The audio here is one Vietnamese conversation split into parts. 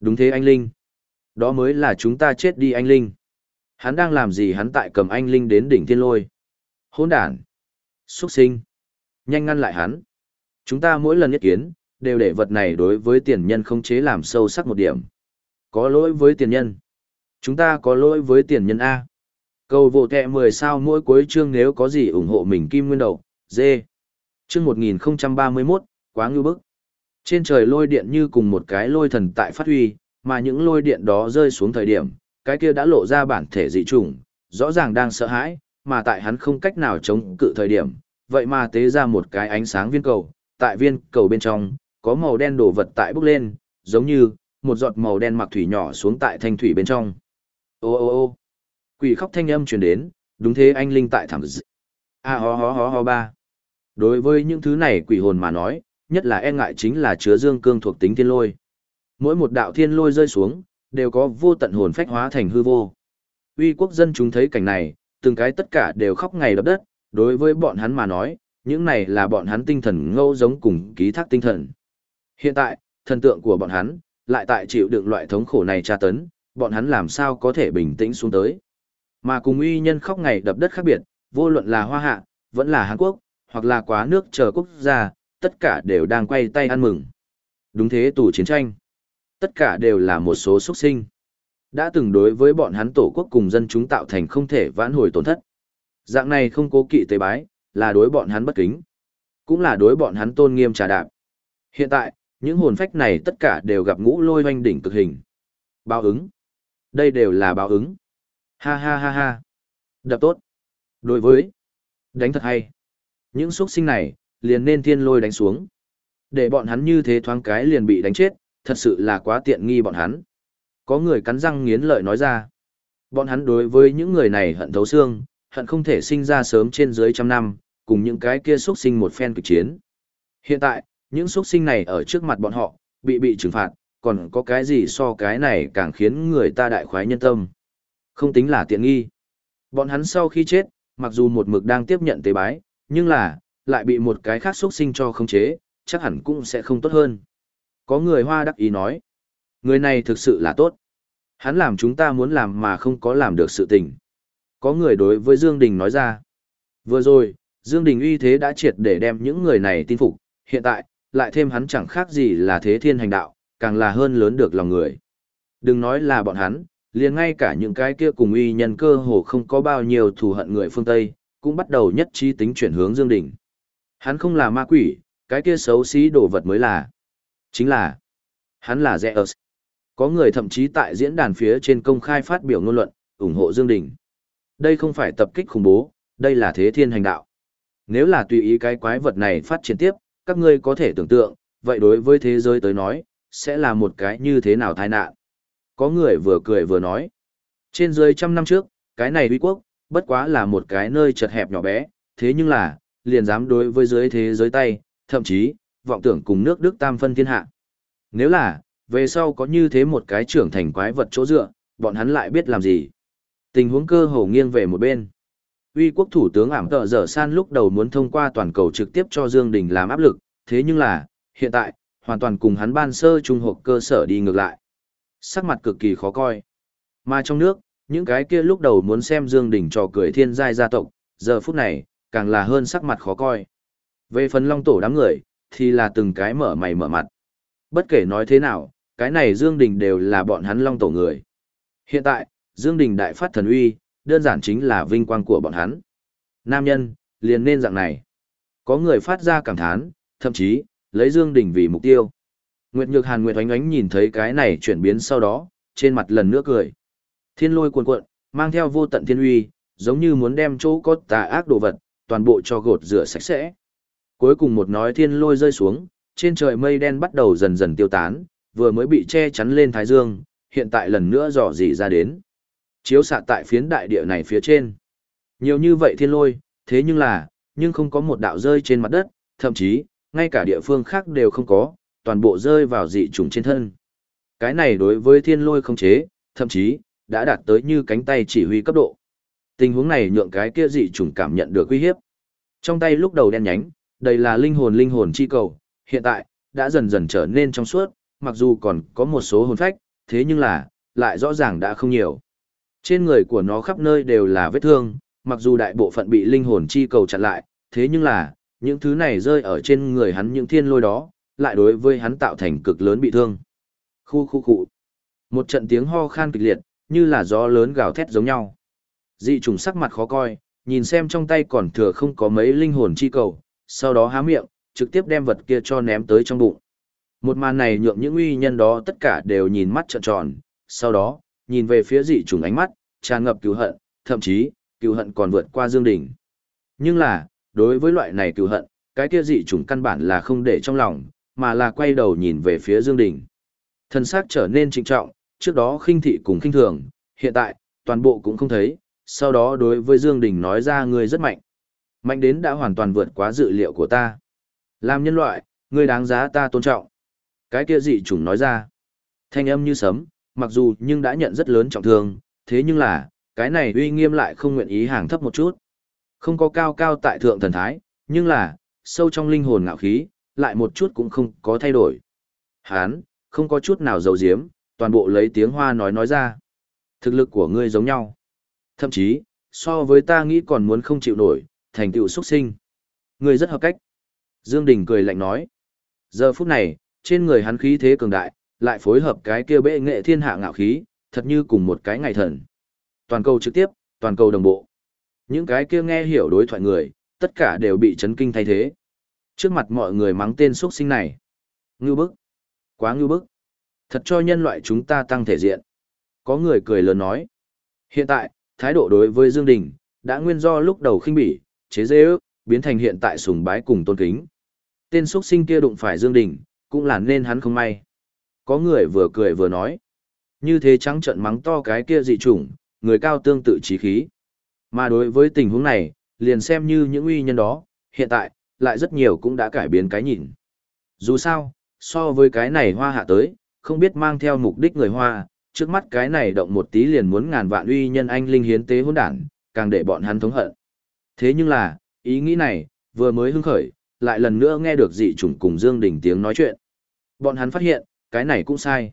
Đúng thế anh Linh. Đó mới là chúng ta chết đi anh Linh. Hắn đang làm gì hắn tại cầm anh Linh đến đỉnh thiên lôi. Hôn đản, Xuất sinh. Nhanh ngăn lại hắn. Chúng ta mỗi lần nhất kiến, đều để vật này đối với tiền nhân không chế làm sâu sắc một điểm. Có lỗi với tiền nhân. Chúng ta có lỗi với tiền nhân A. Cầu vô tệ 10 sao mỗi cuối chương nếu có gì ủng hộ mình kim nguyên đầu, dê. Chương 1031, quá ngư bức. Trên trời lôi điện như cùng một cái lôi thần tại phát huy, mà những lôi điện đó rơi xuống thời điểm, cái kia đã lộ ra bản thể dị trùng, rõ ràng đang sợ hãi, mà tại hắn không cách nào chống cự thời điểm, vậy mà tế ra một cái ánh sáng viên cầu, tại viên cầu bên trong, có màu đen đổ vật tại bốc lên, giống như, một giọt màu đen mặc thủy nhỏ xuống tại thanh thủy bên trong. Ô ô ô quỷ khóc thanh âm truyền đến, đúng thế anh linh tại thảm dị. A ho ho ho ho ba. Đối với những thứ này quỷ hồn mà nói, nhất là e ngại chính là chứa dương cương thuộc tính thiên lôi. Mỗi một đạo thiên lôi rơi xuống, đều có vô tận hồn phách hóa thành hư vô. Uy quốc dân chúng thấy cảnh này, từng cái tất cả đều khóc ngày đập đất, đối với bọn hắn mà nói, những này là bọn hắn tinh thần ngâu giống cùng ký thác tinh thần. Hiện tại, thần tượng của bọn hắn, lại tại chịu đựng loại thống khổ này tra tấn, bọn hắn làm sao có thể bình tĩnh xuống tới. Mà cùng uy nhân khóc ngày đập đất khác biệt, vô luận là Hoa Hạ, vẫn là Hàn Quốc, hoặc là quá nước chờ quốc gia, tất cả đều đang quay tay ăn mừng. Đúng thế tù chiến tranh. Tất cả đều là một số xuất sinh. Đã từng đối với bọn hắn tổ quốc cùng dân chúng tạo thành không thể vãn hồi tổn thất. Dạng này không cố kỵ tế bái, là đối bọn hắn bất kính. Cũng là đối bọn hắn tôn nghiêm trà đạp. Hiện tại, những hồn phách này tất cả đều gặp ngũ lôi hoanh đỉnh cực hình. Báo ứng. Đây đều là báo ứng. Ha ha ha ha. Đập tốt. Đối với. Đánh thật hay. Những xuất sinh này, liền nên thiên lôi đánh xuống. Để bọn hắn như thế thoáng cái liền bị đánh chết, thật sự là quá tiện nghi bọn hắn. Có người cắn răng nghiến lợi nói ra. Bọn hắn đối với những người này hận thấu xương, hận không thể sinh ra sớm trên dưới trăm năm, cùng những cái kia xuất sinh một phen kịch chiến. Hiện tại, những xuất sinh này ở trước mặt bọn họ, bị bị trừng phạt, còn có cái gì so cái này càng khiến người ta đại khoái nhân tâm. Không tính là tiện nghi. Bọn hắn sau khi chết, mặc dù một mực đang tiếp nhận tế bái, nhưng là, lại bị một cái khác xuất sinh cho khống chế, chắc hẳn cũng sẽ không tốt hơn. Có người hoa đắc ý nói, người này thực sự là tốt. Hắn làm chúng ta muốn làm mà không có làm được sự tình. Có người đối với Dương Đình nói ra, vừa rồi, Dương Đình uy thế đã triệt để đem những người này tin phục, hiện tại, lại thêm hắn chẳng khác gì là thế thiên hành đạo, càng là hơn lớn được lòng người. Đừng nói là bọn hắn, liền ngay cả những cái kia cùng uy nhân cơ hồ không có bao nhiêu thù hận người phương Tây, cũng bắt đầu nhất trí tính chuyển hướng Dương Đình. Hắn không là ma quỷ, cái kia xấu xí đồ vật mới là. Chính là, hắn là Zeus. Có người thậm chí tại diễn đàn phía trên công khai phát biểu ngôn luận, ủng hộ Dương Đình. Đây không phải tập kích khủng bố, đây là thế thiên hành đạo. Nếu là tùy ý cái quái vật này phát triển tiếp, các ngươi có thể tưởng tượng, vậy đối với thế giới tới nói, sẽ là một cái như thế nào tai nạn. Có người vừa cười vừa nói. Trên dưới trăm năm trước, cái này uy quốc, bất quá là một cái nơi chật hẹp nhỏ bé, thế nhưng là, liền dám đối với dưới thế giới tay, thậm chí, vọng tưởng cùng nước Đức tam phân thiên hạ. Nếu là, về sau có như thế một cái trưởng thành quái vật chỗ dựa, bọn hắn lại biết làm gì. Tình huống cơ hồ nghiêng về một bên. Uy quốc thủ tướng ảm tợ dở san lúc đầu muốn thông qua toàn cầu trực tiếp cho Dương Đình làm áp lực, thế nhưng là, hiện tại, hoàn toàn cùng hắn ban sơ trung hộp cơ sở đi ngược lại. Sắc mặt cực kỳ khó coi. Mà trong nước, những cái kia lúc đầu muốn xem Dương Đình trò cười thiên giai gia tộc, giờ phút này, càng là hơn sắc mặt khó coi. Về phần long tổ đám người, thì là từng cái mở mày mở mặt. Bất kể nói thế nào, cái này Dương Đình đều là bọn hắn long tổ người. Hiện tại, Dương Đình đại phát thần uy, đơn giản chính là vinh quang của bọn hắn. Nam nhân, liền nên dạng này. Có người phát ra cảm thán, thậm chí, lấy Dương Đình vì mục tiêu. Nguyệt Nhược Hàn Nguyệt Oánh Oánh nhìn thấy cái này chuyển biến sau đó, trên mặt lần nữa cười. Thiên lôi cuồn cuộn, mang theo vô tận thiên uy, giống như muốn đem chỗ có tà ác đồ vật, toàn bộ cho gột rửa sạch sẽ. Cuối cùng một nói thiên lôi rơi xuống, trên trời mây đen bắt đầu dần dần tiêu tán, vừa mới bị che chắn lên thái dương, hiện tại lần nữa dò dỉ ra đến. Chiếu xạ tại phiến đại địa này phía trên. Nhiều như vậy thiên lôi, thế nhưng là, nhưng không có một đạo rơi trên mặt đất, thậm chí, ngay cả địa phương khác đều không có, toàn bộ rơi vào dị trùng trên thân. Cái này đối với thiên lôi không chế, thậm chí, đã đạt tới như cánh tay chỉ huy cấp độ. Tình huống này nhượng cái kia dị trùng cảm nhận được uy hiếp. Trong tay lúc đầu đen nhánh, đây là linh hồn linh hồn chi cầu, hiện tại, đã dần dần trở nên trong suốt, mặc dù còn có một số hồn phách, thế nhưng là, lại rõ ràng đã không nhiều. Trên người của nó khắp nơi đều là vết thương, mặc dù đại bộ phận bị linh hồn chi cầu chặn lại, thế nhưng là, những thứ này rơi ở trên người hắn những thiên lôi đó, lại đối với hắn tạo thành cực lớn bị thương. Khu khu khu. Một trận tiếng ho khan kịch liệt, như là gió lớn gào thét giống nhau. Dị trùng sắc mặt khó coi, nhìn xem trong tay còn thừa không có mấy linh hồn chi cầu, sau đó há miệng, trực tiếp đem vật kia cho ném tới trong bụng. Một màn này nhượng những uy nhân đó tất cả đều nhìn mắt trợn tròn, sau đó, nhìn về phía dị trùng ánh mắt, tràn ngập cứu hận, thậm chí, cứu hận còn vượt qua Dương Đình. Nhưng là, đối với loại này cứu hận, cái kia dị trùng căn bản là không để trong lòng, mà là quay đầu nhìn về phía Dương Đình. Thân xác trở nên trịnh trọng, trước đó khinh thị cùng khinh thường, hiện tại, toàn bộ cũng không thấy, sau đó đối với Dương Đình nói ra ngươi rất mạnh. Mạnh đến đã hoàn toàn vượt quá dự liệu của ta. Làm nhân loại, ngươi đáng giá ta tôn trọng. Cái kia dị chủng nói ra. Thanh âm như sấm, mặc dù nhưng đã nhận rất lớn trọng thương, thế nhưng là, cái này uy nghiêm lại không nguyện ý hàng thấp một chút. Không có cao cao tại thượng thần thái, nhưng là, sâu trong linh hồn ngạo khí, lại một chút cũng không có thay đổi. Hán, không có chút nào dầu diếm, toàn bộ lấy tiếng hoa nói nói ra. Thực lực của ngươi giống nhau. Thậm chí, so với ta nghĩ còn muốn không chịu nổi, thành tựu xuất sinh. người rất hợp cách. Dương Đình cười lạnh nói. Giờ phút này, trên người hắn khí thế cường đại, lại phối hợp cái kia bệ nghệ thiên hạ ngạo khí, thật như cùng một cái ngày thần. Toàn cầu trực tiếp, toàn cầu đồng bộ. Những cái kia nghe hiểu đối thoại người, tất cả đều bị chấn kinh thay thế. Trước mặt mọi người mắng tên xuất sinh này. Ngưu bức. Quá ngưu bức. Thật cho nhân loại chúng ta tăng thể diện. Có người cười lớn nói. Hiện tại, thái độ đối với Dương Đình, đã nguyên do lúc đầu khinh bỉ, chế dễ ước, biến thành hiện tại sùng bái cùng tôn kính. Tên xuất sinh kia đụng phải Dương Đình, cũng là nên hắn không may. Có người vừa cười vừa nói. Như thế trắng trợn mắng to cái kia dị trùng, người cao tương tự trí khí. Mà đối với tình huống này, liền xem như những uy nhân đó, hiện tại, lại rất nhiều cũng đã cải biến cái nhìn. Dù sao, so với cái này hoa hạ tới, không biết mang theo mục đích người hoa, trước mắt cái này động một tí liền muốn ngàn vạn uy nhân anh linh hiến tế hỗn đản, càng để bọn hắn thống hận. Thế nhưng là, ý nghĩ này, vừa mới hưng khởi, lại lần nữa nghe được dị chủng cùng Dương Đình tiếng nói chuyện. Bọn hắn phát hiện, cái này cũng sai.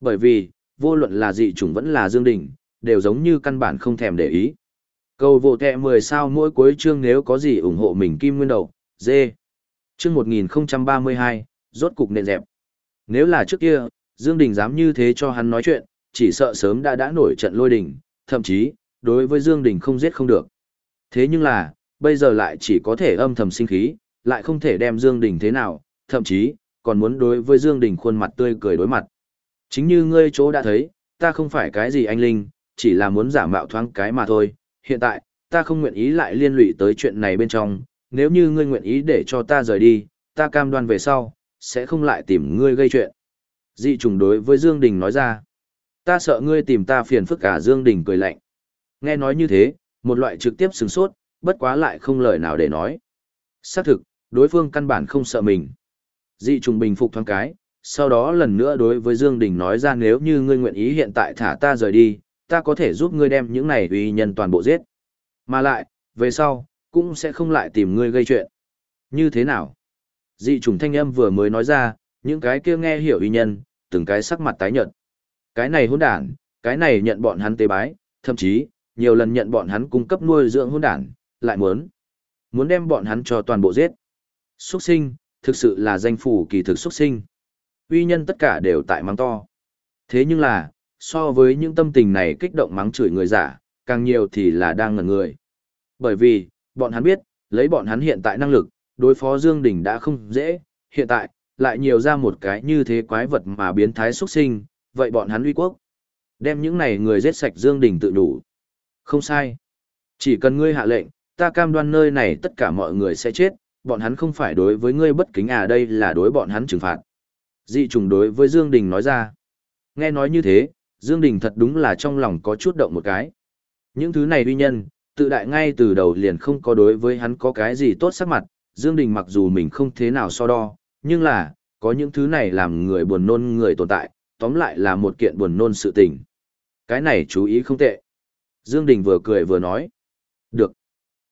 Bởi vì, vô luận là dị chủng vẫn là Dương Đình, đều giống như căn bản không thèm để ý. Cầu vô tệ 10 sao mỗi cuối chương nếu có gì ủng hộ mình kim nguyên đầu, dê. Chương 1032, rốt cục nền dẹp. Nếu là trước kia, Dương Đình dám như thế cho hắn nói chuyện, chỉ sợ sớm đã đã nổi trận lôi đình, thậm chí, đối với Dương Đình không giết không được. Thế nhưng là, bây giờ lại chỉ có thể âm thầm sinh khí, lại không thể đem Dương Đình thế nào, thậm chí, còn muốn đối với Dương Đình khuôn mặt tươi cười đối mặt. Chính như ngươi chỗ đã thấy, ta không phải cái gì anh linh, chỉ là muốn giả mạo thoáng cái mà thôi. Hiện tại, ta không nguyện ý lại liên lụy tới chuyện này bên trong, nếu như ngươi nguyện ý để cho ta rời đi, ta cam đoan về sau, sẽ không lại tìm ngươi gây chuyện. Dị trùng đối với Dương Đình nói ra, ta sợ ngươi tìm ta phiền phức cả Dương Đình cười lạnh. Nghe nói như thế, một loại trực tiếp sừng sốt, bất quá lại không lời nào để nói. Xác thực, đối phương căn bản không sợ mình. Dị trùng bình phục thoáng cái, sau đó lần nữa đối với Dương Đình nói ra nếu như ngươi nguyện ý hiện tại thả ta rời đi, ta có thể giúp ngươi đem những này uy nhân toàn bộ giết. Mà lại, về sau, cũng sẽ không lại tìm ngươi gây chuyện. Như thế nào? Dị trùng thanh âm vừa mới nói ra, những cái kia nghe hiểu uy nhân, từng cái sắc mặt tái nhợt. Cái này hỗn đản, cái này nhận bọn hắn tế bái, thậm chí, nhiều lần nhận bọn hắn cung cấp nuôi dưỡng hỗn đản, lại muốn muốn đem bọn hắn cho toàn bộ giết. Xuất sinh, thực sự là danh phủ kỳ thực xuất sinh. Uy nhân tất cả đều tại mắng to. Thế nhưng là, so với những tâm tình này kích động mắng chửi người giả, càng nhiều thì là đang ngẩn người. Bởi vì, bọn hắn biết, lấy bọn hắn hiện tại năng lực, đối phó Dương Đình đã không dễ, hiện tại, lại nhiều ra một cái như thế quái vật mà biến thái xuất sinh, vậy bọn hắn uy quốc. Đem những này người giết sạch Dương Đình tự đủ. Không sai. Chỉ cần ngươi hạ lệnh, ta cam đoan nơi này tất cả mọi người sẽ chết, bọn hắn không phải đối với ngươi bất kính à đây là đối bọn hắn trừng phạt. Dị trùng đối với Dương Đình nói ra. Nghe nói như thế, Dương Đình thật đúng là trong lòng có chút động một cái. Những thứ này uy nhân, tự đại ngay từ đầu liền không có đối với hắn có cái gì tốt sắc mặt, Dương Đình mặc dù mình không thế nào so đo, nhưng là, có những thứ này làm người buồn nôn người tồn tại, tóm lại là một kiện buồn nôn sự tình. Cái này chú ý không tệ. Dương Đình vừa cười vừa nói. Được.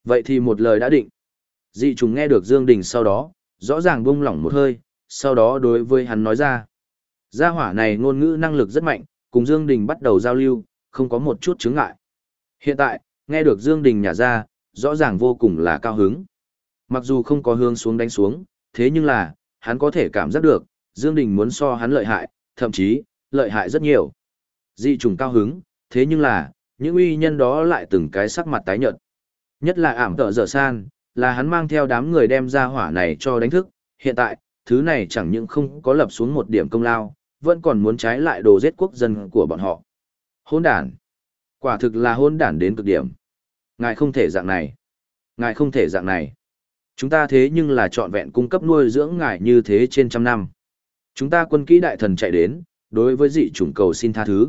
Vậy thì một lời đã định. Dị trùng nghe được Dương Đình sau đó, rõ ràng buông lỏng một hơi, sau đó đối với hắn nói ra. Gia hỏa này ngôn ngữ năng lực rất mạnh, cùng Dương Đình bắt đầu giao lưu, không có một chút chướng ngại. Hiện tại, nghe được Dương Đình nhả ra, rõ ràng vô cùng là cao hứng. Mặc dù không có hướng xuống đánh xuống, thế nhưng là, hắn có thể cảm giác được, Dương Đình muốn so hắn lợi hại, thậm chí, lợi hại rất nhiều. Dị trùng cao hứng, thế nhưng là, những uy nhân đó lại từng cái sắc mặt tái nhợt. Nhất là ảm tợ dở san, là hắn mang theo đám người đem ra hỏa này cho đánh thức, hiện tại, thứ này chẳng những không có lập xuống một điểm công lao, vẫn còn muốn trái lại đồ giết quốc dân của bọn họ. Hôn đản. Quả thực là hôn đản đến cực điểm. Ngài không thể dạng này. Ngài không thể dạng này. Chúng ta thế nhưng là trọn vẹn cung cấp nuôi dưỡng ngài như thế trên trăm năm. Chúng ta quân kỹ đại thần chạy đến, đối với dị chủng cầu xin tha thứ.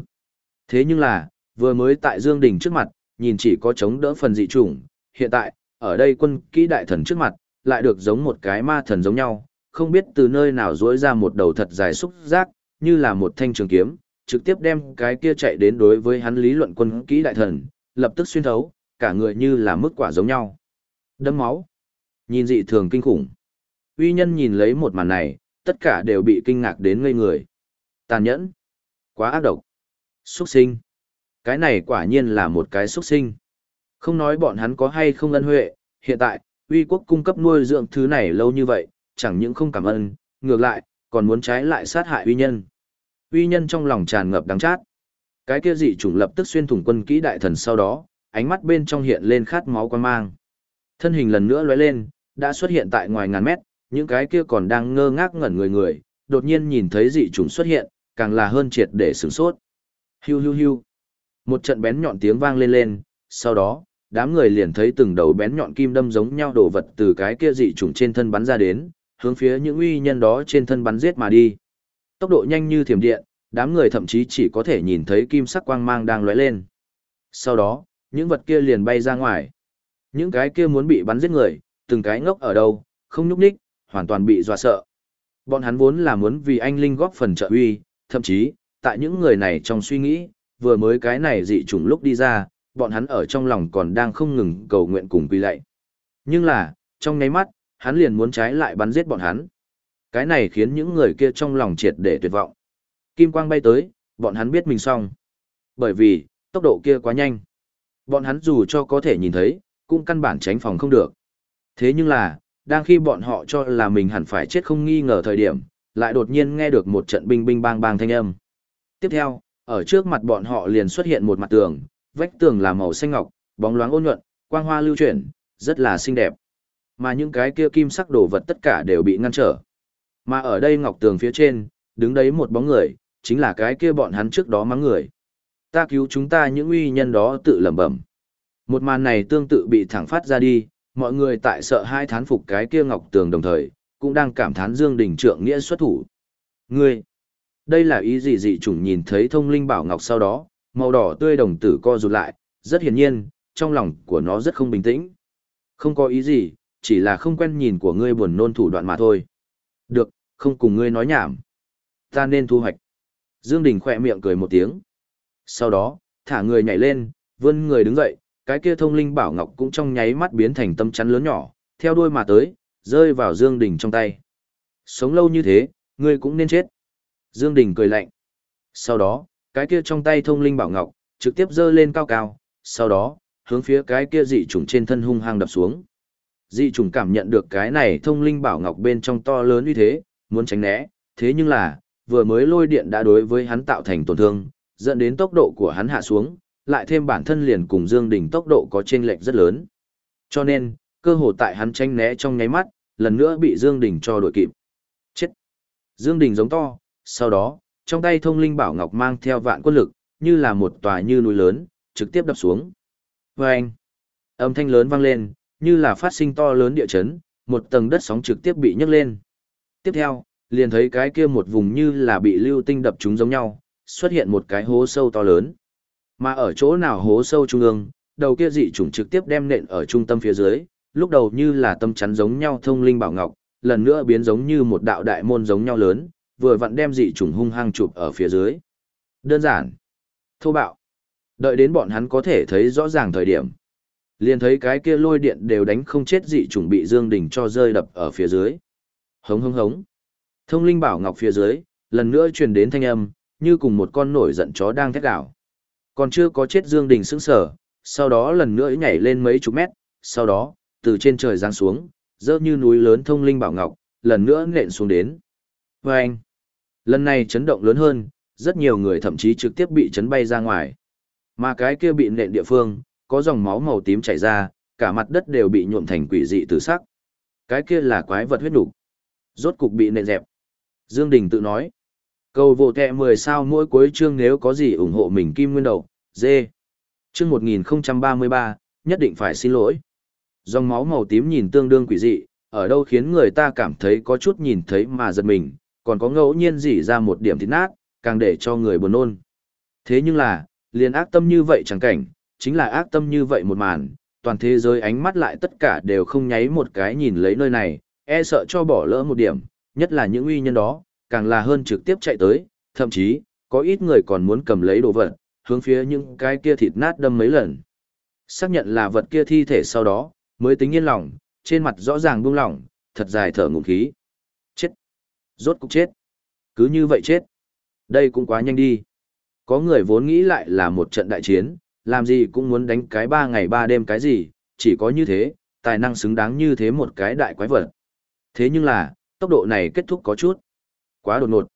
Thế nhưng là, vừa mới tại Dương Đình trước mặt, nhìn chỉ có chống đỡ phần dị chủng, hiện tại, ở đây quân kỹ đại thần trước mặt, lại được giống một cái ma thần giống nhau, không biết từ nơi nào rỗi ra một đầu thật dài xúc giác, như là một thanh trường kiếm, trực tiếp đem cái kia chạy đến đối với hắn lý luận quân kỹ đại thần, lập tức xuyên thấu, cả người như là mức quả giống nhau. Đâm máu. Nhìn dị thường kinh khủng. Uy nhân nhìn lấy một màn này, tất cả đều bị kinh ngạc đến ngây người. Tàn nhẫn. Quá ác độc. Xuất sinh. Cái này quả nhiên là một cái xuất sinh. Không nói bọn hắn có hay không ân huệ, hiện tại, uy quốc cung cấp nuôi dưỡng thứ này lâu như vậy, chẳng những không cảm ơn, ngược lại, còn muốn trái lại sát hại uy nhân. Uy nhân trong lòng tràn ngập đắng chát. Cái kia dị chủng lập tức xuyên thủng quân kỹ đại thần sau đó, ánh mắt bên trong hiện lên khát máu quan mang. Thân hình lần nữa lóe lên, đã xuất hiện tại ngoài ngàn mét, những cái kia còn đang ngơ ngác ngẩn người người, đột nhiên nhìn thấy dị chủng xuất hiện, càng là hơn triệt để sửng sốt. Hiu hiu hiu. Một trận bén nhọn tiếng vang lên lên, sau đó, đám người liền thấy từng đầu bén nhọn kim đâm giống nhau đổ vật từ cái kia dị chủng trên thân bắn ra đến, hướng phía những uy nhân đó trên thân bắn giết mà đi. Tốc độ nhanh như thiểm điện, đám người thậm chí chỉ có thể nhìn thấy kim sắc quang mang đang lóe lên. Sau đó, những vật kia liền bay ra ngoài. Những cái kia muốn bị bắn giết người, từng cái ngốc ở đâu, không nhúc nhích, hoàn toàn bị dọa sợ. Bọn hắn vốn là muốn vì anh Linh góp phần trợ uy, thậm chí, tại những người này trong suy nghĩ, vừa mới cái này dị chủng lúc đi ra, bọn hắn ở trong lòng còn đang không ngừng cầu nguyện cùng quy lạy. Nhưng là, trong nháy mắt, hắn liền muốn trái lại bắn giết bọn hắn. Cái này khiến những người kia trong lòng triệt để tuyệt vọng. Kim quang bay tới, bọn hắn biết mình xong. Bởi vì, tốc độ kia quá nhanh. Bọn hắn dù cho có thể nhìn thấy, cũng căn bản tránh phòng không được. Thế nhưng là, đang khi bọn họ cho là mình hẳn phải chết không nghi ngờ thời điểm, lại đột nhiên nghe được một trận binh binh bang bang thanh âm. Tiếp theo, ở trước mặt bọn họ liền xuất hiện một mặt tường, vách tường là màu xanh ngọc, bóng loáng ôn nhuận, quang hoa lưu chuyển, rất là xinh đẹp. Mà những cái kia kim sắc đồ vật tất cả đều bị ngăn trở. Mà ở đây ngọc tường phía trên, đứng đấy một bóng người, chính là cái kia bọn hắn trước đó mắng người. Ta cứu chúng ta những uy nhân đó tự lẩm bẩm. Một màn này tương tự bị thẳng phát ra đi, mọi người tại sợ hai thán phục cái kia ngọc tường đồng thời, cũng đang cảm thán Dương Đình Trượng nghĩa xuất thủ. Ngươi, đây là ý gì dị chủng nhìn thấy thông linh bảo ngọc sau đó, màu đỏ tươi đồng tử co rụt lại, rất hiển nhiên, trong lòng của nó rất không bình tĩnh. Không có ý gì, chỉ là không quen nhìn của ngươi buồn nôn thủ đoạn mà thôi. Được, không cùng ngươi nói nhảm. Ta nên thu hoạch. Dương Đình khỏe miệng cười một tiếng. Sau đó, thả người nhảy lên, vươn người đứng dậy, cái kia thông linh bảo ngọc cũng trong nháy mắt biến thành tâm chắn lớn nhỏ, theo đuôi mà tới, rơi vào Dương Đình trong tay. Sống lâu như thế, ngươi cũng nên chết. Dương Đình cười lạnh. Sau đó, cái kia trong tay thông linh bảo ngọc, trực tiếp giơ lên cao cao, sau đó, hướng phía cái kia dị trùng trên thân hung hăng đập xuống. Dị trùng cảm nhận được cái này thông linh bảo ngọc bên trong to lớn như thế, muốn tránh né, thế nhưng là, vừa mới lôi điện đã đối với hắn tạo thành tổn thương, dẫn đến tốc độ của hắn hạ xuống, lại thêm bản thân liền cùng Dương Đình tốc độ có chênh lệch rất lớn. Cho nên, cơ hồ tại hắn tranh né trong nháy mắt, lần nữa bị Dương Đình cho đội kịp. Chết! Dương Đình giống to, sau đó, trong tay thông linh bảo ngọc mang theo vạn quân lực, như là một tòa như núi lớn, trực tiếp đập xuống. Vâng! Âm thanh lớn vang lên, như là phát sinh to lớn địa chấn, một tầng đất sóng trực tiếp bị nhấc lên. Tiếp theo, liền thấy cái kia một vùng như là bị lưu tinh đập trúng giống nhau, xuất hiện một cái hố sâu to lớn. Mà ở chỗ nào hố sâu trung ương, đầu kia dị chủng trực tiếp đem nện ở trung tâm phía dưới, lúc đầu như là tâm chắn giống nhau thông linh bảo ngọc, lần nữa biến giống như một đạo đại môn giống nhau lớn, vừa vặn đem dị chủng hung hăng chụp ở phía dưới. Đơn giản, thô bạo. Đợi đến bọn hắn có thể thấy rõ ràng thời điểm. Liền thấy cái kia lôi điện đều đánh không chết dị chủng bị Dương Đình cho rơi đập ở phía dưới. Hống hống hống. Thông linh bảo ngọc phía dưới, lần nữa truyền đến thanh âm, như cùng một con nổi giận chó đang thét đảo. Còn chưa có chết Dương Đình sững sờ, sau đó lần nữa nhảy lên mấy chục mét, sau đó, từ trên trời giáng xuống, dơ như núi lớn thông linh bảo ngọc, lần nữa nện xuống đến. Và anh, lần này chấn động lớn hơn, rất nhiều người thậm chí trực tiếp bị chấn bay ra ngoài. Mà cái kia bị nện địa phương, có dòng máu màu tím chảy ra, cả mặt đất đều bị nhuộm thành quỷ dị tử sắc. Cái kia là quái vật huyết đủ. Rốt cục bị nện dẹp. Dương Đình tự nói. Cầu vô tệ 10 sao mỗi cuối chương nếu có gì ủng hộ mình kim nguyên đầu, dê. Chương 1033, nhất định phải xin lỗi. Dòng máu màu tím nhìn tương đương quỷ dị, ở đâu khiến người ta cảm thấy có chút nhìn thấy mà giật mình, còn có ngẫu nhiên dỉ ra một điểm thịt nát, càng để cho người buồn nôn. Thế nhưng là, liền ác tâm như vậy chẳng cảnh, chính là ác tâm như vậy một màn, toàn thế giới ánh mắt lại tất cả đều không nháy một cái nhìn lấy nơi này, e sợ cho bỏ lỡ một điểm, nhất là những uy nhân đó, càng là hơn trực tiếp chạy tới, thậm chí, có ít người còn muốn cầm lấy đồ vật, hướng phía những cái kia thịt nát đâm mấy lần. Xác nhận là vật kia thi thể sau đó, mới tính yên lòng, trên mặt rõ ràng buông lỏng, thật dài thở ngụm khí. Chết! Rốt cục chết! Cứ như vậy chết! Đây cũng quá nhanh đi. Có người vốn nghĩ lại là một trận đại chiến, làm gì cũng muốn đánh cái ba ngày ba đêm cái gì, chỉ có như thế, tài năng xứng đáng như thế một cái đại quái vật. Thế nhưng là, tốc độ này kết thúc có chút. Quá đột ngột.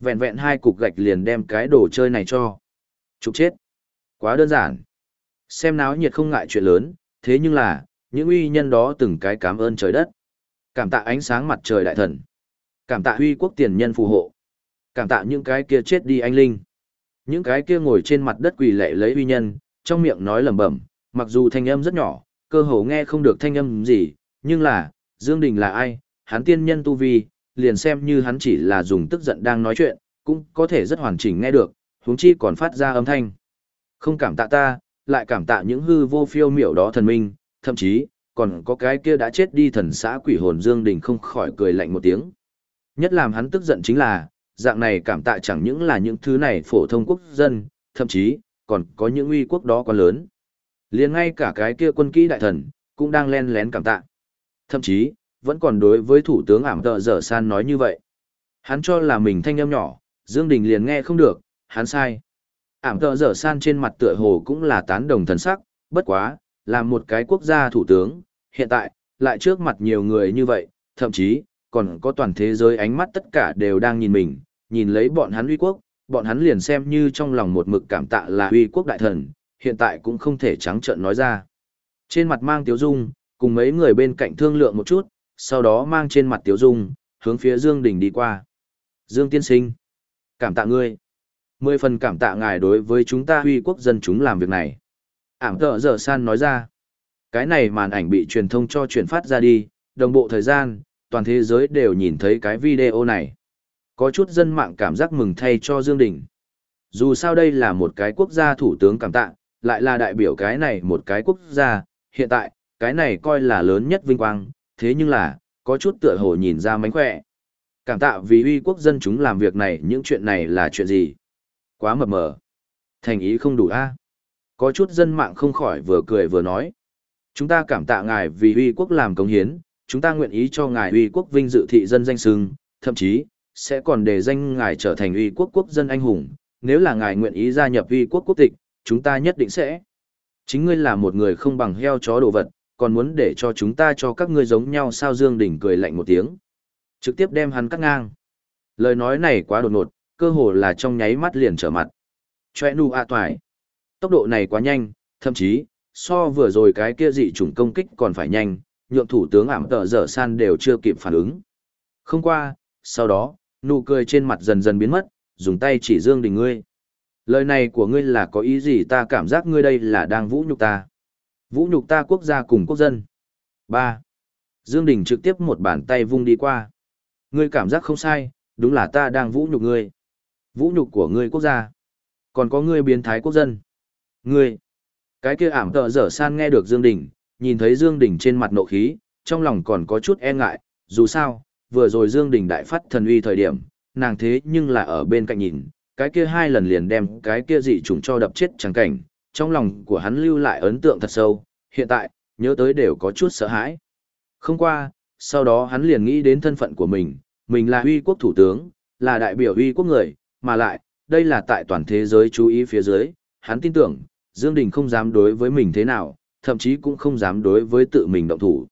Vẹn vẹn hai cục gạch liền đem cái đồ chơi này cho. Chụp chết. Quá đơn giản. Xem náo nhiệt không ngại chuyện lớn, thế nhưng là, những uy nhân đó từng cái cảm ơn trời đất. Cảm tạ ánh sáng mặt trời đại thần. Cảm tạ huy quốc tiền nhân phù hộ. Cảm tạ những cái kia chết đi anh linh. Những cái kia ngồi trên mặt đất quỳ lệ lấy uy nhân, trong miệng nói lẩm bẩm, mặc dù thanh âm rất nhỏ, cơ hồ nghe không được thanh âm gì, nhưng là, Dương Đình là ai, hắn tiên nhân tu vi, liền xem như hắn chỉ là dùng tức giận đang nói chuyện, cũng có thể rất hoàn chỉnh nghe được, huống chi còn phát ra âm thanh. Không cảm tạ ta, lại cảm tạ những hư vô phiêu miểu đó thần minh, thậm chí, còn có cái kia đã chết đi thần xã quỷ hồn Dương Đình không khỏi cười lạnh một tiếng. Nhất làm hắn tức giận chính là, dạng này cảm tạ chẳng những là những thứ này phổ thông quốc dân, thậm chí, còn có những uy quốc đó quá lớn. liền ngay cả cái kia quân kỹ đại thần, cũng đang len lén cảm tạ. Thậm chí, vẫn còn đối với thủ tướng ảm tợ dở san nói như vậy. Hắn cho là mình thanh âm nhỏ, Dương Đình liền nghe không được, hắn sai. Ảm tợ dở san trên mặt tựa hồ cũng là tán đồng thần sắc, bất quá, là một cái quốc gia thủ tướng, hiện tại, lại trước mặt nhiều người như vậy, thậm chí, còn có toàn thế giới ánh mắt tất cả đều đang nhìn mình, nhìn lấy bọn hắn uy quốc, bọn hắn liền xem như trong lòng một mực cảm tạ là uy quốc đại thần, hiện tại cũng không thể trắng trợn nói ra. Trên mặt mang tiếu dung, cùng mấy người bên cạnh thương lượng một chút, sau đó mang trên mặt tiếu dung, hướng phía Dương Đình đi qua. Dương tiên sinh, cảm tạ ngươi. Mười phần cảm tạ ngài đối với chúng ta huy quốc dân chúng làm việc này. Ảm tợ dở san nói ra. Cái này màn ảnh bị truyền thông cho truyền phát ra đi, đồng bộ thời gian, toàn thế giới đều nhìn thấy cái video này. Có chút dân mạng cảm giác mừng thay cho Dương Đình. Dù sao đây là một cái quốc gia thủ tướng cảm tạ, lại là đại biểu cái này một cái quốc gia, hiện tại, cái này coi là lớn nhất vinh quang, thế nhưng là, có chút tựa hồ nhìn ra mánh khỏe. Cảm tạ vì uy quốc dân chúng làm việc này những chuyện này là chuyện gì? Quá mập mờ. Thành ý không đủ a Có chút dân mạng không khỏi vừa cười vừa nói. Chúng ta cảm tạ ngài vì uy quốc làm công hiến, chúng ta nguyện ý cho ngài uy quốc vinh dự thị dân danh sưng, thậm chí, sẽ còn đề danh ngài trở thành uy quốc quốc dân anh hùng. Nếu là ngài nguyện ý gia nhập uy quốc quốc tịch, chúng ta nhất định sẽ. Chính ngươi là một người không bằng heo chó đồ vật, còn muốn để cho chúng ta cho các ngươi giống nhau sao Dương Đình cười lạnh một tiếng. Trực tiếp đem hắn cắt ngang. Lời nói này quá đột ngột, cơ hồ là trong nháy mắt liền trở mặt. Chòe nu a toài. Tốc độ này quá nhanh, thậm chí, so vừa rồi cái kia dị chủng công kích còn phải nhanh, nhượng thủ tướng ảm tợ dở san đều chưa kịp phản ứng. Không qua, sau đó, nụ cười trên mặt dần dần biến mất, dùng tay chỉ Dương Đình ngươi. Lời này của ngươi là có ý gì ta cảm giác ngươi đây là đang vũ nhục ta. Vũ nhục ta quốc gia cùng quốc dân. Ba. Dương Đình trực tiếp một bàn tay vung đi qua. Ngươi cảm giác không sai, đúng là ta đang vũ nhục ngươi. Vũ nhục của ngươi quốc gia. Còn có ngươi biến thái quốc dân. Ngươi. Cái kia ảm tợ dở san nghe được Dương Đình, nhìn thấy Dương Đình trên mặt nộ khí, trong lòng còn có chút e ngại, dù sao, vừa rồi Dương Đình đại phát thần uy thời điểm, nàng thế nhưng là ở bên cạnh nhìn, cái kia hai lần liền đem cái kia dị trùng cho đập chết chẳng cảnh, trong lòng của hắn lưu lại ấn tượng thật sâu, hiện tại, nhớ tới đều có chút sợ hãi. Không qua, sau đó hắn liền nghĩ đến thân phận của mình, mình là uy quốc thủ tướng, là đại biểu uy quốc người, mà lại, đây là tại toàn thế giới chú ý phía dưới, hắn tin tưởng, Dương Đình không dám đối với mình thế nào, thậm chí cũng không dám đối với tự mình động thủ.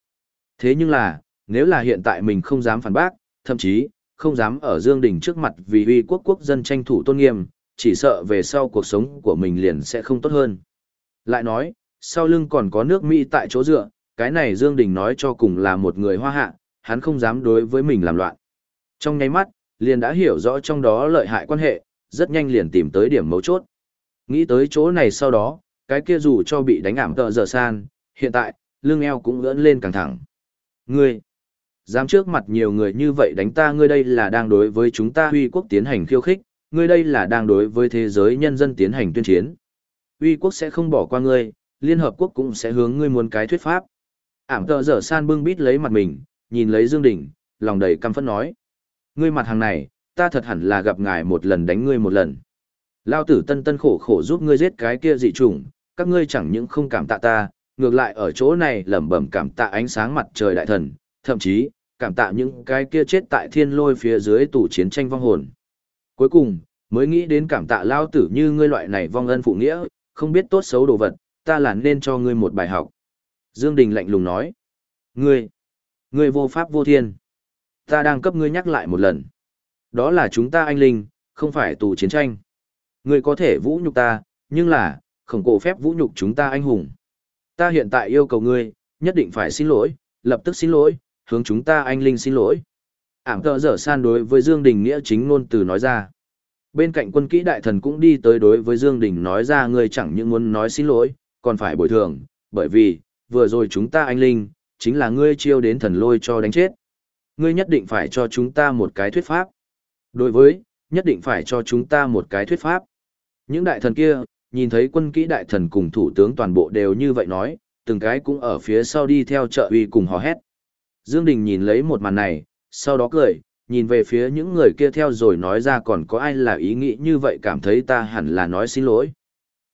Thế nhưng là, nếu là hiện tại mình không dám phản bác, thậm chí, không dám ở Dương Đình trước mặt vì uy quốc quốc dân tranh thủ tôn nghiêm, chỉ sợ về sau cuộc sống của mình liền sẽ không tốt hơn. Lại nói, sau lưng còn có nước Mỹ tại chỗ dựa, cái này Dương Đình nói cho cùng là một người hoa hạ, hắn không dám đối với mình làm loạn. Trong nháy mắt, liền đã hiểu rõ trong đó lợi hại quan hệ, rất nhanh liền tìm tới điểm mấu chốt. Nghĩ tới chỗ này sau đó, cái kia dù cho bị đánh ảm tợ giờ san, hiện tại, lưng eo cũng ưỡn lên càng thẳng. Ngươi, dám trước mặt nhiều người như vậy đánh ta ngươi đây là đang đối với chúng ta huy quốc tiến hành khiêu khích, ngươi đây là đang đối với thế giới nhân dân tiến hành tuyên chiến. uy quốc sẽ không bỏ qua ngươi, Liên Hợp Quốc cũng sẽ hướng ngươi muốn cái thuyết pháp. Ảm tờ dở san bưng bít lấy mặt mình, nhìn lấy Dương Đình, lòng đầy căm phẫn nói. Ngươi mặt hàng này, ta thật hẳn là gặp ngài một lần đánh ngươi một lần. Lao tử tân tân khổ khổ giúp ngươi giết cái kia dị trùng, các ngươi chẳng những không cảm tạ ta, ngược lại ở chỗ này lẩm bẩm cảm tạ ánh sáng mặt trời đại thần, thậm chí, cảm tạ những cái kia chết tại thiên lôi phía dưới tủ chiến tranh vong hồn. Cuối cùng, mới nghĩ đến cảm tạ lao tử như ngươi loại này vong ân phụ nghĩa, không biết tốt xấu đồ vật, ta là nên cho ngươi một bài học. Dương Đình lạnh lùng nói, ngươi, ngươi vô pháp vô thiên. Ta đang cấp ngươi nhắc lại một lần. Đó là chúng ta anh linh, không phải tù chiến tranh. Ngươi có thể vũ nhục ta, nhưng là, khổng cổ phép vũ nhục chúng ta anh hùng. Ta hiện tại yêu cầu ngươi, nhất định phải xin lỗi, lập tức xin lỗi, hướng chúng ta anh linh xin lỗi. Ảm tợ dở san đối với Dương Đình nghĩa chính ngôn từ nói ra. Bên cạnh quân kỹ đại thần cũng đi tới đối với Dương Đình nói ra ngươi chẳng những muốn nói xin lỗi, còn phải bồi thường, bởi vì, vừa rồi chúng ta anh linh, chính là ngươi chiêu đến thần lôi cho đánh chết. Ngươi nhất định phải cho chúng ta một cái thuyết pháp. Đối với, nhất định phải cho chúng ta một cái thuyết pháp. Những đại thần kia, nhìn thấy quân kỹ đại thần cùng thủ tướng toàn bộ đều như vậy nói, từng cái cũng ở phía sau đi theo trợ uy cùng hò hét. Dương Đình nhìn lấy một màn này, sau đó cười, nhìn về phía những người kia theo rồi nói ra còn có ai là ý nghĩ như vậy cảm thấy ta hẳn là nói xin lỗi.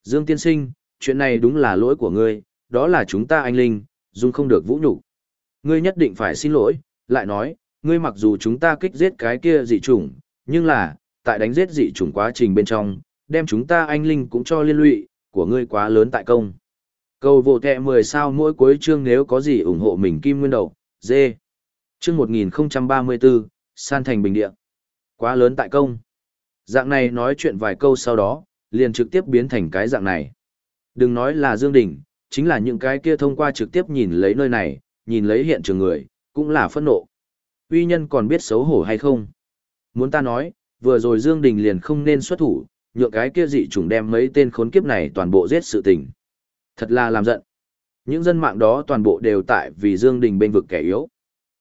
Dương Tiên Sinh, chuyện này đúng là lỗi của ngươi, đó là chúng ta anh Linh, dung không được vũ nhục. Ngươi nhất định phải xin lỗi, lại nói, ngươi mặc dù chúng ta kích giết cái kia dị chủng, nhưng là, tại đánh giết dị chủng quá trình bên trong, đem chúng ta anh Linh cũng cho liên lụy, của ngươi quá lớn tại công. Cầu vô kẹ 10 sao mỗi cuối chương nếu có gì ủng hộ mình kim nguyên đầu, dê. Chương 1034, san thành bình địa. Quá lớn tại công. Dạng này nói chuyện vài câu sau đó, liền trực tiếp biến thành cái dạng này. Đừng nói là Dương Đình, chính là những cái kia thông qua trực tiếp nhìn lấy nơi này, nhìn lấy hiện trường người, cũng là phẫn nộ. Uy nhân còn biết xấu hổ hay không? Muốn ta nói, vừa rồi Dương Đình liền không nên xuất thủ, nhượng cái kia dị trùng đem mấy tên khốn kiếp này toàn bộ giết sự tình. Thật là làm giận. Những dân mạng đó toàn bộ đều tại vì Dương Đình bên vực kẻ yếu.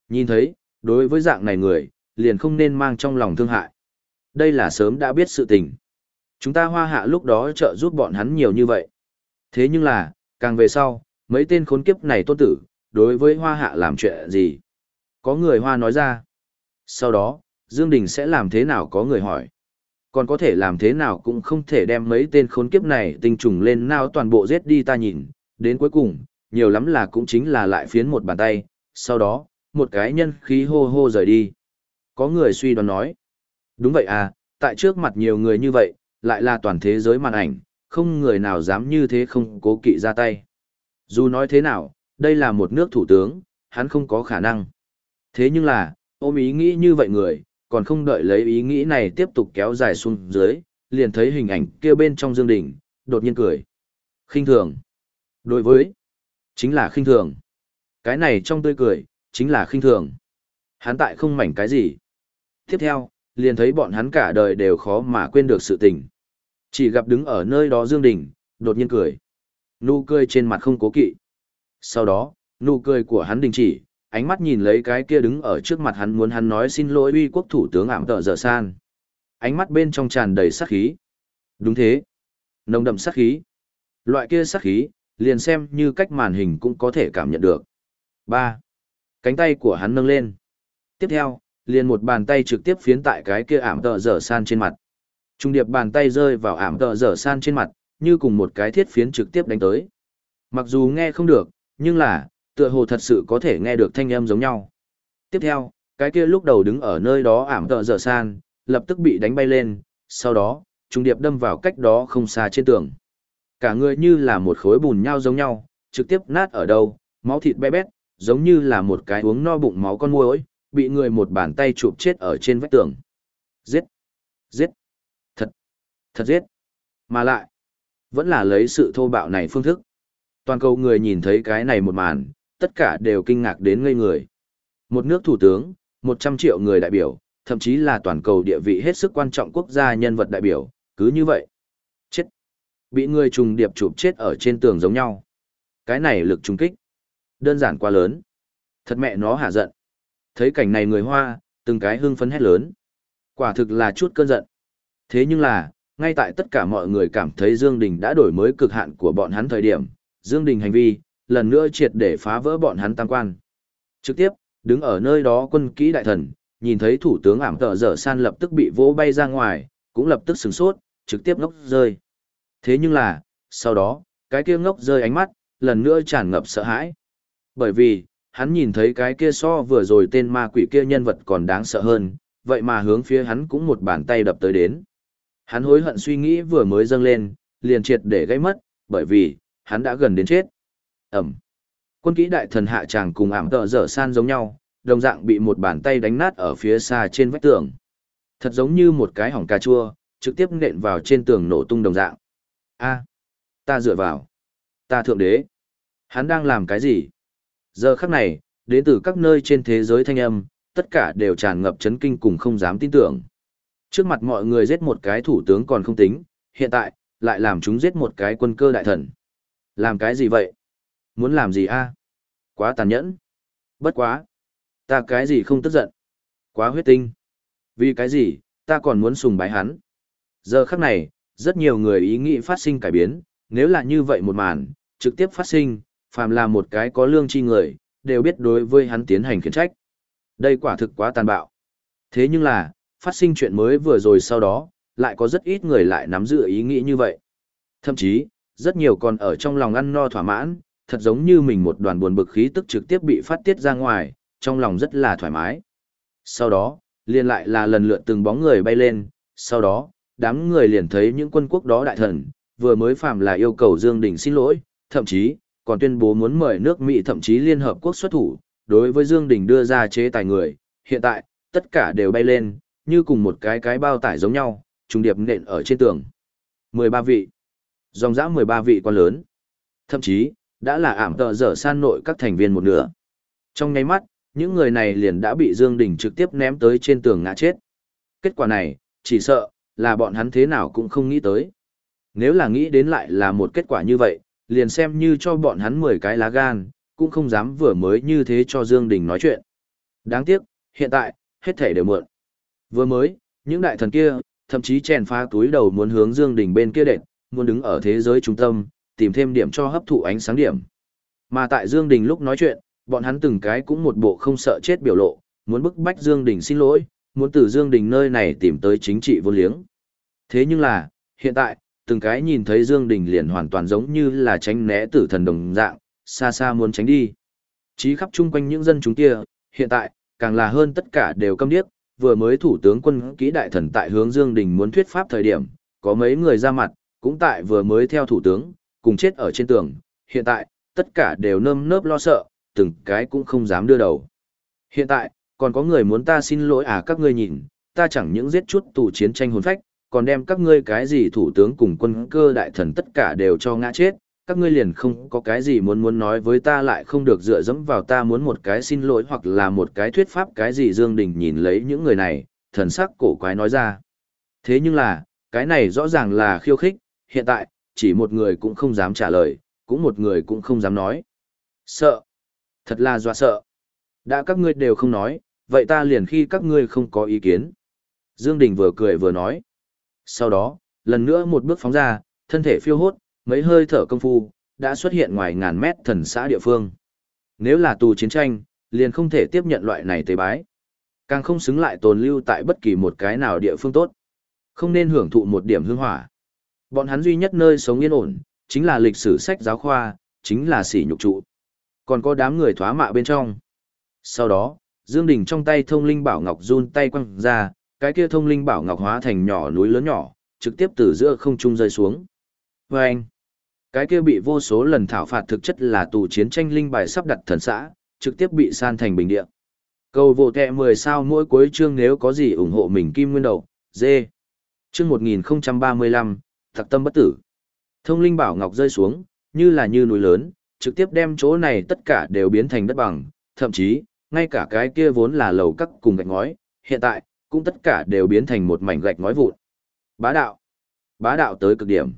Nhìn thấy, đối với dạng này người, liền không nên mang trong lòng thương hại. Đây là sớm đã biết sự tình. Chúng ta hoa hạ lúc đó trợ giúp bọn hắn nhiều như vậy. Thế nhưng là, càng về sau, mấy tên khốn kiếp này tôn tử, đối với hoa hạ làm chuyện gì? Có người hoa nói ra. Sau đó, Dương Đình sẽ làm thế nào có người hỏi. Còn có thể làm thế nào cũng không thể đem mấy tên khốn kiếp này tinh trùng lên nào toàn bộ giết đi ta nhìn. Đến cuối cùng, nhiều lắm là cũng chính là lại phiến một bàn tay. Sau đó, một cái nhân khí hô hô rời đi. Có người suy đoán nói. Đúng vậy à, tại trước mặt nhiều người như vậy, lại là toàn thế giới màn ảnh, không người nào dám như thế không cố kỵ ra tay. Dù nói thế nào, đây là một nước thủ tướng, hắn không có khả năng. Thế nhưng là, ôm ý nghĩ như vậy người, còn không đợi lấy ý nghĩ này tiếp tục kéo dài xuống dưới, liền thấy hình ảnh kia bên trong dương đỉnh, đột nhiên cười. khinh thường. Đối với, chính là khinh thường. Cái này trong tươi cười, chính là khinh thường. Hắn tại không mảnh cái gì. Tiếp theo, liền thấy bọn hắn cả đời đều khó mà quên được sự tình. Chỉ gặp đứng ở nơi đó Dương Đình, đột nhiên cười. Nụ cười trên mặt không cố kỵ. Sau đó, nụ cười của hắn đình chỉ, ánh mắt nhìn lấy cái kia đứng ở trước mặt hắn muốn hắn nói xin lỗi uy quốc thủ tướng ảm tợ dở san. Ánh mắt bên trong tràn đầy sát khí. Đúng thế. Nồng đậm sát khí. Loại kia sát khí, liền xem như cách màn hình cũng có thể cảm nhận được. 3. Cánh tay của hắn nâng lên. Tiếp theo, liền một bàn tay trực tiếp phiến tại cái kia ảm tợ dở san trên mặt. Trung điệp bàn tay rơi vào ảm tợ dở san trên mặt, như cùng một cái thiết phiến trực tiếp đánh tới. Mặc dù nghe không được, nhưng là, tựa hồ thật sự có thể nghe được thanh âm giống nhau. Tiếp theo, cái kia lúc đầu đứng ở nơi đó ảm tợ dở san, lập tức bị đánh bay lên, sau đó, trung điệp đâm vào cách đó không xa trên tường. Cả người như là một khối bùn nhau giống nhau, trực tiếp nát ở đâu, máu thịt bé bét, giống như là một cái uống no bụng máu con muỗi, bị người một bàn tay chụp chết ở trên vách tường. Giết! Giết! Thật! Thật giết! Mà lại, vẫn là lấy sự thô bạo này phương thức. Toàn cầu người nhìn thấy cái này một màn, tất cả đều kinh ngạc đến ngây người. Một nước thủ tướng, 100 triệu người đại biểu, thậm chí là toàn cầu địa vị hết sức quan trọng quốc gia nhân vật đại biểu, cứ như vậy. Chết. Bị người trùng điệp chụp chết ở trên tường giống nhau. Cái này lực trùng kích. Đơn giản quá lớn. Thật mẹ nó hả giận. Thấy cảnh này người Hoa, từng cái hưng phấn hét lớn. Quả thực là chút cơn giận. Thế nhưng là, ngay tại tất cả mọi người cảm thấy Dương Đình đã đổi mới cực hạn của bọn hắn thời điểm, Dương Đình hành vi, lần nữa triệt để phá vỡ bọn hắn tam quan. Trực tiếp, đứng ở nơi đó quân kỹ đại thần, nhìn thấy thủ tướng ảm tợ dở san lập tức bị vỗ bay ra ngoài, cũng lập tức sửng sốt, trực tiếp ngốc rơi. Thế nhưng là, sau đó, cái kia ngốc rơi ánh mắt, lần nữa tràn ngập sợ hãi. Bởi vì, hắn nhìn thấy cái kia so vừa rồi tên ma quỷ kia nhân vật còn đáng sợ hơn, vậy mà hướng phía hắn cũng một bàn tay đập tới đến. Hắn hối hận suy nghĩ vừa mới dâng lên, liền triệt để gây mất, bởi vì, hắn đã gần đến chết. Ẩm. Quân kỹ đại thần hạ tràng cùng ảm tợ dở san giống nhau, đồng dạng bị một bàn tay đánh nát ở phía xa trên vách tường. Thật giống như một cái hỏng cà chua, trực tiếp nện vào trên tường nổ tung đồng dạng. A, ta dựa vào. Ta thượng đế. Hắn đang làm cái gì? Giờ khắc này, đến từ các nơi trên thế giới thanh âm, tất cả đều tràn ngập chấn kinh cùng không dám tin tưởng. Trước mặt mọi người giết một cái thủ tướng còn không tính, hiện tại, lại làm chúng giết một cái quân cơ đại thần. Làm cái gì vậy? Muốn làm gì a? Quá tàn nhẫn. Bất quá. Ta cái gì không tức giận. Quá huyết tinh. Vì cái gì, ta còn muốn sùng bái hắn. Giờ khắc này, rất nhiều người ý nghĩ phát sinh cải biến, nếu là như vậy một màn, trực tiếp phát sinh, phàm là một cái có lương chi người, đều biết đối với hắn tiến hành khiển trách. Đây quả thực quá tàn bạo. Thế nhưng là, phát sinh chuyện mới vừa rồi sau đó, lại có rất ít người lại nắm giữ ý nghĩ như vậy. Thậm chí, rất nhiều còn ở trong lòng ăn no thỏa mãn, thật giống như mình một đoàn buồn bực khí tức trực tiếp bị phát tiết ra ngoài, trong lòng rất là thoải mái. Sau đó, liền lại là lần lượt từng bóng người bay lên, sau đó, đám người liền thấy những quân quốc đó đại thần, vừa mới phạm là yêu cầu Dương Đình xin lỗi, thậm chí, còn tuyên bố muốn mời nước Mỹ thậm chí Liên Hợp Quốc xuất thủ, đối với Dương Đình đưa ra chế tài người, hiện tại, tất cả đều bay lên, như cùng một cái cái bao tải giống nhau, trùng điệp nện ở trên tường. 13 vị. Dòng dã 13 vị quan lớn. Thậm chí, đã là ảm tờ dở san nội các thành viên một nửa. Trong nháy mắt, những người này liền đã bị Dương Đình trực tiếp ném tới trên tường ngã chết. Kết quả này, chỉ sợ, là bọn hắn thế nào cũng không nghĩ tới. Nếu là nghĩ đến lại là một kết quả như vậy, liền xem như cho bọn hắn 10 cái lá gan, cũng không dám vừa mới như thế cho Dương Đình nói chuyện. Đáng tiếc, hiện tại, hết thể đều muộn. Vừa mới, những đại thần kia, thậm chí chèn phá túi đầu muốn hướng Dương Đình bên kia đệt, muốn đứng ở thế giới trung tâm, tìm thêm điểm cho hấp thụ ánh sáng điểm. Mà tại Dương Đình lúc nói chuyện, bọn hắn từng cái cũng một bộ không sợ chết biểu lộ, muốn bức bách Dương Đình xin lỗi, muốn từ Dương Đình nơi này tìm tới chính trị vô liếng. Thế nhưng là, hiện tại, từng cái nhìn thấy Dương Đình liền hoàn toàn giống như là tránh né tử thần đồng dạng, xa xa muốn tránh đi. Chí khắp chung quanh những dân chúng kia, hiện tại, càng là hơn tất cả đều câm điếc, vừa mới thủ tướng quân kỹ đại thần tại hướng Dương Đình muốn thuyết pháp thời điểm, có mấy người ra mặt, cũng tại vừa mới theo thủ tướng, cùng chết ở trên tường, hiện tại, tất cả đều nơm nớp lo sợ, từng cái cũng không dám đưa đầu. Hiện tại, còn có người muốn ta xin lỗi à các ngươi nhìn, ta chẳng những giết chút tù chiến tranh hồn phách, còn đem các ngươi cái gì thủ tướng cùng quân cơ đại thần tất cả đều cho ngã chết, các ngươi liền không có cái gì muốn muốn nói với ta lại không được dựa dẫm vào ta muốn một cái xin lỗi hoặc là một cái thuyết pháp cái gì Dương Đình nhìn lấy những người này, thần sắc cổ quái nói ra. Thế nhưng là, cái này rõ ràng là khiêu khích, hiện tại, chỉ một người cũng không dám trả lời, cũng một người cũng không dám nói. Sợ. Thật là dọa sợ. Đã các ngươi đều không nói, vậy ta liền khi các ngươi không có ý kiến. Dương Đình vừa cười vừa nói. Sau đó, lần nữa một bước phóng ra, thân thể phiêu hốt, mấy hơi thở công phu, đã xuất hiện ngoài ngàn mét thần xã địa phương. Nếu là tù chiến tranh, liền không thể tiếp nhận loại này tế bái. Càng không xứng lại tồn lưu tại bất kỳ một cái nào địa phương tốt. Không nên hưởng thụ một điểm hương hỏa. Bọn hắn duy nhất nơi sống yên ổn, chính là lịch sử sách giáo khoa, chính là sỉ nhục trụ. Còn có đám người thoá mạ bên trong. Sau đó, Dương Đình trong tay thông linh bảo ngọc run tay quăng ra, cái kia thông linh bảo ngọc hóa thành nhỏ núi lớn nhỏ, trực tiếp từ giữa không trung rơi xuống. Và anh, cái kia bị vô số lần thảo phạt thực chất là tù chiến tranh linh bài sắp đặt thần xã, trực tiếp bị san thành bình địa. Cầu vô kẹ 10 sao mỗi cuối chương nếu có gì ủng hộ mình kim nguyên đầu, dê. Chương 1035, thật tâm bất tử. Thông linh bảo ngọc rơi xuống, như là như núi lớn, trực tiếp đem chỗ này tất cả đều biến thành đất bằng, thậm chí, ngay cả cái kia vốn là lầu cắt cùng gạch ngói, hiện tại, cũng tất cả đều biến thành một mảnh gạch ngói vụn. Bá đạo. Bá đạo tới cực điểm.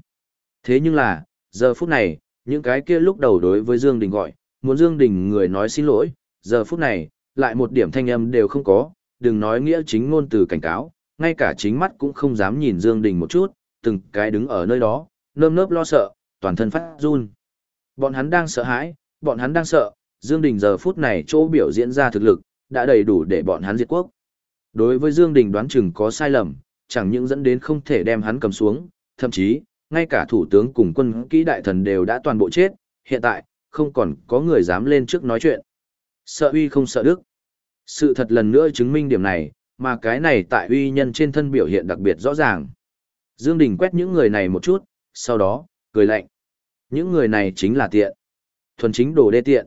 Thế nhưng là, giờ phút này, những cái kia lúc đầu đối với Dương Đình gọi, muốn Dương Đình người nói xin lỗi, giờ phút này, lại một điểm thanh âm đều không có, đừng nói nghĩa chính ngôn từ cảnh cáo, ngay cả chính mắt cũng không dám nhìn Dương Đình một chút, từng cái đứng ở nơi đó, nơm nớp lo sợ, toàn thân phát run. Bọn hắn đang sợ hãi, bọn hắn đang sợ, Dương Đình giờ phút này chỗ biểu diễn ra thực lực, đã đầy đủ để bọn hắn diệt quốc. Đối với Dương Đình đoán chừng có sai lầm, chẳng những dẫn đến không thể đem hắn cầm xuống, thậm chí, ngay cả thủ tướng cùng quân kỹ đại thần đều đã toàn bộ chết, hiện tại, không còn có người dám lên trước nói chuyện. Sợ uy không sợ đức. Sự thật lần nữa chứng minh điểm này, mà cái này tại uy nhân trên thân biểu hiện đặc biệt rõ ràng. Dương Đình quét những người này một chút, sau đó, cười lạnh. Những người này chính là tiện. Thuần chính đồ đê tiện.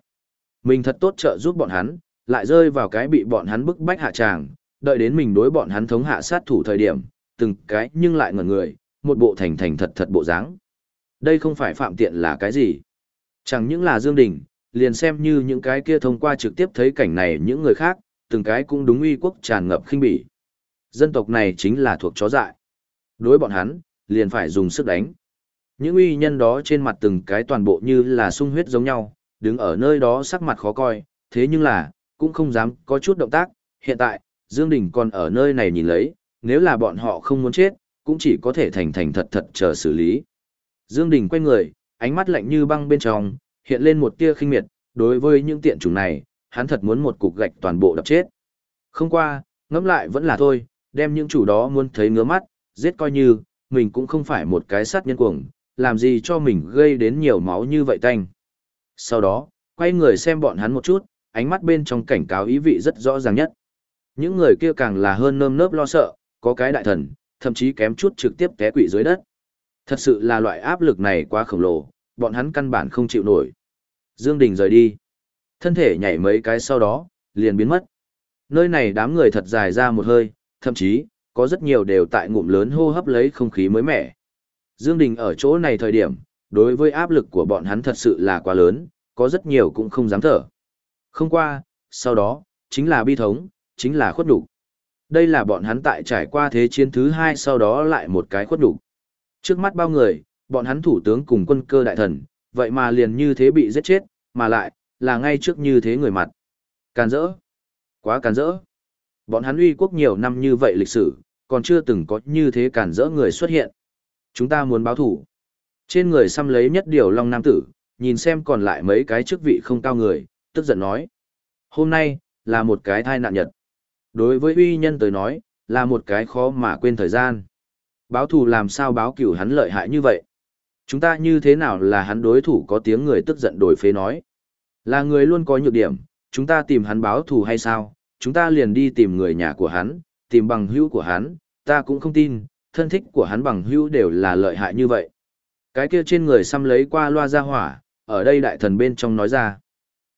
Mình thật tốt trợ giúp bọn hắn, lại rơi vào cái bị bọn hắn bức bách hạ tràng, đợi đến mình đối bọn hắn thống hạ sát thủ thời điểm, từng cái nhưng lại ngẩn người, một bộ thành thành thật thật bộ dáng. Đây không phải phạm tiện là cái gì. Chẳng những là Dương Đình, liền xem như những cái kia thông qua trực tiếp thấy cảnh này những người khác, từng cái cũng đúng uy quốc tràn ngập khinh bỉ. Dân tộc này chính là thuộc chó dại. Đối bọn hắn, liền phải dùng sức đánh. Những uy nhân đó trên mặt từng cái toàn bộ như là sung huyết giống nhau, đứng ở nơi đó sắc mặt khó coi, thế nhưng là, cũng không dám có chút động tác. Hiện tại, Dương Đình còn ở nơi này nhìn lấy, nếu là bọn họ không muốn chết, cũng chỉ có thể thành thành thật thật chờ xử lý. Dương Đình quay người, ánh mắt lạnh như băng bên trong, hiện lên một tia khinh miệt, đối với những tiện chủng này, hắn thật muốn một cục gạch toàn bộ đập chết. Không qua, ngẫm lại vẫn là thôi, đem những chủ đó muốn thấy ngứa mắt, giết coi như, mình cũng không phải một cái sát nhân cuồng, làm gì cho mình gây đến nhiều máu như vậy tanh. Sau đó, quay người xem bọn hắn một chút, ánh mắt bên trong cảnh cáo ý vị rất rõ ràng nhất. Những người kia càng là hơn nơm nớp lo sợ, có cái đại thần, thậm chí kém chút trực tiếp té quỵ dưới đất. Thật sự là loại áp lực này quá khổng lồ, bọn hắn căn bản không chịu nổi. Dương Đình rời đi. Thân thể nhảy mấy cái sau đó, liền biến mất. Nơi này đám người thật dài ra một hơi, thậm chí, có rất nhiều đều tại ngụm lớn hô hấp lấy không khí mới mẻ. Dương Đình ở chỗ này thời điểm, đối với áp lực của bọn hắn thật sự là quá lớn, có rất nhiều cũng không dám thở. Không qua, sau đó, chính là bi thống, chính là khuất nhục. Đây là bọn hắn tại trải qua thế chiến thứ hai sau đó lại một cái khuất nhục. Trước mắt bao người, bọn hắn thủ tướng cùng quân cơ đại thần, vậy mà liền như thế bị giết chết, mà lại, là ngay trước như thế người mặt. Càn rỡ. Quá càn rỡ. Bọn hắn uy quốc nhiều năm như vậy lịch sử, còn chưa từng có như thế càn rỡ người xuất hiện. Chúng ta muốn báo thủ. Trên người xăm lấy nhất điều long nam tử, nhìn xem còn lại mấy cái chức vị không cao người, tức giận nói. Hôm nay, là một cái thai nạn nhật. Đối với uy nhân tới nói, là một cái khó mà quên thời gian. Báo thù làm sao báo cửu hắn lợi hại như vậy? Chúng ta như thế nào là hắn đối thủ có tiếng người tức giận đổi phế nói? Là người luôn có nhược điểm, chúng ta tìm hắn báo thù hay sao? Chúng ta liền đi tìm người nhà của hắn, tìm bằng hữu của hắn, ta cũng không tin, thân thích của hắn bằng hữu đều là lợi hại như vậy. Cái kia trên người xăm lấy qua loa ra hỏa, ở đây đại thần bên trong nói ra.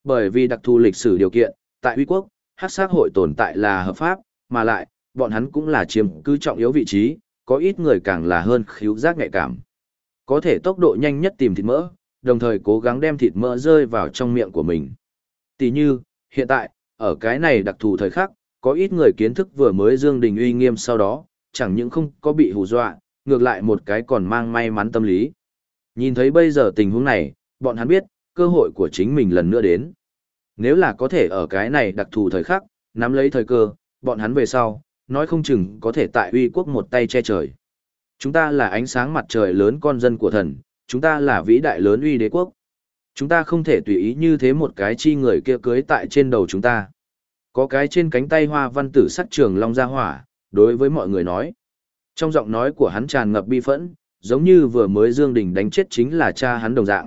Bởi vì đặc thù lịch sử điều kiện, tại Uy Quốc, hát sát hội tồn tại là hợp pháp, mà lại, bọn hắn cũng là chiếm cứ trọng yếu vị trí, có ít người càng là hơn khíu giác nhạy cảm. Có thể tốc độ nhanh nhất tìm thịt mỡ, đồng thời cố gắng đem thịt mỡ rơi vào trong miệng của mình. Tỷ như, hiện tại, ở cái này đặc thù thời khắc, có ít người kiến thức vừa mới dương đình uy nghiêm sau đó, chẳng những không có bị hù dọa, ngược lại một cái còn mang may mắn tâm lý. Nhìn thấy bây giờ tình huống này, bọn hắn biết, cơ hội của chính mình lần nữa đến. Nếu là có thể ở cái này đặc thù thời khắc, nắm lấy thời cơ, bọn hắn về sau, nói không chừng có thể tại uy quốc một tay che trời. Chúng ta là ánh sáng mặt trời lớn con dân của thần, chúng ta là vĩ đại lớn uy đế quốc. Chúng ta không thể tùy ý như thế một cái chi người kia cưới tại trên đầu chúng ta. Có cái trên cánh tay hoa văn tử sắc trường long ra hỏa, đối với mọi người nói. Trong giọng nói của hắn tràn ngập bi phẫn, giống như vừa mới Dương Đình đánh chết chính là cha hắn đồng dạng.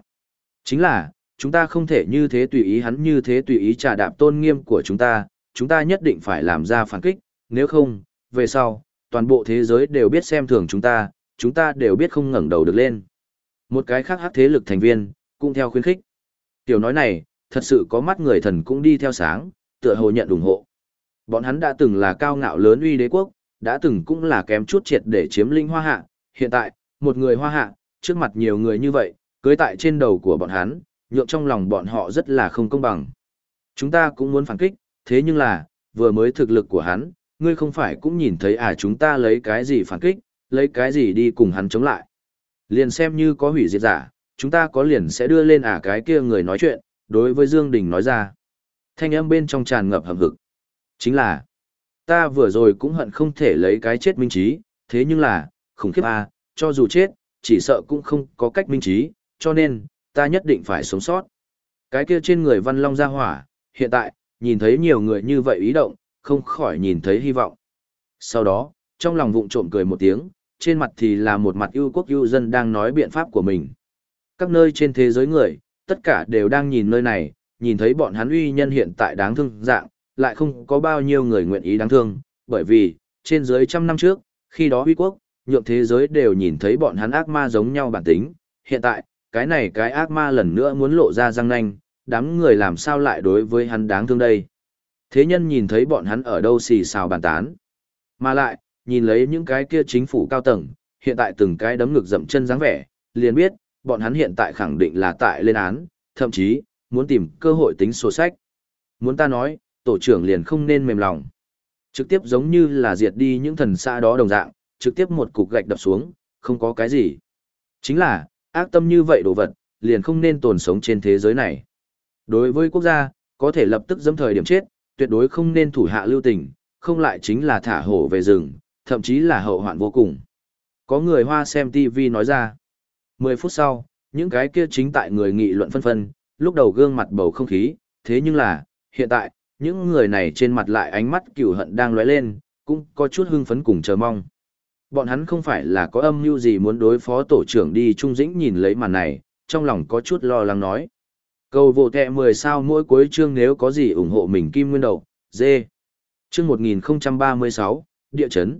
Chính là, chúng ta không thể như thế tùy ý hắn như thế tùy ý trà đạp tôn nghiêm của chúng ta, chúng ta nhất định phải làm ra phản kích, nếu không, về sau, toàn bộ thế giới đều biết xem thường chúng ta, chúng ta đều biết không ngẩng đầu được lên. Một cái khác hắc thế lực thành viên, cũng theo khuyến khích. Tiểu nói này, thật sự có mắt người thần cũng đi theo sáng, tựa hồ nhận ủng hộ. Bọn hắn đã từng là cao ngạo lớn uy đế quốc, đã từng cũng là kém chút triệt để chiếm linh hoa hạ, hiện tại, một người hoa hạ, trước mặt nhiều người như vậy, cưới tại trên đầu của bọn hắn, nhượng trong lòng bọn họ rất là không công bằng. Chúng ta cũng muốn phản kích, thế nhưng là, vừa mới thực lực của hắn, ngươi không phải cũng nhìn thấy à chúng ta lấy cái gì phản kích, lấy cái gì đi cùng hắn chống lại. Liền xem như có hủy diệt giả, chúng ta có liền sẽ đưa lên à cái kia người nói chuyện, đối với Dương Đình nói ra. Thanh âm bên trong tràn ngập hầm hực. Chính là, ta vừa rồi cũng hận không thể lấy cái chết minh trí, thế nhưng là, khủng khiếp à, cho dù chết, chỉ sợ cũng không có cách minh trí, cho nên, ta nhất định phải sống sót. Cái kia trên người văn long ra hỏa, hiện tại, nhìn thấy nhiều người như vậy ý động, không khỏi nhìn thấy hy vọng. Sau đó, trong lòng vụng trộm cười một tiếng, trên mặt thì là một mặt ưu quốc ưu dân đang nói biện pháp của mình. Các nơi trên thế giới người, tất cả đều đang nhìn nơi này, nhìn thấy bọn hắn uy nhân hiện tại đáng thương dạng, lại không có bao nhiêu người nguyện ý đáng thương, bởi vì, trên dưới trăm năm trước, khi đó uy quốc, nhượng thế giới đều nhìn thấy bọn hắn ác ma giống nhau bản tính, hiện tại, cái này cái ác ma lần nữa muốn lộ ra răng nanh, đám người làm sao lại đối với hắn đáng thương đây. Thế nhân nhìn thấy bọn hắn ở đâu xì xào bàn tán. Mà lại, nhìn lấy những cái kia chính phủ cao tầng, hiện tại từng cái đấm ngực dậm chân dáng vẻ, liền biết, bọn hắn hiện tại khẳng định là tại lên án, thậm chí, muốn tìm cơ hội tính sổ sách. Muốn ta nói, tổ trưởng liền không nên mềm lòng. Trực tiếp giống như là diệt đi những thần xa đó đồng dạng, trực tiếp một cục gạch đập xuống, không có cái gì. Chính là, ác tâm như vậy đồ vật, liền không nên tồn sống trên thế giới này. Đối với quốc gia, có thể lập tức dâm thời điểm chết, tuyệt đối không nên thủ hạ lưu tình, không lại chính là thả hổ về rừng, thậm chí là hậu hoạn vô cùng. Có người hoa xem TV nói ra. 10 phút sau, những cái kia chính tại người nghị luận phân phân, lúc đầu gương mặt bầu không khí, thế nhưng là, hiện tại, những người này trên mặt lại ánh mắt cừu hận đang lóe lên, cũng có chút hưng phấn cùng chờ mong. Bọn hắn không phải là có âm mưu gì muốn đối phó tổ trưởng đi trung dĩnh nhìn lấy màn này, trong lòng có chút lo lắng nói. Cầu vô tệ 10 sao mỗi cuối chương nếu có gì ủng hộ mình kim nguyên đầu, dê. Chương 1036, địa chấn.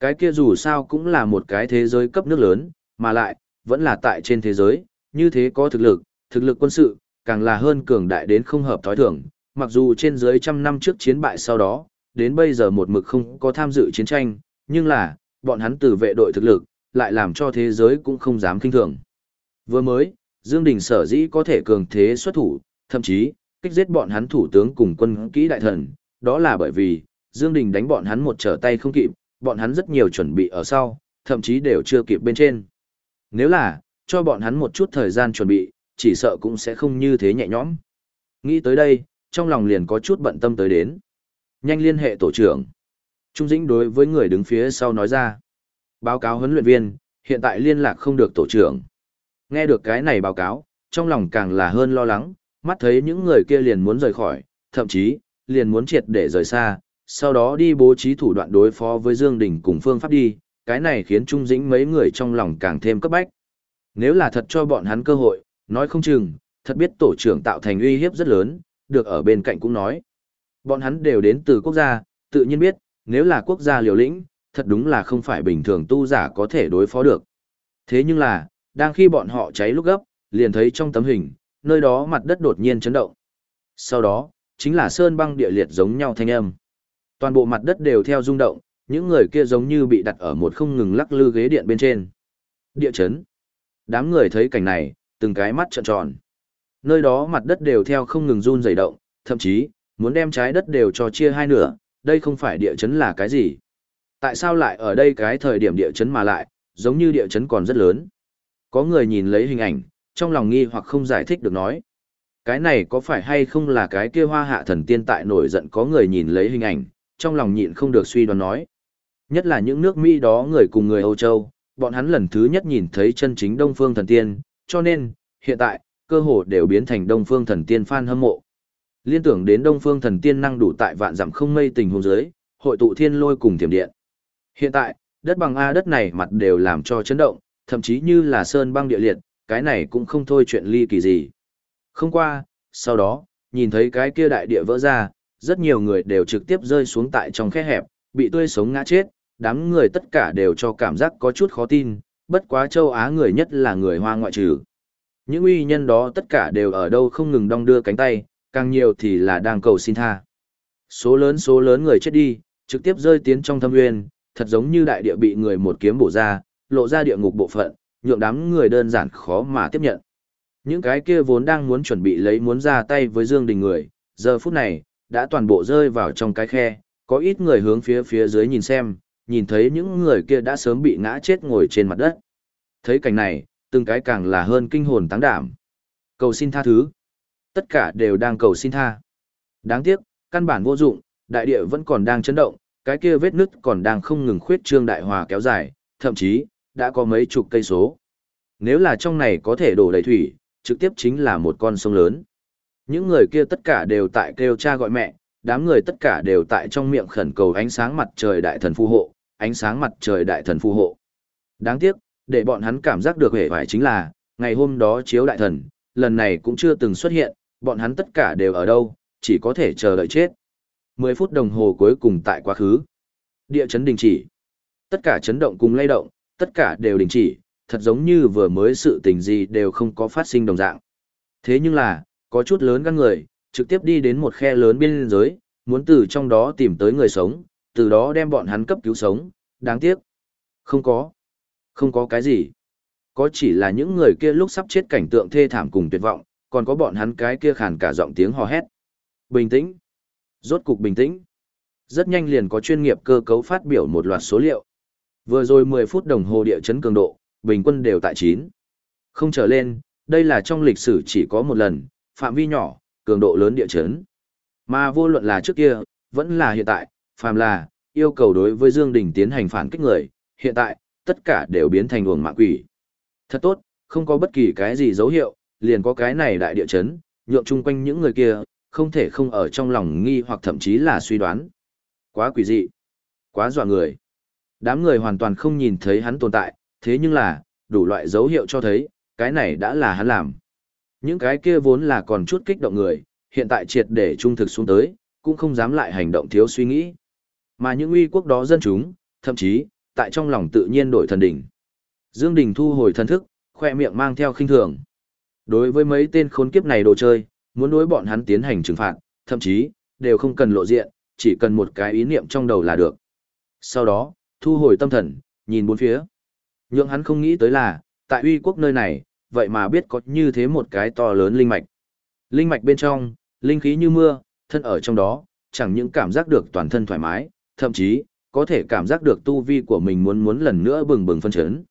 Cái kia dù sao cũng là một cái thế giới cấp nước lớn, mà lại, vẫn là tại trên thế giới, như thế có thực lực, thực lực quân sự, càng là hơn cường đại đến không hợp thói thường, mặc dù trên dưới trăm năm trước chiến bại sau đó, đến bây giờ một mực không có tham dự chiến tranh, nhưng là, bọn hắn từ vệ đội thực lực, lại làm cho thế giới cũng không dám kinh thường. Vừa mới, Dương Đình sở dĩ có thể cường thế xuất thủ, thậm chí, kích giết bọn hắn thủ tướng cùng quân kỹ đại thần, đó là bởi vì, Dương Đình đánh bọn hắn một trở tay không kịp, bọn hắn rất nhiều chuẩn bị ở sau, thậm chí đều chưa kịp bên trên. Nếu là, cho bọn hắn một chút thời gian chuẩn bị, chỉ sợ cũng sẽ không như thế nhẹ nhõm. Nghĩ tới đây, trong lòng liền có chút bận tâm tới đến. Nhanh liên hệ tổ trưởng. Trung Dĩnh đối với người đứng phía sau nói ra. Báo cáo huấn luyện viên, hiện tại liên lạc không được tổ trưởng. Nghe được cái này báo cáo, trong lòng càng là hơn lo lắng, mắt thấy những người kia liền muốn rời khỏi, thậm chí, liền muốn triệt để rời xa, sau đó đi bố trí thủ đoạn đối phó với Dương Đình cùng phương pháp đi, cái này khiến Trung Dĩnh mấy người trong lòng càng thêm cấp bách. Nếu là thật cho bọn hắn cơ hội, nói không chừng, thật biết tổ trưởng tạo thành uy hiếp rất lớn, được ở bên cạnh cũng nói. Bọn hắn đều đến từ quốc gia, tự nhiên biết, nếu là quốc gia liều lĩnh, thật đúng là không phải bình thường tu giả có thể đối phó được. Thế nhưng là, đang khi bọn họ cháy lúc gấp, liền thấy trong tấm hình, nơi đó mặt đất đột nhiên chấn động. Sau đó, chính là sơn băng địa liệt giống nhau thanh âm. Toàn bộ mặt đất đều theo rung động, những người kia giống như bị đặt ở một không ngừng lắc lư ghế điện bên trên. Địa chấn. Đám người thấy cảnh này, từng cái mắt trợn tròn. Nơi đó mặt đất đều theo không ngừng run rẩy động, thậm chí, muốn đem trái đất đều cho chia hai nửa, đây không phải địa chấn là cái gì. Tại sao lại ở đây cái thời điểm địa chấn mà lại, giống như địa chấn còn rất lớn. Có người nhìn lấy hình ảnh, trong lòng nghi hoặc không giải thích được nói. Cái này có phải hay không là cái kia hoa hạ thần tiên tại nổi giận có người nhìn lấy hình ảnh, trong lòng nhịn không được suy đoán nói. Nhất là những nước Mỹ đó người cùng người Âu Châu, bọn hắn lần thứ nhất nhìn thấy chân chính Đông Phương thần tiên, cho nên, hiện tại, cơ hồ đều biến thành Đông Phương thần tiên fan hâm mộ. Liên tưởng đến Đông Phương thần tiên năng đủ tại vạn dặm không mây tình huống dưới, hội tụ thiên lôi cùng thiểm điện. Hiện tại, đất bằng A đất này mặt đều làm cho chấn động, thậm chí như là sơn băng địa liệt, cái này cũng không thôi chuyện ly kỳ gì. Không qua, sau đó, nhìn thấy cái kia đại địa vỡ ra, rất nhiều người đều trực tiếp rơi xuống tại trong khe hẹp, bị tươi sống ngã chết, đám người tất cả đều cho cảm giác có chút khó tin, bất quá châu Á người nhất là người Hoa ngoại trừ. Những uy nhân đó tất cả đều ở đâu không ngừng đong đưa cánh tay, càng nhiều thì là đang cầu xin tha. Số lớn số lớn người chết đi, trực tiếp rơi tiến trong thâm nguyên, thật giống như đại địa bị người một kiếm bổ ra, lộ ra địa ngục bộ phận, nhượng đám người đơn giản khó mà tiếp nhận. Những cái kia vốn đang muốn chuẩn bị lấy muốn ra tay với Dương Đình người, giờ phút này, đã toàn bộ rơi vào trong cái khe, có ít người hướng phía phía dưới nhìn xem, nhìn thấy những người kia đã sớm bị ngã chết ngồi trên mặt đất. Thấy cảnh này, từng cái càng là hơn kinh hồn táng đảm. Cầu xin tha thứ. Tất cả đều đang cầu xin tha. Đáng tiếc, căn bản vô dụng, đại địa vẫn còn đang chấn động, cái kia vết nứt còn đang không ngừng khuyết trương đại hòa kéo dài, thậm chí, đã có mấy chục cây số. Nếu là trong này có thể đổ đầy thủy, trực tiếp chính là một con sông lớn. Những người kia tất cả đều tại kêu cha gọi mẹ, đám người tất cả đều tại trong miệng khẩn cầu ánh sáng mặt trời đại thần phù hộ, ánh sáng mặt trời đại thần phù hộ. Đáng tiếc, để bọn hắn cảm giác được hề vải chính là, ngày hôm đó chiếu đại thần, lần này cũng chưa từng xuất hiện, bọn hắn tất cả đều ở đâu, chỉ có thể chờ đợi chết. 10 phút đồng hồ cuối cùng tại quá khứ. Địa chấn đình chỉ. Tất cả chấn động cùng lay động, tất cả đều đình chỉ, thật giống như vừa mới sự tình gì đều không có phát sinh đồng dạng. Thế nhưng là, có chút lớn các người, trực tiếp đi đến một khe lớn biên giới, muốn từ trong đó tìm tới người sống, từ đó đem bọn hắn cấp cứu sống, đáng tiếc. Không có. Không có cái gì. Có chỉ là những người kia lúc sắp chết cảnh tượng thê thảm cùng tuyệt vọng, còn có bọn hắn cái kia khàn cả giọng tiếng hò hét. Bình tĩnh. Rốt cục bình tĩnh. Rất nhanh liền có chuyên nghiệp cơ cấu phát biểu một loạt số liệu. Vừa rồi 10 phút đồng hồ địa chấn cường độ, bình quân đều tại 9. Không trở lên, đây là trong lịch sử chỉ có một lần, phạm vi nhỏ, cường độ lớn địa chấn. Mà vô luận là trước kia, vẫn là hiện tại, phàm là, yêu cầu đối với Dương Đình tiến hành phản kích người, hiện tại, tất cả đều biến thành uổng mạng quỷ. Thật tốt, không có bất kỳ cái gì dấu hiệu, liền có cái này đại địa chấn, nhượng chung quanh những người kia, không thể không ở trong lòng nghi hoặc thậm chí là suy đoán. Quá quỷ dị, quá dọa người. Đám người hoàn toàn không nhìn thấy hắn tồn tại, thế nhưng là, đủ loại dấu hiệu cho thấy, cái này đã là hắn làm. Những cái kia vốn là còn chút kích động người, hiện tại triệt để trung thực xuống tới, cũng không dám lại hành động thiếu suy nghĩ. Mà những uy quốc đó dân chúng, thậm chí, tại trong lòng tự nhiên đổi thần đỉnh. Dương Đình thu hồi thần thức, khoe miệng mang theo khinh thường. Đối với mấy tên khốn kiếp này đồ chơi, muốn đối bọn hắn tiến hành trừng phạt, thậm chí, đều không cần lộ diện, chỉ cần một cái ý niệm trong đầu là được. Sau đó, thu hồi tâm thần, nhìn bốn phía. Nhưng hắn không nghĩ tới là, tại uy quốc nơi này, vậy mà biết có như thế một cái to lớn linh mạch. Linh mạch bên trong, linh khí như mưa, thân ở trong đó, chẳng những cảm giác được toàn thân thoải mái, thậm chí, có thể cảm giác được tu vi của mình muốn muốn lần nữa bừng bừng phân chấn.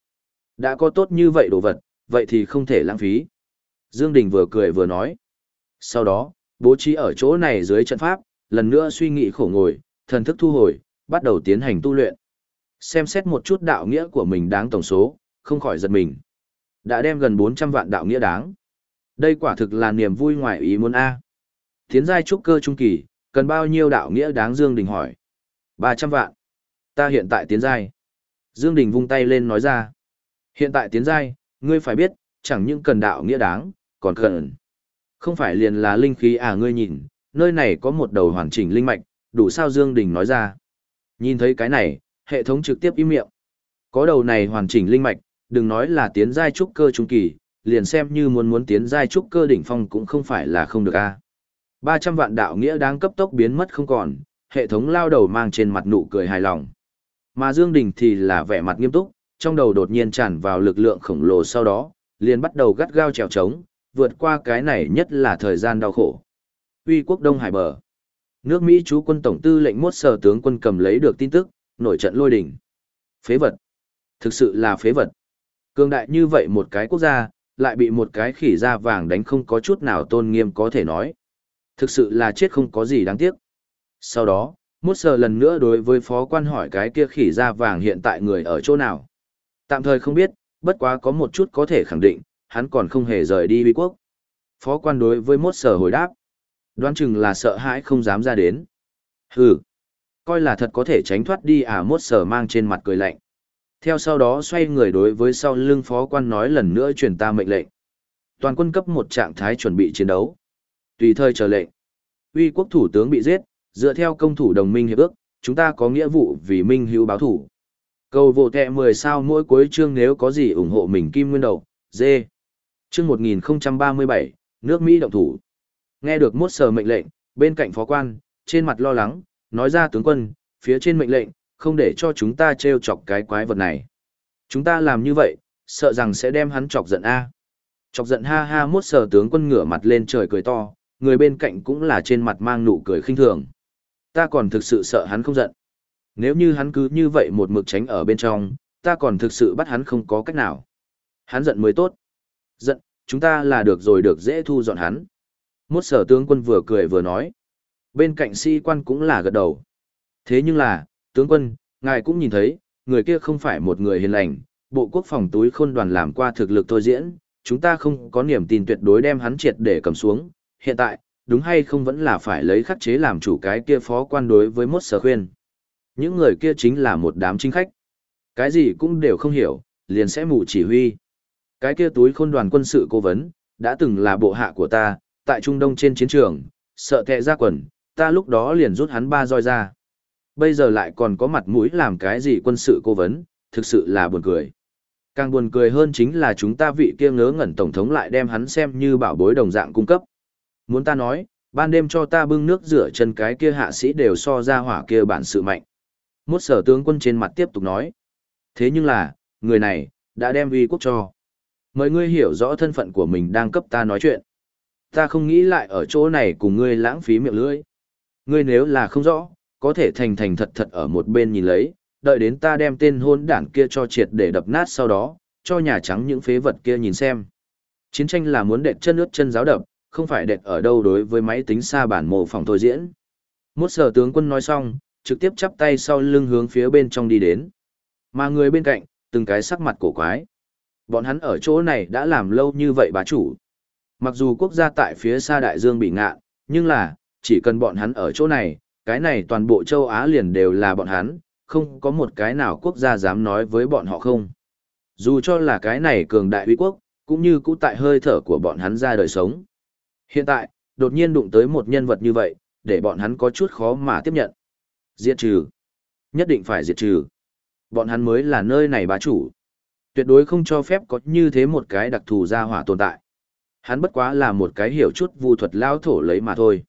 Đã có tốt như vậy đồ vật, vậy thì không thể lãng phí. Dương Đình vừa cười vừa nói. Sau đó, bố trí ở chỗ này dưới trận pháp, lần nữa suy nghĩ khổ ngồi, thần thức thu hồi, bắt đầu tiến hành tu luyện. Xem xét một chút đạo nghĩa của mình đáng tổng số, không khỏi giật mình. Đã đem gần 400 vạn đạo nghĩa đáng. Đây quả thực là niềm vui ngoài ý muốn A. Tiến giai trúc cơ trung kỳ, cần bao nhiêu đạo nghĩa đáng Dương Đình hỏi. 300 vạn. Ta hiện tại tiến giai. Dương Đình vung tay lên nói ra. Hiện tại tiến giai, ngươi phải biết, chẳng những cần đạo nghĩa đáng, còn cần. Không phải liền là linh khí à ngươi nhìn, nơi này có một đầu hoàn chỉnh linh mạch, đủ sao Dương Đình nói ra. Nhìn thấy cái này, hệ thống trực tiếp im miệng. Có đầu này hoàn chỉnh linh mạch, đừng nói là tiến giai trúc cơ trung kỳ, liền xem như muốn muốn tiến giai trúc cơ đỉnh phong cũng không phải là không được a. À. 300 vạn đạo nghĩa đáng cấp tốc biến mất không còn, hệ thống lao đầu mang trên mặt nụ cười hài lòng. Mà Dương Đình thì là vẻ mặt nghiêm túc, trong đầu đột nhiên tràn vào lực lượng khổng lồ sau đó, liền bắt đầu gắt gao trèo trống, vượt qua cái này nhất là thời gian đau khổ. Uy quốc Đông Hải bờ. Nước Mỹ chú quân tổng tư lệnh mốt sở tướng quân cầm lấy được tin tức, nổi trận lôi đỉnh. Phế vật. Thực sự là phế vật. Cường đại như vậy một cái quốc gia, lại bị một cái khỉ da vàng đánh không có chút nào tôn nghiêm có thể nói. Thực sự là chết không có gì đáng tiếc. Sau đó, Mốt sở lần nữa đối với phó quan hỏi cái kia khỉ da vàng hiện tại người ở chỗ nào. Tạm thời không biết, bất quá có một chút có thể khẳng định, hắn còn không hề rời đi uy quốc. Phó quan đối với mốt sở hồi đáp. Đoán chừng là sợ hãi không dám ra đến. Hừ. Coi là thật có thể tránh thoát đi à mốt sở mang trên mặt cười lạnh. Theo sau đó xoay người đối với sau lưng phó quan nói lần nữa truyền ta mệnh lệnh. Toàn quân cấp một trạng thái chuẩn bị chiến đấu. Tùy thời chờ lệnh. Uy quốc thủ tướng bị giết, dựa theo công thủ đồng minh hiệp ước, chúng ta có nghĩa vụ vì minh hữu báo thủ, Cầu vô kẹ 10 sao mỗi cuối chương nếu có gì ủng hộ mình Kim Nguyên Đầu, dê. Trước 1037, nước Mỹ động thủ. Nghe được mốt sờ mệnh lệnh, bên cạnh phó quan, trên mặt lo lắng, nói ra tướng quân, phía trên mệnh lệnh, không để cho chúng ta treo chọc cái quái vật này. Chúng ta làm như vậy, sợ rằng sẽ đem hắn chọc giận A. Chọc giận ha ha mốt sờ tướng quân ngửa mặt lên trời cười to, người bên cạnh cũng là trên mặt mang nụ cười khinh thường. Ta còn thực sự sợ hắn không giận. Nếu như hắn cứ như vậy một mực tránh ở bên trong, ta còn thực sự bắt hắn không có cách nào. Hắn giận mới tốt. Giận, chúng ta là được rồi được dễ thu dọn hắn. Mốt sở tướng quân vừa cười vừa nói. Bên cạnh sĩ quan cũng là gật đầu. Thế nhưng là, tướng quân, ngài cũng nhìn thấy, người kia không phải một người hiền lành, bộ quốc phòng túi khôn đoàn làm qua thực lực thôi diễn, chúng ta không có niềm tin tuyệt đối đem hắn triệt để cầm xuống. Hiện tại, đúng hay không vẫn là phải lấy khắc chế làm chủ cái kia phó quan đối với mốt sở khuyên. Những người kia chính là một đám chính khách. Cái gì cũng đều không hiểu, liền sẽ mù chỉ huy. Cái kia túi khôn đoàn quân sự cố vấn, đã từng là bộ hạ của ta, tại Trung Đông trên chiến trường, sợ kẹ ra quần, ta lúc đó liền rút hắn ba roi ra. Bây giờ lại còn có mặt mũi làm cái gì quân sự cố vấn, thực sự là buồn cười. Càng buồn cười hơn chính là chúng ta vị kia ngớ ngẩn tổng thống lại đem hắn xem như bảo bối đồng dạng cung cấp. Muốn ta nói, ban đêm cho ta bưng nước rửa chân cái kia hạ sĩ đều so ra hỏa kia bản sự mạnh. Mốt sở tướng quân trên mặt tiếp tục nói. Thế nhưng là, người này, đã đem uy quốc cho. Mời ngươi hiểu rõ thân phận của mình đang cấp ta nói chuyện. Ta không nghĩ lại ở chỗ này cùng ngươi lãng phí miệng lưỡi. Ngươi nếu là không rõ, có thể thành thành thật thật ở một bên nhìn lấy, đợi đến ta đem tên hôn đảng kia cho triệt để đập nát sau đó, cho Nhà Trắng những phế vật kia nhìn xem. Chiến tranh là muốn đệt chân ướt chân giáo đập, không phải đệt ở đâu đối với máy tính xa bản mô phỏng thôi diễn. Mốt sở tướng quân nói xong, trực tiếp chắp tay sau lưng hướng phía bên trong đi đến. Mà người bên cạnh, từng cái sắc mặt cổ quái. Bọn hắn ở chỗ này đã làm lâu như vậy bá chủ. Mặc dù quốc gia tại phía xa đại dương bị ngạ, nhưng là, chỉ cần bọn hắn ở chỗ này, cái này toàn bộ châu Á liền đều là bọn hắn, không có một cái nào quốc gia dám nói với bọn họ không. Dù cho là cái này cường đại uy quốc, cũng như cũ tại hơi thở của bọn hắn ra đời sống. Hiện tại, đột nhiên đụng tới một nhân vật như vậy, để bọn hắn có chút khó mà tiếp nhận. Diệt trừ. Nhất định phải diệt trừ. Bọn hắn mới là nơi này bá chủ. Tuyệt đối không cho phép có như thế một cái đặc thù gia hỏa tồn tại. Hắn bất quá là một cái hiểu chút vu thuật lao thổ lấy mà thôi.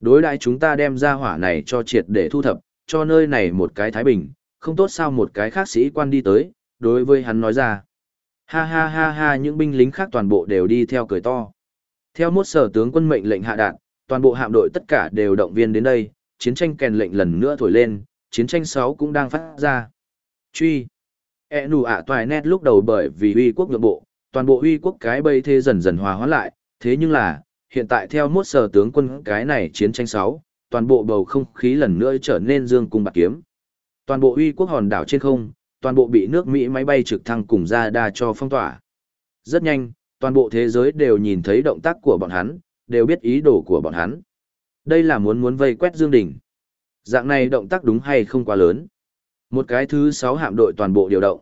Đối đại chúng ta đem gia hỏa này cho triệt để thu thập, cho nơi này một cái thái bình, không tốt sao một cái khác sĩ quan đi tới, đối với hắn nói ra. Ha ha ha ha những binh lính khác toàn bộ đều đi theo cười to. Theo một sở tướng quân mệnh lệnh hạ đạn, toàn bộ hạm đội tất cả đều động viên đến đây, chiến tranh kèn lệnh lần nữa thổi lên, chiến tranh 6 cũng đang phát ra. Truy. E nù ạ toài nét lúc đầu bởi vì uy quốc nhượng bộ, toàn bộ uy quốc cái bây thế dần dần hòa hóa lại, thế nhưng là, hiện tại theo mốt sở tướng quân cái này chiến tranh 6, toàn bộ bầu không khí lần nữa trở nên dương cung bạc kiếm. Toàn bộ uy quốc hòn đảo trên không, toàn bộ bị nước Mỹ máy bay trực thăng cùng ra đa cho phong tỏa. Rất nhanh, toàn bộ thế giới đều nhìn thấy động tác của bọn hắn, đều biết ý đồ của bọn hắn. Đây là muốn muốn vây quét Dương Đình. Dạng này động tác đúng hay không quá lớn. Một cái thứ sáu hạm đội toàn bộ điều động.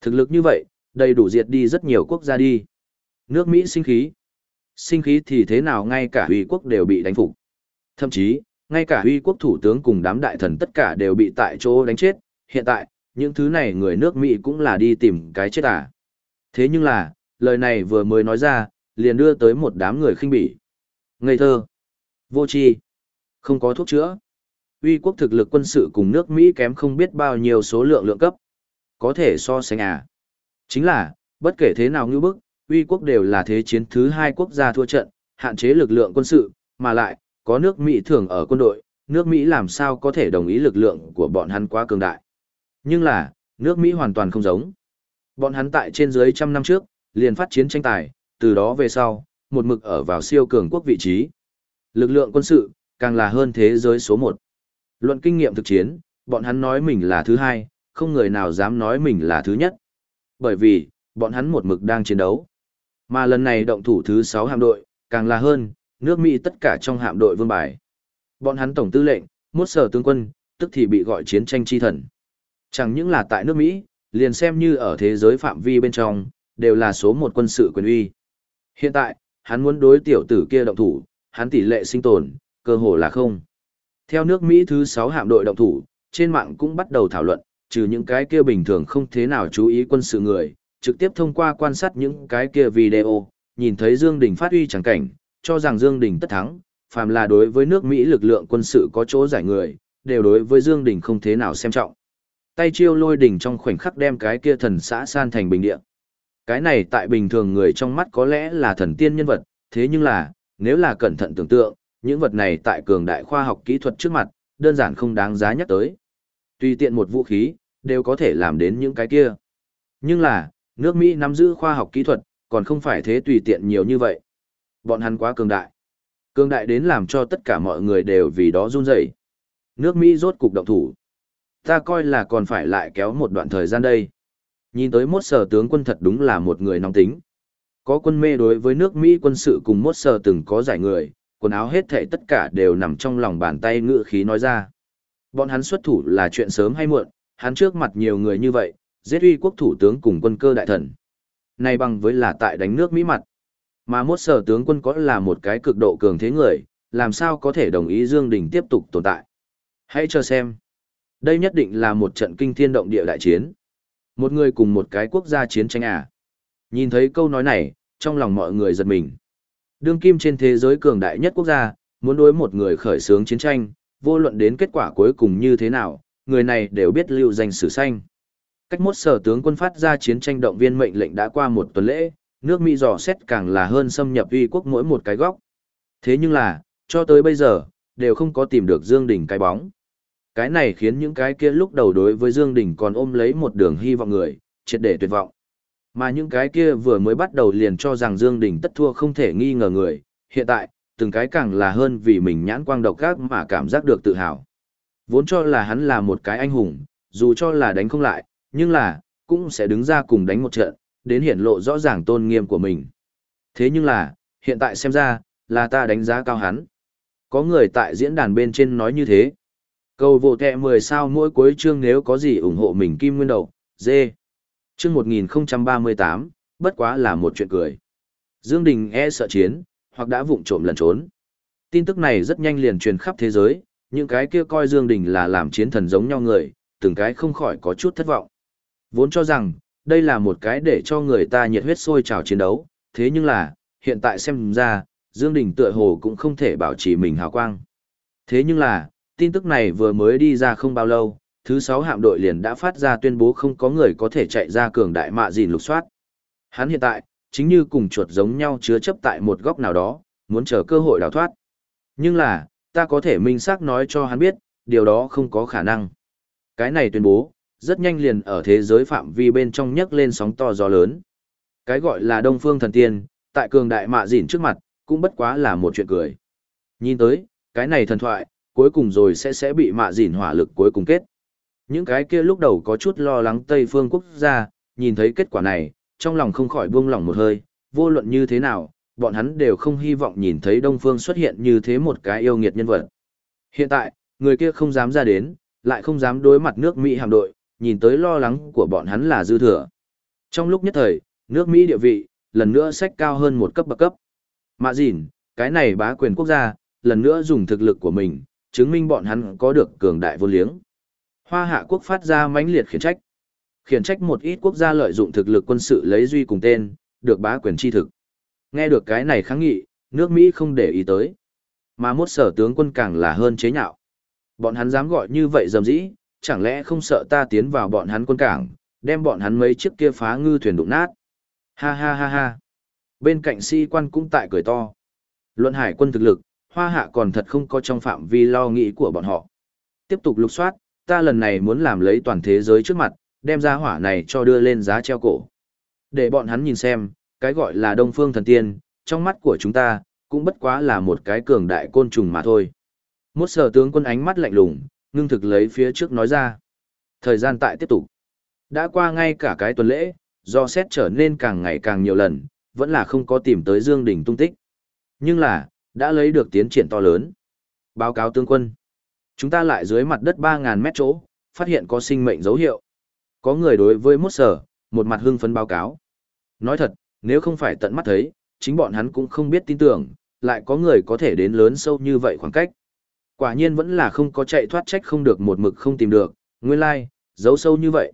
Thực lực như vậy, đầy đủ diệt đi rất nhiều quốc gia đi. Nước Mỹ sinh khí. Sinh khí thì thế nào ngay cả uy quốc đều bị đánh phục. Thậm chí, ngay cả uy quốc thủ tướng cùng đám đại thần tất cả đều bị tại chỗ đánh chết. Hiện tại, những thứ này người nước Mỹ cũng là đi tìm cái chết à. Thế nhưng là, lời này vừa mới nói ra, liền đưa tới một đám người khinh bỉ. Ngây thơ. Vô tri, không có thuốc chữa. Uy quốc thực lực quân sự cùng nước Mỹ kém không biết bao nhiêu số lượng lượng cấp. Có thể so sánh à. Chính là, bất kể thế nào như bức, uy quốc đều là thế chiến thứ hai quốc gia thua trận, hạn chế lực lượng quân sự, mà lại, có nước Mỹ thường ở quân đội, nước Mỹ làm sao có thể đồng ý lực lượng của bọn hắn quá cường đại. Nhưng là, nước Mỹ hoàn toàn không giống. Bọn hắn tại trên dưới trăm năm trước, liền phát chiến tranh tài, từ đó về sau, một mực ở vào siêu cường quốc vị trí. Lực lượng quân sự, càng là hơn thế giới số một. Luận kinh nghiệm thực chiến, bọn hắn nói mình là thứ hai, không người nào dám nói mình là thứ nhất. Bởi vì, bọn hắn một mực đang chiến đấu. Mà lần này động thủ thứ sáu hạm đội, càng là hơn, nước Mỹ tất cả trong hạm đội vương bài. Bọn hắn tổng tư lệnh, mốt sở tướng quân, tức thì bị gọi chiến tranh chi thần. Chẳng những là tại nước Mỹ, liền xem như ở thế giới phạm vi bên trong, đều là số một quân sự quyền uy. Hiện tại, hắn muốn đối tiểu tử kia động thủ, hắn tỷ lệ sinh tồn, cơ hồ là không. Theo nước Mỹ thứ 6 hạm đội động thủ, trên mạng cũng bắt đầu thảo luận, trừ những cái kia bình thường không thế nào chú ý quân sự người, trực tiếp thông qua quan sát những cái kia video, nhìn thấy Dương Đình phát uy chẳng cảnh, cho rằng Dương Đình tất thắng, phàm là đối với nước Mỹ lực lượng quân sự có chỗ giải người, đều đối với Dương Đình không thế nào xem trọng. Tay chiêu lôi đỉnh trong khoảnh khắc đem cái kia thần xã san thành bình địa. Cái này tại bình thường người trong mắt có lẽ là thần tiên nhân vật, thế nhưng là, nếu là cẩn thận tưởng tượng, những vật này tại cường đại khoa học kỹ thuật trước mặt, đơn giản không đáng giá nhắc tới. Tùy tiện một vũ khí, đều có thể làm đến những cái kia. Nhưng là, nước Mỹ nắm giữ khoa học kỹ thuật, còn không phải thế tùy tiện nhiều như vậy. Bọn hắn quá cường đại. Cường đại đến làm cho tất cả mọi người đều vì đó run rẩy. Nước Mỹ rốt cục động thủ. Ta coi là còn phải lại kéo một đoạn thời gian đây. Nhìn tới mốt sở tướng quân thật đúng là một người nóng tính. Có quân mê đối với nước Mỹ quân sự cùng mốt sở từng có giải người, quần áo hết thảy tất cả đều nằm trong lòng bàn tay ngự khí nói ra. Bọn hắn xuất thủ là chuyện sớm hay muộn, hắn trước mặt nhiều người như vậy, giết uy quốc thủ tướng cùng quân cơ đại thần. Này bằng với là tại đánh nước Mỹ mặt. Mà mốt sở tướng quân có là một cái cực độ cường thế người, làm sao có thể đồng ý Dương Đình tiếp tục tồn tại. Hãy chờ xem. Đây nhất định là một trận kinh thiên động địa đại chiến. Một người cùng một cái quốc gia chiến tranh à. Nhìn thấy câu nói này, trong lòng mọi người giật mình. Đương kim trên thế giới cường đại nhất quốc gia, muốn đối một người khởi xướng chiến tranh, vô luận đến kết quả cuối cùng như thế nào, người này đều biết lưu danh sử xanh. Cách mốt sở tướng quân phát ra chiến tranh động viên mệnh lệnh đã qua một tuần lễ, nước Mỹ dò xét càng là hơn xâm nhập uy quốc mỗi một cái góc. Thế nhưng là, cho tới bây giờ, đều không có tìm được Dương Đình cái bóng. Cái này khiến những cái kia lúc đầu đối với Dương Đình còn ôm lấy một đường hy vọng người, triệt để tuyệt vọng. Mà những cái kia vừa mới bắt đầu liền cho rằng Dương Đình tất thua không thể nghi ngờ người, hiện tại, từng cái càng là hơn vì mình nhãn quang độc ác mà cảm giác được tự hào. Vốn cho là hắn là một cái anh hùng, dù cho là đánh không lại, nhưng là, cũng sẽ đứng ra cùng đánh một trận, đến hiển lộ rõ ràng tôn nghiêm của mình. Thế nhưng là, hiện tại xem ra, là ta đánh giá cao hắn. Có người tại diễn đàn bên trên nói như thế. Cầu vô kẹ 10 sao mỗi cuối chương nếu có gì ủng hộ mình kim nguyên đầu, dê. Chương 1038, bất quá là một chuyện cười. Dương Đình e sợ chiến, hoặc đã vụng trộm lẩn trốn. Tin tức này rất nhanh liền truyền khắp thế giới, những cái kia coi Dương Đình là làm chiến thần giống nhau người, từng cái không khỏi có chút thất vọng. Vốn cho rằng, đây là một cái để cho người ta nhiệt huyết sôi trào chiến đấu, thế nhưng là, hiện tại xem ra, Dương Đình tựa hồ cũng không thể bảo trì mình hào quang. Thế nhưng là, tin tức này vừa mới đi ra không bao lâu, thứ sáu hạm đội liền đã phát ra tuyên bố không có người có thể chạy ra cường đại mạ dìn lục soát. Hắn hiện tại, chính như cùng chuột giống nhau chứa chấp tại một góc nào đó, muốn chờ cơ hội đào thoát. Nhưng là, ta có thể minh xác nói cho hắn biết, điều đó không có khả năng. Cái này tuyên bố, rất nhanh liền ở thế giới phạm vi bên trong nhấc lên sóng to gió lớn. Cái gọi là Đông Phương Thần Tiên, tại cường đại mạ dìn trước mặt, cũng bất quá là một chuyện cười. Nhìn tới, cái này thần thoại, cuối cùng rồi sẽ sẽ bị mạ dìn hỏa lực cuối cùng kết. Những cái kia lúc đầu có chút lo lắng Tây phương quốc gia, nhìn thấy kết quả này, trong lòng không khỏi buông lỏng một hơi, vô luận như thế nào, bọn hắn đều không hy vọng nhìn thấy Đông Phương xuất hiện như thế một cái yêu nghiệt nhân vật. Hiện tại, người kia không dám ra đến, lại không dám đối mặt nước Mỹ hạm đội, nhìn tới lo lắng của bọn hắn là dư thừa. Trong lúc nhất thời, nước Mỹ địa vị, lần nữa sách cao hơn một cấp bậc cấp. Mạ dìn, cái này bá quyền quốc gia, lần nữa dùng thực lực của mình, chứng minh bọn hắn có được cường đại vô liếng. Hoa hạ quốc phát ra mãnh liệt khiển trách. Khiển trách một ít quốc gia lợi dụng thực lực quân sự lấy duy cùng tên, được bá quyền chi thực. Nghe được cái này kháng nghị, nước Mỹ không để ý tới. Mà mốt sở tướng quân càng là hơn chế nhạo. Bọn hắn dám gọi như vậy dầm dĩ, chẳng lẽ không sợ ta tiến vào bọn hắn quân cảng, đem bọn hắn mấy chiếc kia phá ngư thuyền đụng nát. Ha ha ha ha. Bên cạnh si quan cũng tại cười to. Luận hải quân thực lực, hoa hạ còn thật không có trong phạm vi lo nghĩ của bọn họ. Tiếp tục lục soát, ta lần này muốn làm lấy toàn thế giới trước mặt, đem ra hỏa này cho đưa lên giá treo cổ. Để bọn hắn nhìn xem, cái gọi là đông phương thần tiên, trong mắt của chúng ta, cũng bất quá là một cái cường đại côn trùng mà thôi. Một sở tướng quân ánh mắt lạnh lùng, ngưng thực lấy phía trước nói ra. Thời gian tại tiếp tục. Đã qua ngay cả cái tuần lễ, do xét trở nên càng ngày càng nhiều lần, vẫn là không có tìm tới Dương Đình tung tích. Nhưng là, đã lấy được tiến triển to lớn. Báo cáo tướng quân. Chúng ta lại dưới mặt đất 3.000 mét chỗ, phát hiện có sinh mệnh dấu hiệu. Có người đối với mốt sở, một mặt hưng phấn báo cáo. Nói thật, nếu không phải tận mắt thấy, chính bọn hắn cũng không biết tin tưởng, lại có người có thể đến lớn sâu như vậy khoảng cách. Quả nhiên vẫn là không có chạy thoát trách không được một mực không tìm được, nguyên lai, like, Giấu sâu như vậy.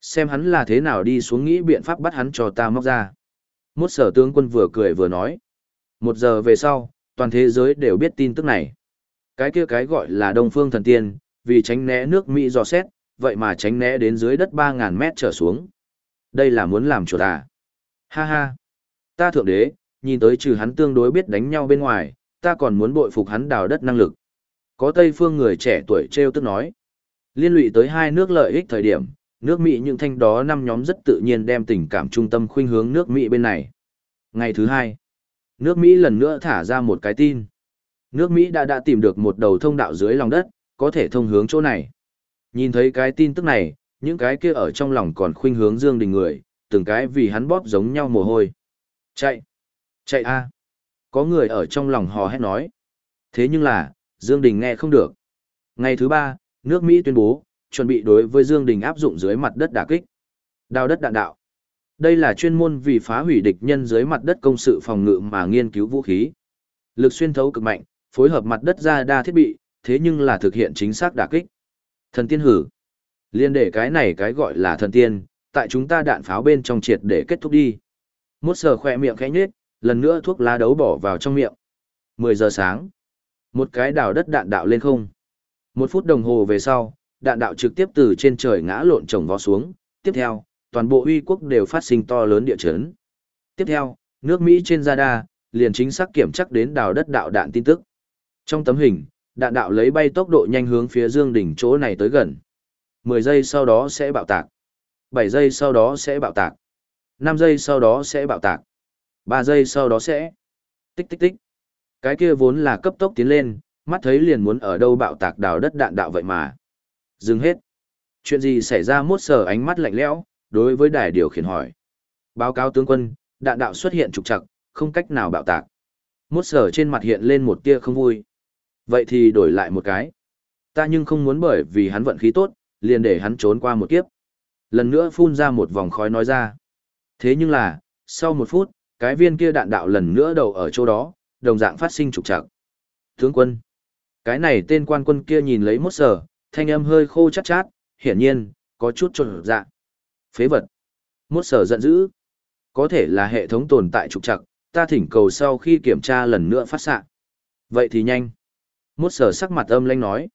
Xem hắn là thế nào đi xuống nghĩ biện pháp bắt hắn cho ta móc ra. Mốt sở tướng quân vừa cười vừa nói. Một giờ về sau, toàn thế giới đều biết tin tức này. Cái kia cái gọi là Đông Phương Thần Tiên, vì tránh né nước Mỹ dò xét, vậy mà tránh né đến dưới đất 3.000 mét trở xuống. Đây là muốn làm chuột à? Ha ha! Ta thượng đế, nhìn tới trừ hắn tương đối biết đánh nhau bên ngoài, ta còn muốn bội phục hắn đào đất năng lực. Có Tây phương người trẻ tuổi treo tức nói. Liên lụy tới hai nước lợi ích thời điểm, nước Mỹ những thanh đó năm nhóm rất tự nhiên đem tình cảm trung tâm khuynh hướng nước Mỹ bên này. Ngày thứ hai, nước Mỹ lần nữa thả ra một cái tin. Nước Mỹ đã đã tìm được một đầu thông đạo dưới lòng đất, có thể thông hướng chỗ này. Nhìn thấy cái tin tức này, những cái kia ở trong lòng còn khuynh hướng Dương Đình người, từng cái vì hắn bóp giống nhau mồ hôi. Chạy! Chạy a! Có người ở trong lòng hò hét nói. Thế nhưng là, Dương Đình nghe không được. Ngày thứ ba, nước Mỹ tuyên bố, chuẩn bị đối với Dương Đình áp dụng dưới mặt đất đả kích. Đào đất đạn đạo. Đây là chuyên môn vì phá hủy địch nhân dưới mặt đất công sự phòng ngự mà nghiên cứu vũ khí. Lực xuyên thấu cực mạnh, phối hợp mặt đất ra đa thiết bị, thế nhưng là thực hiện chính xác đả kích. Thần tiên hử. Liên để cái này cái gọi là thần tiên, tại chúng ta đạn pháo bên trong triệt để kết thúc đi. Mốt sờ khỏe miệng khẽ nhếch, lần nữa thuốc lá đấu bỏ vào trong miệng. 10 giờ sáng. Một cái đào đất đạn đạo lên không. Một phút đồng hồ về sau, đạn đạo trực tiếp từ trên trời ngã lộn trồng vó xuống. Tiếp theo, toàn bộ uy quốc đều phát sinh to lớn địa chấn. Tiếp theo, nước Mỹ trên radar, liền chính xác kiểm chắc đến đào đất đạo đạn tin tức. Trong tấm hình, đạn đạo lấy bay tốc độ nhanh hướng phía Dương đỉnh chỗ này tới gần. 10 giây sau đó sẽ bạo tạc. 7 giây sau đó sẽ bạo tạc. 5 giây sau đó sẽ bạo tạc. 3 giây sau đó sẽ... Tích tích tích. Cái kia vốn là cấp tốc tiến lên, mắt thấy liền muốn ở đâu bạo tạc đào đất đạn đạo vậy mà. Dừng hết. Chuyện gì xảy ra mốt sờ ánh mắt lạnh lẽo, đối với đài điều khiển hỏi. Báo cáo tướng quân, đạn đạo xuất hiện trục trặc, không cách nào bạo tạc. Mốt sờ trên mặt hiện lên một tia không vui. Vậy thì đổi lại một cái. Ta nhưng không muốn bởi vì hắn vận khí tốt, liền để hắn trốn qua một kiếp. Lần nữa phun ra một vòng khói nói ra. Thế nhưng là, sau một phút, cái viên kia đạn đạo lần nữa đầu ở chỗ đó, đồng dạng phát sinh trục trặc. Tướng quân. Cái này tên quan quân kia nhìn lấy mốt sở, thanh âm hơi khô chát chát, hiển nhiên, có chút trộn dạ. Phế vật. Mốt sở giận dữ. Có thể là hệ thống tồn tại trục trặc, ta thỉnh cầu sau khi kiểm tra lần nữa phát xạ. Vậy thì nhanh. Mốt sở sắc mặt âm lanh nói.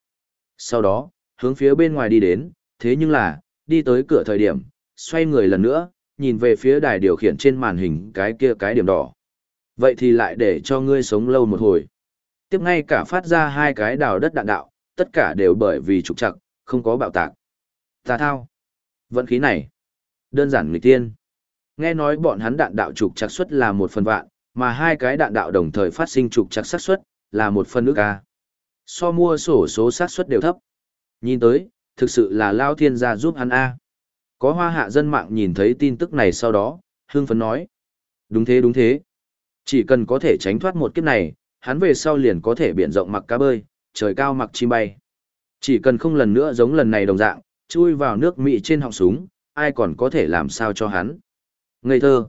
Sau đó, hướng phía bên ngoài đi đến, thế nhưng là, đi tới cửa thời điểm, xoay người lần nữa, nhìn về phía đài điều khiển trên màn hình cái kia cái điểm đỏ. Vậy thì lại để cho ngươi sống lâu một hồi. Tiếp ngay cả phát ra hai cái đào đất đạn đạo, tất cả đều bởi vì trục trặc, không có bạo tạc. Ta thao. Vận khí này. Đơn giản nghịch tiên. Nghe nói bọn hắn đạn đạo trục trặc suất là một phần vạn, mà hai cái đạn đạo đồng thời phát sinh trục trặc xác suất là một phần ước ca. So mua sổ số xác suất đều thấp. Nhìn tới, thực sự là Lao Thiên gia giúp hắn A. Có hoa hạ dân mạng nhìn thấy tin tức này sau đó, hương phấn nói. Đúng thế đúng thế. Chỉ cần có thể tránh thoát một kiếp này, hắn về sau liền có thể biển rộng mặc cá bơi, trời cao mặc chim bay. Chỉ cần không lần nữa giống lần này đồng dạng, chui vào nước Mỹ trên họng súng, ai còn có thể làm sao cho hắn. Ngây thơ.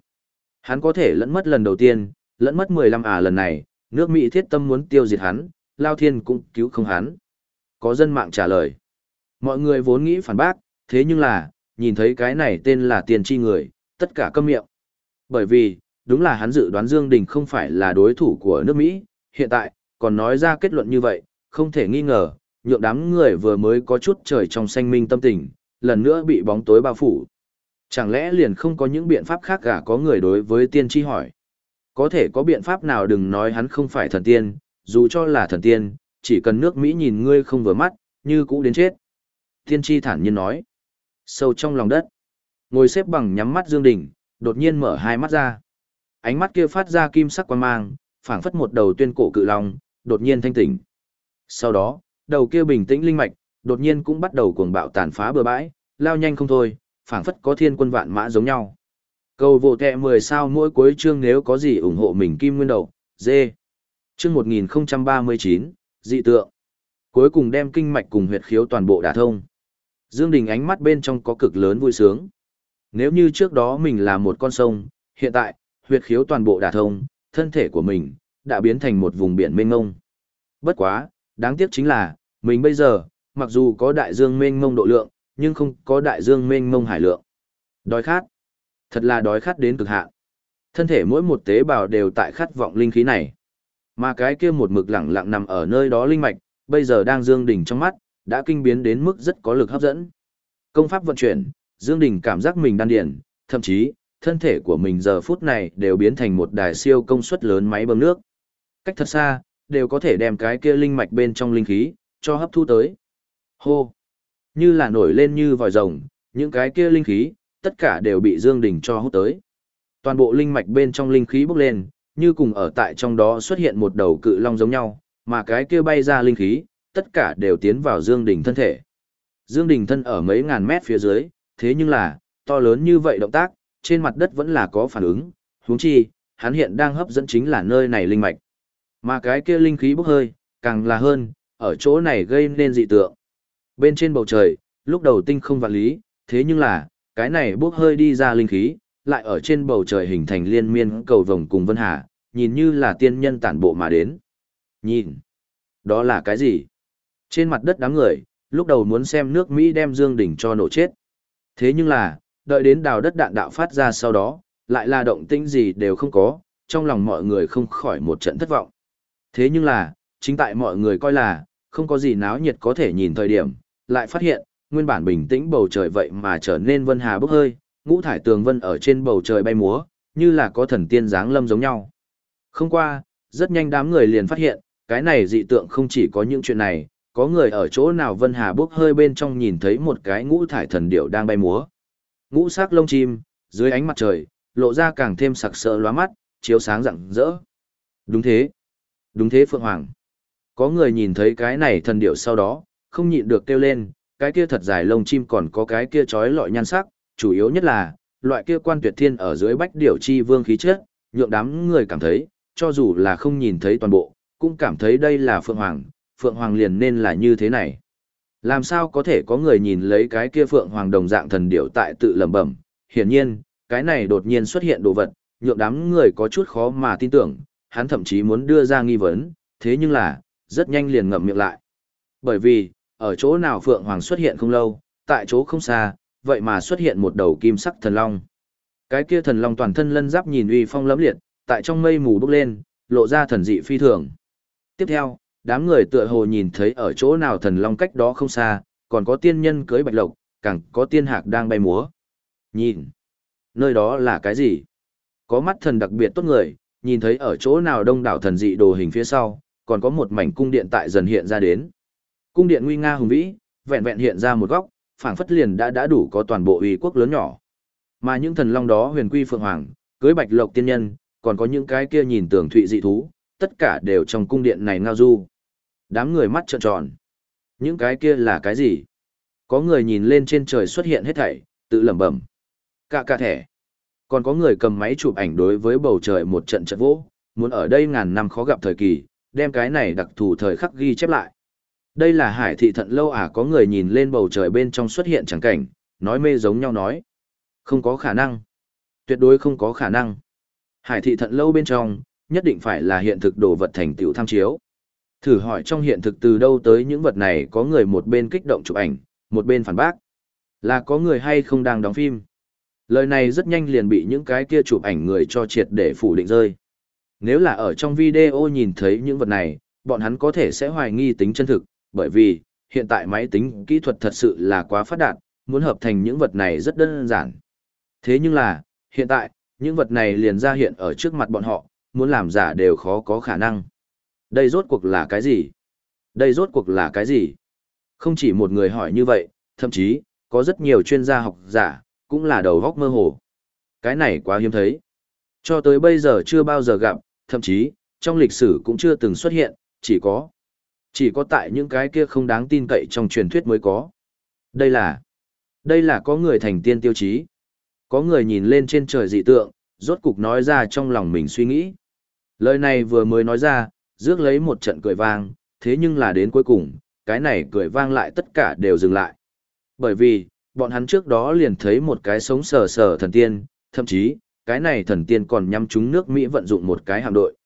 Hắn có thể lẫn mất lần đầu tiên, lẫn mất 15 à lần này, nước Mỹ thiết tâm muốn tiêu diệt hắn, Lao Thiên cũng cứu không hắn. Có dân mạng trả lời. Mọi người vốn nghĩ phản bác, thế nhưng là, nhìn thấy cái này tên là tiền tri người, tất cả câm miệng. Bởi vì, đúng là hắn dự đoán Dương Đình không phải là đối thủ của nước Mỹ, hiện tại, còn nói ra kết luận như vậy, không thể nghi ngờ, nhượng đám người vừa mới có chút trời trong xanh minh tâm tình, lần nữa bị bóng tối bao phủ. Chẳng lẽ liền không có những biện pháp khác cả có người đối với tiên tri hỏi. Có thể có biện pháp nào đừng nói hắn không phải thần tiên, dù cho là thần tiên, chỉ cần nước Mỹ nhìn ngươi không vừa mắt, như cũ đến chết. Tiên tri thản nhiên nói. Sâu trong lòng đất, ngồi xếp bằng nhắm mắt Dương Đình, đột nhiên mở hai mắt ra. Ánh mắt kia phát ra kim sắc quan mang, phảng phất một đầu tuyên cổ cự long, đột nhiên thanh tỉnh. Sau đó, đầu kia bình tĩnh linh mạch, đột nhiên cũng bắt đầu cuồng bạo tàn phá bừa bãi, lao nhanh không thôi, phảng phất có thiên quân vạn mã giống nhau. Cầu vô kẹ 10 sao mỗi cuối chương nếu có gì ủng hộ mình kim nguyên đầu, dê. Trước 1039, dị tượng. Cuối cùng đem kinh mạch cùng huyệt khiếu toàn bộ đả thông. Dương Đình ánh mắt bên trong có cực lớn vui sướng. Nếu như trước đó mình là một con sông, hiện tại, huyệt khiếu toàn bộ đả thông, thân thể của mình, đã biến thành một vùng biển mênh mông. Bất quá, đáng tiếc chính là, mình bây giờ, mặc dù có đại dương mênh mông độ lượng, nhưng không có đại dương mênh mông hải lượng. Đói khát. Thật là đói khát đến cực hạn. Thân thể mỗi một tế bào đều tại khát vọng linh khí này. Mà cái kia một mực lẳng lặng nằm ở nơi đó linh mạch, bây giờ đang dương đỉnh trong mắt, đã kinh biến đến mức rất có lực hấp dẫn. Công pháp vận chuyển, Dương Đình cảm giác mình đan điền, thậm chí, thân thể của mình giờ phút này đều biến thành một đài siêu công suất lớn máy bơm nước. Cách thật xa, đều có thể đem cái kia linh mạch bên trong linh khí, cho hấp thu tới. Hô! Như là nổi lên như vòi rồng, những cái kia linh khí, tất cả đều bị Dương Đình cho hút tới. Toàn bộ linh mạch bên trong linh khí bốc lên, như cùng ở tại trong đó xuất hiện một đầu cự long giống nhau, mà cái kia bay ra linh khí, tất cả đều tiến vào Dương Đình thân thể. Dương Đình thân ở mấy ngàn mét phía dưới, thế nhưng là, to lớn như vậy động tác, trên mặt đất vẫn là có phản ứng, huống chi, hắn hiện đang hấp dẫn chính là nơi này linh mạch. Mà cái kia linh khí bốc hơi, càng là hơn, ở chỗ này gây nên dị tượng. Bên trên bầu trời, lúc đầu tinh không vạn lý, thế nhưng là, cái này bốc hơi đi ra linh khí, lại ở trên bầu trời hình thành liên miên cầu vồng cùng vân hà, nhìn như là tiên nhân tản bộ mà đến. Nhìn, đó là cái gì? Trên mặt đất đám người, lúc đầu muốn xem nước Mỹ đem Dương Đỉnh cho nổ chết. Thế nhưng là, đợi đến đào đất đạn đạo phát ra sau đó, lại là động tĩnh gì đều không có, trong lòng mọi người không khỏi một trận thất vọng. Thế nhưng là, chính tại mọi người coi là, không có gì náo nhiệt có thể nhìn thời điểm, lại phát hiện, nguyên bản bình tĩnh bầu trời vậy mà trở nên vân hà bốc hơi, ngũ thải tường vân ở trên bầu trời bay múa, như là có thần tiên dáng lâm giống nhau. Không qua, rất nhanh đám người liền phát hiện, cái này dị tượng không chỉ có những chuyện này, có người ở chỗ nào vân hà bốc hơi bên trong nhìn thấy một cái ngũ thải thần điểu đang bay múa. Ngũ sắc lông chim, dưới ánh mặt trời, lộ ra càng thêm sặc sỡ lóa mắt, chiếu sáng rạng rỡ. Đúng thế. Đúng thế Phượng Hoàng. Có người nhìn thấy cái này thần điểu sau đó, không nhịn được kêu lên, cái kia thật dài lông chim còn có cái kia trói lọi nhan sắc, chủ yếu nhất là, loại kia quan tuyệt thiên ở dưới bách điểu chi vương khí chất, nhượng đám người cảm thấy, cho dù là không nhìn thấy toàn bộ, cũng cảm thấy đây là Phượng Hoàng, Phượng Hoàng liền nên là như thế này. Làm sao có thể có người nhìn lấy cái kia Phượng Hoàng đồng dạng thần điểu tại tự lẩm bẩm, hiển nhiên, cái này đột nhiên xuất hiện đồ vật, nhượng đám người có chút khó mà tin tưởng, hắn thậm chí muốn đưa ra nghi vấn, thế nhưng là, rất nhanh liền ngậm miệng lại. Bởi vì, ở chỗ nào Phượng Hoàng xuất hiện không lâu, tại chỗ không xa, vậy mà xuất hiện một đầu kim sắc thần long. Cái kia thần long toàn thân lân giáp nhìn uy phong lẫm liệt, tại trong mây mù bốc lên, lộ ra thần dị phi thường. Tiếp theo, đám người tựa hồ nhìn thấy ở chỗ nào thần long cách đó không xa, còn có tiên nhân cưới bạch lộc, càng có tiên hạc đang bay múa. Nhìn, nơi đó là cái gì? Có mắt thần đặc biệt tốt người, nhìn thấy ở chỗ nào đông đảo thần dị đồ hình phía sau, còn có một mảnh cung điện tại dần hiện ra đến. Cung điện nguy nga hùng vĩ, vẹn vẹn hiện ra một góc, phảng phất liền đã đã đủ có toàn bộ uy quốc lớn nhỏ. Mà những thần long đó huyền quy phượng hoàng, cưới bạch lộc tiên nhân, còn có những cái kia nhìn tưởng thụy dị thú, tất cả đều trong cung điện này ngao du. Đám người mắt trợn tròn. Những cái kia là cái gì? Có người nhìn lên trên trời xuất hiện hết thảy, tự lẩm bẩm. Cả cả thẻ. Còn có người cầm máy chụp ảnh đối với bầu trời một trận trận vỗ, muốn ở đây ngàn năm khó gặp thời kỳ, đem cái này đặc thù thời khắc ghi chép lại. Đây là hải thị thận lâu à có người nhìn lên bầu trời bên trong xuất hiện chẳng cảnh, nói mê giống nhau nói. Không có khả năng. Tuyệt đối không có khả năng. Hải thị thận lâu bên trong, nhất định phải là hiện thực đồ vật thành tựu tham chiếu. Thử hỏi trong hiện thực từ đâu tới những vật này có người một bên kích động chụp ảnh, một bên phản bác. Là có người hay không đang đóng phim. Lời này rất nhanh liền bị những cái kia chụp ảnh người cho triệt để phủ định rơi. Nếu là ở trong video nhìn thấy những vật này, bọn hắn có thể sẽ hoài nghi tính chân thực, bởi vì, hiện tại máy tính kỹ thuật thật sự là quá phát đạt, muốn hợp thành những vật này rất đơn giản. Thế nhưng là, hiện tại, những vật này liền ra hiện ở trước mặt bọn họ, muốn làm giả đều khó có khả năng. Đây rốt cuộc là cái gì? Đây rốt cuộc là cái gì? Không chỉ một người hỏi như vậy, thậm chí, có rất nhiều chuyên gia học giả, cũng là đầu góc mơ hồ. Cái này quá hiếm thấy. Cho tới bây giờ chưa bao giờ gặp, thậm chí, trong lịch sử cũng chưa từng xuất hiện, chỉ có. Chỉ có tại những cái kia không đáng tin cậy trong truyền thuyết mới có. Đây là. Đây là có người thành tiên tiêu chí. Có người nhìn lên trên trời dị tượng, rốt cục nói ra trong lòng mình suy nghĩ. Lời này vừa mới nói ra, rước lấy một trận cười vang, thế nhưng là đến cuối cùng, cái này cười vang lại tất cả đều dừng lại. Bởi vì, bọn hắn trước đó liền thấy một cái sống sờ sờ thần tiên, thậm chí, cái này thần tiên còn nhắm chúng nước Mỹ vận dụng một cái hạm đội.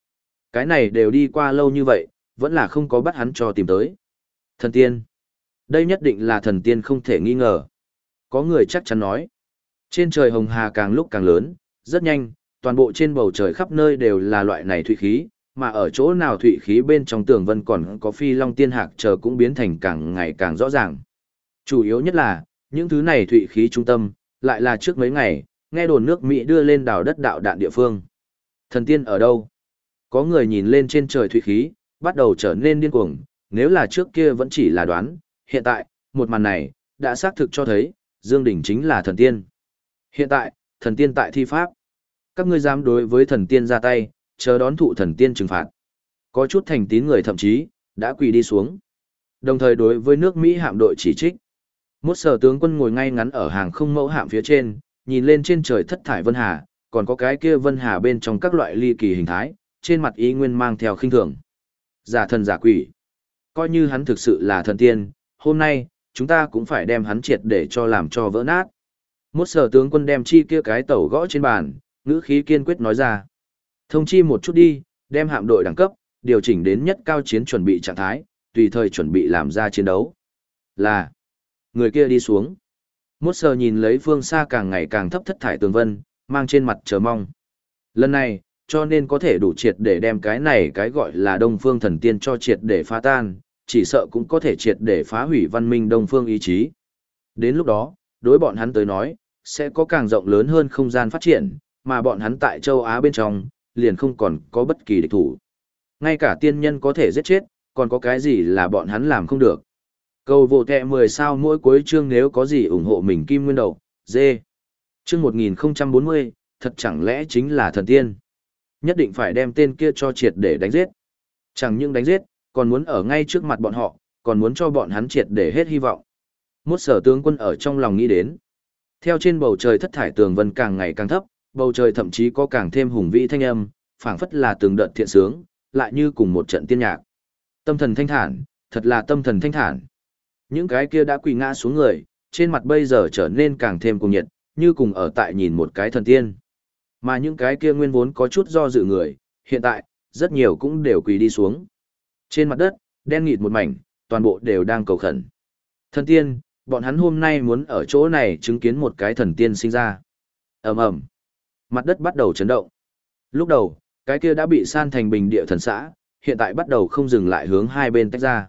Cái này đều đi qua lâu như vậy, vẫn là không có bắt hắn cho tìm tới. Thần tiên. Đây nhất định là thần tiên không thể nghi ngờ. Có người chắc chắn nói. Trên trời hồng hà càng lúc càng lớn, rất nhanh, toàn bộ trên bầu trời khắp nơi đều là loại này thủy khí, mà ở chỗ nào thủy khí bên trong tường vân còn có phi long tiên hạc chờ cũng biến thành càng ngày càng rõ ràng. Chủ yếu nhất là, những thứ này thủy khí trung tâm, lại là trước mấy ngày, nghe đồn nước Mỹ đưa lên đảo đất đạo đạn địa phương. Thần tiên ở đâu? Có người nhìn lên trên trời thủy khí, bắt đầu trở nên điên cuồng, nếu là trước kia vẫn chỉ là đoán, hiện tại, một màn này, đã xác thực cho thấy, Dương Đình chính là thần tiên. Hiện tại, thần tiên tại thi pháp. Các ngươi dám đối với thần tiên ra tay, chờ đón thụ thần tiên trừng phạt. Có chút thành tín người thậm chí, đã quỳ đi xuống. Đồng thời đối với nước Mỹ hạm đội chỉ trích. Một sở tướng quân ngồi ngay ngắn ở hàng không mẫu hạm phía trên, nhìn lên trên trời thất thải vân hà, còn có cái kia vân hà bên trong các loại ly kỳ hình thái, trên mặt ý nguyên mang theo khinh thường. Giả thần giả quỷ. Coi như hắn thực sự là thần tiên, hôm nay, chúng ta cũng phải đem hắn triệt để cho làm cho vỡ nát. Một sở tướng quân đem chi kia cái tẩu gõ trên bàn, ngữ khí kiên quyết nói ra. Thông chi một chút đi, đem hạm đội đẳng cấp, điều chỉnh đến nhất cao chiến chuẩn bị trạng thái, tùy thời chuẩn bị làm ra chiến đấu. Là, người kia đi xuống. Mốt sở nhìn lấy phương xa càng ngày càng thấp thất thải tường vân, mang trên mặt chờ mong. Lần này, cho nên có thể đủ triệt để đem cái này cái gọi là đông phương thần tiên cho triệt để phá tan, chỉ sợ cũng có thể triệt để phá hủy văn minh đông phương ý chí. Đến lúc đó, đối bọn hắn tới nói, sẽ có càng rộng lớn hơn không gian phát triển, mà bọn hắn tại châu Á bên trong, liền không còn có bất kỳ địch thủ. Ngay cả tiên nhân có thể giết chết, còn có cái gì là bọn hắn làm không được. Cầu vô tệ 10 sao mỗi cuối chương nếu có gì ủng hộ mình kim nguyên đầu, dê. Chương 1040, thật chẳng lẽ chính là thần tiên. Nhất định phải đem tên kia cho triệt để đánh giết. Chẳng những đánh giết, còn muốn ở ngay trước mặt bọn họ, còn muốn cho bọn hắn triệt để hết hy vọng. Mốt sở tướng quân ở trong lòng nghĩ đến. Theo trên bầu trời thất thải tường vân càng ngày càng thấp, bầu trời thậm chí có càng thêm hùng vĩ thanh âm, phảng phất là từng đợt thiện sướng, lại như cùng một trận tiên nhạc. Tâm thần thanh thản, thật là tâm thần thanh thản. Những cái kia đã quỳ ngã xuống người, trên mặt bây giờ trở nên càng thêm cùng nhiệt, như cùng ở tại nhìn một cái thần tiên. Mà những cái kia nguyên vốn có chút do dự người, hiện tại, rất nhiều cũng đều quỳ đi xuống. Trên mặt đất, đen nghịt một mảnh, toàn bộ đều đang cầu khẩn. Thần tiên, bọn hắn hôm nay muốn ở chỗ này chứng kiến một cái thần tiên sinh ra. ầm ầm Mặt đất bắt đầu chấn động. Lúc đầu, cái kia đã bị san thành bình địa thần xã, hiện tại bắt đầu không dừng lại hướng hai bên tách ra.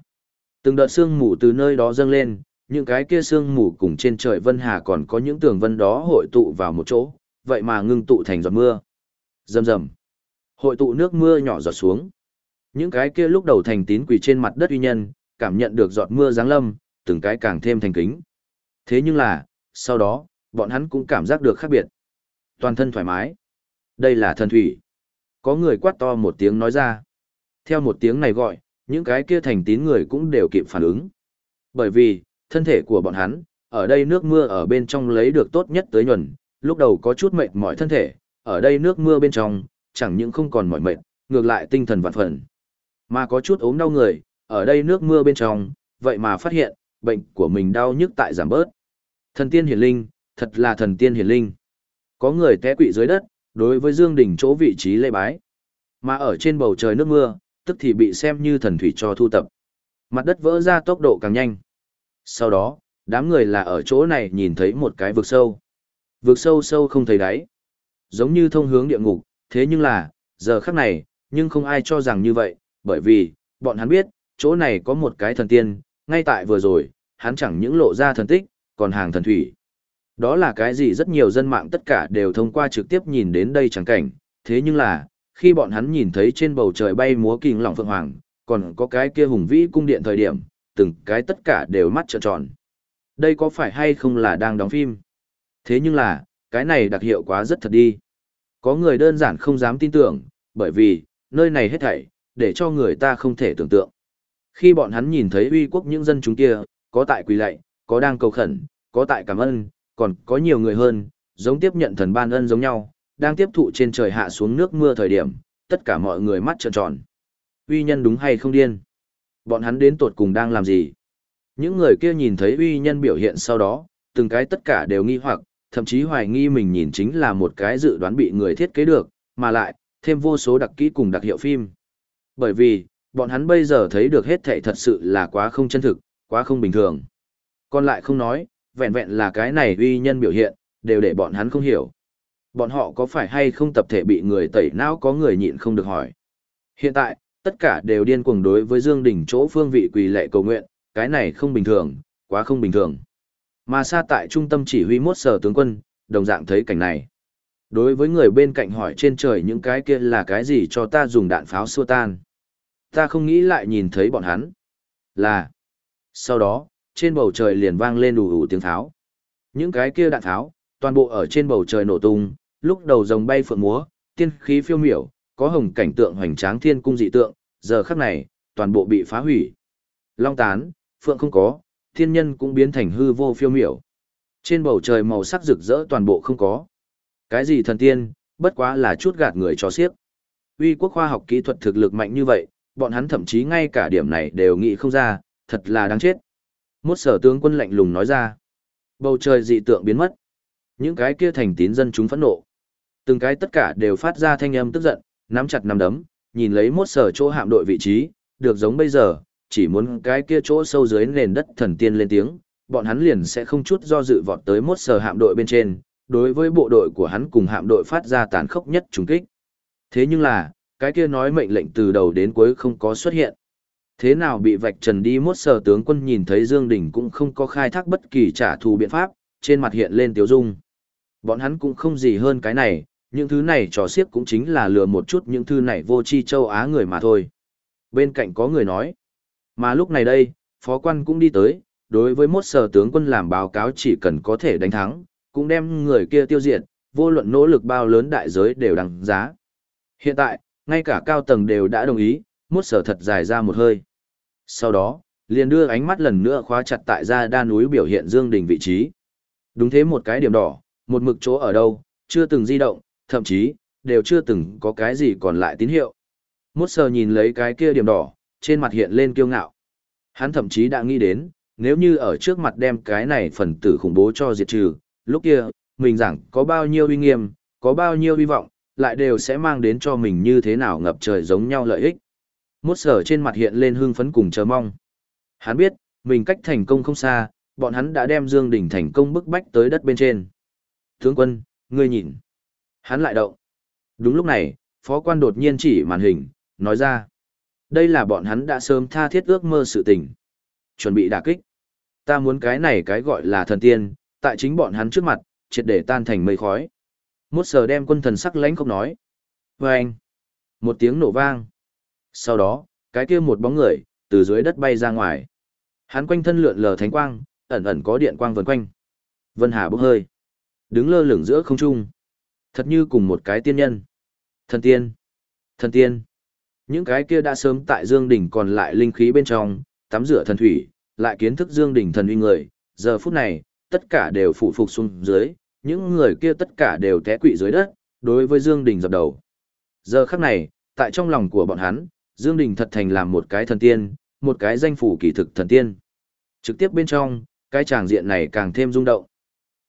Từng đợt sương mù từ nơi đó dâng lên, những cái kia sương mù cùng trên trời vân hà còn có những tường vân đó hội tụ vào một chỗ, vậy mà ngưng tụ thành giọt mưa. Rầm rầm. Hội tụ nước mưa nhỏ giọt xuống. Những cái kia lúc đầu thành tín quỳ trên mặt đất uy nhân, cảm nhận được giọt mưa giáng lâm, từng cái càng thêm thành kính. Thế nhưng là, sau đó, bọn hắn cũng cảm giác được khác biệt. Toàn thân thoải mái. Đây là thần thủy. Có người quát to một tiếng nói ra. Theo một tiếng này gọi, những cái kia thành tín người cũng đều kịp phản ứng. Bởi vì, thân thể của bọn hắn, ở đây nước mưa ở bên trong lấy được tốt nhất tới nhuần, lúc đầu có chút mệt mỏi thân thể, ở đây nước mưa bên trong, chẳng những không còn mỏi mệt, ngược lại tinh thần vạn phần. Mà có chút ốm đau người, ở đây nước mưa bên trong, vậy mà phát hiện, bệnh của mình đau nhức tại giảm bớt. Thần tiên hiển linh, thật là thần tiên hiển linh. Có người té quỵ dưới đất, đối với Dương Đình chỗ vị trí lê bái. Mà ở trên bầu trời nước mưa, tức thì bị xem như thần thủy cho thu tập. Mặt đất vỡ ra tốc độ càng nhanh. Sau đó, đám người là ở chỗ này nhìn thấy một cái vực sâu vượt sâu sâu không thấy đáy. Giống như thông hướng địa ngục, thế nhưng là, giờ khắc này, nhưng không ai cho rằng như vậy, bởi vì, bọn hắn biết, chỗ này có một cái thần tiên, ngay tại vừa rồi, hắn chẳng những lộ ra thần tích, còn hàng thần thủy. Đó là cái gì rất nhiều dân mạng tất cả đều thông qua trực tiếp nhìn đến đây chẳng cảnh, thế nhưng là, khi bọn hắn nhìn thấy trên bầu trời bay múa kinh lỏng phượng hoàng, còn có cái kia hùng vĩ cung điện thời điểm, từng cái tất cả đều mắt trợn tròn. Đây có phải hay không là đang đóng phim? Thế nhưng là, cái này đặc hiệu quá rất thật đi. Có người đơn giản không dám tin tưởng, bởi vì, nơi này hết thảy, để cho người ta không thể tưởng tượng. Khi bọn hắn nhìn thấy uy quốc những dân chúng kia, có tại quỳ lạy, có đang cầu khẩn, có tại cảm ơn, còn có nhiều người hơn, giống tiếp nhận thần ban ân giống nhau, đang tiếp thụ trên trời hạ xuống nước mưa thời điểm, tất cả mọi người mắt trợn tròn. Uy nhân đúng hay không điên? Bọn hắn đến tột cùng đang làm gì? Những người kia nhìn thấy uy nhân biểu hiện sau đó, từng cái tất cả đều nghi hoặc, thậm chí hoài nghi mình nhìn chính là một cái dự đoán bị người thiết kế được, mà lại, thêm vô số đặc kỹ cùng đặc hiệu phim. Bởi vì, bọn hắn bây giờ thấy được hết thảy thật sự là quá không chân thực, quá không bình thường. Còn lại không nói, vẹn vẹn là cái này uy nhân biểu hiện, đều để bọn hắn không hiểu. Bọn họ có phải hay không tập thể bị người tẩy não có người nhịn không được hỏi. Hiện tại, tất cả đều điên cuồng đối với Dương Đình chỗ phương vị quỳ lệ cầu nguyện, cái này không bình thường, quá không bình thường. Mà xa tại trung tâm chỉ huy mốt sở tướng quân, đồng dạng thấy cảnh này. Đối với người bên cạnh hỏi trên trời những cái kia là cái gì cho ta dùng đạn pháo xua tan. Ta không nghĩ lại nhìn thấy bọn hắn. Là. Sau đó, trên bầu trời liền vang lên đủ đủ tiếng tháo. Những cái kia đạn tháo, toàn bộ ở trên bầu trời nổ tung, lúc đầu rồng bay phượng múa, tiên khí phiêu miểu, có hồng cảnh tượng hoành tráng thiên cung dị tượng, giờ khắc này, toàn bộ bị phá hủy. Long tán, phượng không có, thiên nhân cũng biến thành hư vô phiêu miểu. Trên bầu trời màu sắc rực rỡ toàn bộ không có. Cái gì thần tiên, bất quá là chút gạt người cho xiếc. Uy quốc khoa học kỹ thuật thực lực mạnh như vậy, bọn hắn thậm chí ngay cả điểm này đều nghĩ không ra, thật là đáng chết. Một sở tướng quân lạnh lùng nói ra. Bầu trời dị tượng biến mất. Những cái kia thành tín dân chúng phẫn nộ. Từng cái tất cả đều phát ra thanh âm tức giận, nắm chặt nắm đấm, nhìn lấy một sở chỗ hạm đội vị trí, được giống bây giờ, chỉ muốn cái kia chỗ sâu dưới nền đất thần tiên lên tiếng, bọn hắn liền sẽ không chút do dự vọt tới mốt sờ hạm đội bên trên, đối với bộ đội của hắn cùng hạm đội phát ra tàn khốc nhất trùng kích. Thế nhưng là, cái kia nói mệnh lệnh từ đầu đến cuối không có xuất hiện. Thế nào bị vạch trần đi mốt sờ tướng quân nhìn thấy Dương Đình cũng không có khai thác bất kỳ trả thù biện pháp, trên mặt hiện lên tiếu dung. Bọn hắn cũng không gì hơn cái này, những thứ này trò xiếc cũng chính là lừa một chút những thứ này vô chi châu Á người mà thôi. Bên cạnh có người nói, mà lúc này đây, phó quan cũng đi tới, đối với mốt sở tướng quân làm báo cáo chỉ cần có thể đánh thắng, cũng đem người kia tiêu diệt, vô luận nỗ lực bao lớn đại giới đều đằng giá. Hiện tại, ngay cả cao tầng đều đã đồng ý, mốt sở thật dài ra một hơi. Sau đó, liền đưa ánh mắt lần nữa khóa chặt tại ra đa núi biểu hiện Dương Đình vị trí. Đúng thế một cái điểm đỏ, một mực chỗ ở đâu, chưa từng di động, thậm chí, đều chưa từng có cái gì còn lại tín hiệu. Mốt sở nhìn lấy cái kia điểm đỏ, trên mặt hiện lên kiêu ngạo. Hắn thậm chí đã nghĩ đến, nếu như ở trước mặt đem cái này phần tử khủng bố cho diệt trừ, lúc kia, mình rằng có bao nhiêu uy nghiêm, có bao nhiêu hy vọng, lại đều sẽ mang đến cho mình như thế nào ngập trời giống nhau lợi ích. Mốt sở trên mặt hiện lên hưng phấn cùng chờ mong. Hắn biết, mình cách thành công không xa, bọn hắn đã đem Dương Đình thành công bức bách tới đất bên trên. Tướng quân, ngươi nhìn. Hắn lại động. Đúng lúc này, phó quan đột nhiên chỉ màn hình, nói ra. Đây là bọn hắn đã sớm tha thiết ước mơ sự tình. Chuẩn bị đả kích. Ta muốn cái này cái gọi là thần tiên, tại chính bọn hắn trước mặt, triệt để tan thành mây khói. Mốt sờ đem quân thần sắc lãnh không nói. Và anh. Một tiếng nổ vang. Sau đó, cái kia một bóng người, từ dưới đất bay ra ngoài. Hắn quanh thân lượn lờ thánh quang, ẩn ẩn có điện quang vần quanh. Vân Hà bốc hơi. Đứng lơ lửng giữa không trung. Thật như cùng một cái tiên nhân. Thần tiên. Thần tiên. Những cái kia đã sớm tại Dương Đỉnh còn lại linh khí bên trong, tắm rửa thần thủy, lại kiến thức Dương Đỉnh thần uy người. Giờ phút này, tất cả đều phụ phục xuống dưới, những người kia tất cả đều té quỵ dưới đất, đối với Dương Đình dập đầu. Giờ khắc này, tại trong lòng của bọn hắn, Dương Đình thật thành làm một cái thần tiên, một cái danh phủ kỳ thực thần tiên. Trực tiếp bên trong, cái tràng diện này càng thêm rung động.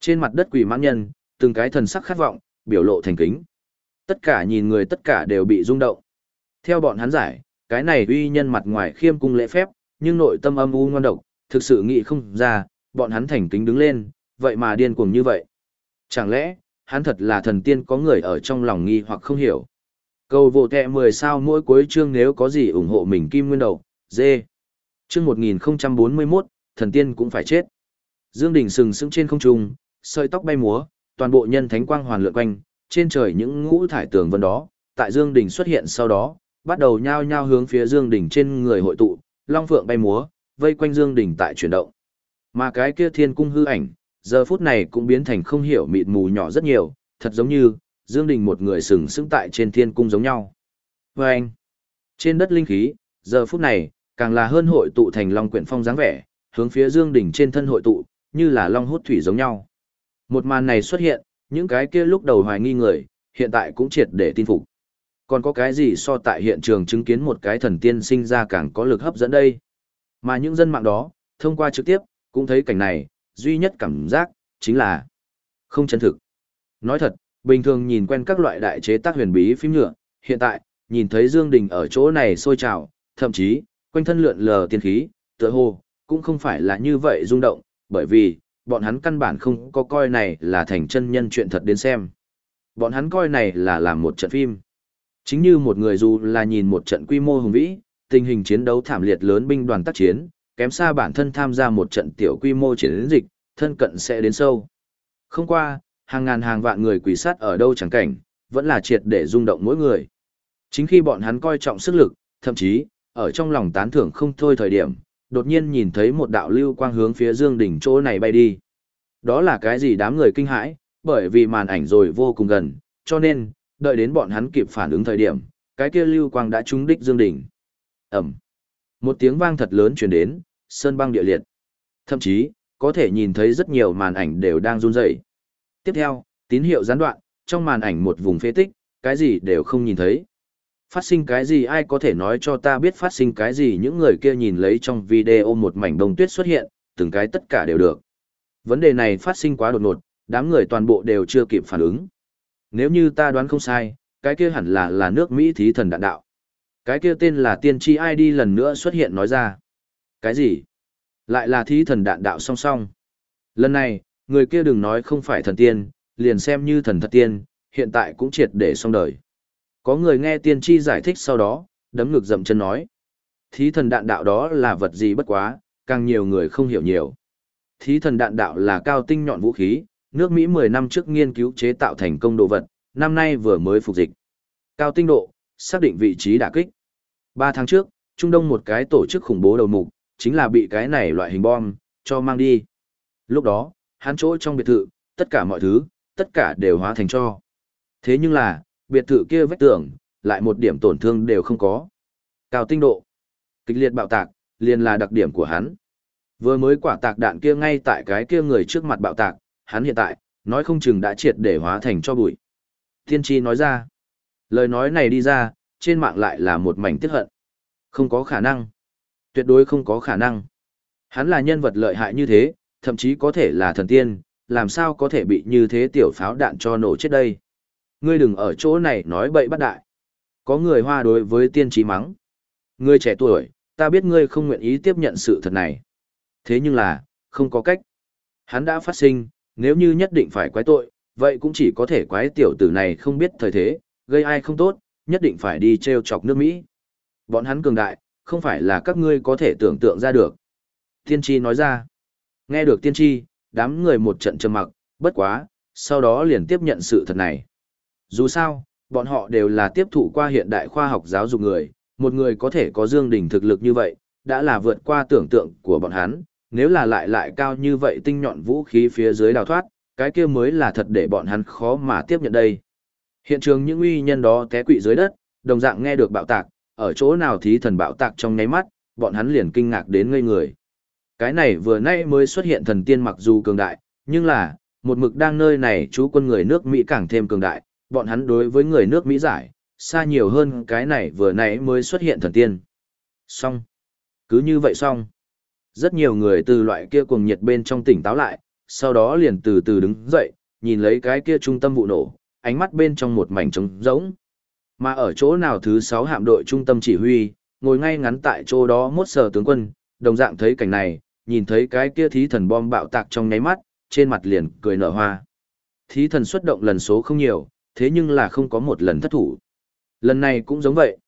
Trên mặt đất quỷ mãn nhân, từng cái thần sắc khát vọng, biểu lộ thành kính. Tất cả nhìn người tất cả đều bị rung động. Theo bọn hắn giải, cái này uy nhân mặt ngoài khiêm cung lễ phép, nhưng nội tâm âm u ngoan độc, thực sự nghĩ không ra, bọn hắn thành kính đứng lên, vậy mà điên cuồng như vậy. Chẳng lẽ, hắn thật là thần tiên có người ở trong lòng nghi hoặc không hiểu. Cầu vô kẹ 10 sao mỗi cuối chương nếu có gì ủng hộ mình kim nguyên đầu, dê. Chương 1041, thần tiên cũng phải chết. Dương Đình sừng sững trên không trung, sợi tóc bay múa, toàn bộ nhân thánh quang hoàn lượn quanh, trên trời những ngũ thải tường vân đó, tại Dương Đình xuất hiện sau đó, bắt đầu nhao nhao hướng phía Dương Đình trên người hội tụ, long phượng bay múa, vây quanh Dương Đình tại chuyển động. Mà cái kia thiên cung hư ảnh, giờ phút này cũng biến thành không hiểu mịt mù nhỏ rất nhiều, thật giống như, Dương Đình một người sừng sững tại trên thiên cung giống nhau. Và anh, trên đất linh khí, giờ phút này, càng là hơn hội tụ thành long quyển phong dáng vẻ, hướng phía Dương Đình trên thân hội tụ, như là long hút thủy giống nhau. Một màn này xuất hiện, những cái kia lúc đầu hoài nghi người, hiện tại cũng triệt để tin phục. Còn có cái gì so tại hiện trường chứng kiến một cái thần tiên sinh ra càng có lực hấp dẫn đây? Mà những dân mạng đó, thông qua trực tiếp, cũng thấy cảnh này, duy nhất cảm giác, chính là không chân thực. Nói thật, bình thường nhìn quen các loại đại chế tác huyền bí phim nhựa, hiện tại, nhìn thấy Dương Đình ở chỗ này sôi trào, thậm chí, quanh thân lượn lờ tiên khí, tựa hồ, cũng không phải là như vậy rung động, bởi vì, bọn hắn căn bản không có coi này là thành chân nhân chuyện thật đến xem. Bọn hắn coi này là làm một trận phim. Chính như một người dù là nhìn một trận quy mô hùng vĩ, tình hình chiến đấu thảm liệt lớn binh đoàn tác chiến, kém xa bản thân tham gia một trận tiểu quy mô chiến dịch, thân cận sẽ đến sâu. Không qua, hàng ngàn hàng vạn người quỷ sát ở đâu chẳng cảnh, vẫn là triệt để rung động mỗi người. Chính khi bọn hắn coi trọng sức lực, thậm chí, ở trong lòng tán thưởng không thôi thời điểm, đột nhiên nhìn thấy một đạo lưu quang hướng phía Dương đỉnh chỗ này bay đi. Đó là cái gì đám người kinh hãi, bởi vì màn ảnh rồi vô cùng gần, cho nên, đợi đến bọn hắn kịp phản ứng thời điểm, cái kia lưu quang đã trúng đích Dương đỉnh. ầm, Một tiếng vang thật lớn truyền đến, sơn băng địa liệt. Thậm chí, có thể nhìn thấy rất nhiều màn ảnh đều đang run rẩy. Tiếp theo, tín hiệu gián đoạn, trong màn ảnh một vùng phế tích, cái gì đều không nhìn thấy. Phát sinh cái gì ai có thể nói cho ta biết phát sinh cái gì những người kia nhìn lấy trong video một mảnh đông tuyết xuất hiện, từng cái tất cả đều được. Vấn đề này phát sinh quá đột ngột, đám người toàn bộ đều chưa kịp phản ứng. Nếu như ta đoán không sai, cái kia hẳn là là nước Mỹ thí thần đạn đạo. Cái kia tên là tiên tri ID lần nữa xuất hiện nói ra. Cái gì? Lại là thí thần đạn đạo song song. Lần này, người kia đừng nói không phải thần tiên, liền xem như thần thật tiên, hiện tại cũng triệt để xong đời. Có người nghe tiên tri giải thích sau đó, đấm ngực dậm chân nói. Thí thần đạn đạo đó là vật gì bất quá, càng nhiều người không hiểu nhiều. Thí thần đạn đạo là cao tinh nhọn vũ khí, nước Mỹ 10 năm trước nghiên cứu chế tạo thành công đồ vật, năm nay vừa mới phục dịch. Cao tinh độ, xác định vị trí đả kích. Ba tháng trước, Trung Đông một cái tổ chức khủng bố đầu mục, chính là bị cái này loại hình bom, cho mang đi. Lúc đó, hắn chỗ trong biệt thự, tất cả mọi thứ, tất cả đều hóa thành cho. Thế nhưng là, biệt thự kia vách tường, lại một điểm tổn thương đều không có. Cao tinh độ, kịch liệt bạo tạc, liền là đặc điểm của hắn. Vừa mới quả tạc đạn kia ngay tại cái kia người trước mặt bạo tạc, hắn hiện tại, nói không chừng đã triệt để hóa thành cho bụi. Tiên tri nói ra, lời nói này đi ra, trên mạng lại là một mảnh tiếc hận. Không có khả năng. Tuyệt đối không có khả năng. Hắn là nhân vật lợi hại như thế, thậm chí có thể là thần tiên, làm sao có thể bị như thế tiểu pháo đạn cho nổ chết đây. Ngươi đừng ở chỗ này nói bậy bắt đại. Có người hoa đối với tiên trí mắng. Ngươi trẻ tuổi, ta biết ngươi không nguyện ý tiếp nhận sự thật này. Thế nhưng là, không có cách. Hắn đã phát sinh, nếu như nhất định phải quái tội, vậy cũng chỉ có thể quái tiểu tử này không biết thời thế, gây ai không tốt, nhất định phải đi treo chọc nước Mỹ. Bọn hắn cường đại, không phải là các ngươi có thể tưởng tượng ra được. Tiên tri nói ra. Nghe được tiên tri, đám người một trận trầm mặc, bất quá, sau đó liền tiếp nhận sự thật này. Dù sao, bọn họ đều là tiếp thụ qua hiện đại khoa học giáo dục người, một người có thể có dương đỉnh thực lực như vậy, đã là vượt qua tưởng tượng của bọn hắn, nếu là lại lại cao như vậy tinh nhọn vũ khí phía dưới đào thoát, cái kia mới là thật để bọn hắn khó mà tiếp nhận đây. Hiện trường những uy nhân đó té quỵ dưới đất, đồng dạng nghe được bạo tạc, ở chỗ nào thí thần bạo tạc trong nháy mắt, bọn hắn liền kinh ngạc đến ngây người. Cái này vừa nãy mới xuất hiện thần tiên mặc dù cường đại, nhưng là, một mực đang nơi này chú quân người nước Mỹ càng thêm cường đại, bọn hắn đối với người nước Mỹ giải, xa nhiều hơn cái này vừa nãy mới xuất hiện thần tiên. Xong. Cứ như vậy xong. Rất nhiều người từ loại kia cuồng nhiệt bên trong tỉnh táo lại, sau đó liền từ từ đứng dậy, nhìn lấy cái kia trung tâm vụ nổ, ánh mắt bên trong một mảnh trống rỗng. Mà ở chỗ nào thứ 6 hạm đội trung tâm chỉ huy, ngồi ngay ngắn tại chỗ đó mốt sờ tướng quân, đồng dạng thấy cảnh này, nhìn thấy cái kia thí thần bom bạo tạc trong nháy mắt, trên mặt liền cười nở hoa. Thí thần xuất động lần số không nhiều, thế nhưng là không có một lần thất thủ. Lần này cũng giống vậy.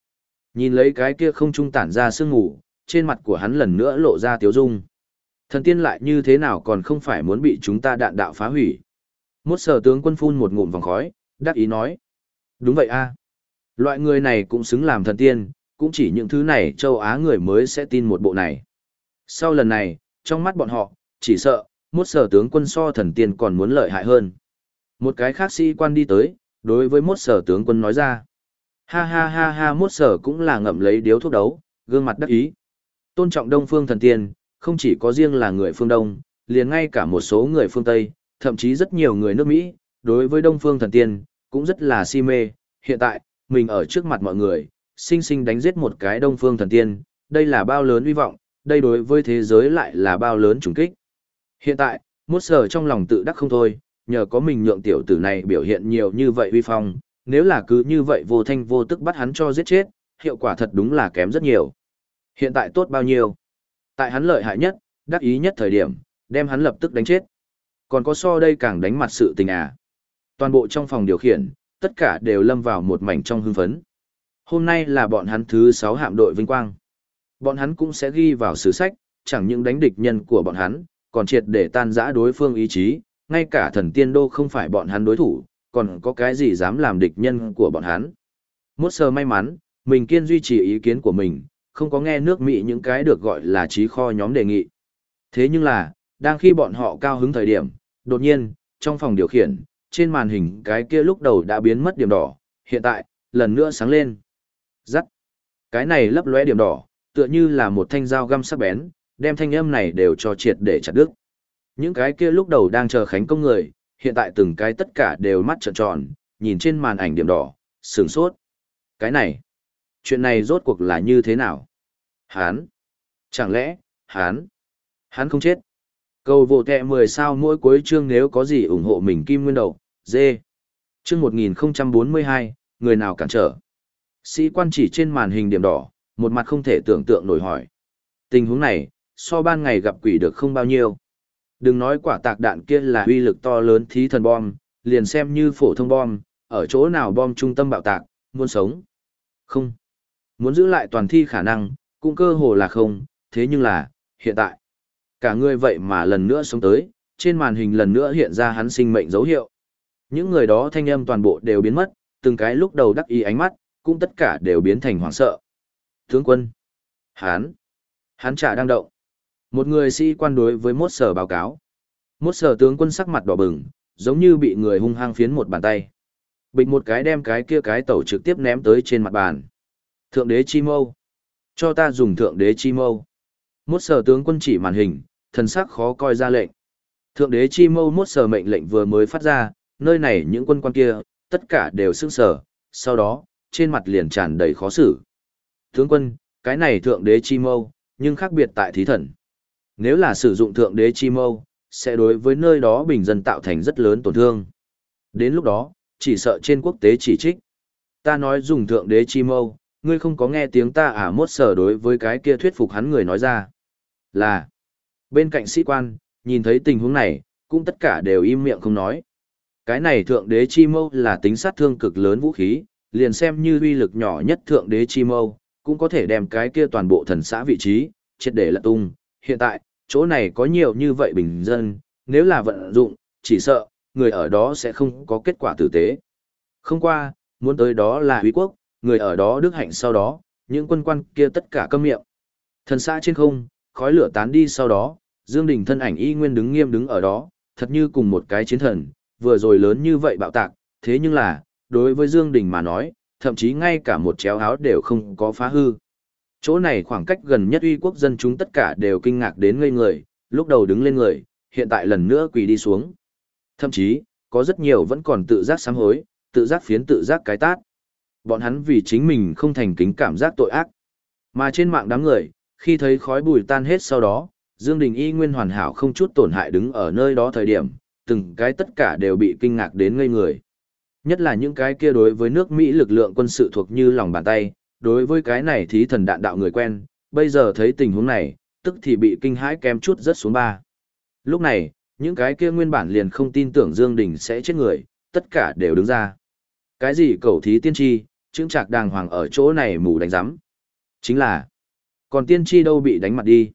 Nhìn lấy cái kia không trung tản ra sương ngủ, trên mặt của hắn lần nữa lộ ra tiếu dung. Thần tiên lại như thế nào còn không phải muốn bị chúng ta đạn đạo phá hủy. Mốt sở tướng quân phun một ngụm vòng khói, đắc ý nói. Đúng vậy a Loại người này cũng xứng làm thần tiên, cũng chỉ những thứ này châu Á người mới sẽ tin một bộ này. Sau lần này, trong mắt bọn họ, chỉ sợ, mốt sở tướng quân so thần tiên còn muốn lợi hại hơn. Một cái khác sĩ quan đi tới, đối với mốt sở tướng quân nói ra. Ha ha ha ha mốt sở cũng là ngậm lấy điếu thuốc đấu, gương mặt đắc ý. Tôn trọng đông phương thần tiên, không chỉ có riêng là người phương Đông, liền ngay cả một số người phương Tây, thậm chí rất nhiều người nước Mỹ, đối với đông phương thần tiên, cũng rất là si mê. Hiện tại, mình ở trước mặt mọi người, sinh sinh đánh giết một cái đông phương thần tiên, đây là bao lớn hy vọng, đây đối với thế giới lại là bao lớn trùng kích. Hiện tại, mốt sở trong lòng tự đắc không thôi, nhờ có mình nhượng tiểu tử này biểu hiện nhiều như vậy uy phong, nếu là cứ như vậy vô thanh vô tức bắt hắn cho giết chết, hiệu quả thật đúng là kém rất nhiều. Hiện tại tốt bao nhiêu? Tại hắn lợi hại nhất, đắc ý nhất thời điểm, đem hắn lập tức đánh chết. Còn có so đây càng đánh mặt sự tình à. Toàn bộ trong phòng điều khiển, tất cả đều lâm vào một mảnh trong hưng phấn. Hôm nay là bọn hắn thứ 6 hạm đội vinh quang. Bọn hắn cũng sẽ ghi vào sử sách, chẳng những đánh địch nhân của bọn hắn, còn triệt để tan rã đối phương ý chí, ngay cả thần tiên đô không phải bọn hắn đối thủ, còn có cái gì dám làm địch nhân của bọn hắn. Mốt sơ may mắn, mình kiên duy trì ý kiến của mình, không có nghe nước Mỹ những cái được gọi là trí kho nhóm đề nghị. Thế nhưng là, đang khi bọn họ cao hứng thời điểm, đột nhiên, trong phòng điều khiển, trên màn hình cái kia lúc đầu đã biến mất điểm đỏ, hiện tại, lần nữa sáng lên. Rắc. Cái này lấp lóe điểm đỏ, tựa như là một thanh dao găm sắc bén, đem thanh âm này đều cho triệt để chặt đứt. Những cái kia lúc đầu đang chờ khánh công người, hiện tại từng cái tất cả đều mắt trợn tròn, nhìn trên màn ảnh điểm đỏ, sửng sốt. Cái này, chuyện này rốt cuộc là như thế nào? Hán, chẳng lẽ, hán, hán không chết? Cầu vô tệ 10 sao mỗi cuối chương nếu có gì ủng hộ mình kim nguyên đầu, dê. Chương 1042, người nào cản trở? Sĩ quan chỉ trên màn hình điểm đỏ, một mặt không thể tưởng tượng nổi hỏi. Tình huống này, so ban ngày gặp quỷ được không bao nhiêu. Đừng nói quả tạc đạn kia là uy lực to lớn thí thần bom, liền xem như phổ thông bom, ở chỗ nào bom trung tâm bạo tạc, muốn sống. Không. Muốn giữ lại toàn thi khả năng, cũng cơ hồ là không, thế nhưng là, hiện tại. Cả người vậy mà lần nữa sống tới, trên màn hình lần nữa hiện ra hắn sinh mệnh dấu hiệu. Những người đó thanh âm toàn bộ đều biến mất, từng cái lúc đầu đắc ý ánh mắt, cũng tất cả đều biến thành hoảng sợ. Tướng quân. Hán. Hán trả đang động. Một người sĩ quan đối với mốt sở báo cáo. Mốt sở tướng quân sắc mặt đỏ bừng, giống như bị người hung hăng phiến một bàn tay. Bịch một cái đem cái kia cái tẩu trực tiếp ném tới trên mặt bàn. Thượng đế chi mâu. Cho ta dùng thượng đế chi mâu. Mốt sở tướng quân chỉ màn hình, thần sắc khó coi ra lệnh. Thượng đế chi mâu mốt sở mệnh lệnh vừa mới phát ra, nơi này những quân quan kia, tất cả đều sững sở. sau đó, trên mặt liền tràn đầy khó xử. Tướng quân, cái này thượng đế chi mâu, nhưng khác biệt tại thí thần. Nếu là sử dụng thượng đế chi mâu, sẽ đối với nơi đó bình dân tạo thành rất lớn tổn thương. Đến lúc đó, chỉ sợ trên quốc tế chỉ trích. Ta nói dùng thượng đế chi mâu, ngươi không có nghe tiếng ta à mốt sở đối với cái kia thuyết phục hắn người nói ra. Là, bên cạnh sĩ quan, nhìn thấy tình huống này, cũng tất cả đều im miệng không nói. Cái này thượng đế chi mâu là tính sát thương cực lớn vũ khí, liền xem như uy lực nhỏ nhất thượng đế chi mâu, cũng có thể đem cái kia toàn bộ thần xã vị trí, triệt để lật tung. Hiện tại, chỗ này có nhiều như vậy bình dân, nếu là vận dụng, chỉ sợ, người ở đó sẽ không có kết quả tử tế. Không qua, muốn tới đó là huy quốc, người ở đó đức hạnh sau đó, những quân quan kia tất cả câm miệng. Thần xã trên không, khói lửa tán đi sau đó, Dương Đình thân ảnh y nguyên đứng nghiêm đứng ở đó, thật như cùng một cái chiến thần, vừa rồi lớn như vậy bạo tạc, thế nhưng là, đối với Dương Đình mà nói, thậm chí ngay cả một chéo áo đều không có phá hư. Chỗ này khoảng cách gần nhất uy quốc dân chúng tất cả đều kinh ngạc đến ngây người, lúc đầu đứng lên người, hiện tại lần nữa quỳ đi xuống. Thậm chí, có rất nhiều vẫn còn tự giác sám hối, tự giác phiến tự giác cái tát. Bọn hắn vì chính mình không thành kính cảm giác tội ác. Mà trên mạng đám người, khi thấy khói bụi tan hết sau đó, Dương Đình y nguyên hoàn hảo không chút tổn hại đứng ở nơi đó thời điểm, từng cái tất cả đều bị kinh ngạc đến ngây người. Nhất là những cái kia đối với nước Mỹ lực lượng quân sự thuộc như lòng bàn tay, đối với cái này thí thần đạn đạo người quen, bây giờ thấy tình huống này, tức thì bị kinh hãi kém chút rất xuống ba. Lúc này, những cái kia nguyên bản liền không tin tưởng Dương Đình sẽ chết người, tất cả đều đứng ra. Cái gì cầu thí tiên tri, chứng trạc đàng hoàng ở chỗ này mù đánh giám. Chính là, còn tiên tri đâu bị đánh mặt đi.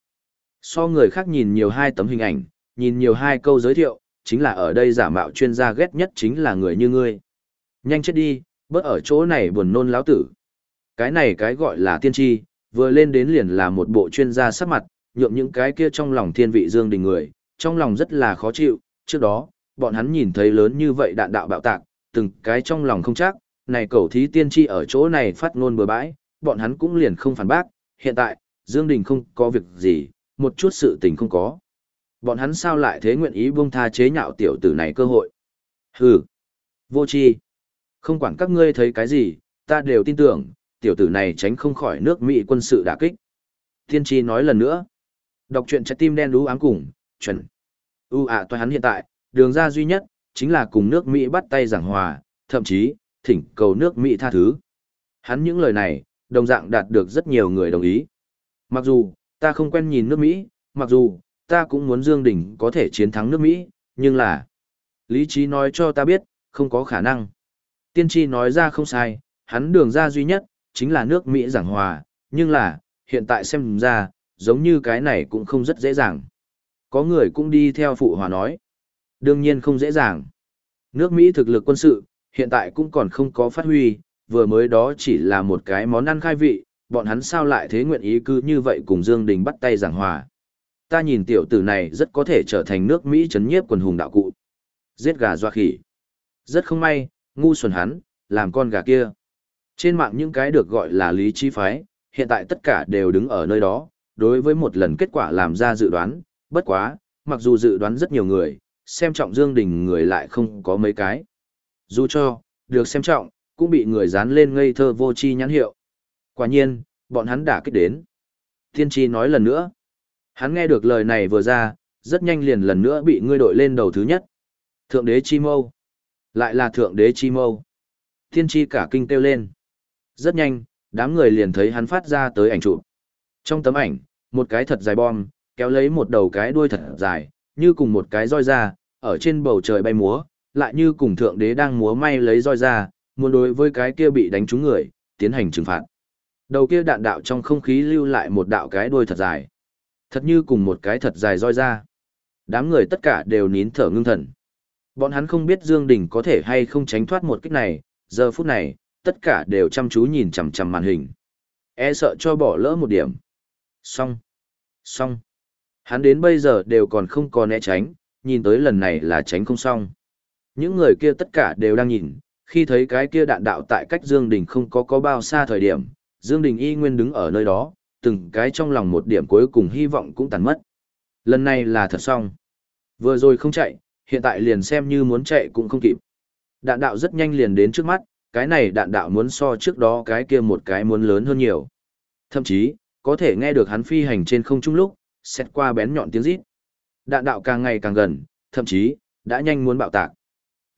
So người khác nhìn nhiều hai tấm hình ảnh, nhìn nhiều hai câu giới thiệu, chính là ở đây giả mạo chuyên gia ghét nhất chính là người như ngươi. Nhanh chết đi, bớt ở chỗ này buồn nôn láo tử. Cái này cái gọi là tiên tri, vừa lên đến liền là một bộ chuyên gia sắc mặt, nhượng những cái kia trong lòng thiên vị dương đình người, trong lòng rất là khó chịu, trước đó, bọn hắn nhìn thấy lớn như vậy đạn đạo bạo tạc, từng cái trong lòng không chắc, này cầu thí tiên tri ở chỗ này phát ngôn bừa bãi, bọn hắn cũng liền không phản bác, hiện tại, Dương Đình không có việc gì, một chút sự tình không có. Bọn hắn sao lại thế nguyện ý buông tha chế nhạo tiểu tử này cơ hội? Hừ, vô tri, không quản các ngươi thấy cái gì, ta đều tin tưởng, tiểu tử này tránh không khỏi nước Mỹ quân sự đả kích. Tiên tri nói lần nữa. Đọc truyện trái tim đen đú ám cùng, chuẩn. U ạ à, hắn hiện tại, đường ra duy nhất, chính là cùng nước Mỹ bắt tay giảng hòa, thậm chí, thỉnh cầu nước Mỹ tha thứ. Hắn những lời này, đồng dạng đạt được rất nhiều người đồng ý. Mặc dù, ta không quen nhìn nước Mỹ, mặc dù, ta cũng muốn Dương Đình có thể chiến thắng nước Mỹ, Nhưng là, lý trí nói cho ta biết, không có khả năng. Tiên tri nói ra không sai, hắn đường ra duy nhất, chính là nước Mỹ giảng hòa, nhưng là, hiện tại xem ra, giống như cái này cũng không rất dễ dàng. Có người cũng đi theo phụ hòa nói. Đương nhiên không dễ dàng. Nước Mỹ thực lực quân sự, hiện tại cũng còn không có phát huy, vừa mới đó chỉ là một cái món ăn khai vị, bọn hắn sao lại thế nguyện ý cứ như vậy cùng Dương Đình bắt tay giảng hòa. Ta nhìn tiểu tử này rất có thể trở thành nước Mỹ chấn nhiếp quần hùng đạo cụ. Giết gà doa khỉ. Rất không may, ngu xuẩn hắn, làm con gà kia. Trên mạng những cái được gọi là lý trí phái, hiện tại tất cả đều đứng ở nơi đó, đối với một lần kết quả làm ra dự đoán, bất quá, mặc dù dự đoán rất nhiều người, xem trọng Dương Đình người lại không có mấy cái. Dù cho, được xem trọng, cũng bị người dán lên ngây thơ vô tri nhãn hiệu. Quả nhiên, bọn hắn đã kích đến. Thiên tri nói lần nữa. Hắn nghe được lời này vừa ra, rất nhanh liền lần nữa bị ngươi đội lên đầu thứ nhất. Thượng đế chi mâu. Lại là thượng đế chi mâu. Thiên tri cả kinh kêu lên. Rất nhanh, đám người liền thấy hắn phát ra tới ảnh chụp. Trong tấm ảnh, một cái thật dài bom, kéo lấy một đầu cái đuôi thật dài, như cùng một cái roi ra, ở trên bầu trời bay múa, lại như cùng thượng đế đang múa may lấy roi ra, muốn đối với cái kia bị đánh trúng người, tiến hành trừng phạt. Đầu kia đạn đạo trong không khí lưu lại một đạo cái đuôi thật dài. Thật như cùng một cái thật dài roi ra. Đám người tất cả đều nín thở ngưng thần. Bọn hắn không biết Dương Đình có thể hay không tránh thoát một kích này, giờ phút này, tất cả đều chăm chú nhìn chằm chằm màn hình. E sợ cho bỏ lỡ một điểm. Xong. Xong. Hắn đến bây giờ đều còn không có né tránh, nhìn tới lần này là tránh không xong. Những người kia tất cả đều đang nhìn, khi thấy cái kia đạn đạo tại cách Dương Đình không có có bao xa thời điểm, Dương Đình y nguyên đứng ở nơi đó, từng cái trong lòng một điểm cuối cùng hy vọng cũng tàn mất. Lần này là thật xong. Vừa rồi không chạy, hiện tại liền xem như muốn chạy cũng không kịp. Đạn đạo rất nhanh liền đến trước mắt, cái này đạn đạo muốn so trước đó cái kia một cái muốn lớn hơn nhiều. Thậm chí, có thể nghe được hắn phi hành trên không trung lúc, xét qua bén nhọn tiếng rít. Đạn đạo càng ngày càng gần, thậm chí, đã nhanh muốn bạo tạc.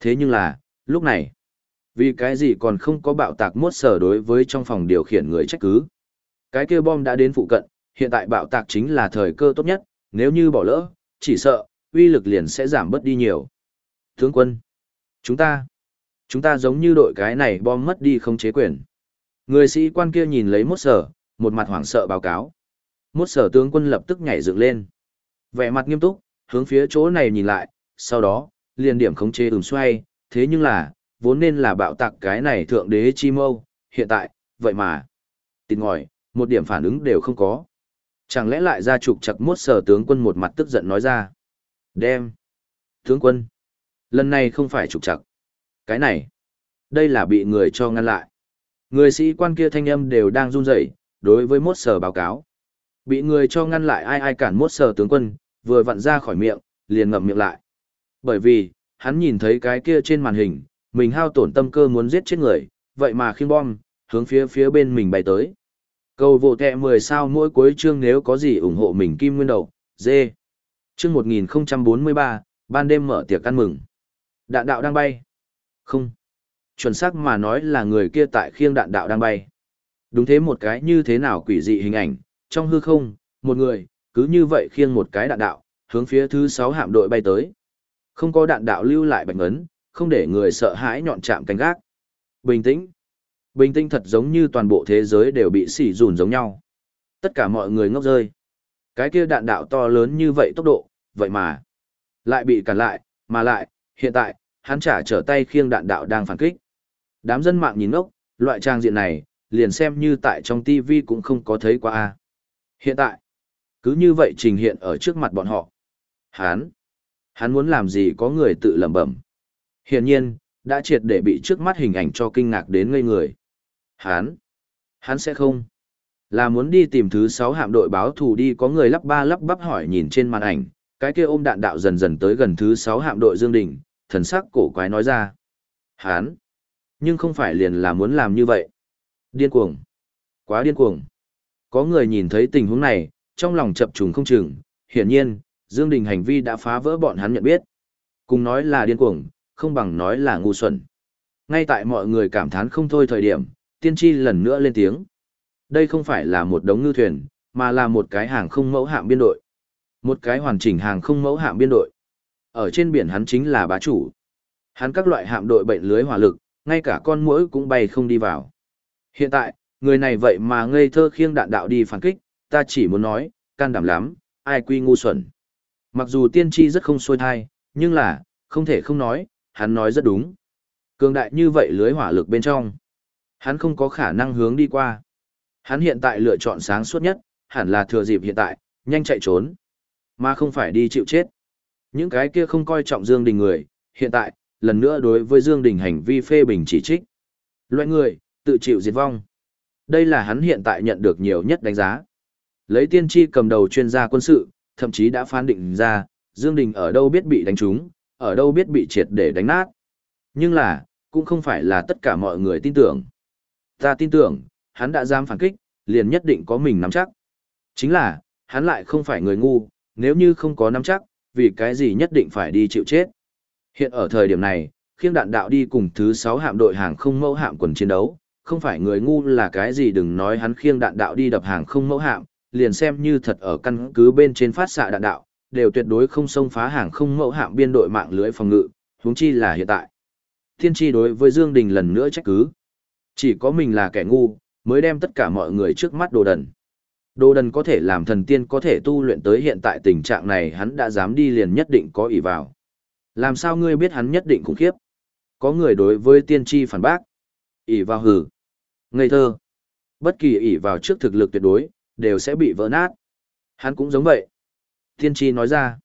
Thế nhưng là, lúc này, vì cái gì còn không có bạo tạc mốt sở đối với trong phòng điều khiển người trách cứ. Cái kia bom đã đến phụ cận, hiện tại bạo tạc chính là thời cơ tốt nhất, nếu như bỏ lỡ, chỉ sợ, uy lực liền sẽ giảm bớt đi nhiều. Tướng quân, chúng ta, chúng ta giống như đội cái này bom mất đi không chế quyền. Người sĩ quan kia nhìn lấy mốt sở, một mặt hoảng sợ báo cáo. Mốt sở tướng quân lập tức nhảy dựng lên. Vẻ mặt nghiêm túc, hướng phía chỗ này nhìn lại, sau đó, liền điểm khống chế ừm xoay, thế nhưng là, vốn nên là bạo tạc cái này thượng đế chi mâu, hiện tại, vậy mà, tịt ngòi, một điểm phản ứng đều không có. Chẳng lẽ lại ra trục chặt mốt sở tướng quân một mặt tức giận nói ra. Đem. Tướng quân. Lần này không phải trục chặt. Cái này. Đây là bị người cho ngăn lại. Người sĩ quan kia thanh âm đều đang run rẩy đối với mốt sở báo cáo. Bị người cho ngăn lại ai ai cản mốt sở tướng quân, vừa vặn ra khỏi miệng, liền ngậm miệng lại. Bởi vì, hắn nhìn thấy cái kia trên màn hình, mình hao tổn tâm cơ muốn giết chết người, vậy mà khiêng bom, hướng phía phía bên mình bay tới. Cầu vô kẹ 10 sao mỗi cuối chương nếu có gì ủng hộ mình kim nguyên đầu, dê. Chương 1043, ban đêm mở tiệc ăn mừng. Đạn đạo đang bay. Không. Chuẩn xác mà nói là người kia tại khiêng đạn đạo đang bay. Đúng thế một cái như thế nào quỷ dị hình ảnh, trong hư không, một người, cứ như vậy khiêng một cái đạn đạo, hướng phía thứ 6 hạm đội bay tới. Không có đạn đạo lưu lại bạch ấn, không để người sợ hãi nhọn chạm canh gác. Bình tĩnh. Bình tĩnh thật giống như toàn bộ thế giới đều bị xỉ dùn giống nhau. Tất cả mọi người ngốc rơi. Cái kia đạn đạo to lớn như vậy tốc độ, vậy mà lại bị cản lại, mà lại, hiện tại, hắn trả trở tay khiêng đạn đạo đang phản kích. Đám dân mạng nhìn ngốc, loại trang diện này, liền xem như tại trong TV cũng không có thấy qua a. Hiện tại, cứ như vậy trình hiện ở trước mặt bọn họ. Hắn, hắn muốn làm gì có người tự lẩm bẩm. Hiển nhiên, đã triệt để bị trước mắt hình ảnh cho kinh ngạc đến ngây người. Hắn, hắn sẽ không. Là muốn đi tìm thứ sáu hạm đội báo thù đi có người lắp ba lắp bắp hỏi nhìn trên màn ảnh, cái kia ôm đạn đạo dần dần tới gần thứ sáu hạm đội Dương Đình, thần sắc cổ quái nói ra. Hắn, nhưng không phải liền là muốn làm như vậy. Điên cuồng. Quá điên cuồng. Có người nhìn thấy tình huống này, trong lòng chập trùng không chừng, hiển nhiên, Dương Đình hành vi đã phá vỡ bọn hắn nhận biết. Cùng nói là điên cuồng, không bằng nói là ngu xuẩn. Ngay tại mọi người cảm thán không thôi thời điểm, tiên tri lần nữa lên tiếng. Đây không phải là một đống ngư thuyền, mà là một cái hàng không mẫu hạm biên đội. Một cái hoàn chỉnh hàng không mẫu hạm biên đội. Ở trên biển hắn chính là bá chủ. Hắn các loại hạm đội bệnh lưới hỏa lực, ngay cả con muỗi cũng bay không đi vào. Hiện tại, người này vậy mà ngây thơ khiêng đạn đạo đi phản kích, ta chỉ muốn nói, can đảm lắm, ai quy ngu xuẩn. Mặc dù tiên tri rất không xuôi thai, nhưng là, không thể không nói, hắn nói rất đúng. Cường đại như vậy lưới hỏa lực bên trong. Hắn không có khả năng hướng đi qua. Hắn hiện tại lựa chọn sáng suốt nhất, hẳn là thừa dịp hiện tại, nhanh chạy trốn. Mà không phải đi chịu chết. Những cái kia không coi trọng Dương Đình người, hiện tại, lần nữa đối với Dương Đình hành vi phê bình chỉ trích. Loại người, tự chịu diệt vong. Đây là hắn hiện tại nhận được nhiều nhất đánh giá. Lấy tiên tri cầm đầu chuyên gia quân sự, thậm chí đã phán định ra, Dương Đình ở đâu biết bị đánh trúng, ở đâu biết bị triệt để đánh nát. Nhưng là, cũng không phải là tất cả mọi người tin tưởng. Ta tin tưởng, hắn đã dám phản kích, liền nhất định có mình nắm chắc. Chính là, hắn lại không phải người ngu, nếu như không có nắm chắc, vì cái gì nhất định phải đi chịu chết. Hiện ở thời điểm này, khiêng đạn đạo đi cùng thứ 6 hạm đội hàng không mẫu hạm quần chiến đấu, không phải người ngu là cái gì đừng nói hắn khiêng đạn đạo đi đập hàng không mẫu hạm, liền xem như thật ở căn cứ bên trên phát xạ đạn đạo, đều tuyệt đối không xông phá hàng không mẫu hạm biên đội mạng lưới phòng ngự, huống chi là hiện tại. Thiên tri đối với Dương Đình lần nữa trách cứ. Chỉ có mình là kẻ ngu, mới đem tất cả mọi người trước mắt đồ đần. Đồ đần có thể làm thần tiên có thể tu luyện tới hiện tại tình trạng này hắn đã dám đi liền nhất định có ỷ vào. Làm sao ngươi biết hắn nhất định khủng khiếp? Có người đối với tiên tri phản bác. ỷ vào hử. Ngây thơ. Bất kỳ ỷ vào trước thực lực tuyệt đối, đều sẽ bị vỡ nát. Hắn cũng giống vậy. Tiên tri nói ra.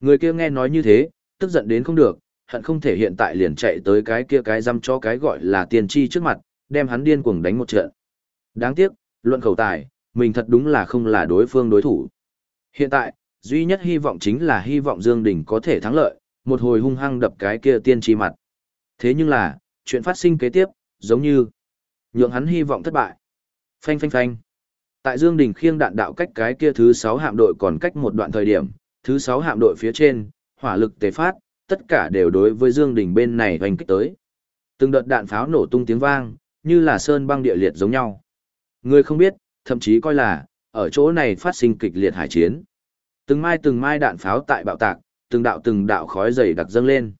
Người kia nghe nói như thế, tức giận đến không được, hận không thể hiện tại liền chạy tới cái kia cái dăm cho cái gọi là tiên tri trước mặt, đem hắn điên cuồng đánh một trận. Đáng tiếc, luận khẩu tài, mình thật đúng là không là đối phương đối thủ. Hiện tại, duy nhất hy vọng chính là hy vọng Dương Đình có thể thắng lợi, một hồi hung hăng đập cái kia tiên tri mặt. Thế nhưng là, chuyện phát sinh kế tiếp, giống như nhượng hắn hy vọng thất bại. Phanh phanh phanh. Tại Dương Đình khiêng đạn đạo cách cái kia thứ 6 hạm đội còn cách một đoạn thời điểm, thứ 6 hạm đội phía trên, hỏa lực tề phát, tất cả đều đối với Dương Đình bên này hoành kích tới. Từng đợt đạn pháo nổ tung tiếng vang, như là sơn băng địa liệt giống nhau. Người không biết, thậm chí coi là, ở chỗ này phát sinh kịch liệt hải chiến. Từng mai từng mai đạn pháo tại bạo tạc, từng đạo từng đạo khói dày đặc dâng lên.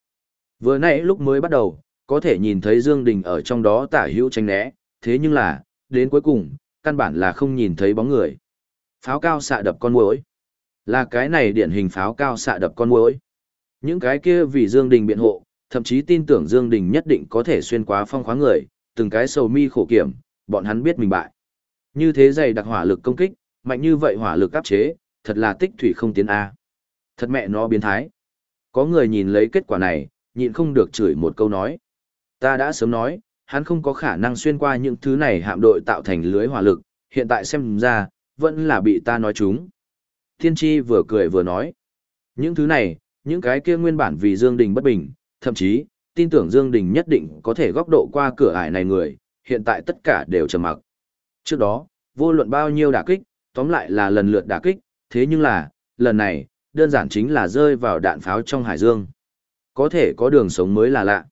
Vừa nãy lúc mới bắt đầu, có thể nhìn thấy Dương Đình ở trong đó tả hữu tranh né, thế nhưng là, đến cuối cùng, căn bản là không nhìn thấy bóng người. Pháo cao xạ đập con muỗi. Là cái này điển hình pháo cao xạ đập con muỗi. Những cái kia vì Dương Đình biện hộ, thậm chí tin tưởng Dương Đình nhất định có thể xuyên qua phong khoáng người, từng cái sầu mi khổ kiểm, bọn hắn biết mình bại. Như thế dày đặc hỏa lực công kích, mạnh như vậy hỏa lực áp chế, thật là tích thủy không tiến A. Thật mẹ nó biến thái. Có người nhìn lấy kết quả này, nhịn không được chửi một câu nói. Ta đã sớm nói, hắn không có khả năng xuyên qua những thứ này hạm đội tạo thành lưới hỏa lực, hiện tại xem ra, vẫn là bị ta nói chúng. Thiên tri vừa cười vừa nói. Những thứ này, những cái kia nguyên bản vì Dương Đình bất bình, thậm chí, tin tưởng Dương Đình nhất định có thể góc độ qua cửa ải này người, hiện tại tất cả đều trầm mặc. Trước đó, vô luận bao nhiêu đả kích, tóm lại là lần lượt đả kích, thế nhưng là, lần này, đơn giản chính là rơi vào đạn pháo trong hải dương. Có thể có đường sống mới là lạ.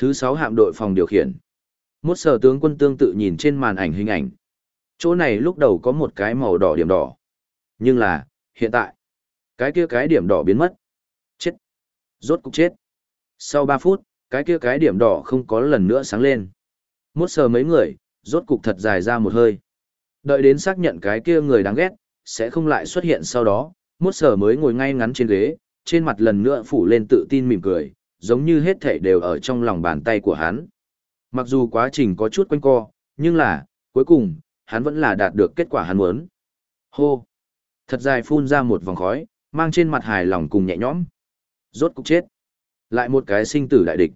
Thứ sáu hạm đội phòng điều khiển. Một sở tướng quân tương tự nhìn trên màn ảnh hình ảnh. Chỗ này lúc đầu có một cái màu đỏ điểm đỏ. Nhưng là, hiện tại, cái kia cái điểm đỏ biến mất. Chết. Rốt cục chết. Sau ba phút, cái kia cái điểm đỏ không có lần nữa sáng lên. Một sở mấy người, rốt cục thật dài ra một hơi. Đợi đến xác nhận cái kia người đáng ghét, sẽ không lại xuất hiện sau đó, mốt sở mới ngồi ngay ngắn trên ghế, trên mặt lần nữa phủ lên tự tin mỉm cười, giống như hết thảy đều ở trong lòng bàn tay của hắn. Mặc dù quá trình có chút quanh co, nhưng là, cuối cùng, hắn vẫn là đạt được kết quả hắn muốn. Hô! Thật dài phun ra một vòng khói, mang trên mặt hài lòng cùng nhẹ nhõm. Rốt cục chết. Lại một cái sinh tử đại địch.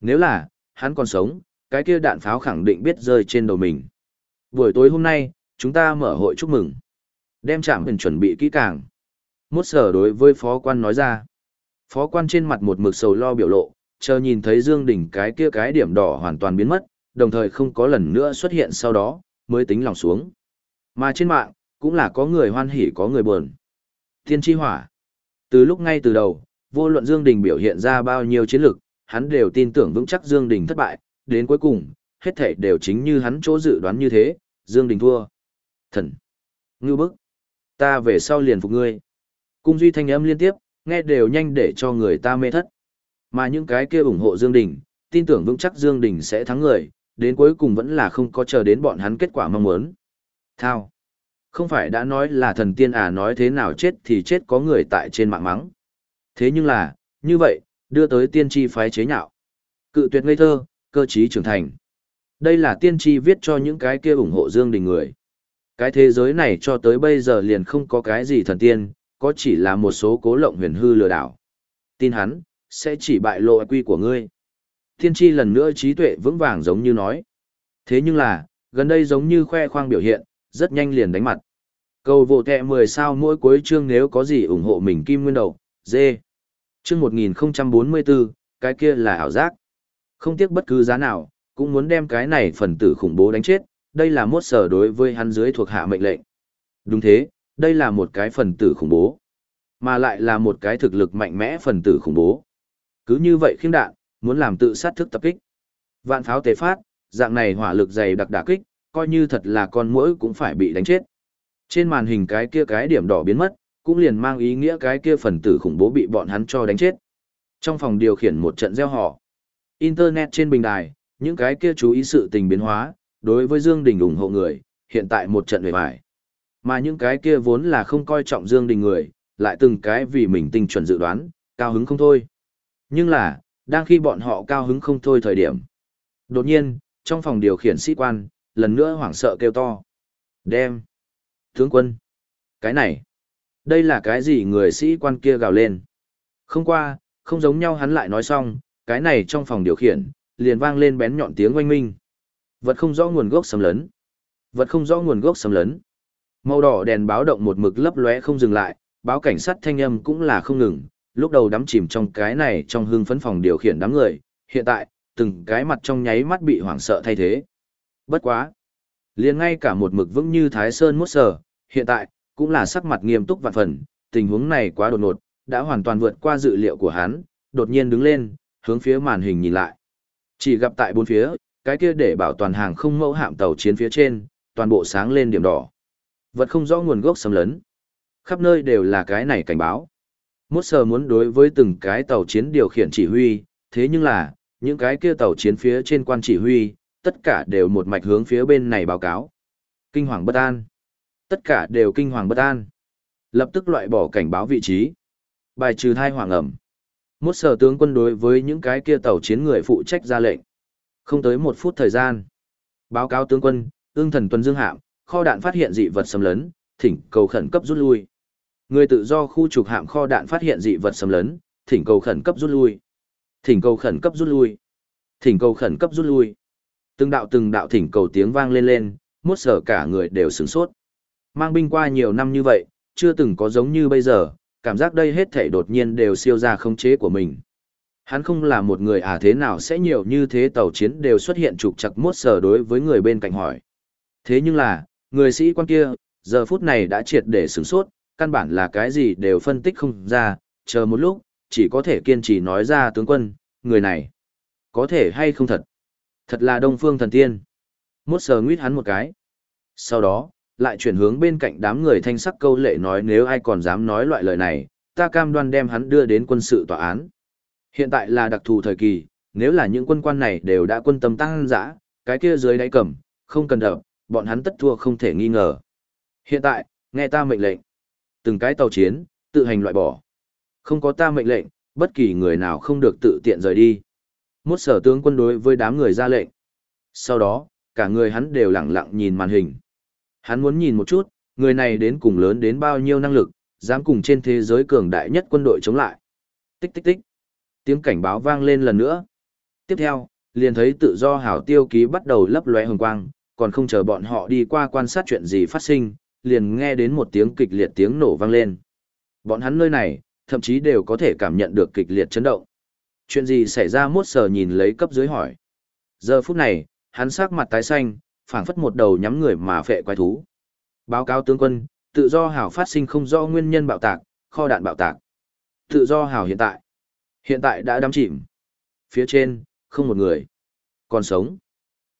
Nếu là, hắn còn sống, cái kia đạn pháo khẳng định biết rơi trên đầu mình. Buổi tối hôm nay, chúng ta mở hội chúc mừng. Đem trạm hình chuẩn bị kỹ càng. Mốt sở đối với phó quan nói ra. Phó quan trên mặt một mực sầu lo biểu lộ, chờ nhìn thấy Dương Đình cái kia cái điểm đỏ hoàn toàn biến mất, đồng thời không có lần nữa xuất hiện sau đó, mới tính lòng xuống. Mà trên mạng, cũng là có người hoan hỉ có người buồn. Thiên tri hỏa. Từ lúc ngay từ đầu, vô luận Dương Đình biểu hiện ra bao nhiêu chiến lược, hắn đều tin tưởng vững chắc Dương Đình thất bại, đến cuối cùng, hết thảy đều chính như hắn chỗ dự đoán như thế, Dương Đình thua. Thần! Ngưu bức! Ta về sau liền phục ngươi. Cung duy thanh âm liên tiếp, nghe đều nhanh để cho người ta mê thất. Mà những cái kia ủng hộ Dương Đình, tin tưởng vững chắc Dương Đình sẽ thắng người, đến cuối cùng vẫn là không có chờ đến bọn hắn kết quả mong muốn. Thao. Không phải đã nói là thần tiên à nói thế nào chết thì chết có người tại trên mạng mắng. Thế nhưng là, như vậy, đưa tới tiên tri phái chế nhạo. Cự tuyệt ngây thơ, cơ trí trưởng thành. Đây là tiên tri viết cho những cái kia ủng hộ Dương Đình người. Cái thế giới này cho tới bây giờ liền không có cái gì thần tiên, có chỉ là một số cố lộng huyền hư lừa đảo. Tin hắn, sẽ chỉ bại lộ quy của ngươi. thiên tri lần nữa trí tuệ vững vàng giống như nói. Thế nhưng là, gần đây giống như khoe khoang biểu hiện, rất nhanh liền đánh mặt. Cầu vô tệ 10 sao mỗi cuối chương nếu có gì ủng hộ mình kim nguyên đầu, dê. Chương 1044, cái kia là ảo giác. Không tiếc bất cứ giá nào, cũng muốn đem cái này phần tử khủng bố đánh chết, đây là mốt sở đối với hắn dưới thuộc hạ mệnh lệnh. Đúng thế, đây là một cái phần tử khủng bố, mà lại là một cái thực lực mạnh mẽ phần tử khủng bố. Cứ như vậy khiêm đạn, muốn làm tự sát thức tập kích. Vạn pháo tế phát, dạng này hỏa lực dày đặc đả kích, coi như thật là con mũi cũng phải bị đánh chết. Trên màn hình cái kia cái điểm đỏ biến mất, cũng liền mang ý nghĩa cái kia phần tử khủng bố bị bọn hắn cho đánh chết. Trong phòng điều khiển một trận gieo họ. Internet trên bình đài, những cái kia chú ý sự tình biến hóa, đối với Dương Đình ủng hộ người, hiện tại một trận về bài. Mà những cái kia vốn là không coi trọng Dương Đình người, lại từng cái vì mình tinh chuẩn dự đoán, cao hứng không thôi. Nhưng là, đang khi bọn họ cao hứng không thôi thời điểm. Đột nhiên, trong phòng điều khiển sĩ quan, lần nữa hoảng sợ kêu to. Đem! Tướng quân! Cái này! Đây là cái gì người sĩ quan kia gào lên? Không qua, không giống nhau hắn lại nói xong, cái này trong phòng điều khiển, liền vang lên bén nhọn tiếng oanh minh. Vật không rõ nguồn gốc sầm lấn. Vật không rõ nguồn gốc sầm lấn. Màu đỏ đèn báo động một mực lấp lóe không dừng lại, báo cảnh sát thanh âm cũng là không ngừng, lúc đầu đắm chìm trong cái này trong hương phấn phòng điều khiển đám người, hiện tại, từng cái mặt trong nháy mắt bị hoảng sợ thay thế. Bất quá. liền ngay cả một mực vững như Thái Sơn mốt sở, hiện tại, cũng là sắc mặt nghiêm túc vạn phần, tình huống này quá đột ngột, đã hoàn toàn vượt qua dự liệu của hắn, đột nhiên đứng lên, hướng phía màn hình nhìn lại. Chỉ gặp tại bốn phía, cái kia để bảo toàn hàng không mẫu hạm tàu chiến phía trên, toàn bộ sáng lên điểm đỏ. Vật không rõ nguồn gốc xâm lấn. Khắp nơi đều là cái này cảnh báo. Mốt sờ muốn đối với từng cái tàu chiến điều khiển chỉ huy, thế nhưng là, những cái kia tàu chiến phía trên quan chỉ huy, tất cả đều một mạch hướng phía bên này báo cáo. Kinh hoàng bất an. Tất cả đều kinh hoàng bất an. Lập tức loại bỏ cảnh báo vị trí. Bài trừ thai hoàng ẩm. Mốt sở tướng quân đối với những cái kia tàu chiến người phụ trách ra lệnh. Không tới một phút thời gian. Báo cáo tướng quân, ương thần tuần dương hạm, kho đạn phát hiện dị vật xâm lấn, thỉnh cầu khẩn cấp rút lui. Người tự do khu trục hạm kho đạn phát hiện dị vật xâm lấn, thỉnh cầu khẩn cấp rút lui. Thỉnh cầu khẩn cấp rút lui. Thỉnh cầu khẩn cấp rút lui. Từng đạo từng đạo thỉnh cầu tiếng vang lên lên, muốt sở cả người đều sửng sốt. Mang binh qua nhiều năm như vậy, chưa từng có giống như bây giờ, cảm giác đây hết thảy đột nhiên đều siêu ra khống chế của mình. Hắn không là một người à thế nào sẽ nhiều như thế tàu chiến đều xuất hiện trục chặt muốt sở đối với người bên cạnh hỏi. Thế nhưng là, người sĩ quan kia, giờ phút này đã triệt để sửng sốt, căn bản là cái gì đều phân tích không ra, chờ một lúc, chỉ có thể kiên trì nói ra tướng quân, người này, có thể hay không thật. Thật là đông phương thần tiên. Mốt sờ nguyết hắn một cái. Sau đó, lại chuyển hướng bên cạnh đám người thanh sắc câu lệ nói nếu ai còn dám nói loại lời này, ta cam đoan đem hắn đưa đến quân sự tòa án. Hiện tại là đặc thù thời kỳ, nếu là những quân quan này đều đã quân tâm tăng dã, cái kia dưới đáy cầm, không cần đập, bọn hắn tất thua không thể nghi ngờ. Hiện tại, nghe ta mệnh lệnh. Từng cái tàu chiến, tự hành loại bỏ. Không có ta mệnh lệnh, bất kỳ người nào không được tự tiện rời đi. Một sở tướng quân đối với đám người ra lệnh. Sau đó, cả người hắn đều lặng lặng nhìn màn hình. Hắn muốn nhìn một chút, người này đến cùng lớn đến bao nhiêu năng lực, dám cùng trên thế giới cường đại nhất quân đội chống lại. Tích tích tích. Tiếng cảnh báo vang lên lần nữa. Tiếp theo, liền thấy tự do hảo tiêu ký bắt đầu lấp lóe hồng quang, còn không chờ bọn họ đi qua quan sát chuyện gì phát sinh, liền nghe đến một tiếng kịch liệt tiếng nổ vang lên. Bọn hắn nơi này, thậm chí đều có thể cảm nhận được kịch liệt chấn động. Chuyện gì xảy ra mốt sờ nhìn lấy cấp dưới hỏi. Giờ phút này, hắn sắc mặt tái xanh, phảng phất một đầu nhắm người mà phệ quái thú. Báo cáo tướng quân, tự do hảo phát sinh không do nguyên nhân bạo tạc, kho đạn bạo tạc. Tự do hảo hiện tại. Hiện tại đã đắm chìm. Phía trên, không một người. Còn sống.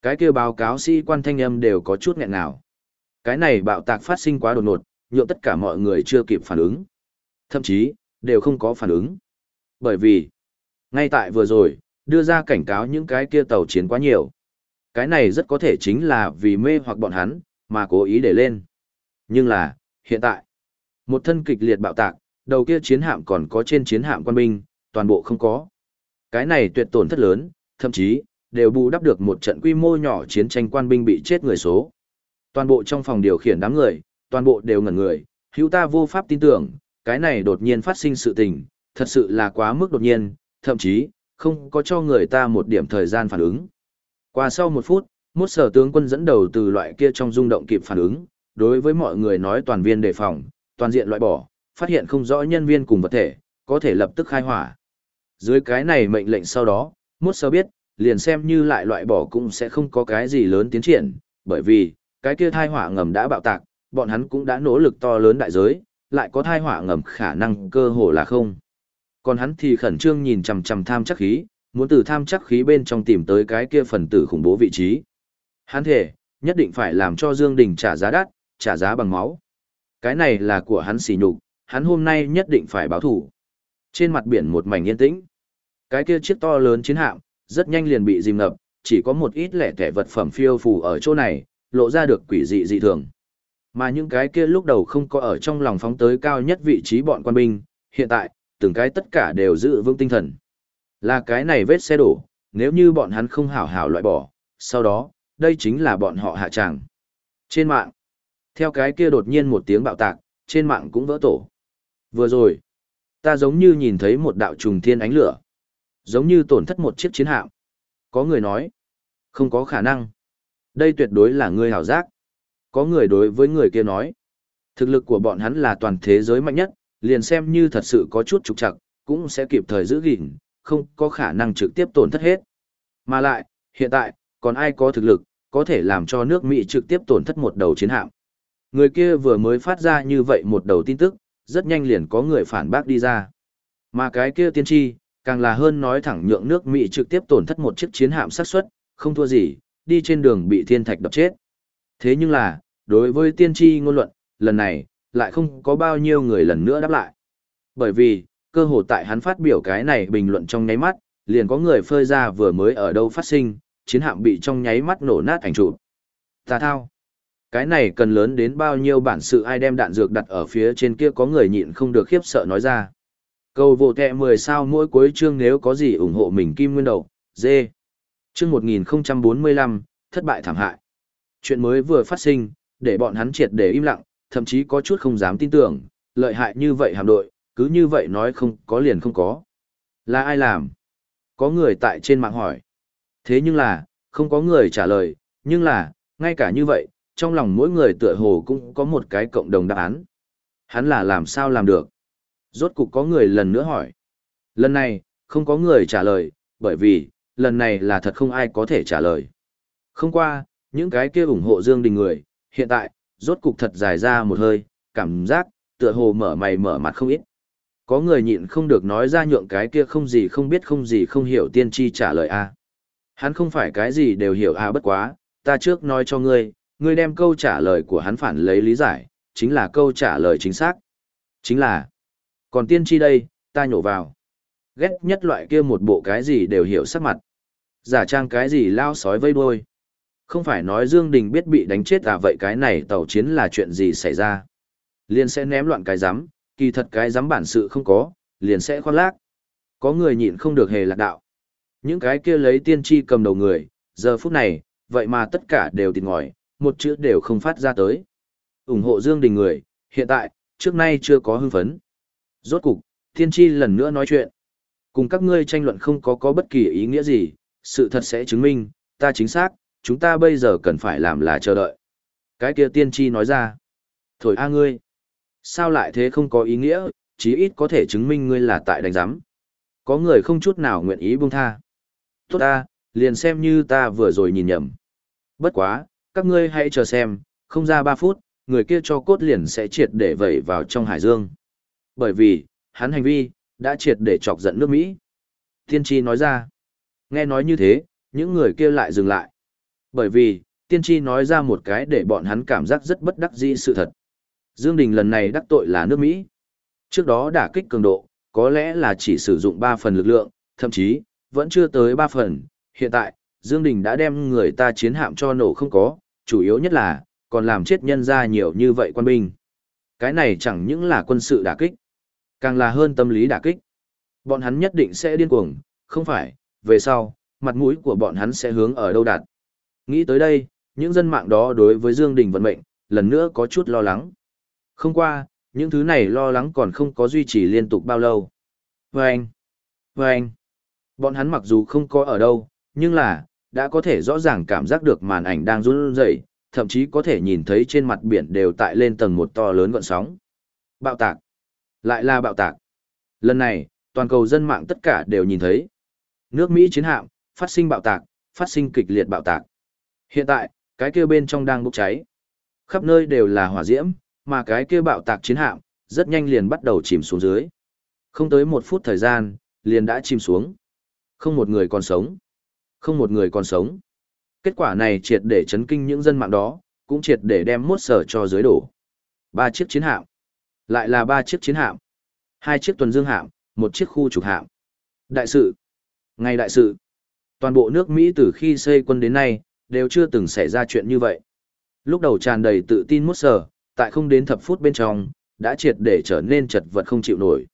Cái kia báo cáo sĩ quan thanh âm đều có chút nghẹn nào. Cái này bạo tạc phát sinh quá đột ngột, nhượng tất cả mọi người chưa kịp phản ứng. Thậm chí, đều không có phản ứng. Bởi vì, ngay tại vừa rồi, đưa ra cảnh cáo những cái kia tàu chiến quá nhiều. Cái này rất có thể chính là vì mê hoặc bọn hắn, mà cố ý để lên. Nhưng là, hiện tại, một thân kịch liệt bạo tạc, đầu kia chiến hạm còn có trên chiến hạm quan binh, toàn bộ không có. Cái này tuyệt tổn thất lớn, thậm chí, đều bù đắp được một trận quy mô nhỏ chiến tranh quan binh bị chết người số. Toàn bộ trong phòng điều khiển đám người, toàn bộ đều ngẩn người, hữu ta vô pháp tin tưởng, cái này đột nhiên phát sinh sự tình, thật sự là quá mức đột nhiên, thậm chí, không có cho người ta một điểm thời gian phản ứng. Qua sau một phút, một sở tướng quân dẫn đầu từ loại kia trong rung động kịp phản ứng, đối với mọi người nói toàn viên đề phòng, toàn diện loại bỏ, phát hiện không rõ nhân viên cùng vật thể, có thể lập tức khai hỏa. Dưới cái này mệnh lệnh sau đó, một sở biết, liền xem như lại loại bỏ cũng sẽ không có cái gì lớn tiến triển, bởi vì, cái kia thai hỏa ngầm đã bạo tạc, bọn hắn cũng đã nỗ lực to lớn đại giới, lại có thai hỏa ngầm khả năng cơ hồ là không. Còn hắn thì khẩn trương nhìn chằm chằm tham chắc khí, muốn từ tham chắc khí bên trong tìm tới cái kia phần tử khủng bố vị trí. Hắn thể, nhất định phải làm cho Dương Đình trả giá đắt, trả giá bằng máu. Cái này là của hắn xỉ nhục, hắn hôm nay nhất định phải báo thủ. Trên mặt biển một mảnh yên tĩnh. Cái kia chiếc to lớn chiến hạm, rất nhanh liền bị dìm ngập, chỉ có một ít lẻ tẻ vật phẩm phiêu phù ở chỗ này, lộ ra được quỷ dị dị thường. Mà những cái kia lúc đầu không có ở trong lòng phóng tới cao nhất vị trí bọn quan binh, hiện tại, từng cái tất cả đều giữ vững tinh thần. Là cái này vết xe đổ, nếu như bọn hắn không hảo hảo loại bỏ, sau đó, đây chính là bọn họ hạ tràng. Trên mạng, theo cái kia đột nhiên một tiếng bạo tạc, trên mạng cũng vỡ tổ. Vừa rồi, ta giống như nhìn thấy một đạo trùng thiên ánh lửa. Giống như tổn thất một chiếc chiến hạm. Có người nói, không có khả năng. Đây tuyệt đối là người hảo giác. Có người đối với người kia nói, thực lực của bọn hắn là toàn thế giới mạnh nhất, liền xem như thật sự có chút trục trặc, cũng sẽ kịp thời giữ gìn, không có khả năng trực tiếp tổn thất hết. Mà lại, hiện tại, còn ai có thực lực, có thể làm cho nước Mỹ trực tiếp tổn thất một đầu chiến hạm. Người kia vừa mới phát ra như vậy một đầu tin tức, rất nhanh liền có người phản bác đi ra. Mà cái kia tiên tri, càng là hơn nói thẳng nhượng nước Mỹ trực tiếp tổn thất một chiếc chiến hạm sát xuất, không thua gì, đi trên đường bị thiên thạch đập chết. Thế nhưng là, đối với tiên tri ngôn luận, lần này, lại không có bao nhiêu người lần nữa đáp lại. Bởi vì, cơ hồ tại hắn phát biểu cái này bình luận trong nháy mắt, liền có người phơi ra vừa mới ở đâu phát sinh, chiến hạm bị trong nháy mắt nổ nát ảnh trụ. tà thao. Cái này cần lớn đến bao nhiêu bản sự ai đem đạn dược đặt ở phía trên kia có người nhịn không được khiếp sợ nói ra. Cầu vô tệ 10 sao mỗi cuối chương nếu có gì ủng hộ mình kim nguyên đầu, dê. Chương 1045, thất bại thảm hại. Chuyện mới vừa phát sinh, để bọn hắn triệt để im lặng, thậm chí có chút không dám tin tưởng, lợi hại như vậy hàm đội, cứ như vậy nói không có liền không có. Là ai làm? Có người tại trên mạng hỏi. Thế nhưng là, không có người trả lời, nhưng là, ngay cả như vậy, trong lòng mỗi người tựa hồ cũng có một cái cộng đồng đáp án. Hắn là làm sao làm được? Rốt cục có người lần nữa hỏi. Lần này, không có người trả lời, bởi vì, lần này là thật không ai có thể trả lời. Không qua, những cái kia ủng hộ Dương Đình người, hiện tại, rốt cục thật dài ra một hơi, cảm giác, tựa hồ mở mày mở mặt không ít. Có người nhịn không được nói ra nhượng cái kia không gì không biết không gì không hiểu tiên tri trả lời a. Hắn không phải cái gì đều hiểu a bất quá, ta trước nói cho ngươi, ngươi đem câu trả lời của hắn phản lấy lý giải, chính là câu trả lời chính xác. Chính là, còn tiên tri đây, ta nhổ vào. Ghét nhất loại kia một bộ cái gì đều hiểu sắc mặt. Giả trang cái gì lao sói vây đuôi. Không phải nói Dương Đình biết bị đánh chết à vậy cái này tàu chiến là chuyện gì xảy ra. Liền sẽ ném loạn cái giám, kỳ thật cái giám bản sự không có, liền sẽ khoan lác. Có người nhịn không được hề lạc đạo. Những cái kia lấy tiên tri cầm đầu người, giờ phút này, vậy mà tất cả đều tịt ngòi, một chữ đều không phát ra tới. ủng hộ Dương Đình người, hiện tại, trước nay chưa có hưng phấn. Rốt cục, Thiên tri lần nữa nói chuyện. Cùng các ngươi tranh luận không có có bất kỳ ý nghĩa gì, sự thật sẽ chứng minh, ta chính xác, chúng ta bây giờ cần phải làm là chờ đợi. Cái kia tiên tri nói ra. Thổi a ngươi. Sao lại thế không có ý nghĩa, chí ít có thể chứng minh ngươi là tại đánh giám. Có người không chút nào nguyện ý buông tha. Tốt ta, liền xem như ta vừa rồi nhìn nhầm. Bất quá, các ngươi hãy chờ xem, không ra 3 phút, người kia cho cốt liền sẽ triệt để vẩy vào trong hải dương. Bởi vì, hắn hành vi, đã triệt để chọc giận nước Mỹ. Tiên tri nói ra. Nghe nói như thế, những người kia lại dừng lại. Bởi vì, tiên tri nói ra một cái để bọn hắn cảm giác rất bất đắc dĩ sự thật. Dương Đình lần này đắc tội là nước Mỹ. Trước đó đả kích cường độ, có lẽ là chỉ sử dụng 3 phần lực lượng, thậm chí, vẫn chưa tới 3 phần. Hiện tại, Dương Đình đã đem người ta chiến hạm cho nổ không có, chủ yếu nhất là, còn làm chết nhân ra nhiều như vậy quan binh. Cái này chẳng những là quân sự đả kích, càng là hơn tâm lý đả kích. Bọn hắn nhất định sẽ điên cuồng, không phải, về sau, mặt mũi của bọn hắn sẽ hướng ở đâu đạt. Nghĩ tới đây, những dân mạng đó đối với Dương Đình vận mệnh, lần nữa có chút lo lắng. Không qua, những thứ này lo lắng còn không có duy trì liên tục bao lâu. Vâng! Vâng! Bọn hắn mặc dù không có ở đâu, nhưng là, đã có thể rõ ràng cảm giác được màn ảnh đang run rẩy, thậm chí có thể nhìn thấy trên mặt biển đều tại lên tầng một to lớn gọn sóng. Bạo tạc! Lại là bạo tạc! Lần này, toàn cầu dân mạng tất cả đều nhìn thấy. Nước Mỹ chiến hạm, phát sinh bạo tạc, phát sinh kịch liệt bạo tạc. Hiện tại, cái kia bên trong đang bốc cháy. Khắp nơi đều là hỏa diễm, mà cái kia bạo tạc chiến hạm, rất nhanh liền bắt đầu chìm xuống dưới. Không tới một phút thời gian, liền đã chìm xuống. Không một người còn sống. Không một người còn sống. Kết quả này triệt để chấn kinh những dân mạng đó, cũng triệt để đem mốt sở cho dưới đổ. Ba chiếc chiến hạm. Lại là ba chiếc chiến hạm. Hai chiếc tuần dương hạm, một chiếc khu trục hạm. Đại sự. Ngày đại sự. Toàn bộ nước Mỹ từ khi xây quân đến nay, đều chưa từng xảy ra chuyện như vậy. Lúc đầu tràn đầy tự tin mốt sở, tại không đến thập phút bên trong, đã triệt để trở nên chật vật không chịu nổi.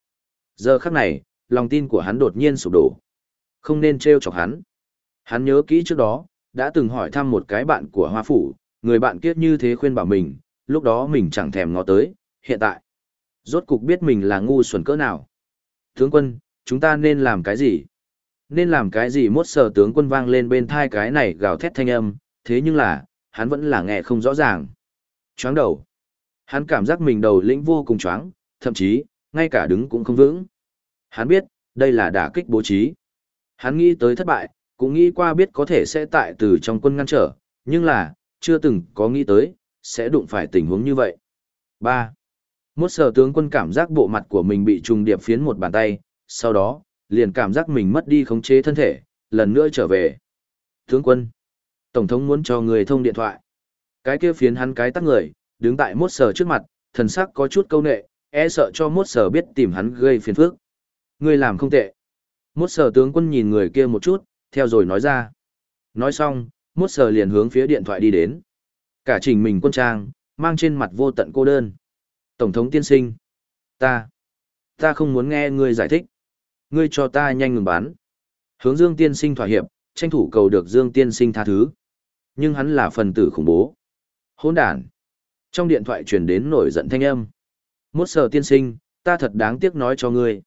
Giờ khắc này, lòng tin của hắn đột nhiên sụp đổ. Không nên treo chọc hắn. Hắn nhớ kỹ trước đó, đã từng hỏi thăm một cái bạn của Hoa Phủ, người bạn kiết như thế khuyên bảo mình, lúc đó mình chẳng thèm ngó tới, hiện tại. Rốt cục biết mình là ngu xuẩn cỡ nào. Tướng quân, chúng ta nên làm cái gì? Nên làm cái gì mốt sờ tướng quân vang lên bên thai cái này gào thét thanh âm, thế nhưng là, hắn vẫn là nghe không rõ ràng. Choáng đầu. Hắn cảm giác mình đầu lĩnh vô cùng choáng, thậm chí, ngay cả đứng cũng không vững. Hắn biết, đây là đả kích bố trí. Hắn nghĩ tới thất bại, cũng nghĩ qua biết có thể sẽ tại từ trong quân ngăn trở, nhưng là, chưa từng có nghĩ tới, sẽ đụng phải tình huống như vậy. 3. Mốt sở tướng quân cảm giác bộ mặt của mình bị trùng điệp phiến một bàn tay, sau đó, liền cảm giác mình mất đi khống chế thân thể, lần nữa trở về. Tướng quân, Tổng thống muốn cho người thông điện thoại. Cái kia phiến hắn cái tắt người, đứng tại mốt sở trước mặt, thần sắc có chút câu nệ, e sợ cho mốt sở biết tìm hắn gây phiền phức. Người làm không tệ. Mốt sở tướng quân nhìn người kia một chút, theo rồi nói ra. Nói xong, mốt sở liền hướng phía điện thoại đi đến. Cả trình mình quân trang, mang trên mặt vô tận cô đơn. Tổng thống tiên sinh. Ta. Ta không muốn nghe ngươi giải thích. Ngươi cho ta nhanh ngừng bán. Hướng Dương tiên sinh thỏa hiệp, tranh thủ cầu được Dương tiên sinh tha thứ. Nhưng hắn là phần tử khủng bố. Hỗn đản. Trong điện thoại truyền đến nổi giận thanh âm. Mốt sở tiên sinh, ta thật đáng tiếc nói cho ngươi.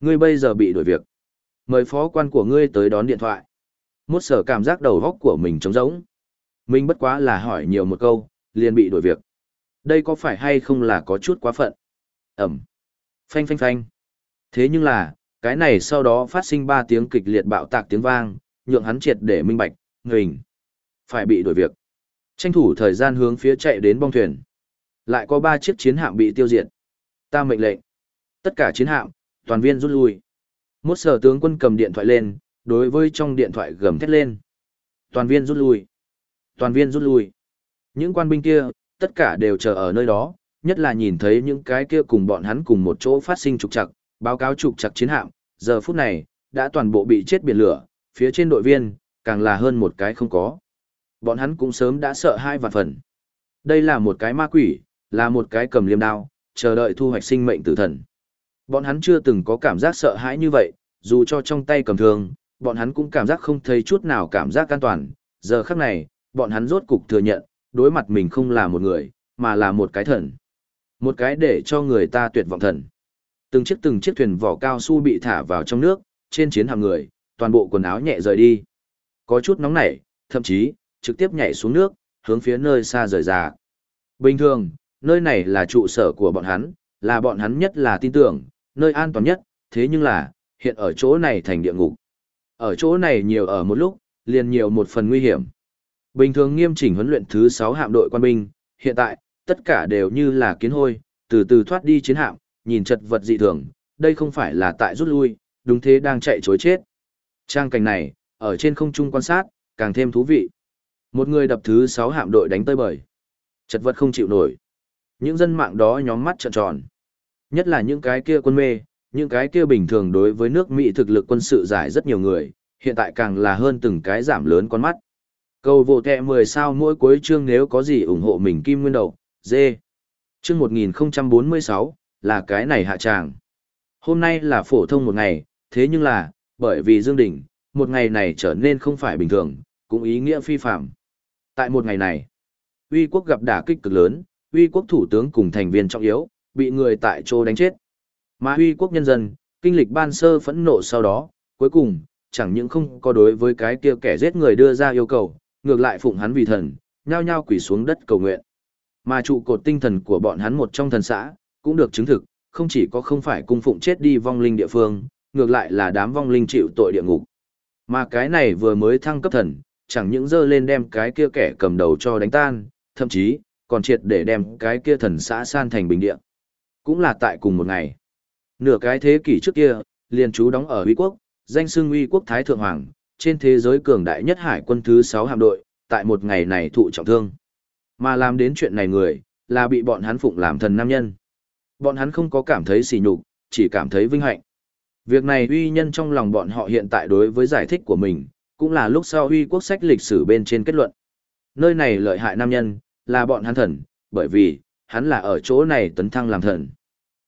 Ngươi bây giờ bị đổi việc. Mời phó quan của ngươi tới đón điện thoại. Mốt sở cảm giác đầu góc của mình trống rỗng. Mình bất quá là hỏi nhiều một câu, liền bị đổi việc. Đây có phải hay không là có chút quá phận? Ẩm. Phanh phanh phanh. Thế nhưng là, cái này sau đó phát sinh ba tiếng kịch liệt bạo tạc tiếng vang, nhượng hắn triệt để minh bạch, ngừng. Phải bị đổi việc. Tranh thủ thời gian hướng phía chạy đến bong thuyền. Lại có ba chiếc chiến hạm bị tiêu diệt. Ta mệnh lệnh. Tất cả chiến hạm, toàn viên rút lui. Một sở tướng quân cầm điện thoại lên, đối với trong điện thoại gầm thét lên. Toàn viên rút lui. Toàn viên rút lui. Những quan binh kia, tất cả đều chờ ở nơi đó, nhất là nhìn thấy những cái kia cùng bọn hắn cùng một chỗ phát sinh trục trặc, báo cáo trục trặc chiến hạm, giờ phút này, đã toàn bộ bị chết biển lửa, phía trên đội viên, càng là hơn một cái không có. Bọn hắn cũng sớm đã sợ hai vạn phần. Đây là một cái ma quỷ, là một cái cầm liềm đao, chờ đợi thu hoạch sinh mệnh tử thần. Bọn hắn chưa từng có cảm giác sợ hãi như vậy, dù cho trong tay cầm thương, bọn hắn cũng cảm giác không thấy chút nào cảm giác an toàn. Giờ khắc này, bọn hắn rốt cục thừa nhận, đối mặt mình không là một người, mà là một cái thần. Một cái để cho người ta tuyệt vọng thần. Từng chiếc từng chiếc thuyền vỏ cao su bị thả vào trong nước, trên chiến hạm người, toàn bộ quần áo nhẹ rời đi. Có chút nóng nảy, thậm chí, trực tiếp nhảy xuống nước, hướng phía nơi xa rời ra. Bình thường, nơi này là trụ sở của bọn hắn, là bọn hắn nhất là tin tưởng, nơi an toàn nhất, thế nhưng là, hiện ở chỗ này thành địa ngục. Ở chỗ này nhiều ở một lúc, liền nhiều một phần nguy hiểm. Bình thường nghiêm chỉnh huấn luyện thứ 6 hạm đội quan binh, hiện tại, tất cả đều như là kiến hôi, từ từ thoát đi chiến hạm, nhìn chật vật dị thường, đây không phải là tại rút lui, đúng thế đang chạy chối chết. Trang cảnh này, ở trên không trung quan sát, càng thêm thú vị. Một người đập thứ 6 hạm đội đánh tơi bời. Chật vật không chịu nổi. Những dân mạng đó nhóm mắt trợn tròn. Nhất là những cái kia quân mê, Những cái kia bình thường đối với nước Mỹ thực lực quân sự giải rất nhiều người, hiện tại càng là hơn từng cái giảm lớn con mắt. Cầu vô tệ 10 sao mỗi cuối chương nếu có gì ủng hộ mình kim nguyên đầu, dê. Chương 1046, là cái này hạ tràng. Hôm nay là phổ thông một ngày, thế nhưng là, bởi vì Dương Đình, một ngày này trở nên không phải bình thường, cũng ý nghĩa phi phạm. Tại một ngày này, uy quốc gặp đả kích cực lớn, uy quốc thủ tướng cùng thành viên trọng yếu, bị người tại chỗ đánh chết. Mà uy quốc nhân dân, kinh lịch ban sơ phẫn nộ sau đó, cuối cùng, chẳng những không có đối với cái kia kẻ giết người đưa ra yêu cầu, ngược lại phụng hắn vì thần, nhao nhao quỳ xuống đất cầu nguyện. Mà trụ cột tinh thần của bọn hắn một trong thần xã, cũng được chứng thực, không chỉ có không phải cung phụng chết đi vong linh địa phương, ngược lại là đám vong linh chịu tội địa ngục. Mà cái này vừa mới thăng cấp thần, chẳng những dơ lên đem cái kia kẻ cầm đầu cho đánh tan, thậm chí, còn triệt để đem cái kia thần xã san thành bình địa. Cũng là tại cùng một ngày. Nửa cái thế kỷ trước kia, liền chú đóng ở Uy Quốc, danh xưng Uy Quốc Thái Thượng Hoàng, trên thế giới cường đại nhất hải quân thứ 6 hạm đội, tại một ngày này thụ trọng thương. Mà làm đến chuyện này người, là bị bọn hắn phụng làm thần nam nhân. Bọn hắn không có cảm thấy sỉ nhục, chỉ cảm thấy vinh hạnh. Việc này uy nhân trong lòng bọn họ hiện tại đối với giải thích của mình, cũng là lúc sau uy quốc sách lịch sử bên trên kết luận. Nơi này lợi hại nam nhân, là bọn hắn thần, bởi vì, hắn là ở chỗ này tấn thăng làm thần.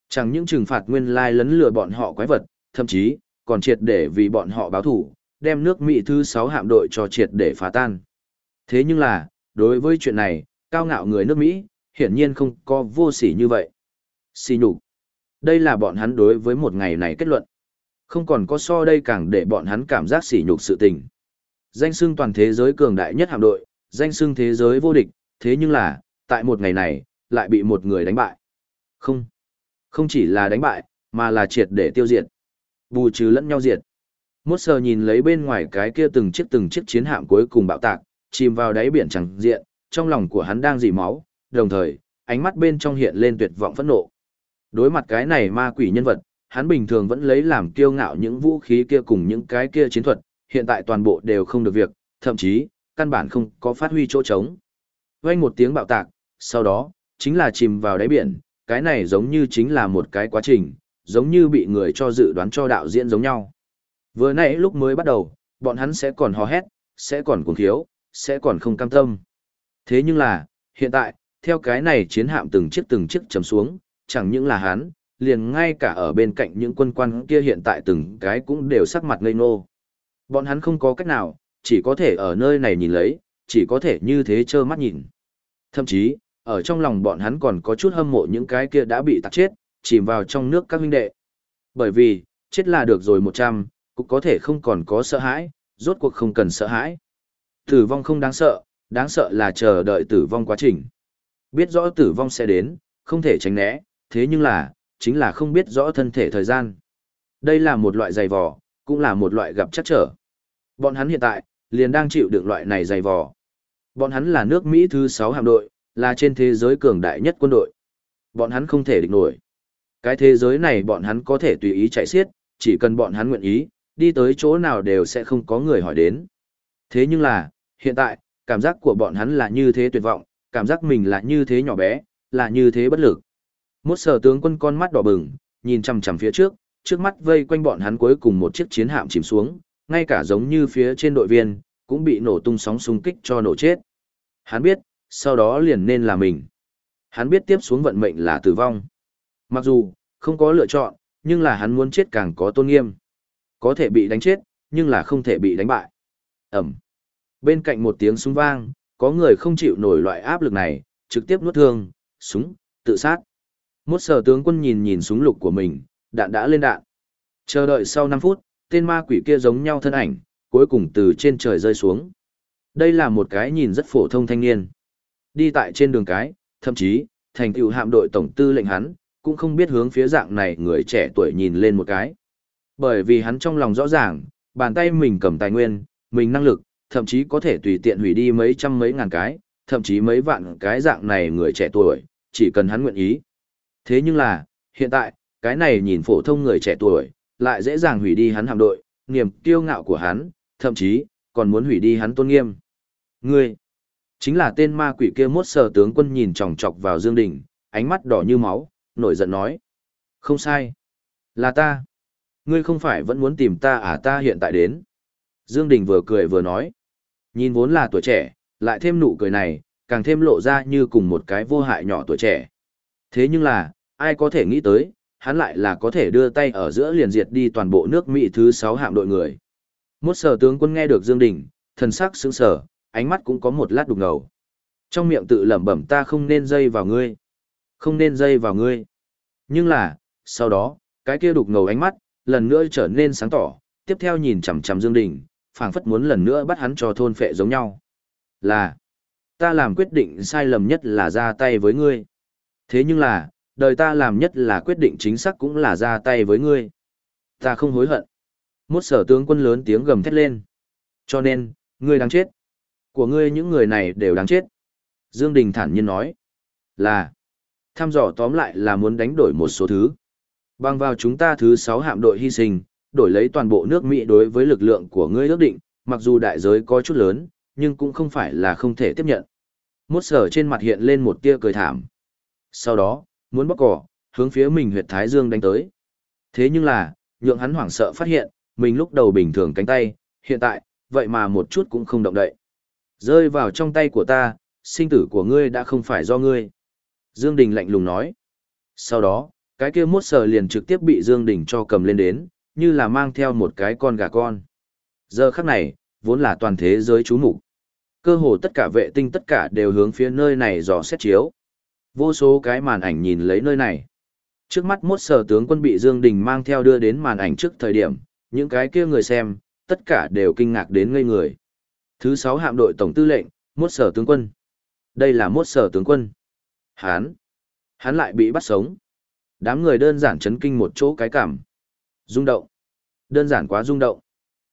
Chẳng những trừng phạt nguyên lai lấn lừa bọn họ quái vật, thậm chí, còn triệt để vì bọn họ báo thủ, đem nước Mỹ thứ 6 hạm đội cho triệt để phá tan. Thế nhưng là, đối với chuyện này, cao ngạo người nước Mỹ, hiển nhiên không có vô sỉ như vậy. Xì nhục. Đây là bọn hắn đối với một ngày này kết luận. Không còn có so đây càng để bọn hắn cảm giác sỉ nhục sự tình. Danh xưng toàn thế giới cường đại nhất hạm đội, danh xưng thế giới vô địch, thế nhưng là, tại một ngày này, lại bị một người đánh bại. Không. Không chỉ là đánh bại, mà là triệt để tiêu diệt. Bù trừ lẫn nhau diệt. Mốt sờ nhìn lấy bên ngoài cái kia từng chiếc từng chiếc chiến hạm cuối cùng bạo tạc, chìm vào đáy biển chẳng diện, trong lòng của hắn đang dì máu, đồng thời, ánh mắt bên trong hiện lên tuyệt vọng phẫn nộ. Đối mặt cái này ma quỷ nhân vật, hắn bình thường vẫn lấy làm kiêu ngạo những vũ khí kia cùng những cái kia chiến thuật, hiện tại toàn bộ đều không được việc, thậm chí, căn bản không có phát huy chỗ trống. Vang một tiếng bạo tạc, sau đó, chính là chìm vào đáy biển, cái này giống như chính là một cái quá trình, giống như bị người cho dự đoán cho đạo diễn giống nhau. Vừa nãy lúc mới bắt đầu, bọn hắn sẽ còn hò hét, sẽ còn cuồng khiếu, sẽ còn không cam tâm. Thế nhưng là, hiện tại, theo cái này chiến hạm từng chiếc từng chiếc chấm xuống, chẳng những là hắn, liền ngay cả ở bên cạnh những quân quan kia hiện tại từng cái cũng đều sắc mặt ngây ngô. Bọn hắn không có cách nào, chỉ có thể ở nơi này nhìn lấy, chỉ có thể như thế trơ mắt nhìn. Thậm chí, ở trong lòng bọn hắn còn có chút hâm mộ những cái kia đã bị tạc chết, chìm vào trong nước các huynh đệ. Bởi vì, chết là được rồi 100, cũng có thể không còn có sợ hãi, rốt cuộc không cần sợ hãi. Tử vong không đáng sợ, đáng sợ là chờ đợi tử vong quá trình. Biết rõ tử vong sẽ đến, không thể tránh né, thế nhưng là, chính là không biết rõ thân thể thời gian. Đây là một loại dày vò, cũng là một loại gặp chắc trở. Bọn hắn hiện tại, liền đang chịu đựng loại này dày vò. Bọn hắn là nước Mỹ thứ 6 hạm đội, là trên thế giới cường đại nhất quân đội. Bọn hắn không thể địch nổi. Cái thế giới này bọn hắn có thể tùy ý chạy xiết, chỉ cần bọn hắn nguyện ý, đi tới chỗ nào đều sẽ không có người hỏi đến. Thế nhưng là, hiện tại, cảm giác của bọn hắn là như thế tuyệt vọng, cảm giác mình là như thế nhỏ bé, là như thế bất lực. Một sở tướng quân con mắt đỏ bừng, nhìn chằm chằm phía trước, trước mắt vây quanh bọn hắn cuối cùng một chiếc chiến hạm chìm xuống, ngay cả giống như phía trên đội viên, cũng bị nổ tung sóng xung kích cho nổ chết. Hắn biết, sau đó liền nên là mình. Hắn biết tiếp xuống vận mệnh là tử vong. Mặc dù, không có lựa chọn, nhưng là hắn muốn chết càng có tôn nghiêm. Có thể bị đánh chết, nhưng là không thể bị đánh bại. Ẩm. Bên cạnh một tiếng súng vang, có người không chịu nổi loại áp lực này, trực tiếp nuốt thương, súng, tự sát. Một sở tướng quân nhìn nhìn súng lục của mình, đạn đã lên đạn. Chờ đợi sau 5 phút, tên ma quỷ kia giống nhau thân ảnh, cuối cùng từ trên trời rơi xuống. Đây là một cái nhìn rất phổ thông thanh niên. Đi tại trên đường cái, thậm chí, thành tựu hạm đội tổng tư lệnh hắn, cũng không biết hướng phía dạng này người trẻ tuổi nhìn lên một cái. Bởi vì hắn trong lòng rõ ràng, bàn tay mình cầm tài nguyên, mình năng lực, thậm chí có thể tùy tiện hủy đi mấy trăm mấy ngàn cái, thậm chí mấy vạn cái dạng này người trẻ tuổi, chỉ cần hắn nguyện ý. Thế nhưng là, hiện tại, cái này nhìn phổ thông người trẻ tuổi, lại dễ dàng hủy đi hắn hạm đội, niềm kiêu ngạo của hắn, thậm chí, còn muốn hủy đi hắn tôn nghiêm. Ngươi, chính là tên ma quỷ kia mốt sờ tướng quân nhìn chòng chọc vào Dương Đình, ánh mắt đỏ như máu, nổi giận nói. Không sai. Là ta. Ngươi không phải vẫn muốn tìm ta à ta hiện tại đến. Dương Đình vừa cười vừa nói. Nhìn vốn là tuổi trẻ, lại thêm nụ cười này, càng thêm lộ ra như cùng một cái vô hại nhỏ tuổi trẻ. Thế nhưng là, ai có thể nghĩ tới, hắn lại là có thể đưa tay ở giữa liền diệt đi toàn bộ nước Mỹ thứ 6 hạm đội người. Một sở tướng quân nghe được Dương Đình, thần sắc sững sờ, ánh mắt cũng có một lát đục ngầu. Trong miệng tự lẩm bẩm ta không nên dây vào ngươi. Không nên dây vào ngươi. Nhưng là, sau đó, cái kia đục ngầu ánh mắt, lần nữa trở nên sáng tỏ, tiếp theo nhìn chằm chằm Dương Đình, phảng phất muốn lần nữa bắt hắn cho thôn phệ giống nhau. Là, ta làm quyết định sai lầm nhất là ra tay với ngươi. Thế nhưng là, đời ta làm nhất là quyết định chính xác cũng là ra tay với ngươi. Ta không hối hận. Một sở tướng quân lớn tiếng gầm thét lên. Cho nên, ngươi đáng chết. Của ngươi những người này đều đáng chết. Dương Đình thản nhiên nói. Là, tham dò tóm lại là muốn đánh đổi một số thứ. Bằng vào chúng ta thứ 6 hạm đội hy sinh, đổi lấy toàn bộ nước Mỹ đối với lực lượng của ngươi ước định, mặc dù đại giới có chút lớn, nhưng cũng không phải là không thể tiếp nhận. Mốt sở trên mặt hiện lên một tia cười thảm. Sau đó, muốn bóc cỏ, hướng phía mình huyệt thái dương đánh tới. Thế nhưng là, nhượng hắn hoảng sợ phát hiện, mình lúc đầu bình thường cánh tay, hiện tại, vậy mà một chút cũng không động đậy. Rơi vào trong tay của ta, sinh tử của ngươi đã không phải do ngươi. Dương Đình lạnh lùng nói. Sau đó, cái kia mốt sờ liền trực tiếp bị Dương Đình cho cầm lên đến, như là mang theo một cái con gà con. Giờ khắc này, vốn là toàn thế giới chú mục Cơ hồ tất cả vệ tinh tất cả đều hướng phía nơi này dò xét chiếu. Vô số cái màn ảnh nhìn lấy nơi này. Trước mắt mốt sở tướng quân bị Dương Đình mang theo đưa đến màn ảnh trước thời điểm, những cái kia người xem, tất cả đều kinh ngạc đến ngây người. Thứ sáu hạm đội tổng tư lệnh, mốt sở tướng quân. Đây là mốt sở tướng quân. Hán. Hắn lại bị bắt sống. Đám người đơn giản chấn kinh một chỗ cái cảm. Rung động. Đơn giản quá rung động.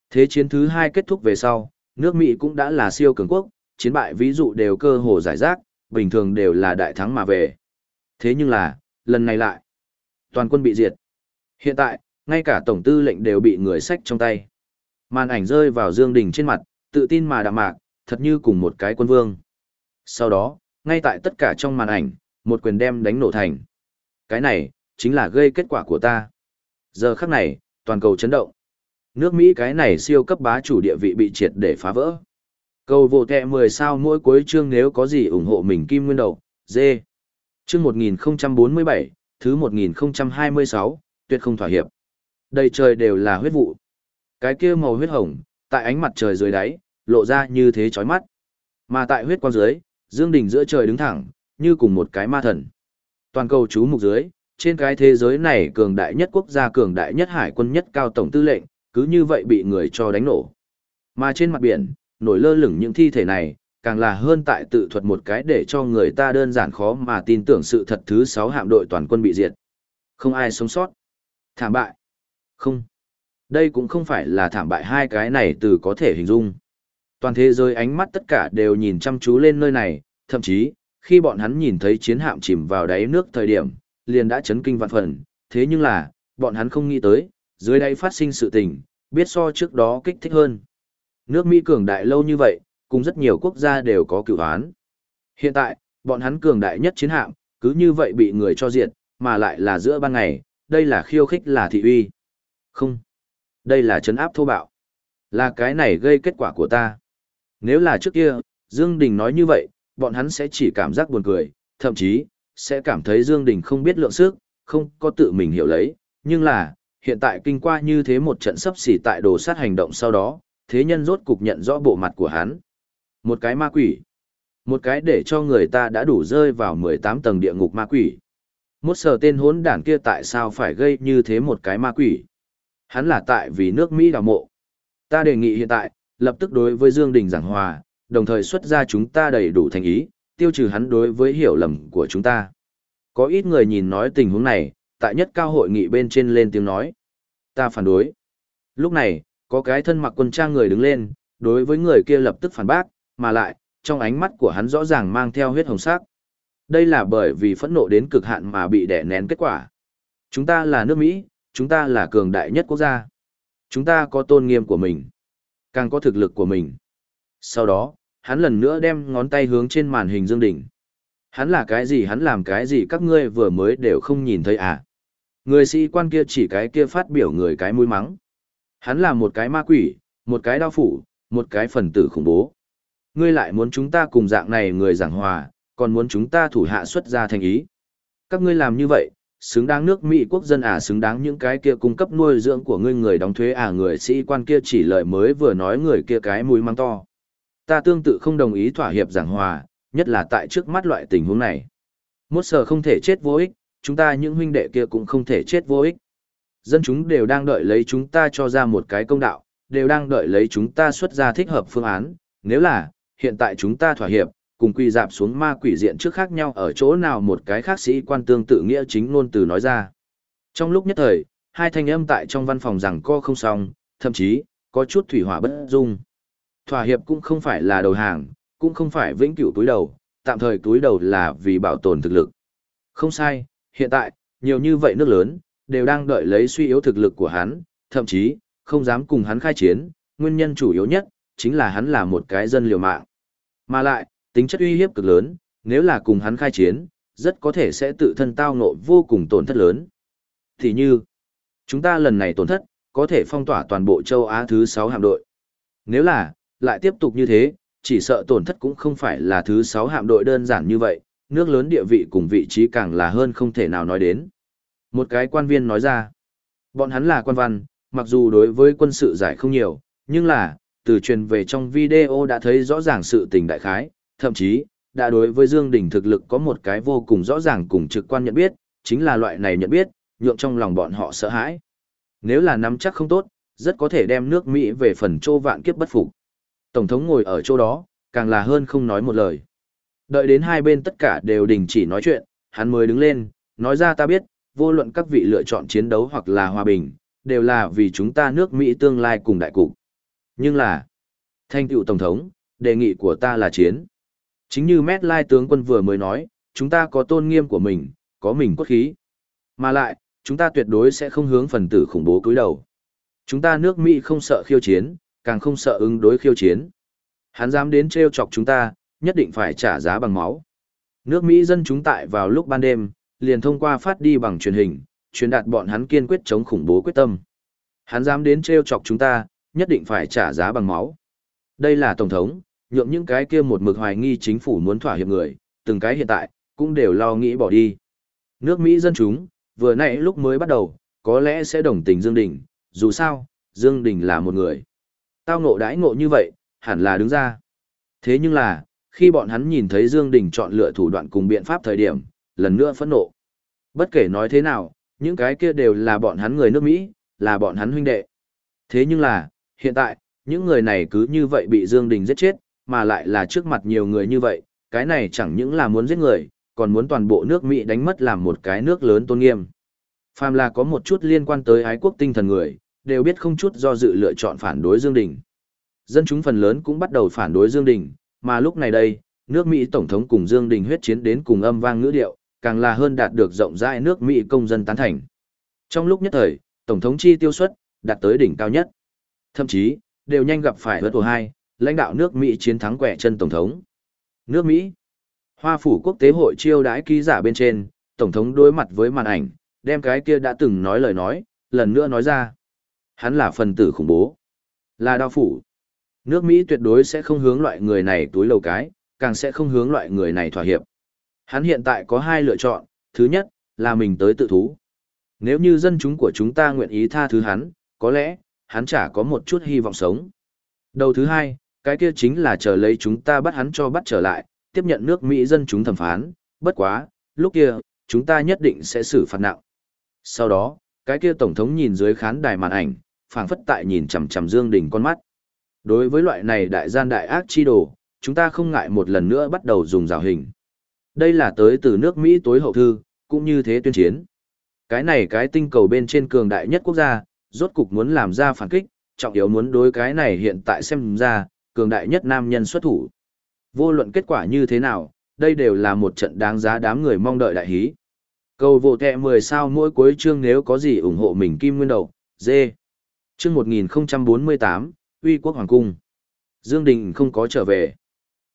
Thế chiến thứ hai kết thúc về sau, nước Mỹ cũng đã là siêu cường quốc, chiến bại ví dụ đều cơ hồ giải rác, bình thường đều là đại thắng mà về. Thế nhưng là, lần này lại, toàn quân bị diệt. Hiện tại, ngay cả tổng tư lệnh đều bị người sách trong tay. Màn ảnh rơi vào Dương Đình trên mặt, tự tin mà đạm mạc, thật như cùng một cái quân vương. Sau đó, ngay tại tất cả trong màn ảnh, một quyền đem đánh nổ thành. Cái này, chính là gây kết quả của ta. Giờ khắc này, toàn cầu chấn động. Nước Mỹ cái này siêu cấp bá chủ địa vị bị triệt để phá vỡ. Cầu vô kẹ 10 sao mỗi cuối chương nếu có gì ủng hộ mình kim nguyên đầu, dê. Chương 1047, thứ 1026, tuyệt không thỏa hiệp. Đầy trời đều là huyết vụ. Cái kia màu huyết hồng, tại ánh mặt trời dưới đáy, lộ ra như thế chói mắt. Mà tại huyết quang dưới, Dương Đình giữa trời đứng thẳng, như cùng một cái ma thần. Toàn cầu chú mục dưới, trên cái thế giới này cường đại nhất quốc gia cường đại nhất hải quân nhất cao tổng tư lệnh, cứ như vậy bị người cho đánh nổ. Mà trên mặt biển, nổi lơ lửng những thi thể này, càng là hơn tại tự thuật một cái để cho người ta đơn giản khó mà tin tưởng sự thật thứ 6 hạm đội toàn quân bị diệt. Không ai sống sót. Thảm bại. Không. Đây cũng không phải là thảm bại hai cái này từ có thể hình dung. Toàn thế giới ánh mắt tất cả đều nhìn chăm chú lên nơi này, thậm chí, khi bọn hắn nhìn thấy chiến hạm chìm vào đáy nước thời điểm, liền đã chấn kinh vạn phần, thế nhưng là, bọn hắn không nghĩ tới, dưới đây phát sinh sự tình, biết so trước đó kích thích hơn. Nước Mỹ cường đại lâu như vậy, cùng rất nhiều quốc gia đều có cựu án. Hiện tại, bọn hắn cường đại nhất chiến hạm, cứ như vậy bị người cho diệt, mà lại là giữa ban ngày, đây là khiêu khích là thị uy. Không. Đây là chấn áp thô bạo. Là cái này gây kết quả của ta. Nếu là trước kia, Dương Đình nói như vậy, bọn hắn sẽ chỉ cảm giác buồn cười, thậm chí, sẽ cảm thấy Dương Đình không biết lượng sức, không có tự mình hiểu lấy, nhưng là, hiện tại kinh qua như thế một trận sấp xỉ tại đồ sát hành động sau đó, thế nhân rốt cục nhận rõ bộ mặt của hắn. Một cái ma quỷ. Một cái để cho người ta đã đủ rơi vào 18 tầng địa ngục ma quỷ. Một sở tên hốn đản kia tại sao phải gây như thế một cái ma quỷ? Hắn là tại vì nước Mỹ đào mộ. Ta đề nghị hiện tại, lập tức đối với Dương Đình giảng hòa, đồng thời xuất ra chúng ta đầy đủ thành ý, tiêu trừ hắn đối với hiểu lầm của chúng ta. Có ít người nhìn nói tình huống này, tại nhất cao hội nghị bên trên lên tiếng nói. Ta phản đối. Lúc này, có cái thân mặc quân trang người đứng lên, đối với người kia lập tức phản bác, mà lại, trong ánh mắt của hắn rõ ràng mang theo huyết hồng sắc. Đây là bởi vì phẫn nộ đến cực hạn mà bị đè nén kết quả. Chúng ta là nước Mỹ, chúng ta là cường đại nhất quốc gia. Chúng ta có tôn nghiêm của mình, càng có thực lực của mình. Sau đó, hắn lần nữa đem ngón tay hướng trên màn hình Dương Đỉnh. Hắn là cái gì hắn làm cái gì các ngươi vừa mới đều không nhìn thấy à. Người sĩ quan kia chỉ cái kia phát biểu người cái mũi mắng. Hắn là một cái ma quỷ, một cái đao phủ, một cái phần tử khủng bố. Ngươi lại muốn chúng ta cùng dạng này người giảng hòa, còn muốn chúng ta thủ hạ xuất ra thành ý. Các ngươi làm như vậy, xứng đáng nước Mỹ quốc dân à xứng đáng những cái kia cung cấp nuôi dưỡng của ngươi người đóng thuế à người sĩ quan kia chỉ lời mới vừa nói người kia cái mũi mắng to. Ta tương tự không đồng ý thỏa hiệp giảng hòa, nhất là tại trước mắt loại tình huống này. Mốt sở không thể chết vô ích, chúng ta những huynh đệ kia cũng không thể chết vô ích. Dân chúng đều đang đợi lấy chúng ta cho ra một cái công đạo, đều đang đợi lấy chúng ta xuất ra thích hợp phương án, nếu là, hiện tại chúng ta thỏa hiệp, cùng quy dạp xuống ma quỷ diện trước khác nhau ở chỗ nào một cái khác sĩ quan tương tự nghĩa chính ngôn từ nói ra. Trong lúc nhất thời, hai thanh âm tại trong văn phòng rằng co không xong, thậm chí, có chút thủy hỏa bất dung. Thỏa hiệp cũng không phải là đầu hàng, cũng không phải vĩnh cửu túi đầu, tạm thời túi đầu là vì bảo tồn thực lực. Không sai, hiện tại, nhiều như vậy nước lớn, đều đang đợi lấy suy yếu thực lực của hắn, thậm chí, không dám cùng hắn khai chiến, nguyên nhân chủ yếu nhất, chính là hắn là một cái dân liều mạng. Mà lại, tính chất uy hiếp cực lớn, nếu là cùng hắn khai chiến, rất có thể sẽ tự thân tao ngộ vô cùng tổn thất lớn. Thì như, chúng ta lần này tổn thất, có thể phong tỏa toàn bộ châu Á thứ 6 hạm đội. Nếu là, lại tiếp tục như thế, chỉ sợ tổn thất cũng không phải là thứ 6 hạm đội đơn giản như vậy, nước lớn địa vị cùng vị trí càng là hơn không thể nào nói đến. Một cái quan viên nói ra, bọn hắn là quan văn, mặc dù đối với quân sự giải không nhiều, nhưng là, từ truyền về trong video đã thấy rõ ràng sự tình đại khái, thậm chí, đã đối với Dương Đình thực lực có một cái vô cùng rõ ràng cùng trực quan nhận biết, chính là loại này nhận biết, nhượng trong lòng bọn họ sợ hãi. Nếu là nắm chắc không tốt, rất có thể đem nước Mỹ về phần châu vạn kiếp bất phục. Tổng thống ngồi ở chỗ đó, càng là hơn không nói một lời. Đợi đến hai bên tất cả đều đình chỉ nói chuyện, hắn mới đứng lên, nói ra ta biết, vô luận các vị lựa chọn chiến đấu hoặc là hòa bình, đều là vì chúng ta nước Mỹ tương lai cùng đại cục. Nhưng là, thanh tựu Tổng thống, đề nghị của ta là chiến. Chính như Mét Lai tướng quân vừa mới nói, chúng ta có tôn nghiêm của mình, có mình cốt khí. Mà lại, chúng ta tuyệt đối sẽ không hướng phần tử khủng bố cúi đầu. Chúng ta nước Mỹ không sợ khiêu chiến, càng không sợ ứng đối khiêu chiến. Hắn dám đến trêu chọc chúng ta, nhất định phải trả giá bằng máu. Nước Mỹ dân chúng tại vào lúc ban đêm, liền thông qua phát đi bằng truyền hình, truyền đạt bọn hắn kiên quyết chống khủng bố quyết tâm. Hắn dám đến trêu chọc chúng ta, nhất định phải trả giá bằng máu. Đây là Tổng thống, nhượng những cái kia một mực hoài nghi chính phủ muốn thỏa hiệp người, từng cái hiện tại, cũng đều lo nghĩ bỏ đi. Nước Mỹ dân chúng, vừa nãy lúc mới bắt đầu, có lẽ sẽ đồng tình Dương Đình, dù sao, Dương Đình là một người. Tao ngộ đãi ngộ như vậy, hẳn là đứng ra. Thế nhưng là, khi bọn hắn nhìn thấy Dương Đình chọn lựa thủ đoạn cùng biện pháp thời điểm, lần nữa phẫn nộ. Bất kể nói thế nào, những cái kia đều là bọn hắn người nước Mỹ, là bọn hắn huynh đệ. Thế nhưng là, hiện tại, những người này cứ như vậy bị Dương Đình giết chết, mà lại là trước mặt nhiều người như vậy, cái này chẳng những là muốn giết người, còn muốn toàn bộ nước Mỹ đánh mất làm một cái nước lớn tôn nghiêm. Phàm là có một chút liên quan tới ái quốc tinh thần người, đều biết không chút do dự lựa chọn phản đối Dương Đình. Dân chúng phần lớn cũng bắt đầu phản đối Dương Đình, mà lúc này đây, nước Mỹ Tổng thống cùng Dương Đình huyết chiến đến cùng âm vang ngữ điệu, càng là hơn đạt được rộng rãi nước Mỹ công dân tán thành. Trong lúc nhất thời, Tổng thống chi tiêu suất, đạt tới đỉnh cao nhất. Thậm chí, đều nhanh gặp phải vượt hai, lãnh đạo nước Mỹ chiến thắng quẻ chân Tổng thống. Nước Mỹ Hoa phủ quốc tế hội chiêu đãi ký giả bên trên, Tổng thống đối mặt với màn ảnh, đem cái kia đã từng nói lời nói, lần nữa nói ra. Hắn là phần tử khủng bố. Là đao phủ. Nước Mỹ tuyệt đối sẽ không hướng loại người này túi lầu cái, càng sẽ không hướng loại người này thỏa hiệp. Hắn hiện tại có hai lựa chọn, thứ nhất, là mình tới tự thú. Nếu như dân chúng của chúng ta nguyện ý tha thứ hắn, có lẽ, hắn chả có một chút hy vọng sống. Đầu thứ hai, cái kia chính là chờ lấy chúng ta bắt hắn cho bắt trở lại, tiếp nhận nước Mỹ dân chúng thẩm phán, bất quá, lúc kia, chúng ta nhất định sẽ xử phạt nặng. Sau đó, cái kia tổng thống nhìn dưới khán đài màn ảnh, phảng phất tại nhìn chằm chằm Dương Đình con mắt. Đối với loại này đại gian đại ác chi đồ, chúng ta không ngại một lần nữa bắt đầu dùng rào hình. Đây là tới từ nước Mỹ tối hậu thư, cũng như thế tuyên chiến. Cái này cái tinh cầu bên trên cường đại nhất quốc gia, rốt cục muốn làm ra phản kích, trọng yếu muốn đối cái này hiện tại xem ra, cường đại nhất nam nhân xuất thủ. Vô luận kết quả như thế nào, đây đều là một trận đáng giá đám người mong đợi đại hí. Cầu vô kẹ 10 sao mỗi cuối chương nếu có gì ủng hộ mình Kim Nguyên Đầu, dê. Chương 1048, Uy Quốc Hoàng Cung. Dương Đình không có trở về.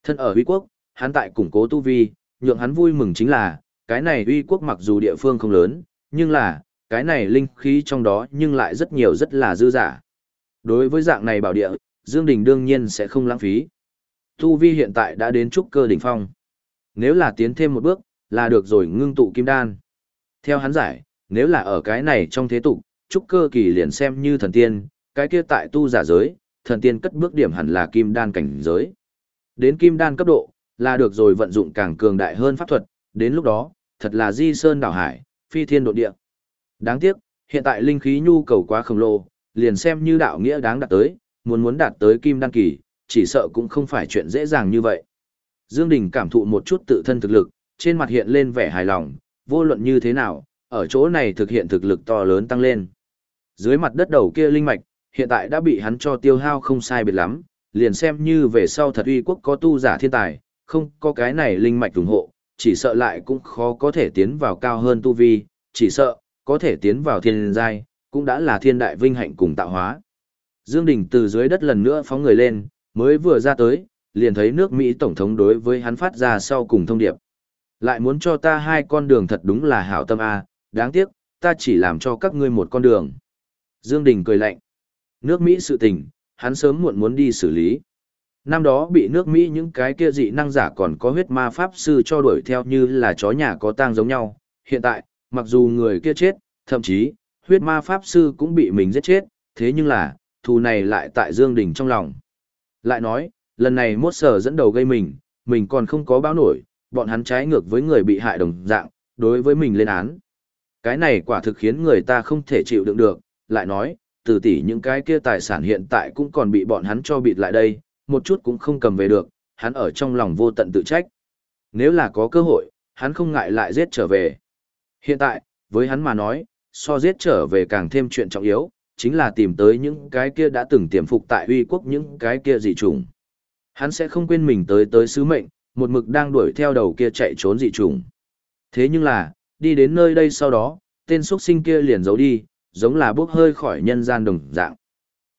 Thân ở Uy Quốc, hắn tại củng cố tu vi, nhượng hắn vui mừng chính là, cái này Uy Quốc mặc dù địa phương không lớn, nhưng là, cái này linh khí trong đó nhưng lại rất nhiều rất là dư giả. Đối với dạng này bảo địa, Dương Đình đương nhiên sẽ không lãng phí. Tu Vi hiện tại đã đến trúc cơ đỉnh phong. Nếu là tiến thêm một bước, là được rồi ngưng tụ kim đan. Theo hắn giải, nếu là ở cái này trong thế tục, trúc cơ kỳ liền xem như thần tiên, cái kia tại tu giả giới, thần tiên cất bước điểm hẳn là kim đan cảnh giới. Đến kim đan cấp độ, là được rồi vận dụng càng cường đại hơn pháp thuật, đến lúc đó, thật là di sơn đảo hải, phi thiên độ địa. Đáng tiếc, hiện tại linh khí nhu cầu quá khổng lồ, liền xem như đạo nghĩa đáng đạt tới, muốn muốn đạt tới kim đan kỳ, chỉ sợ cũng không phải chuyện dễ dàng như vậy. Dương Đình cảm thụ một chút tự thân thực lực, trên mặt hiện lên vẻ hài lòng, vô luận như thế nào, ở chỗ này thực hiện thực lực to lớn tăng lên. Dưới mặt đất đầu kia linh mạch, hiện tại đã bị hắn cho tiêu hao không sai biệt lắm, liền xem như về sau thật uy quốc có tu giả thiên tài, không có cái này linh mạch ủng hộ, chỉ sợ lại cũng khó có thể tiến vào cao hơn tu vi, chỉ sợ, có thể tiến vào thiên giai, cũng đã là thiên đại vinh hạnh cùng tạo hóa. Dương Đình từ dưới đất lần nữa phóng người lên, mới vừa ra tới, liền thấy nước Mỹ Tổng thống đối với hắn phát ra sau cùng thông điệp. Lại muốn cho ta hai con đường thật đúng là hảo tâm A, đáng tiếc, ta chỉ làm cho các ngươi một con đường. Dương Đình cười lạnh. Nước Mỹ sự tình, hắn sớm muộn muốn đi xử lý. Năm đó bị nước Mỹ những cái kia dị năng giả còn có huyết ma pháp sư cho đuổi theo như là chó nhà có tang giống nhau. Hiện tại, mặc dù người kia chết, thậm chí, huyết ma pháp sư cũng bị mình giết chết, thế nhưng là, thù này lại tại Dương Đình trong lòng. Lại nói, lần này mốt sở dẫn đầu gây mình, mình còn không có báo nổi, bọn hắn trái ngược với người bị hại đồng dạng, đối với mình lên án. Cái này quả thực khiến người ta không thể chịu đựng được, lại nói, từ tỷ những cái kia tài sản hiện tại cũng còn bị bọn hắn cho bịt lại đây, một chút cũng không cầm về được, hắn ở trong lòng vô tận tự trách. Nếu là có cơ hội, hắn không ngại lại giết trở về. Hiện tại, với hắn mà nói, so giết trở về càng thêm chuyện trọng yếu, chính là tìm tới những cái kia đã từng tiềm phục tại uy quốc những cái kia dị trùng. Hắn sẽ không quên mình tới tới sứ mệnh, một mực đang đuổi theo đầu kia chạy trốn dị trùng. Thế nhưng là, đi đến nơi đây sau đó, tên xuất sinh kia liền giấu đi, giống là bốc hơi khỏi nhân gian đồng dạng.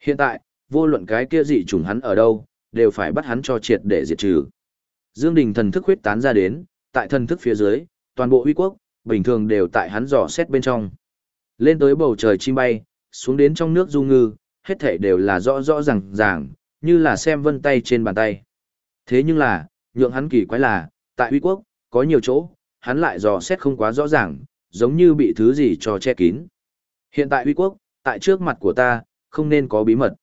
Hiện tại, vô luận cái kia dị trùng hắn ở đâu, đều phải bắt hắn cho triệt để diệt trừ. Dương Đình thần thức huyết tán ra đến, tại thần thức phía dưới, toàn bộ uy quốc, bình thường đều tại hắn dò xét bên trong. Lên tới bầu trời chim bay, xuống đến trong nước du ngư, hết thảy đều là rõ rõ ràng ràng, như là xem vân tay trên bàn tay. Thế nhưng là, nhượng hắn kỳ quái là, tại uy quốc, có nhiều chỗ, hắn lại dò xét không quá rõ ràng, giống như bị thứ gì cho che kín. Hiện tại uy quốc, tại trước mặt của ta, không nên có bí mật.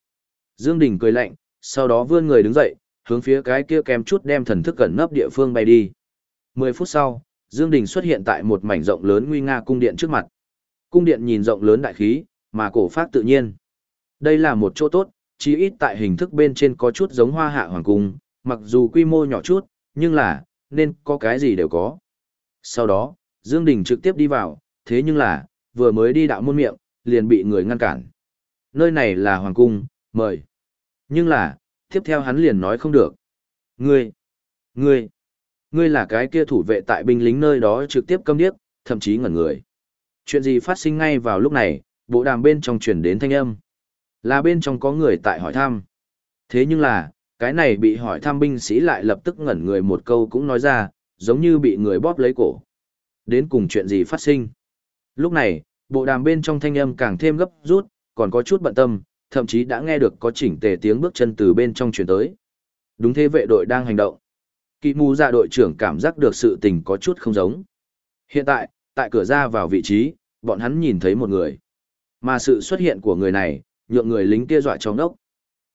Dương Đình cười lạnh, sau đó vươn người đứng dậy, hướng phía cái kia kèm chút đem thần thức gần nấp địa phương bay đi. Mười phút sau, Dương Đình xuất hiện tại một mảnh rộng lớn nguy nga cung điện trước mặt. Cung điện nhìn rộng lớn đại khí, mà cổ phát tự nhiên. Đây là một chỗ tốt, chí ít tại hình thức bên trên có chút giống hoa hạ hoàng cung, mặc dù quy mô nhỏ chút, nhưng là, nên có cái gì đều có. Sau đó, Dương Đình trực tiếp đi vào, thế nhưng là, vừa mới đi đạo môn miệng, liền bị người ngăn cản. Nơi này là hoàng cung, mời. Nhưng là, tiếp theo hắn liền nói không được. Ngươi, ngươi, ngươi là cái kia thủ vệ tại binh lính nơi đó trực tiếp câm điếc, thậm chí ngẩn người. Chuyện gì phát sinh ngay vào lúc này, bộ đàm bên trong truyền đến thanh âm. Là bên trong có người tại hỏi thăm. Thế nhưng là, cái này bị hỏi thăm binh sĩ lại lập tức ngẩn người một câu cũng nói ra, giống như bị người bóp lấy cổ. Đến cùng chuyện gì phát sinh. Lúc này, bộ đàm bên trong thanh âm càng thêm gấp rút, còn có chút bận tâm, thậm chí đã nghe được có chỉnh tề tiếng bước chân từ bên trong truyền tới. Đúng thế vệ đội đang hành động. Kỵ mù dạ đội trưởng cảm giác được sự tình có chút không giống. Hiện tại, tại cửa ra vào vị trí, bọn hắn nhìn thấy một người. Mà sự xuất hiện của người này, nhượng người lính kia dọa cho ngốc.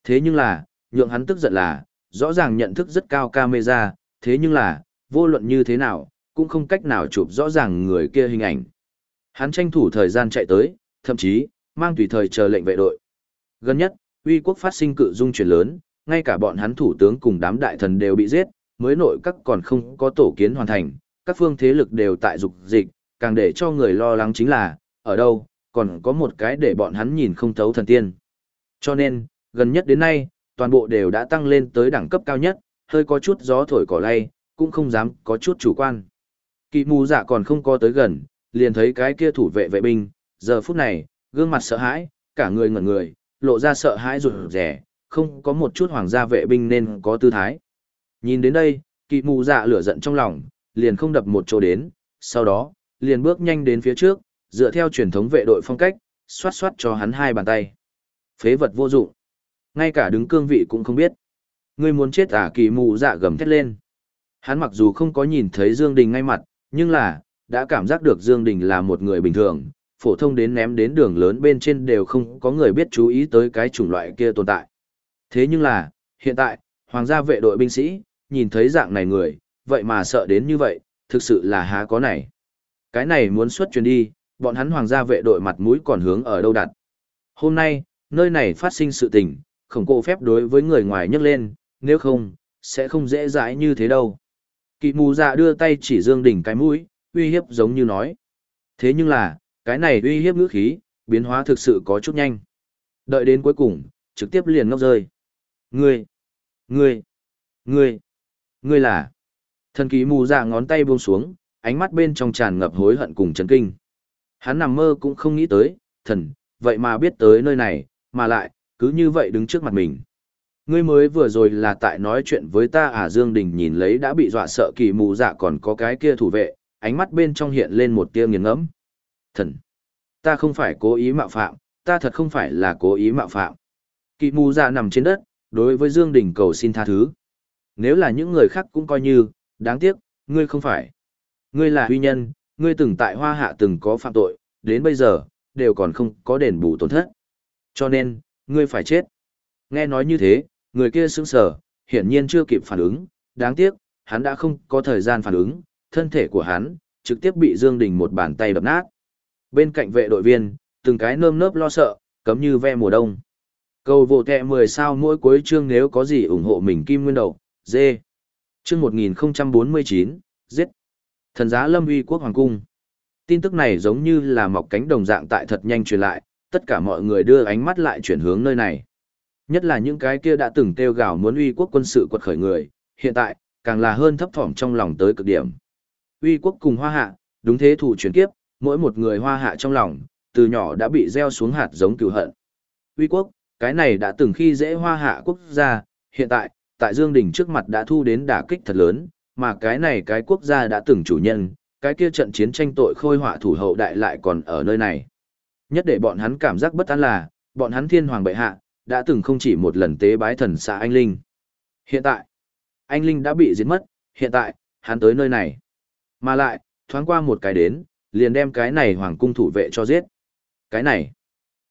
Thế nhưng là, nhượng hắn tức giận là, rõ ràng nhận thức rất cao camera, thế nhưng là, vô luận như thế nào, cũng không cách nào chụp rõ ràng người kia hình ảnh. Hắn tranh thủ thời gian chạy tới, thậm chí, mang tùy thời chờ lệnh vệ đội. Gần nhất, uy quốc phát sinh cự dung chuyển lớn, ngay cả bọn hắn thủ tướng cùng đám đại thần đều bị giết, mới nội các còn không có tổ kiến hoàn thành, các phương thế lực đều tại dục dịch, càng để cho người lo lắng chính là, ở đâu, còn có một cái để bọn hắn nhìn không thấu thần tiên. Cho nên, gần nhất đến nay, toàn bộ đều đã tăng lên tới đẳng cấp cao nhất, hơi có chút gió thổi cỏ lay, cũng không dám có chút chủ quan. Kỵ mù dạ còn không có tới gần, liền thấy cái kia thủ vệ vệ binh, giờ phút này, gương mặt sợ hãi, cả người ngẩn người, lộ ra sợ hãi rụt rẻ, không có một chút hoàng gia vệ binh nên có tư thái. Nhìn đến đây, kỵ mù dạ lửa giận trong lòng, liền không đập một chỗ đến, sau đó, liền bước nhanh đến phía trước, dựa theo truyền thống vệ đội phong cách, xoát xoát cho hắn hai bàn tay. Phế vật vô dụng. Ngay cả đứng cương vị cũng không biết. Ngươi muốn chết à kỳ mù dạ gầm thét lên. Hắn mặc dù không có nhìn thấy Dương Đình ngay mặt, nhưng là, đã cảm giác được Dương Đình là một người bình thường, phổ thông đến ném đến đường lớn bên trên đều không có người biết chú ý tới cái chủng loại kia tồn tại. Thế nhưng là, hiện tại, hoàng gia vệ đội binh sĩ, nhìn thấy dạng này người, vậy mà sợ đến như vậy, thực sự là há có này. Cái này muốn xuất truyền đi, bọn hắn hoàng gia vệ đội mặt mũi còn hướng ở đâu đặt. Hôm nay, nơi này phát sinh sự tình, không cổ phép đối với người ngoài nhấc lên, nếu không, sẽ không dễ dãi như thế đâu. Kỵ mù dạ đưa tay chỉ Dương Đình cái mũi, uy hiếp giống như nói. Thế nhưng là, cái này uy hiếp ngữ khí, biến hóa thực sự có chút nhanh. Đợi đến cuối cùng, trực tiếp liền ngốc rơi. Ngươi, ngươi, ngươi, ngươi là. Thần ký mù dạ ngón tay buông xuống, ánh mắt bên trong tràn ngập hối hận cùng chấn kinh. Hắn nằm mơ cũng không nghĩ tới, thần, vậy mà biết tới nơi này, mà lại, cứ như vậy đứng trước mặt mình. Ngươi mới vừa rồi là tại nói chuyện với ta à Dương Đình nhìn lấy đã bị dọa sợ kỳ mù dạ còn có cái kia thủ vệ, ánh mắt bên trong hiện lên một tia nghiền ngẫm. Thần, ta không phải cố ý mạo phạm, ta thật không phải là cố ý mạo phạm. Kỵ mù dạ nằm trên đất, đối với Dương Đình cầu xin tha thứ. Nếu là những người khác cũng coi như, đáng tiếc, ngươi không phải. Ngươi là huy nhân, ngươi từng tại hoa hạ từng có phạm tội, đến bây giờ, đều còn không có đền bù tổn thất. Cho nên, ngươi phải chết. Nghe nói như thế, người kia sững sờ, hiển nhiên chưa kịp phản ứng, đáng tiếc, hắn đã không có thời gian phản ứng, thân thể của hắn trực tiếp bị Dương Đình một bàn tay đập nát. Bên cạnh vệ đội viên, từng cái nơm nớp lo sợ, cấm như ve mùa đông. Cầu vô kẹ 10 sao mỗi cuối chương nếu có gì ủng hộ mình kim nguyên đầu, dê. Chương 1049, giết. Thần giá lâm uy quốc hoàng cung. Tin tức này giống như là mọc cánh đồng dạng tại thật nhanh truyền lại, tất cả mọi người đưa ánh mắt lại chuyển hướng nơi này. Nhất là những cái kia đã từng kêu gào muốn uy quốc quân sự quật khởi người, hiện tại, càng là hơn thấp thỏm trong lòng tới cực điểm. Uy quốc cùng hoa hạ, đúng thế thủ chuyển kiếp, mỗi một người hoa hạ trong lòng, từ nhỏ đã bị gieo xuống hạt giống cừu hận. Uy quốc, cái này đã từng khi dễ hoa hạ quốc gia, hiện tại, tại Dương Đình trước mặt đã thu đến đả kích thật lớn, mà cái này cái quốc gia đã từng chủ nhân, cái kia trận chiến tranh tội khôi họa thủ hậu đại lại còn ở nơi này. Nhất để bọn hắn cảm giác bất an là, bọn hắn thiên hoàng bệ hạ, đã từng không chỉ một lần tế bái thần xã anh Linh. Hiện tại, anh Linh đã bị giết mất, hiện tại, hắn tới nơi này. Mà lại, thoáng qua một cái đến, liền đem cái này hoàng cung thủ vệ cho giết. Cái này,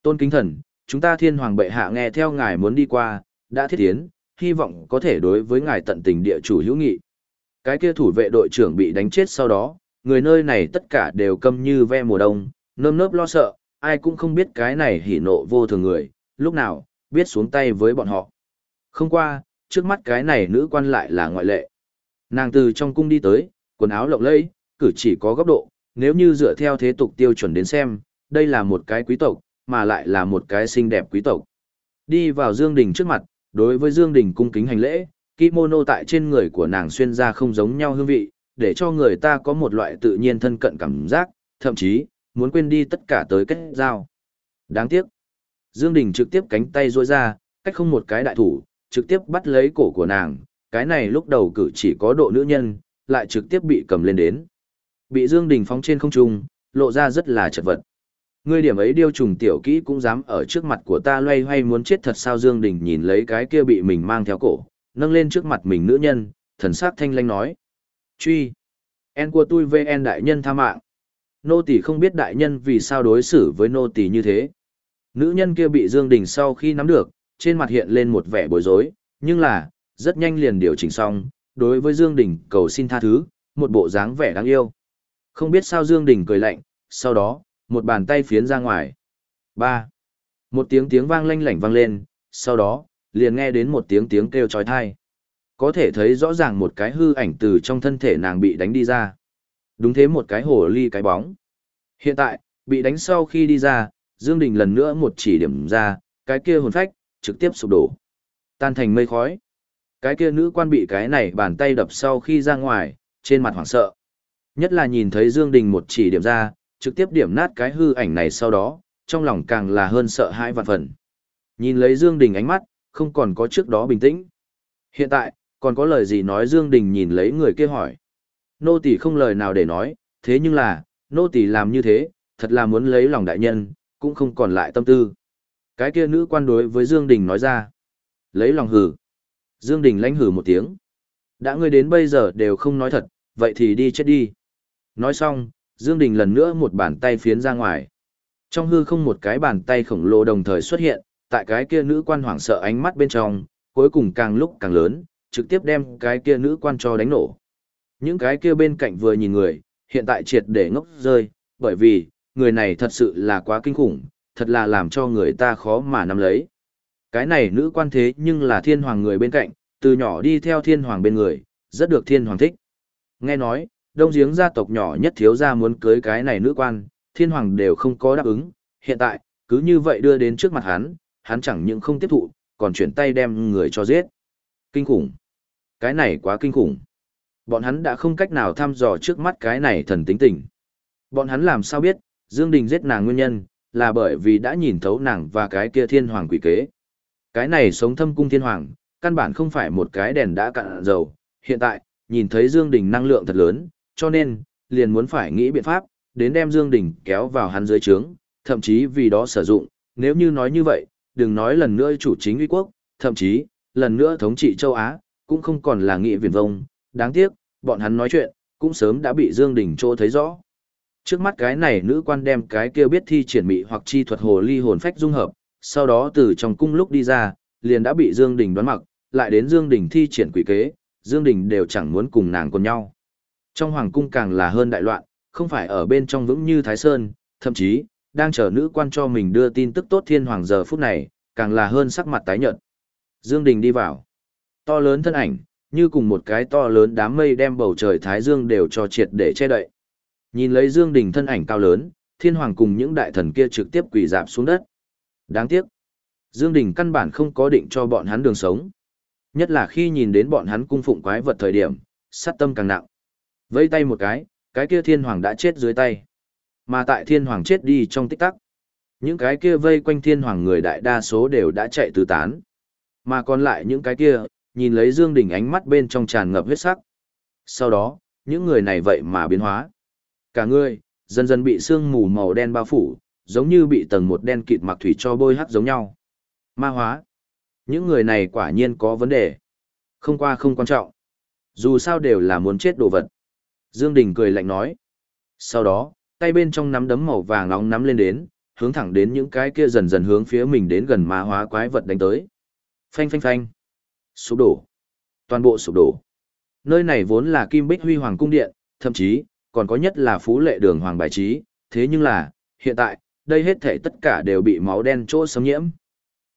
tôn kính thần, chúng ta thiên hoàng bệ hạ nghe theo ngài muốn đi qua, đã thiết tiến, hy vọng có thể đối với ngài tận tình địa chủ hữu nghị. Cái kia thủ vệ đội trưởng bị đánh chết sau đó, người nơi này tất cả đều câm như ve mùa đông, nơm nớp lo sợ, ai cũng không biết cái này hỉ nộ vô thường người, lúc nào, biết xuống tay với bọn họ. Không qua, trước mắt cái này nữ quan lại là ngoại lệ. Nàng từ trong cung đi tới, quần áo lộng lẫy, cử chỉ có góc độ, nếu như dựa theo thế tục tiêu chuẩn đến xem, đây là một cái quý tộc, mà lại là một cái xinh đẹp quý tộc. Đi vào Dương Đình trước mặt, đối với Dương Đình cung kính hành lễ, kimono tại trên người của nàng xuyên ra không giống nhau hương vị, để cho người ta có một loại tự nhiên thân cận cảm giác, thậm chí, muốn quên đi tất cả tới kết giao. Đáng tiếc. Dương Đình trực tiếp cánh tay duỗi ra, cách không một cái đại thủ, trực tiếp bắt lấy cổ của nàng, cái này lúc đầu cử chỉ có độ nữ nhân, lại trực tiếp bị cầm lên đến. Bị Dương Đình phóng trên không trung, lộ ra rất là chật vật. Ngươi điểm ấy điêu trùng tiểu kỹ cũng dám ở trước mặt của ta loay hoay muốn chết thật sao Dương Đình nhìn lấy cái kia bị mình mang theo cổ, nâng lên trước mặt mình nữ nhân, thần sắc thanh lanh nói. Truy. En của tôi VN đại nhân tha mạng. Nô tỳ không biết đại nhân vì sao đối xử với nô tỳ như thế. Nữ nhân kia bị Dương Đình sau khi nắm được, trên mặt hiện lên một vẻ bối rối, nhưng là, rất nhanh liền điều chỉnh xong, đối với Dương Đình cầu xin tha thứ, một bộ dáng vẻ đáng yêu. Không biết sao Dương Đình cười lạnh, sau đó, một bàn tay phiến ra ngoài. ba Một tiếng tiếng vang lanh lảnh vang lên, sau đó, liền nghe đến một tiếng tiếng kêu chói tai. Có thể thấy rõ ràng một cái hư ảnh từ trong thân thể nàng bị đánh đi ra. Đúng thế một cái hồ ly cái bóng. Hiện tại, bị đánh sau khi đi ra, Dương Đình lần nữa một chỉ điểm ra, cái kia hồn phách, trực tiếp sụp đổ. Tan thành mây khói. Cái kia nữ quan bị cái này bàn tay đập sau khi ra ngoài, trên mặt hoảng sợ. Nhất là nhìn thấy Dương Đình một chỉ điểm ra, trực tiếp điểm nát cái hư ảnh này sau đó, trong lòng càng là hơn sợ hãi vạn phần. Nhìn lấy Dương Đình ánh mắt, không còn có trước đó bình tĩnh. Hiện tại, còn có lời gì nói Dương Đình nhìn lấy người kia hỏi. Nô tỳ không lời nào để nói, thế nhưng là, nô tỳ làm như thế, thật là muốn lấy lòng đại nhân, cũng không còn lại tâm tư. Cái kia nữ quan đối với Dương Đình nói ra. Lấy lòng hử. Dương Đình lãnh hử một tiếng. Đã ngươi đến bây giờ đều không nói thật, vậy thì đi chết đi. Nói xong, Dương Đình lần nữa một bàn tay phiến ra ngoài. Trong hư không một cái bàn tay khổng lồ đồng thời xuất hiện, tại cái kia nữ quan hoảng sợ ánh mắt bên trong, cuối cùng càng lúc càng lớn, trực tiếp đem cái kia nữ quan cho đánh nổ. Những cái kia bên cạnh vừa nhìn người, hiện tại triệt để ngốc rơi, bởi vì, người này thật sự là quá kinh khủng, thật là làm cho người ta khó mà nắm lấy. Cái này nữ quan thế nhưng là thiên hoàng người bên cạnh, từ nhỏ đi theo thiên hoàng bên người, rất được thiên hoàng thích. Nghe nói, đông giếng gia tộc nhỏ nhất thiếu gia muốn cưới cái này nữ quan, thiên hoàng đều không có đáp ứng, hiện tại, cứ như vậy đưa đến trước mặt hắn, hắn chẳng những không tiếp thụ, còn chuyển tay đem người cho giết. Kinh khủng. Cái này quá kinh khủng. Bọn hắn đã không cách nào thăm dò trước mắt cái này thần tính tình. Bọn hắn làm sao biết, Dương Đình giết nàng nguyên nhân, là bởi vì đã nhìn thấu nàng và cái kia thiên hoàng quỷ kế. Cái này sống thâm cung thiên hoàng, căn bản không phải một cái đèn đã cạn dầu. Hiện tại, nhìn thấy Dương Đình năng lượng thật lớn, cho nên, liền muốn phải nghĩ biện pháp, đến đem Dương Đình kéo vào hắn dưới trướng, thậm chí vì đó sử dụng, nếu như nói như vậy, đừng nói lần nữa chủ chính uy quốc, thậm chí, lần nữa thống trị châu Á, cũng không còn là nghị viển vông, đáng tiếc, bọn hắn nói chuyện, cũng sớm đã bị Dương Đình trô thấy rõ. Trước mắt cái này nữ quan đem cái kia biết thi triển mị hoặc chi thuật hồ ly hồn phách dung hợp, sau đó từ trong cung lúc đi ra, liền đã bị Dương Đình đoán mặc, lại đến Dương Đình thi triển quỷ kế, Dương Đình đều chẳng muốn cùng nàng cùng nhau. Trong hoàng cung càng là hơn đại loạn, không phải ở bên trong vững như Thái Sơn, thậm chí, đang chờ nữ quan cho mình đưa tin tức tốt thiên hoàng giờ phút này, càng là hơn sắc mặt tái nhợt. Dương Đình đi vào. To lớn thân ảnh, như cùng một cái to lớn đám mây đem bầu trời Thái Dương đều cho triệt để che đậy. Nhìn lấy Dương Đình thân ảnh cao lớn, thiên hoàng cùng những đại thần kia trực tiếp quỳ dạp xuống đất. Đáng tiếc, Dương Đình căn bản không có định cho bọn hắn đường sống. Nhất là khi nhìn đến bọn hắn cung phụng quái vật thời điểm, sát tâm càng nặng. Vây tay một cái, cái kia thiên hoàng đã chết dưới tay. Mà tại thiên hoàng chết đi trong tích tắc. Những cái kia vây quanh thiên hoàng người đại đa số đều đã chạy tứ tán. Mà còn lại những cái kia, nhìn lấy Dương Đình ánh mắt bên trong tràn ngập huyết sắc. Sau đó, những người này vậy mà biến hóa. Cả người, dần dần bị sương mù màu đen bao phủ, giống như bị tầng một đen kịt mặc thủy cho bôi hắt giống nhau. Ma hóa. Những người này quả nhiên có vấn đề. Không qua không quan trọng. Dù sao đều là muốn chết đồ vật. Dương Đình cười lạnh nói. Sau đó, tay bên trong nắm đấm màu vàng nóng nắm lên đến, hướng thẳng đến những cái kia dần dần hướng phía mình đến gần ma hóa quái vật đánh tới. Phanh phanh phanh. Sụp đổ. Toàn bộ sụp đổ. Nơi này vốn là Kim Bích Huy Hoàng cung điện, thậm chí còn có nhất là phú lệ đường hoàng bài trí, thế nhưng là, hiện tại, đây hết thể tất cả đều bị máu đen chỗ xâm nhiễm.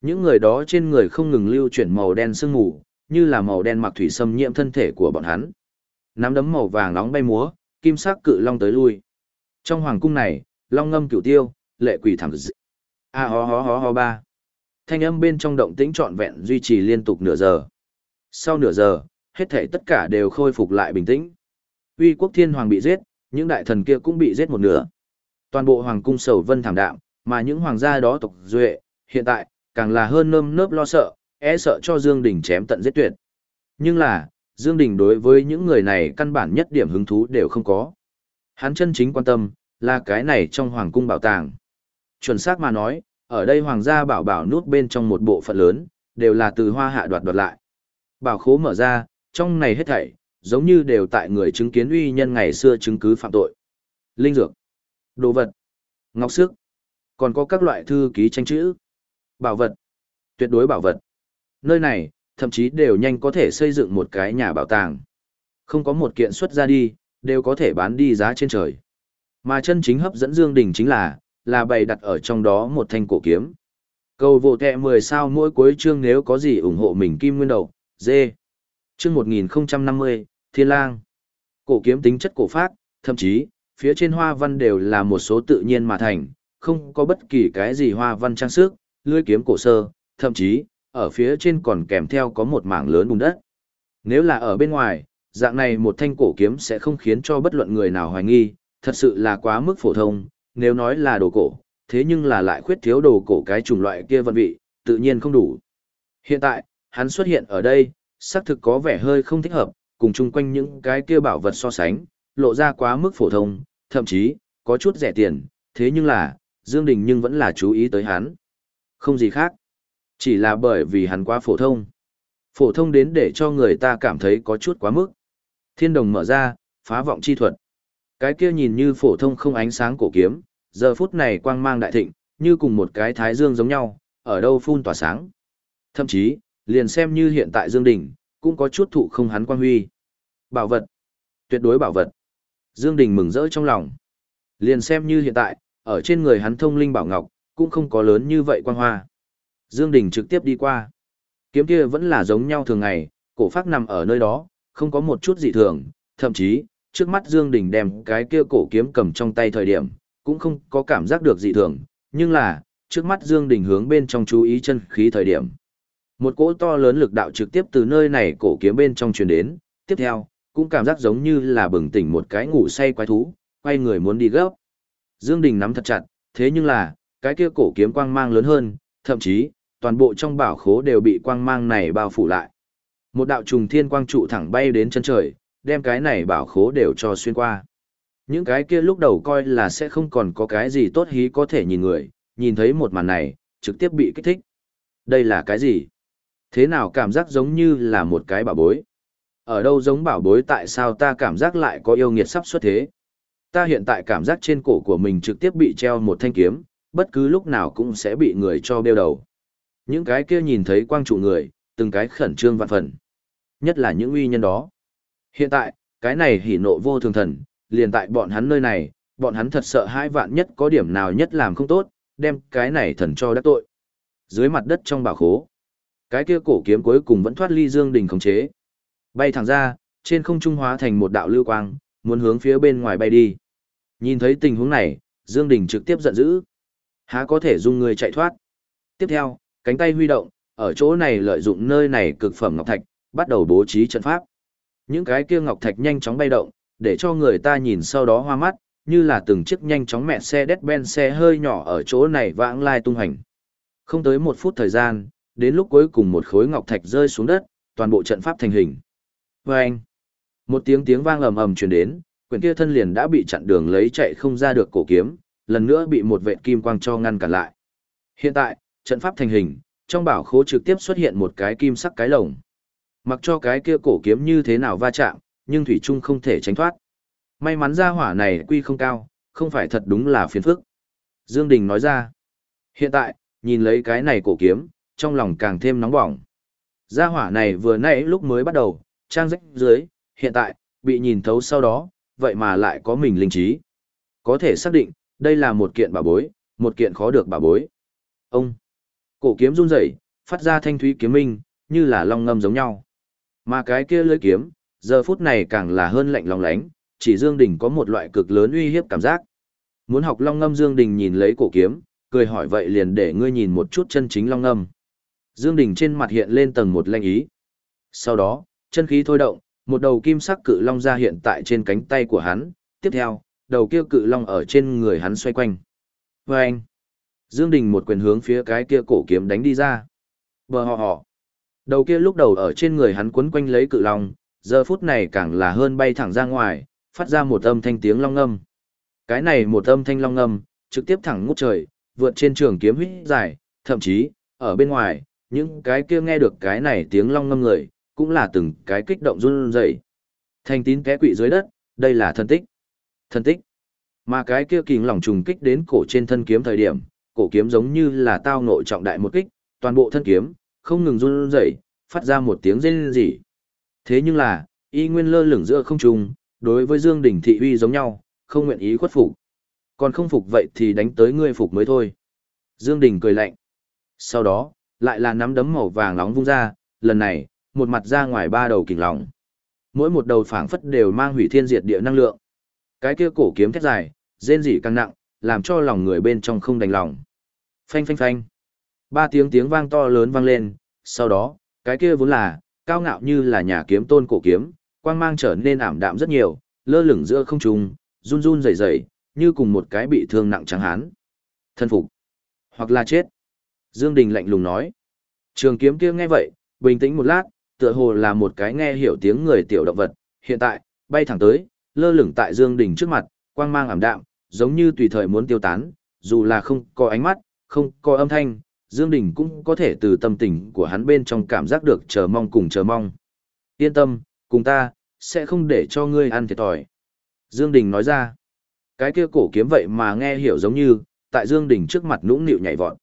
Những người đó trên người không ngừng lưu chuyển màu đen sương mù, như là màu đen mặc thủy xâm nhiễm thân thể của bọn hắn. Nắm đấm màu vàng nóng bay múa, kim sắc cự long tới lui. Trong hoàng cung này, long ngâm cửu tiêu, lệ quỷ thẳng dị. A ho ho ho ho ba. Thanh âm bên trong động tĩnh trọn vẹn duy trì liên tục nửa giờ. Sau nửa giờ, hết thể tất cả đều khôi phục lại bình tĩnh. Uy quốc thiên hoàng bị giết, những đại thần kia cũng bị giết một nửa. Toàn bộ hoàng cung sầu vân thảm đạm, mà những hoàng gia đó tộc duệ, hiện tại, càng là hơn nơm nớp lo sợ, e sợ cho Dương Đình chém tận giết tuyệt. Nhưng là, Dương Đình đối với những người này căn bản nhất điểm hứng thú đều không có. Hắn chân chính quan tâm, là cái này trong hoàng cung bảo tàng. Chuẩn xác mà nói, ở đây hoàng gia bảo bảo nút bên trong một bộ phận lớn, đều là từ hoa hạ đoạt đoạt lại. Bảo khố mở ra, trong này hết thảy, giống như đều tại người chứng kiến uy nhân ngày xưa chứng cứ phạm tội. Linh dược, đồ vật, ngọc sức, còn có các loại thư ký tranh chữ, bảo vật, tuyệt đối bảo vật. Nơi này, thậm chí đều nhanh có thể xây dựng một cái nhà bảo tàng. Không có một kiện xuất ra đi, đều có thể bán đi giá trên trời. Mà chân chính hấp dẫn Dương Đình chính là, là bày đặt ở trong đó một thanh cổ kiếm. Cầu vô kẹ 10 sao mỗi cuối chương nếu có gì ủng hộ mình kim nguyên đầu, dê. Chương 1050, Thiên Lang. Cổ kiếm tính chất cổ phác, thậm chí, phía trên hoa văn đều là một số tự nhiên mà thành, không có bất kỳ cái gì hoa văn trang sức, lưỡi kiếm cổ sơ, thậm chí, ở phía trên còn kèm theo có một mảng lớn bùn đất. Nếu là ở bên ngoài, dạng này một thanh cổ kiếm sẽ không khiến cho bất luận người nào hoài nghi, thật sự là quá mức phổ thông, nếu nói là đồ cổ, thế nhưng là lại khuyết thiếu đồ cổ cái chủng loại kia vận vị, tự nhiên không đủ. Hiện tại, hắn xuất hiện ở đây, xác thực có vẻ hơi không thích hợp, cùng chung quanh những cái kia bảo vật so sánh, lộ ra quá mức phổ thông, thậm chí, có chút rẻ tiền, thế nhưng là, Dương Đình nhưng vẫn là chú ý tới hắn. Không gì khác. Chỉ là bởi vì hắn quá phổ thông. Phổ thông đến để cho người ta cảm thấy có chút quá mức. Thiên đồng mở ra, phá vọng chi thuật. Cái kia nhìn như phổ thông không ánh sáng cổ kiếm, giờ phút này quang mang đại thịnh, như cùng một cái thái dương giống nhau, ở đâu phun tỏa sáng. Thậm chí, liền xem như hiện tại Dương Đình, cũng có chút thụ không hắn quang huy. Bảo vật. Tuyệt đối bảo vật. Dương Đình mừng rỡ trong lòng. Liền xem như hiện tại, ở trên người hắn thông linh bảo ngọc, cũng không có lớn như vậy quang hoa. Dương Đình trực tiếp đi qua. Kiếm kia vẫn là giống nhau thường ngày, cổ phát nằm ở nơi đó, không có một chút dị thường, thậm chí, trước mắt Dương Đình đem cái kia cổ kiếm cầm trong tay thời điểm, cũng không có cảm giác được dị thường, nhưng là, trước mắt Dương Đình hướng bên trong chú ý chân khí thời điểm. Một cỗ to lớn lực đạo trực tiếp từ nơi này cổ kiếm bên trong truyền đến, tiếp theo, cũng cảm giác giống như là bừng tỉnh một cái ngủ say quái thú, quay người muốn đi gấp. Dương Đình nắm thật chặt, thế nhưng là, cái kia cổ kiếm quang mang lớn hơn, thậm chí, toàn bộ trong bảo khố đều bị quang mang này bao phủ lại. Một đạo trùng thiên quang trụ thẳng bay đến chân trời, đem cái này bảo khố đều cho xuyên qua. Những cái kia lúc đầu coi là sẽ không còn có cái gì tốt hí có thể nhìn người, nhìn thấy một màn này, trực tiếp bị kích thích. Đây là cái gì? Thế nào cảm giác giống như là một cái bảo bối? Ở đâu giống bảo bối tại sao ta cảm giác lại có yêu nghiệt sắp xuất thế? Ta hiện tại cảm giác trên cổ của mình trực tiếp bị treo một thanh kiếm, bất cứ lúc nào cũng sẽ bị người cho đeo đầu. Những cái kia nhìn thấy quang trụ người, từng cái khẩn trương vạn phần. Nhất là những uy nhân đó. Hiện tại, cái này hỉ nộ vô thường thần, liền tại bọn hắn nơi này, bọn hắn thật sợ hai vạn nhất có điểm nào nhất làm không tốt, đem cái này thần cho đắc tội. Dưới mặt đất trong bảo khố, cái kia cổ kiếm cuối cùng vẫn thoát ly Dương Đình khống chế. Bay thẳng ra, trên không trung hóa thành một đạo lưu quang, muốn hướng phía bên ngoài bay đi. Nhìn thấy tình huống này, Dương Đình trực tiếp giận dữ. Há có thể dung người chạy thoát. Tiếp theo, cánh tay huy động, ở chỗ này lợi dụng nơi này cực phẩm ngọc thạch, bắt đầu bố trí trận pháp. Những cái kia ngọc thạch nhanh chóng bay động, để cho người ta nhìn sau đó hoa mắt, như là từng chiếc nhanh chóng mẹ xe đét ben xe hơi nhỏ ở chỗ này vãng lai tung hành. Không tới một phút thời gian, đến lúc cuối cùng một khối ngọc thạch rơi xuống đất, toàn bộ trận pháp thành hình. Và anh, một tiếng tiếng vang ầm ầm truyền đến, quyển kia thân liền đã bị chặn đường lấy chạy không ra được cổ kiếm, lần nữa bị một vệt kim quang cho ngăn cản lại. Hiện tại, trận pháp thành hình, trong bảo khố trực tiếp xuất hiện một cái kim sắc cái lồng. Mặc cho cái kia cổ kiếm như thế nào va chạm, nhưng Thủy Trung không thể tránh thoát. May mắn ra hỏa này quy không cao, không phải thật đúng là phiền phức. Dương Đình nói ra. Hiện tại, nhìn lấy cái này cổ kiếm, trong lòng càng thêm nóng bỏng. Gia hỏa này vừa nãy lúc mới bắt đầu, trang rách dưới, hiện tại, bị nhìn thấu sau đó, vậy mà lại có mình linh trí. Có thể xác định, đây là một kiện bảo bối, một kiện khó được bảo bối. Ông, cổ kiếm run rẩy, phát ra thanh thúy kiếm minh, như là long ngâm giống nhau. Mà cái kia lưỡi kiếm, giờ phút này càng là hơn lạnh lòng lánh, chỉ Dương Đình có một loại cực lớn uy hiếp cảm giác. Muốn học long ngâm Dương Đình nhìn lấy cổ kiếm, cười hỏi vậy liền để ngươi nhìn một chút chân chính long ngâm. Dương Đình trên mặt hiện lên tầng một lanh ý. Sau đó, chân khí thôi động, một đầu kim sắc cự long ra hiện tại trên cánh tay của hắn, tiếp theo, đầu kia cự long ở trên người hắn xoay quanh. Và anh, Dương Đình một quyền hướng phía cái kia cổ kiếm đánh đi ra. Bờ họ họ. Đầu kia lúc đầu ở trên người hắn quấn quanh lấy cự long, giờ phút này càng là hơn bay thẳng ra ngoài, phát ra một âm thanh tiếng long ngâm. Cái này một âm thanh long ngâm, trực tiếp thẳng ngút trời, vượt trên trường kiếm huyết dài, thậm chí, ở bên ngoài, những cái kia nghe được cái này tiếng long ngâm người, cũng là từng cái kích động run rẩy. Thanh tín té quỵ dưới đất, đây là thân tích. Thân tích. Mà cái kia kình lòng trùng kích đến cổ trên thân kiếm thời điểm, cổ kiếm giống như là tao nội trọng đại một kích, toàn bộ thân kiếm, không ngừng run rẩy, phát ra một tiếng rên rỉ. Thế nhưng là, y nguyên lơ lửng giữa không trung, đối với Dương Đình thị uy giống nhau, không nguyện ý khuất phục. Còn không phục vậy thì đánh tới ngươi phục mới thôi. Dương Đình cười lạnh. Sau đó, lại là nắm đấm màu vàng nóng vung ra, lần này, một mặt ra ngoài ba đầu kình lòng. Mỗi một đầu phảng phất đều mang hủy thiên diệt địa năng lượng. Cái kia cổ kiếm thét dài, rên rỉ càng nặng, làm cho lòng người bên trong không đành lòng. Phanh phanh phanh. Ba tiếng tiếng vang to lớn vang lên, sau đó, cái kia vốn là, cao ngạo như là nhà kiếm tôn cổ kiếm, quang mang trở nên ảm đạm rất nhiều, lơ lửng giữa không trung, run run rẩy rẩy, như cùng một cái bị thương nặng trắng hán. Thân phục, hoặc là chết. Dương Đình lạnh lùng nói. Trường kiếm kia nghe vậy, bình tĩnh một lát, tựa hồ là một cái nghe hiểu tiếng người tiểu động vật, hiện tại, bay thẳng tới, lơ lửng tại Dương Đình trước mặt, quang mang ảm đạm, giống như tùy thời muốn tiêu tán, dù là không có ánh mắt, không có âm thanh, Dương Đình cũng có thể từ tâm tình của hắn bên trong cảm giác được chờ mong cùng chờ mong. Yên tâm, cùng ta, sẽ không để cho ngươi ăn thiệt thòi. Dương Đình nói ra, cái kia cổ kiếm vậy mà nghe hiểu giống như, tại Dương Đình trước mặt nũng nịu nhảy vọt.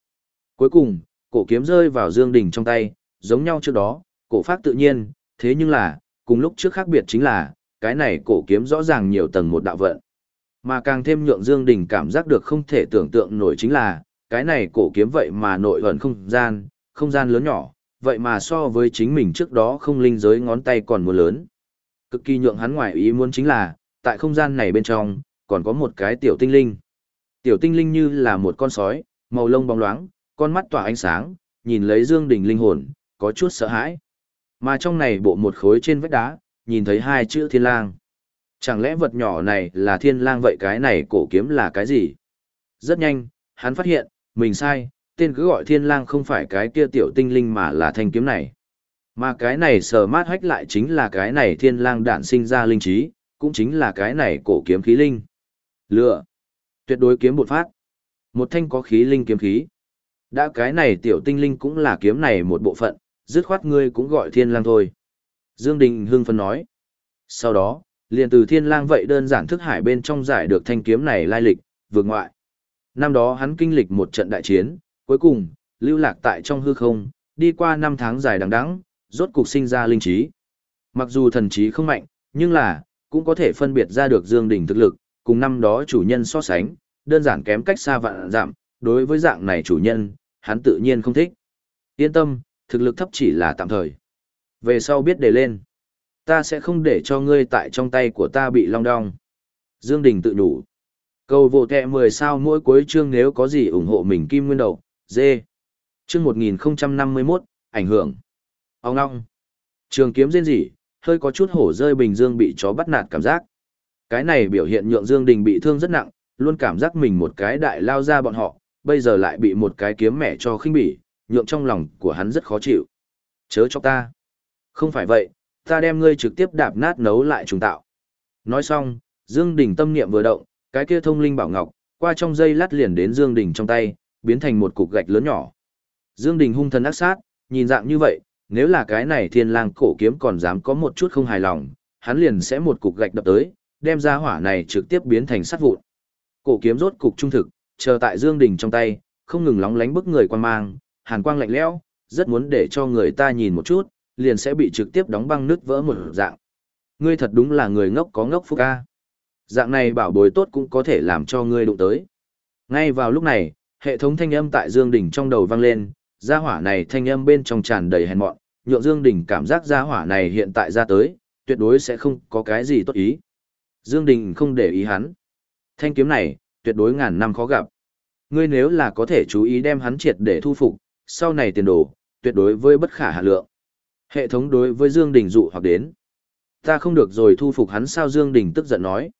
Cuối cùng, cổ kiếm rơi vào Dương Đình trong tay, giống nhau trước đó, cổ phát tự nhiên, thế nhưng là, cùng lúc trước khác biệt chính là, cái này cổ kiếm rõ ràng nhiều tầng một đạo vận. Mà càng thêm nhượng Dương Đình cảm giác được không thể tưởng tượng nổi chính là, cái này cổ kiếm vậy mà nội ẩn không gian, không gian lớn nhỏ, vậy mà so với chính mình trước đó không linh giới ngón tay còn muốn lớn. Cực kỳ nhượng hắn ngoài ý muốn chính là, tại không gian này bên trong, còn có một cái tiểu tinh linh. Tiểu tinh linh như là một con sói, màu lông bóng loáng, con mắt tỏa ánh sáng, nhìn lấy Dương Đình linh hồn, có chút sợ hãi. Mà trong này bộ một khối trên vách đá, nhìn thấy hai chữ thiên lang. Chẳng lẽ vật nhỏ này là thiên lang vậy cái này cổ kiếm là cái gì? Rất nhanh, hắn phát hiện, mình sai, tên cứ gọi thiên lang không phải cái kia tiểu tinh linh mà là thanh kiếm này. Mà cái này sờ mát hách lại chính là cái này thiên lang đản sinh ra linh trí, cũng chính là cái này cổ kiếm khí linh. Lựa. Tuyệt đối kiếm một phát. Một thanh có khí linh kiếm khí. Đã cái này tiểu tinh linh cũng là kiếm này một bộ phận, dứt khoát ngươi cũng gọi thiên lang thôi. Dương Đình hưng phấn nói. Sau đó, liền từ thiên lang vậy đơn giản thức hải bên trong giải được thanh kiếm này lai lịch, vượt ngoại. Năm đó hắn kinh lịch một trận đại chiến, cuối cùng, lưu lạc tại trong hư không, đi qua năm tháng dài đằng đẵng, rốt cục sinh ra linh trí. Mặc dù thần trí không mạnh, nhưng là, cũng có thể phân biệt ra được Dương Đình thực lực, cùng năm đó chủ nhân so sánh, đơn giản kém cách xa vạn giảm, đối với dạng này chủ nhân, hắn tự nhiên không thích. Yên tâm, thực lực thấp chỉ là tạm thời. Về sau biết để lên. Ta sẽ không để cho ngươi tại trong tay của ta bị long đong. Dương Đình tự đủ. Cầu vô kẹ 10 sao mỗi cuối chương nếu có gì ủng hộ mình kim nguyên đầu, dê. Chương 1051, ảnh hưởng. Ông ngong. Trường kiếm rên rỉ, hơi có chút hổ rơi bình dương bị chó bắt nạt cảm giác. Cái này biểu hiện nhượng Dương Đình bị thương rất nặng, luôn cảm giác mình một cái đại lao ra bọn họ, bây giờ lại bị một cái kiếm mẹ cho khinh bỉ, nhượng trong lòng của hắn rất khó chịu. Chớ cho ta. Không phải vậy, ta đem ngươi trực tiếp đạp nát nấu lại trùng tạo. Nói xong, Dương Đình tâm niệm vừa động, cái kia thông linh bảo ngọc, qua trong dây lát liền đến Dương Đình trong tay, biến thành một cục gạch lớn nhỏ. Dương Đình hung thần ác sát, nhìn dạng như vậy, nếu là cái này thiên lang cổ kiếm còn dám có một chút không hài lòng, hắn liền sẽ một cục gạch đập tới, đem ra hỏa này trực tiếp biến thành sắt vụn. Cổ kiếm rốt cục trung thực, chờ tại Dương Đình trong tay, không ngừng lóng lánh bức người quan mang, hàn quang lạnh lẽo, rất muốn để cho người ta nhìn một chút, liền sẽ bị trực tiếp đóng băng nứt vỡ một dạng. Ngươi thật đúng là người ngốc có ngốc phúc ca. Dạng này bảo bối tốt cũng có thể làm cho ngươi đụng tới. Ngay vào lúc này, hệ thống thanh âm tại Dương Đình trong đầu vang lên, gia hỏa này thanh âm bên trong tràn đầy hèn mọn, nhượng Dương Đình cảm giác gia hỏa này hiện tại ra tới, tuyệt đối sẽ không có cái gì tốt ý. Dương Đình không để ý hắn. Thanh kiếm này, tuyệt đối ngàn năm khó gặp. Ngươi nếu là có thể chú ý đem hắn triệt để thu phục, sau này tiền đồ, tuyệt đối với bất khả hạ lượng. Hệ thống đối với Dương Đình dụ hoặc đến. Ta không được rồi thu phục hắn sao Dương Đình tức giận nói.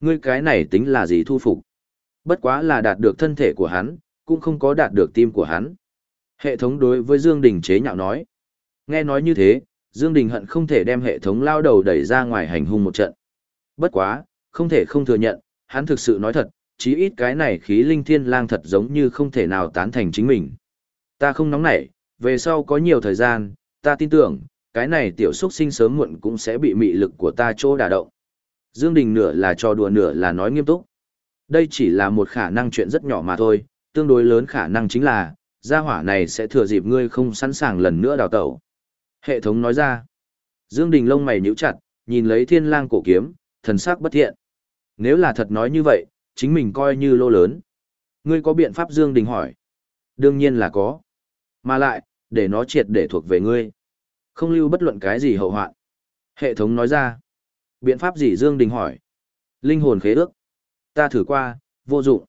Ngươi cái này tính là gì thu phục? Bất quá là đạt được thân thể của hắn, cũng không có đạt được tim của hắn. Hệ thống đối với Dương Đình chế nhạo nói. Nghe nói như thế, Dương Đình hận không thể đem hệ thống lao đầu đẩy ra ngoài hành hung một trận. Bất quá, không thể không thừa nhận, hắn thực sự nói thật, chí ít cái này khí linh thiên lang thật giống như không thể nào tán thành chính mình. Ta không nóng nảy, về sau có nhiều thời gian, ta tin tưởng, cái này tiểu xuất sinh sớm muộn cũng sẽ bị mị lực của ta chỗ đả động. Dương Đình nửa là trò đùa nửa là nói nghiêm túc. Đây chỉ là một khả năng chuyện rất nhỏ mà thôi, tương đối lớn khả năng chính là, gia hỏa này sẽ thừa dịp ngươi không sẵn sàng lần nữa đào tẩu. Hệ thống nói ra. Dương Đình lông mày nhíu chặt, nhìn lấy thiên lang cổ kiếm, thần sắc bất thiện. Nếu là thật nói như vậy, chính mình coi như lô lớn. Ngươi có biện pháp Dương Đình hỏi. Đương nhiên là có. Mà lại, để nó triệt để thuộc về ngươi. Không lưu bất luận cái gì hậu hoạn. Hệ thống nói ra. Biện pháp gì Dương Đình hỏi. Linh hồn khế ước. Ta thử qua, vô dụng.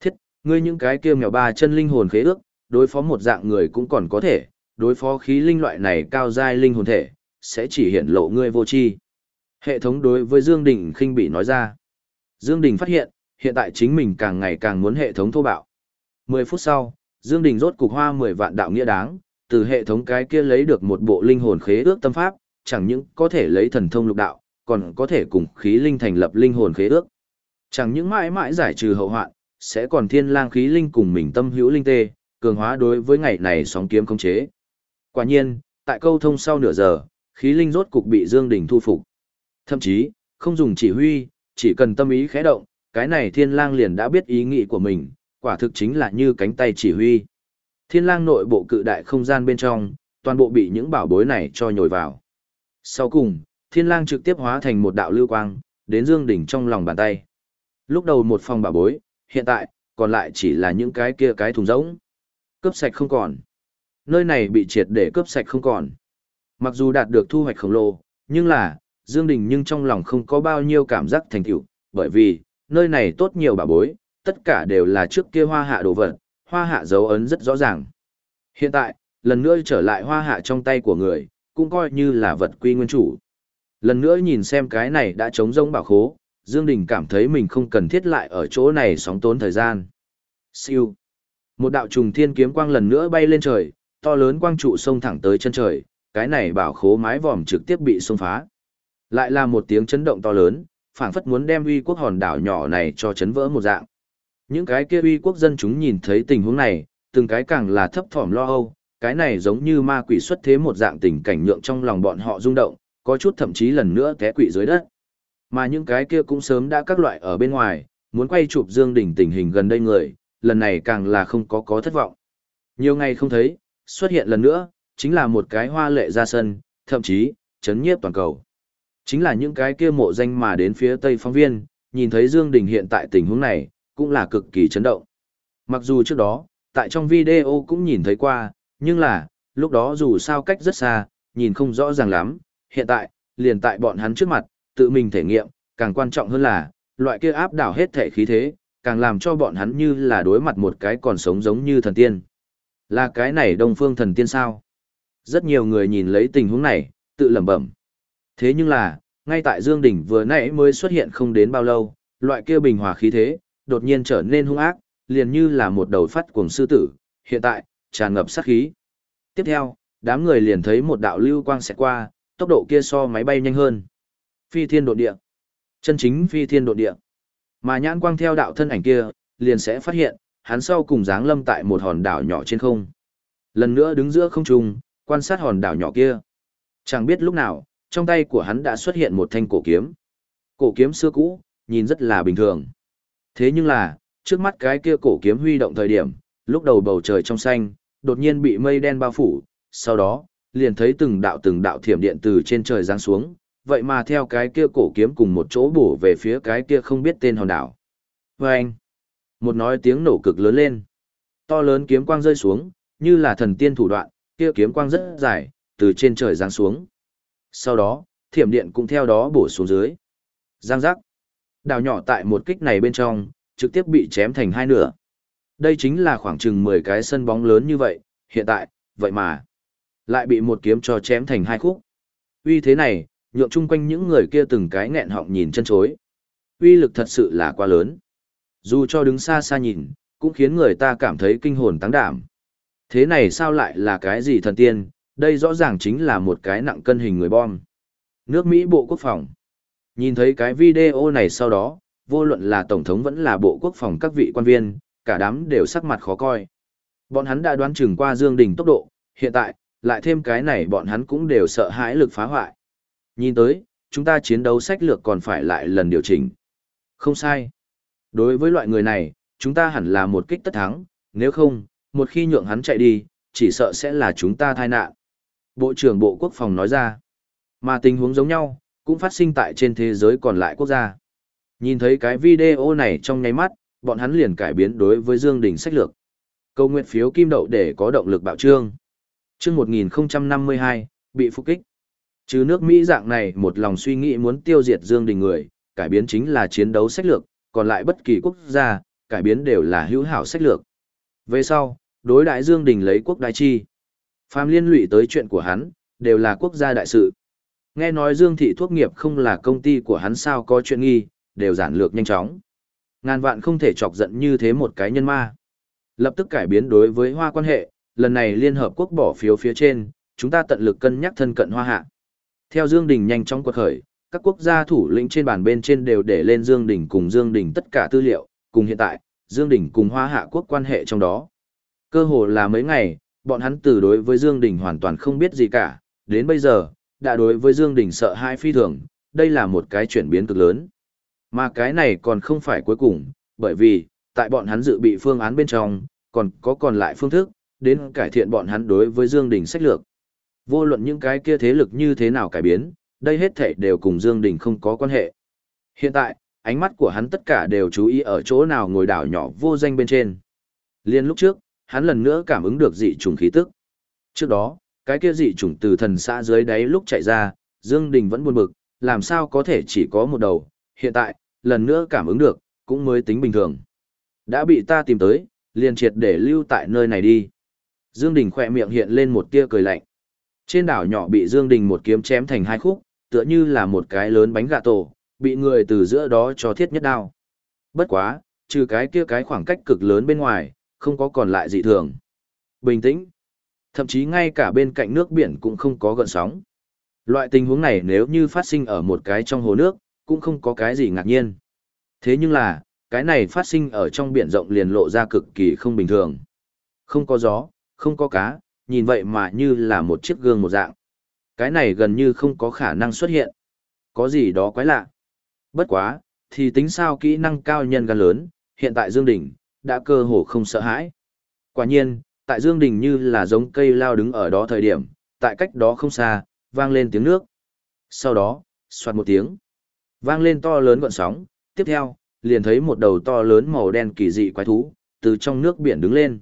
Thiết, ngươi những cái kia mèo ba chân linh hồn khế ước, đối phó một dạng người cũng còn có thể, đối phó khí linh loại này cao giai linh hồn thể, sẽ chỉ hiện lộ ngươi vô tri. Hệ thống đối với Dương Đình khinh bị nói ra. Dương Đình phát hiện, hiện tại chính mình càng ngày càng muốn hệ thống thô bạo. 10 phút sau, Dương Đình rốt cục hoa 10 vạn đạo nghĩa đáng, từ hệ thống cái kia lấy được một bộ linh hồn khế ước tâm pháp, chẳng những có thể lấy thần thông lục đạo, còn có thể cùng khí linh thành lập linh hồn khế ước. Chẳng những mãi mãi giải trừ hậu hoạn, sẽ còn thiên lang khí linh cùng mình tâm hữu linh tê, cường hóa đối với ngày này sóng kiếm công chế. Quả nhiên, tại câu thông sau nửa giờ, khí linh rốt cục bị Dương Đình thu phục. Thậm chí, không dùng chỉ huy, chỉ cần tâm ý khẽ động, cái này thiên lang liền đã biết ý nghĩ của mình, quả thực chính là như cánh tay chỉ huy. Thiên lang nội bộ cự đại không gian bên trong, toàn bộ bị những bảo bối này cho nhồi vào. Sau cùng, thiên lang trực tiếp hóa thành một đạo lưu quang, đến Dương Đỉnh trong lòng bàn tay. Lúc đầu một phòng bảo bối, hiện tại, còn lại chỉ là những cái kia cái thùng rỗng. Cướp sạch không còn. Nơi này bị triệt để cướp sạch không còn. Mặc dù đạt được thu hoạch khổng lồ, nhưng là, Dương Đình nhưng trong lòng không có bao nhiêu cảm giác thành tựu, bởi vì, nơi này tốt nhiều bảo bối, tất cả đều là trước kia hoa hạ đồ vật, hoa hạ dấu ấn rất rõ ràng. Hiện tại, lần nữa trở lại hoa hạ trong tay của người, cũng coi như là vật quy nguyên chủ. Lần nữa nhìn xem cái này đã trống rông bảo khố, Dương Đình cảm thấy mình không cần thiết lại ở chỗ này sóng tốn thời gian. Siêu. Một đạo trùng thiên kiếm quang lần nữa bay lên trời, to lớn quang trụ xông thẳng tới chân trời, cái này bảo khố mái vòm trực tiếp bị xông phá. Lại là một tiếng chấn động to lớn, phảng phất muốn đem uy quốc hòn đảo nhỏ này cho chấn vỡ một dạng. Những cái kia uy quốc dân chúng nhìn thấy tình huống này, từng cái càng là thấp thỏm lo âu, cái này giống như ma quỷ xuất thế một dạng tình cảnh nhượng trong lòng bọn họ rung động, có chút thậm chí lần nữa té quỷ dưới đất. Mà những cái kia cũng sớm đã các loại ở bên ngoài, muốn quay chụp Dương Đình tình hình gần đây người, lần này càng là không có có thất vọng. Nhiều ngày không thấy, xuất hiện lần nữa, chính là một cái hoa lệ ra sân, thậm chí, chấn nhiếp toàn cầu. Chính là những cái kia mộ danh mà đến phía Tây phóng viên, nhìn thấy Dương Đình hiện tại tình huống này, cũng là cực kỳ chấn động. Mặc dù trước đó, tại trong video cũng nhìn thấy qua, nhưng là, lúc đó dù sao cách rất xa, nhìn không rõ ràng lắm, hiện tại, liền tại bọn hắn trước mặt, tự mình thể nghiệm, càng quan trọng hơn là, loại kia áp đảo hết thể khí thế, càng làm cho bọn hắn như là đối mặt một cái còn sống giống như thần tiên. Là cái này đông phương thần tiên sao? Rất nhiều người nhìn lấy tình huống này, tự lẩm bẩm. Thế nhưng là, ngay tại Dương Đỉnh vừa nãy mới xuất hiện không đến bao lâu, loại kia bình hòa khí thế, đột nhiên trở nên hung ác, liền như là một đầu phát cuồng sư tử, hiện tại, tràn ngập sát khí. Tiếp theo, đám người liền thấy một đạo lưu quang xẹt qua, tốc độ kia so máy bay nhanh hơn. Phi thiên độ địa. Chân chính phi thiên độ địa. Mà nhãn quang theo đạo thân ảnh kia, liền sẽ phát hiện, hắn sau cùng dáng lâm tại một hòn đảo nhỏ trên không. Lần nữa đứng giữa không trung, quan sát hòn đảo nhỏ kia. Chẳng biết lúc nào, trong tay của hắn đã xuất hiện một thanh cổ kiếm. Cổ kiếm xưa cũ, nhìn rất là bình thường. Thế nhưng là, trước mắt cái kia cổ kiếm huy động thời điểm, lúc đầu bầu trời trong xanh, đột nhiên bị mây đen bao phủ, sau đó, liền thấy từng đạo từng đạo thiểm điện từ trên trời giáng xuống, vậy mà theo cái kia cổ kiếm cùng một chỗ bổ về phía cái kia không biết tên hòn đảo. Vâng! một nói tiếng nổ cực lớn lên. To lớn kiếm quang rơi xuống, như là thần tiên thủ đoạn, kia kiếm quang rất dài, từ trên trời giáng xuống. Sau đó, thiểm điện cũng theo đó bổ xuống dưới. Giang giác đào nhỏ tại một kích này bên trong, trực tiếp bị chém thành hai nửa. Đây chính là khoảng chừng 10 cái sân bóng lớn như vậy, hiện tại, vậy mà, lại bị một kiếm cho chém thành hai khúc. Uy thế này, nhượng chung quanh những người kia từng cái nghẹn họng nhìn chân chối. Uy lực thật sự là quá lớn. Dù cho đứng xa xa nhìn, cũng khiến người ta cảm thấy kinh hồn tăng đảm. Thế này sao lại là cái gì thần tiên, đây rõ ràng chính là một cái nặng cân hình người bom. Nước Mỹ Bộ Quốc phòng. Nhìn thấy cái video này sau đó, vô luận là Tổng thống vẫn là Bộ Quốc phòng các vị quan viên, cả đám đều sắc mặt khó coi. Bọn hắn đã đoán chừng qua Dương Đình tốc độ, hiện tại, lại thêm cái này bọn hắn cũng đều sợ hãi lực phá hoại. Nhìn tới, chúng ta chiến đấu sách lược còn phải lại lần điều chỉnh. Không sai. Đối với loại người này, chúng ta hẳn là một kích tất thắng, nếu không, một khi nhượng hắn chạy đi, chỉ sợ sẽ là chúng ta tai nạn. Bộ trưởng Bộ Quốc phòng nói ra. Mà tình huống giống nhau, cũng phát sinh tại trên thế giới còn lại quốc gia. Nhìn thấy cái video này trong nháy mắt, bọn hắn liền cải biến đối với Dương Đình sách lược. Câu nguyện phiếu kim đậu để có động lực bạo trương. Trước 1052, bị phục kích. Chứ nước Mỹ dạng này một lòng suy nghĩ muốn tiêu diệt Dương Đình người, cải biến chính là chiến đấu sách lược, còn lại bất kỳ quốc gia, cải biến đều là hữu hảo sách lược. Về sau, đối đại Dương Đình lấy quốc đại chi. Phàm liên lụy tới chuyện của hắn, đều là quốc gia đại sự. Nghe nói Dương Thị Thuốc nghiệp không là công ty của hắn sao có chuyện nghi, đều giản lược nhanh chóng. Ngàn vạn không thể chọc giận như thế một cái nhân ma. Lập tức cải biến đối với hoa quan hệ, lần này Liên Hợp Quốc bỏ phiếu phía trên, chúng ta tận lực cân nhắc thân cận hoa hạ. Theo Dương Đình nhanh chóng quật khởi, các quốc gia thủ lĩnh trên bàn bên trên đều để lên Dương Đình cùng Dương Đình tất cả tư liệu, cùng hiện tại, Dương Đình cùng Hoa Hạ quốc quan hệ trong đó. Cơ hồ là mấy ngày, bọn hắn từ đối với Dương Đình hoàn toàn không biết gì cả, đến bây giờ, đã đối với Dương Đình sợ hãi phi thường, đây là một cái chuyển biến cực lớn. Mà cái này còn không phải cuối cùng, bởi vì, tại bọn hắn dự bị phương án bên trong, còn có còn lại phương thức, đến cải thiện bọn hắn đối với Dương Đình sách lược. Vô luận những cái kia thế lực như thế nào cải biến, đây hết thảy đều cùng Dương Đình không có quan hệ. Hiện tại, ánh mắt của hắn tất cả đều chú ý ở chỗ nào ngồi đảo nhỏ vô danh bên trên. Liên lúc trước, hắn lần nữa cảm ứng được dị trùng khí tức. Trước đó, cái kia dị chủng từ thần xã dưới đáy lúc chạy ra, Dương Đình vẫn buồn bực, làm sao có thể chỉ có một đầu, hiện tại, lần nữa cảm ứng được, cũng mới tính bình thường. Đã bị ta tìm tới, liền triệt để lưu tại nơi này đi. Dương Đình khỏe miệng hiện lên một tia cười lạnh. Trên đảo nhỏ bị Dương Đình một kiếm chém thành hai khúc, tựa như là một cái lớn bánh gà tổ, bị người từ giữa đó cho thiết nhất đao. Bất quá, trừ cái kia cái khoảng cách cực lớn bên ngoài, không có còn lại dị thường. Bình tĩnh. Thậm chí ngay cả bên cạnh nước biển cũng không có gợn sóng. Loại tình huống này nếu như phát sinh ở một cái trong hồ nước, cũng không có cái gì ngạc nhiên. Thế nhưng là, cái này phát sinh ở trong biển rộng liền lộ ra cực kỳ không bình thường. Không có gió, không có cá, nhìn vậy mà như là một chiếc gương một dạng. Cái này gần như không có khả năng xuất hiện. Có gì đó quái lạ. Bất quá, thì tính sao kỹ năng cao nhân gan lớn, hiện tại Dương Đình, đã cơ hồ không sợ hãi. Quả nhiên, tại Dương Đình như là giống cây lao đứng ở đó thời điểm, tại cách đó không xa, vang lên tiếng nước. Sau đó, soạt một tiếng, vang lên to lớn gọn sóng, tiếp theo, liền thấy một đầu to lớn màu đen kỳ dị quái thú, từ trong nước biển đứng lên.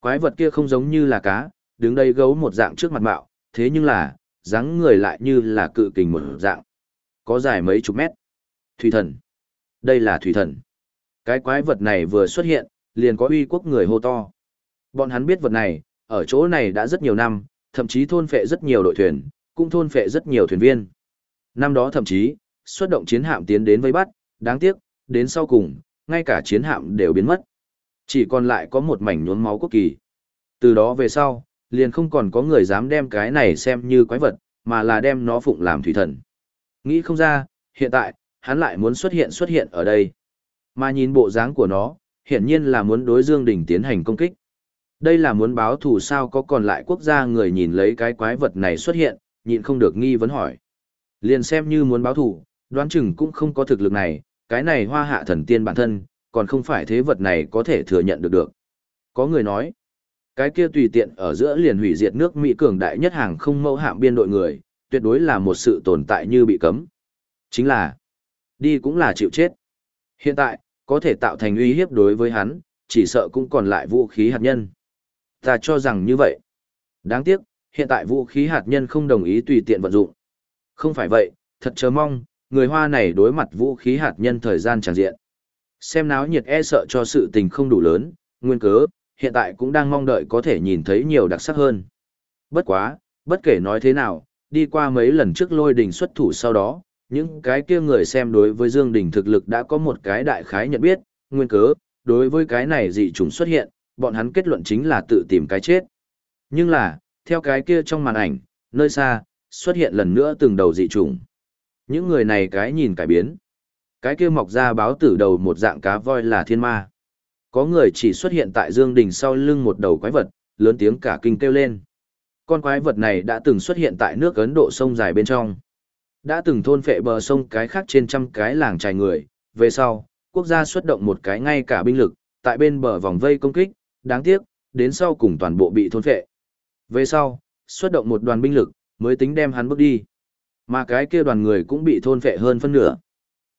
Quái vật kia không giống như là cá, đứng đây gấu một dạng trước mặt mạo, thế nhưng là, dáng người lại như là cự kình một dạng. Có dài mấy chục mét. Thủy thần. Đây là thủy thần. Cái quái vật này vừa xuất hiện, liền có uy quốc người hô to. Bọn hắn biết vật này, ở chỗ này đã rất nhiều năm, thậm chí thôn phệ rất nhiều đội thuyền, cũng thôn phệ rất nhiều thuyền viên. Năm đó thậm chí, xuất động chiến hạm tiến đến vây bắt, đáng tiếc, đến sau cùng, ngay cả chiến hạm đều biến mất. Chỉ còn lại có một mảnh nhuốm máu quốc kỳ. Từ đó về sau, liền không còn có người dám đem cái này xem như quái vật, mà là đem nó phụng làm thủy thần. Nghĩ không ra, hiện tại, hắn lại muốn xuất hiện xuất hiện ở đây. Mà nhìn bộ dáng của nó, hiển nhiên là muốn đối Dương Đình tiến hành công kích. Đây là muốn báo thù sao có còn lại quốc gia người nhìn lấy cái quái vật này xuất hiện, nhịn không được nghi vấn hỏi. Liền xem như muốn báo thù, đoán chừng cũng không có thực lực này, cái này hoa hạ thần tiên bản thân, còn không phải thế vật này có thể thừa nhận được được. Có người nói, cái kia tùy tiện ở giữa liền hủy diệt nước Mỹ cường đại nhất hàng không mẫu hạm biên đội người, tuyệt đối là một sự tồn tại như bị cấm. Chính là, đi cũng là chịu chết. Hiện tại, có thể tạo thành uy hiếp đối với hắn, chỉ sợ cũng còn lại vũ khí hạt nhân. Ta cho rằng như vậy. Đáng tiếc, hiện tại vũ khí hạt nhân không đồng ý tùy tiện vận dụng. Không phải vậy, thật chờ mong, người Hoa này đối mặt vũ khí hạt nhân thời gian tràn diện. Xem náo nhiệt e sợ cho sự tình không đủ lớn, nguyên cớ, hiện tại cũng đang mong đợi có thể nhìn thấy nhiều đặc sắc hơn. Bất quá, bất kể nói thế nào, đi qua mấy lần trước lôi đình xuất thủ sau đó, những cái kia người xem đối với Dương Đình thực lực đã có một cái đại khái nhận biết, nguyên cớ, đối với cái này dị trùng xuất hiện, bọn hắn kết luận chính là tự tìm cái chết. Nhưng là, theo cái kia trong màn ảnh, nơi xa, xuất hiện lần nữa từng đầu dị trùng. Những người này cái nhìn cải biến. Cái kia mọc ra báo tử đầu một dạng cá voi là thiên ma. Có người chỉ xuất hiện tại Dương Đình sau lưng một đầu quái vật, lớn tiếng cả kinh kêu lên. Con quái vật này đã từng xuất hiện tại nước Ấn Độ sông dài bên trong. Đã từng thôn phệ bờ sông cái khác trên trăm cái làng trài người, về sau, quốc gia xuất động một cái ngay cả binh lực, tại bên bờ vòng vây công kích, đáng tiếc, đến sau cùng toàn bộ bị thôn phệ. Về sau, xuất động một đoàn binh lực, mới tính đem hắn bước đi. Mà cái kia đoàn người cũng bị thôn phệ hơn phân nửa.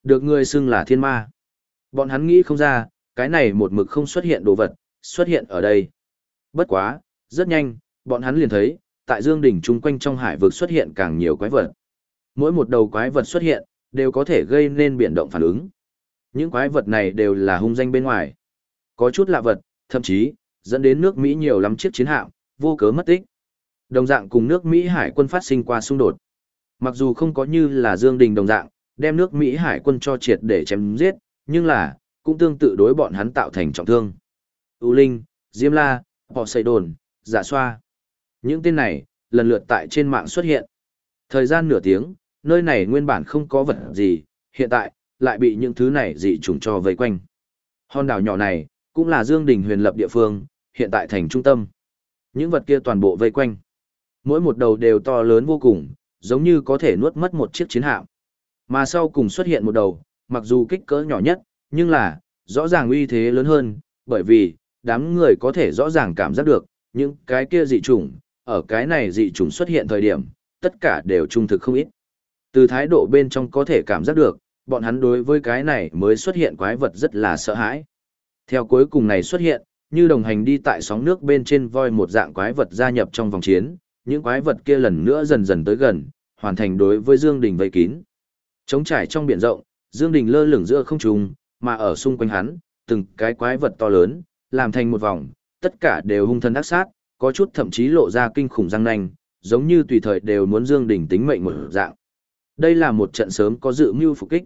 Được người xưng là thiên ma. Bọn hắn nghĩ không ra, cái này một mực không xuất hiện đồ vật, xuất hiện ở đây. Bất quá, rất nhanh, bọn hắn liền thấy, tại Dương đỉnh chung quanh trong hải vực xuất hiện càng nhiều quái vật. Mỗi một đầu quái vật xuất hiện, đều có thể gây nên biển động phản ứng. Những quái vật này đều là hung danh bên ngoài. Có chút lạ vật, thậm chí, dẫn đến nước Mỹ nhiều lắm chiếc chiến hạm, vô cớ mất tích. Đồng dạng cùng nước Mỹ hải quân phát sinh qua xung đột. Mặc dù không có như là Dương Đình đồng dạng, đem nước Mỹ hải quân cho triệt để chém giết, nhưng là, cũng tương tự đối bọn hắn tạo thành trọng thương. U Linh, Diêm La, Họ Xây Đồn, Giả Xoa. Những tên này, lần lượt tại trên mạng xuất hiện. Thời gian nửa tiếng, nơi này nguyên bản không có vật gì, hiện tại, lại bị những thứ này dị trùng cho vây quanh. Hòn đảo nhỏ này, cũng là Dương Đình huyền lập địa phương, hiện tại thành trung tâm. Những vật kia toàn bộ vây quanh. Mỗi một đầu đều to lớn vô cùng, giống như có thể nuốt mất một chiếc chiến hạm. Mà sau cùng xuất hiện một đầu, mặc dù kích cỡ nhỏ nhất, nhưng là, rõ ràng uy thế lớn hơn, bởi vì, đám người có thể rõ ràng cảm giác được, những cái kia dị trùng, ở cái này dị trùng xuất hiện thời điểm, tất cả đều trung thực không ít. Từ thái độ bên trong có thể cảm giác được, bọn hắn đối với cái này mới xuất hiện quái vật rất là sợ hãi. Theo cuối cùng này xuất hiện, như đồng hành đi tại sóng nước bên trên voi một dạng quái vật gia nhập trong vòng chiến, những quái vật kia lần nữa dần dần tới gần, hoàn thành đối với Dương Đình vây kín. Trống trải trong biển rộng, Dương Đình lơ lửng giữa không trung, mà ở xung quanh hắn, từng cái quái vật to lớn, làm thành một vòng, tất cả đều hung thần ác sát, có chút thậm chí lộ ra kinh khủng răng nanh, giống như tùy thời đều muốn Dương Đình tính mệnh một dạng. Đây là một trận sớm có dự mưu phục kích.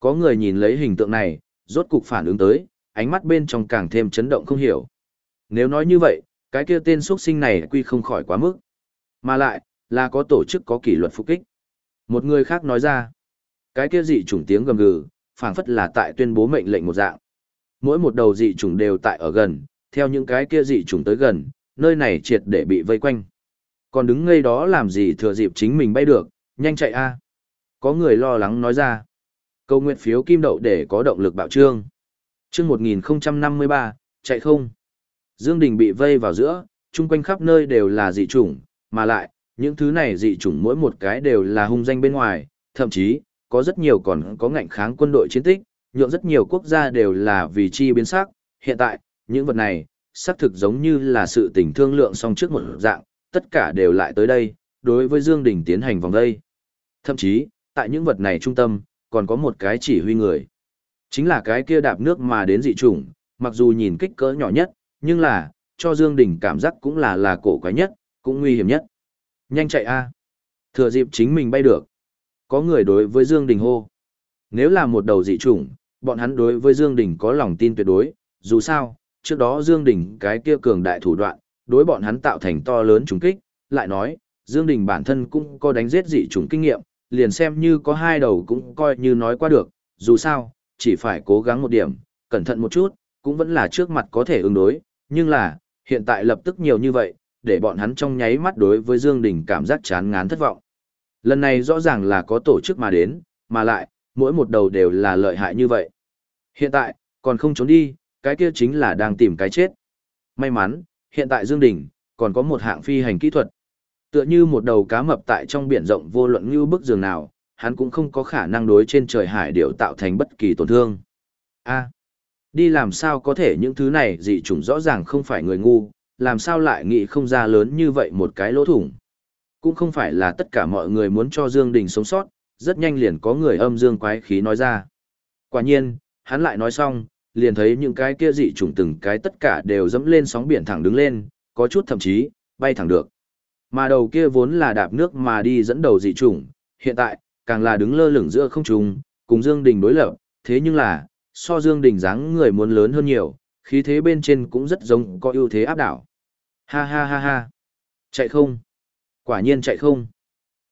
Có người nhìn lấy hình tượng này, rốt cục phản ứng tới, ánh mắt bên trong càng thêm chấn động không hiểu. Nếu nói như vậy, cái kia tên xuất sinh này quy không khỏi quá mức. Mà lại, là có tổ chức có kỷ luật phục kích. Một người khác nói ra, cái kia dị chủng tiếng gầm gừ, phảng phất là tại tuyên bố mệnh lệnh một dạng. Mỗi một đầu dị chủng đều tại ở gần, theo những cái kia dị chủng tới gần, nơi này triệt để bị vây quanh. Còn đứng ngây đó làm gì thừa dịp chính mình bay được, nhanh chạy a. Có người lo lắng nói ra. Câu nguyện phiếu kim đậu để có động lực bạo trương. Chương 1053, chạy không. Dương Đình bị vây vào giữa, chung quanh khắp nơi đều là dị chủng, mà lại, những thứ này dị chủng mỗi một cái đều là hung danh bên ngoài, thậm chí, có rất nhiều còn có ngạnh kháng quân đội chiến tích, nhượng rất nhiều quốc gia đều là vì chi biến sắc. Hiện tại, những vật này, xác thực giống như là sự tình thương lượng song trước một dạng, tất cả đều lại tới đây, đối với Dương Đình tiến hành vòng đây. Thậm chí, tại những vật này trung tâm, còn có một cái chỉ huy người. Chính là cái kia đạp nước mà đến dị chủng, mặc dù nhìn kích cỡ nhỏ nhất, nhưng là, cho Dương Đình cảm giác cũng là là cổ quái nhất, cũng nguy hiểm nhất. Nhanh chạy a! Thừa dịp chính mình bay được. Có người đối với Dương Đình hô. Nếu là một đầu dị chủng, bọn hắn đối với Dương Đình có lòng tin tuyệt đối, dù sao, trước đó Dương Đình cái kia cường đại thủ đoạn, đối bọn hắn tạo thành to lớn trùng kích, lại nói, Dương Đình bản thân cũng có đánh giết dị chủng kinh nghiệm, liền xem như có hai đầu cũng coi như nói qua được, dù sao, chỉ phải cố gắng một điểm, cẩn thận một chút, cũng vẫn là trước mặt có thể ứng đối, nhưng là, hiện tại lập tức nhiều như vậy, để bọn hắn trong nháy mắt đối với Dương Đình cảm giác chán ngán thất vọng. Lần này rõ ràng là có tổ chức mà đến, mà lại, mỗi một đầu đều là lợi hại như vậy. Hiện tại, còn không trốn đi, cái kia chính là đang tìm cái chết. May mắn, hiện tại Dương Đình, còn có một hạng phi hành kỹ thuật. Tựa như một đầu cá mập tại trong biển rộng vô luận như bức giường nào, hắn cũng không có khả năng đối trên trời hải điệu tạo thành bất kỳ tổn thương. A, đi làm sao có thể những thứ này dị chủng rõ ràng không phải người ngu, làm sao lại nghĩ không ra lớn như vậy một cái lỗ thủng. Cũng không phải là tất cả mọi người muốn cho Dương Đình sống sót, rất nhanh liền có người âm dương quái khí nói ra. Quả nhiên, hắn lại nói xong, liền thấy những cái kia dị chủng từng cái tất cả đều dẫm lên sóng biển thẳng đứng lên, có chút thậm chí, bay thẳng được. Mà đầu kia vốn là đạp nước mà đi dẫn đầu dị chủng, hiện tại, càng là đứng lơ lửng giữa không trung, cùng Dương Đình đối lập, thế nhưng là, so Dương Đình dáng người muốn lớn hơn nhiều, khí thế bên trên cũng rất giống có ưu thế áp đảo. Ha ha ha ha. Chạy không? Quả nhiên chạy không?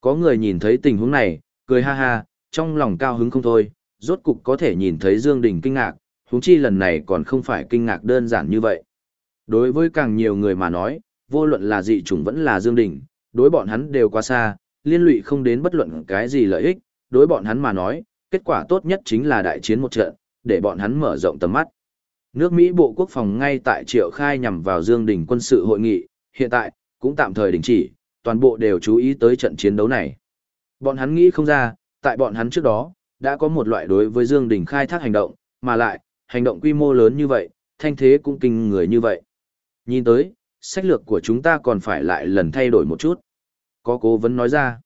Có người nhìn thấy tình huống này, cười ha ha, trong lòng cao hứng không thôi, rốt cục có thể nhìn thấy Dương Đình kinh ngạc, huống chi lần này còn không phải kinh ngạc đơn giản như vậy. Đối với càng nhiều người mà nói, vô luận là dị chủng vẫn là Dương Đình, đối bọn hắn đều quá xa, liên lụy không đến bất luận cái gì lợi ích, đối bọn hắn mà nói, kết quả tốt nhất chính là đại chiến một trận, để bọn hắn mở rộng tầm mắt. Nước Mỹ Bộ Quốc phòng ngay tại Triệu Khai nhằm vào Dương Đình quân sự hội nghị, hiện tại, cũng tạm thời đình chỉ, toàn bộ đều chú ý tới trận chiến đấu này. Bọn hắn nghĩ không ra, tại bọn hắn trước đó, đã có một loại đối với Dương Đình khai thác hành động, mà lại, hành động quy mô lớn như vậy, thanh thế cũng kinh người như vậy. Nhìn tới, sách lược của chúng ta còn phải lại lần thay đổi một chút. Có cố vấn nói ra.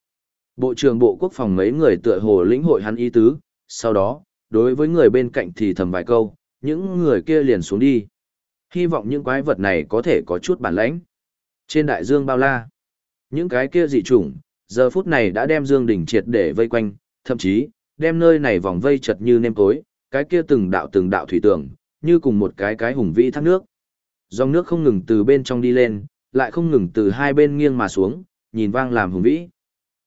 Bộ trưởng Bộ Quốc phòng mấy người tựa hồ lĩnh hội hắn ý tứ, sau đó, đối với người bên cạnh thì thầm vài câu, những người kia liền xuống đi. Hy vọng những quái vật này có thể có chút bản lãnh. Trên đại dương bao la, những cái kia dị chủng, giờ phút này đã đem Dương đỉnh triệt để vây quanh, thậm chí, đem nơi này vòng vây chật như nêm tối, cái kia từng đạo từng đạo thủy tường, như cùng một cái cái hùng vĩ thác nước. Dòng nước không ngừng từ bên trong đi lên, lại không ngừng từ hai bên nghiêng mà xuống, nhìn vang làm hùng vĩ.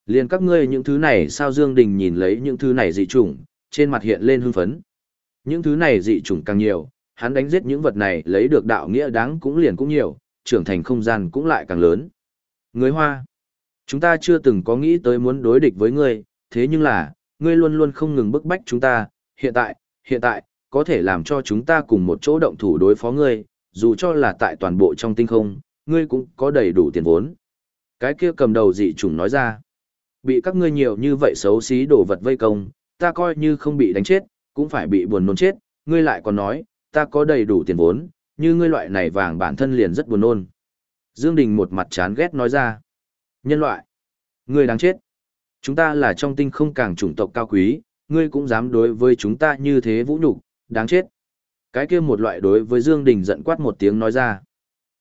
Liền các ngươi những thứ này sao Dương Đình nhìn lấy những thứ này dị trùng trên mặt hiện lên hưng phấn. Những thứ này dị trùng càng nhiều, hắn đánh giết những vật này lấy được đạo nghĩa đáng cũng liền cũng nhiều, trưởng thành không gian cũng lại càng lớn. Người Hoa, chúng ta chưa từng có nghĩ tới muốn đối địch với ngươi, thế nhưng là, ngươi luôn luôn không ngừng bức bách chúng ta, hiện tại, hiện tại, có thể làm cho chúng ta cùng một chỗ động thủ đối phó ngươi, dù cho là tại toàn bộ trong tinh không, ngươi cũng có đầy đủ tiền vốn. Cái kia cầm đầu dị chủng nói ra, bị các ngươi nhiều như vậy xấu xí đổ vật vây công, ta coi như không bị đánh chết, cũng phải bị buồn nôn chết, ngươi lại còn nói, ta có đầy đủ tiền vốn, như ngươi loại này vàng bản thân liền rất buồn nôn. Dương Đình một mặt chán ghét nói ra, nhân loại, ngươi đáng chết. Chúng ta là trong tinh không càng chủng tộc cao quý, ngươi cũng dám đối với chúng ta như thế vũ nhục, đáng chết. Cái kia một loại đối với Dương Đình giận quát một tiếng nói ra.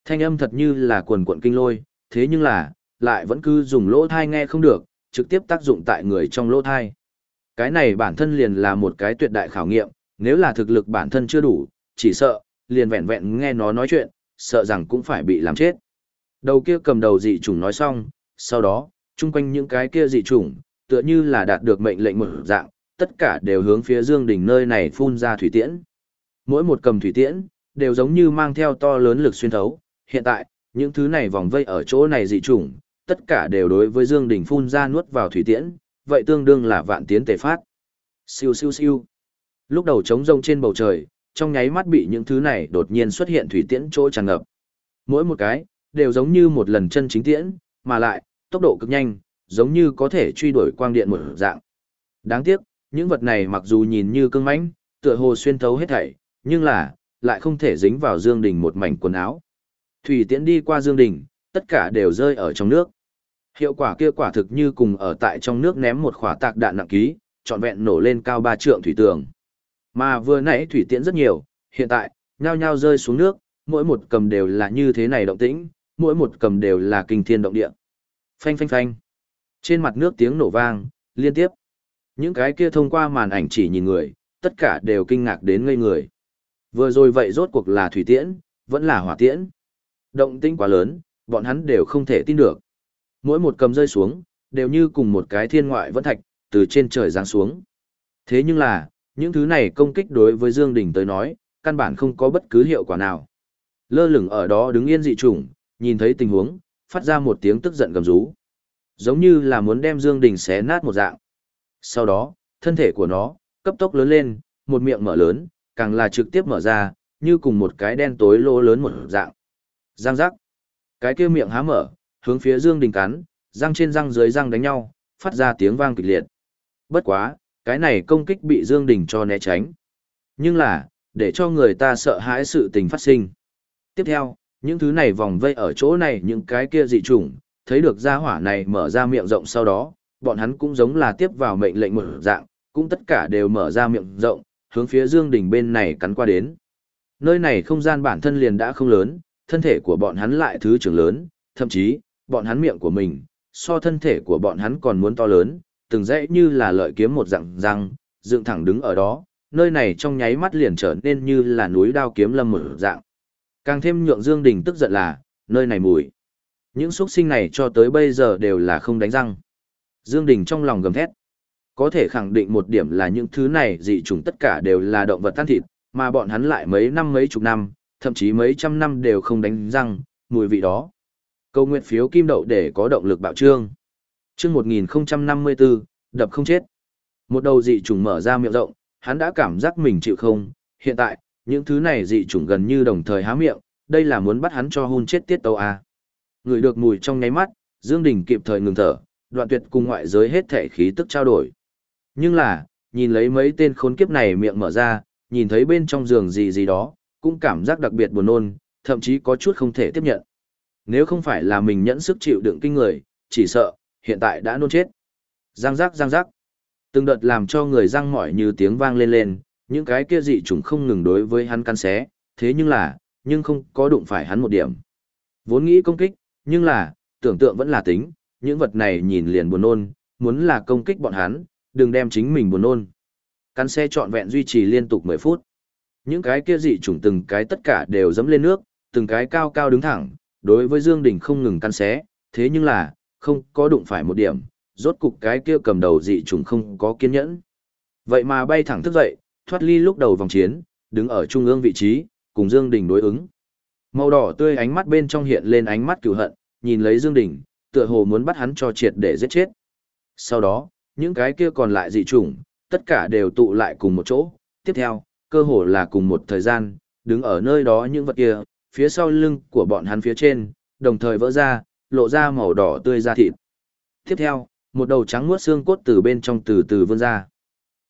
Thanh âm thật như là quần cuộn kinh lôi, thế nhưng là, lại vẫn cứ dùng lỗ thai nghe không được, trực tiếp tác dụng tại người trong lỗ thai. Cái này bản thân liền là một cái tuyệt đại khảo nghiệm, nếu là thực lực bản thân chưa đủ, chỉ sợ, liền vẹn vẹn nghe nó nói chuyện, sợ rằng cũng phải bị làm chết. Đầu kia cầm đầu dị chủng nói xong, sau đó, chung quanh những cái kia dị chủng, tựa như là đạt được mệnh lệnh một dạng, tất cả đều hướng phía Dương đỉnh nơi này phun ra thủy tiễn. Mỗi một cầm thủy tiễn, đều giống như mang theo to lớn lực xuyên thấu. Hiện tại, những thứ này vòng vây ở chỗ này dị chủng, tất cả đều đối với Dương Đình phun ra nuốt vào thủy tiễn, vậy tương đương là vạn tiến tề phát. Siêu siêu siêu. Lúc đầu trống rông trên bầu trời, trong nháy mắt bị những thứ này đột nhiên xuất hiện thủy tiễn chỗ tràn ngập. Mỗi một cái, đều giống như một lần chân chính tiễn, mà lại, tốc độ cực nhanh, giống như có thể truy đuổi quang điện một dạng. Đáng tiếc, những vật này mặc dù nhìn như cương mãnh, tựa hồ xuyên thấu hết thảy, nhưng là, lại không thể dính vào Dương Đình một mảnh quần áo. Thủy tiễn đi qua Dương Đình, tất cả đều rơi ở trong nước. Hiệu quả kia quả thực như cùng ở tại trong nước ném một khỏa tạc đạn nặng ký, trọn vẹn nổ lên cao ba trượng thủy tường. Mà vừa nãy thủy tiễn rất nhiều, hiện tại, nhao nhao rơi xuống nước, mỗi một cầm đều là như thế này động tĩnh, mỗi một cầm đều là kinh thiên động địa. Phanh phanh phanh. Trên mặt nước tiếng nổ vang, liên tiếp. Những cái kia thông qua màn ảnh chỉ nhìn người, tất cả đều kinh ngạc đến ngây người. Vừa rồi vậy rốt cuộc là thủy tiễn, vẫn là hỏa tiễn. Động tĩnh quá lớn, bọn hắn đều không thể tin được. Mỗi một cầm rơi xuống, đều như cùng một cái thiên ngoại vẫn thạch, từ trên trời giáng xuống. Thế nhưng là, những thứ này công kích đối với Dương Đình tới nói, căn bản không có bất cứ hiệu quả nào. Lơ lửng ở đó đứng yên dị trùng, nhìn thấy tình huống, phát ra một tiếng tức giận gầm rú. Giống như là muốn đem Dương Đình xé nát một dạng. Sau đó, thân thể của nó, cấp tốc lớn lên, một miệng mở lớn, càng là trực tiếp mở ra, như cùng một cái đen tối lỗ lớn một dạng. Giang giác. Cái kia miệng há mở, hướng phía Dương Đình cắn, răng trên răng dưới răng đánh nhau, phát ra tiếng vang kịch liệt. Bất quá, cái này công kích bị Dương Đình cho né tránh. Nhưng là, để cho người ta sợ hãi sự tình phát sinh. Tiếp theo, những thứ này vòng vây ở chỗ này những cái kia dị trùng, thấy được gia hỏa này mở ra miệng rộng sau đó, bọn hắn cũng giống là tiếp vào mệnh lệnh một dạng, cũng tất cả đều mở ra miệng rộng, hướng phía Dương Đình bên này cắn qua đến. Nơi này không gian bản thân liền đã không lớn, thân thể của bọn hắn lại thứ trưởng lớn, thậm chí, bọn hắn miệng của mình, so thân thể của bọn hắn còn muốn to lớn, từng dãy như là lợi kiếm một dạng răng, dựng thẳng đứng ở đó, nơi này trong nháy mắt liền trở nên như là núi đao kiếm lâm một dạng. Càng thêm nhượng Dương Đình tức giận là, nơi này mùi. Những xuất sinh này cho tới bây giờ đều là không đánh răng. Dương Đình trong lòng gầm thét. Có thể khẳng định một điểm là những thứ này dị trùng tất cả đều là động vật tan thịt, mà bọn hắn lại mấy năm mấy chục năm, thậm chí mấy trăm năm đều không đánh răng, mùi vị đó. Câu nguyện phiếu kim đậu để có động lực bạo trương. Chương 1054, đập không chết. Một đầu dị trùng mở ra miệng rộng, hắn đã cảm giác mình chịu không, hiện tại, những thứ này dị trùng gần như đồng thời há miệng, đây là muốn bắt hắn cho hôn chết tiết tấu à. Người được mùi trong nháy mắt, Dương Đình kịp thời ngừng thở, đoạn tuyệt cùng ngoại giới hết thể khí tức trao đổi. Nhưng là, nhìn lấy mấy tên khốn kiếp này miệng mở ra, nhìn thấy bên trong giường gì gì đó, cũng cảm giác đặc biệt buồn nôn, thậm chí có chút không thể tiếp nhận. Nếu không phải là mình nhẫn sức chịu đựng kinh người, chỉ sợ, hiện tại đã nôn chết. Giang giác giang giác. Từng đợt làm cho người răng mỏi như tiếng vang lên lên, những cái kia dị trùng không ngừng đối với hắn căn xé, thế nhưng là, nhưng không có đụng phải hắn một điểm. Vốn nghĩ công kích, nhưng là, tưởng tượng vẫn là tính, những vật này nhìn liền buồn nôn, muốn là công kích bọn hắn, đừng đem chính mình buồn nôn. Căn xe trọn vẹn duy trì liên tục 10 phút. Những cái kia dị trùng từng cái tất cả đều dẫm lên nước, từng cái cao cao đứng thẳng, đối với Dương Đình không ngừng căn xé, thế nhưng là, không có đụng phải một điểm, rốt cục cái kia cầm đầu dị trùng không có kiên nhẫn. Vậy mà bay thẳng thức dậy, thoát ly lúc đầu vòng chiến, đứng ở trung ương vị trí, cùng Dương Đình đối ứng. Màu đỏ tươi ánh mắt bên trong hiện lên ánh mắt cừu hận, nhìn lấy Dương Đình, tựa hồ muốn bắt hắn cho triệt để giết chết. Sau đó, những cái kia còn lại dị trùng, tất cả đều tụ lại cùng một chỗ. Tiếp theo, cơ hồ là cùng một thời gian, đứng ở nơi đó những vật kia, phía sau lưng của bọn hắn phía trên, đồng thời vỡ ra, lộ ra màu đỏ tươi da thịt. Tiếp theo, một đầu trắng muốt xương cốt từ bên trong từ từ vươn ra.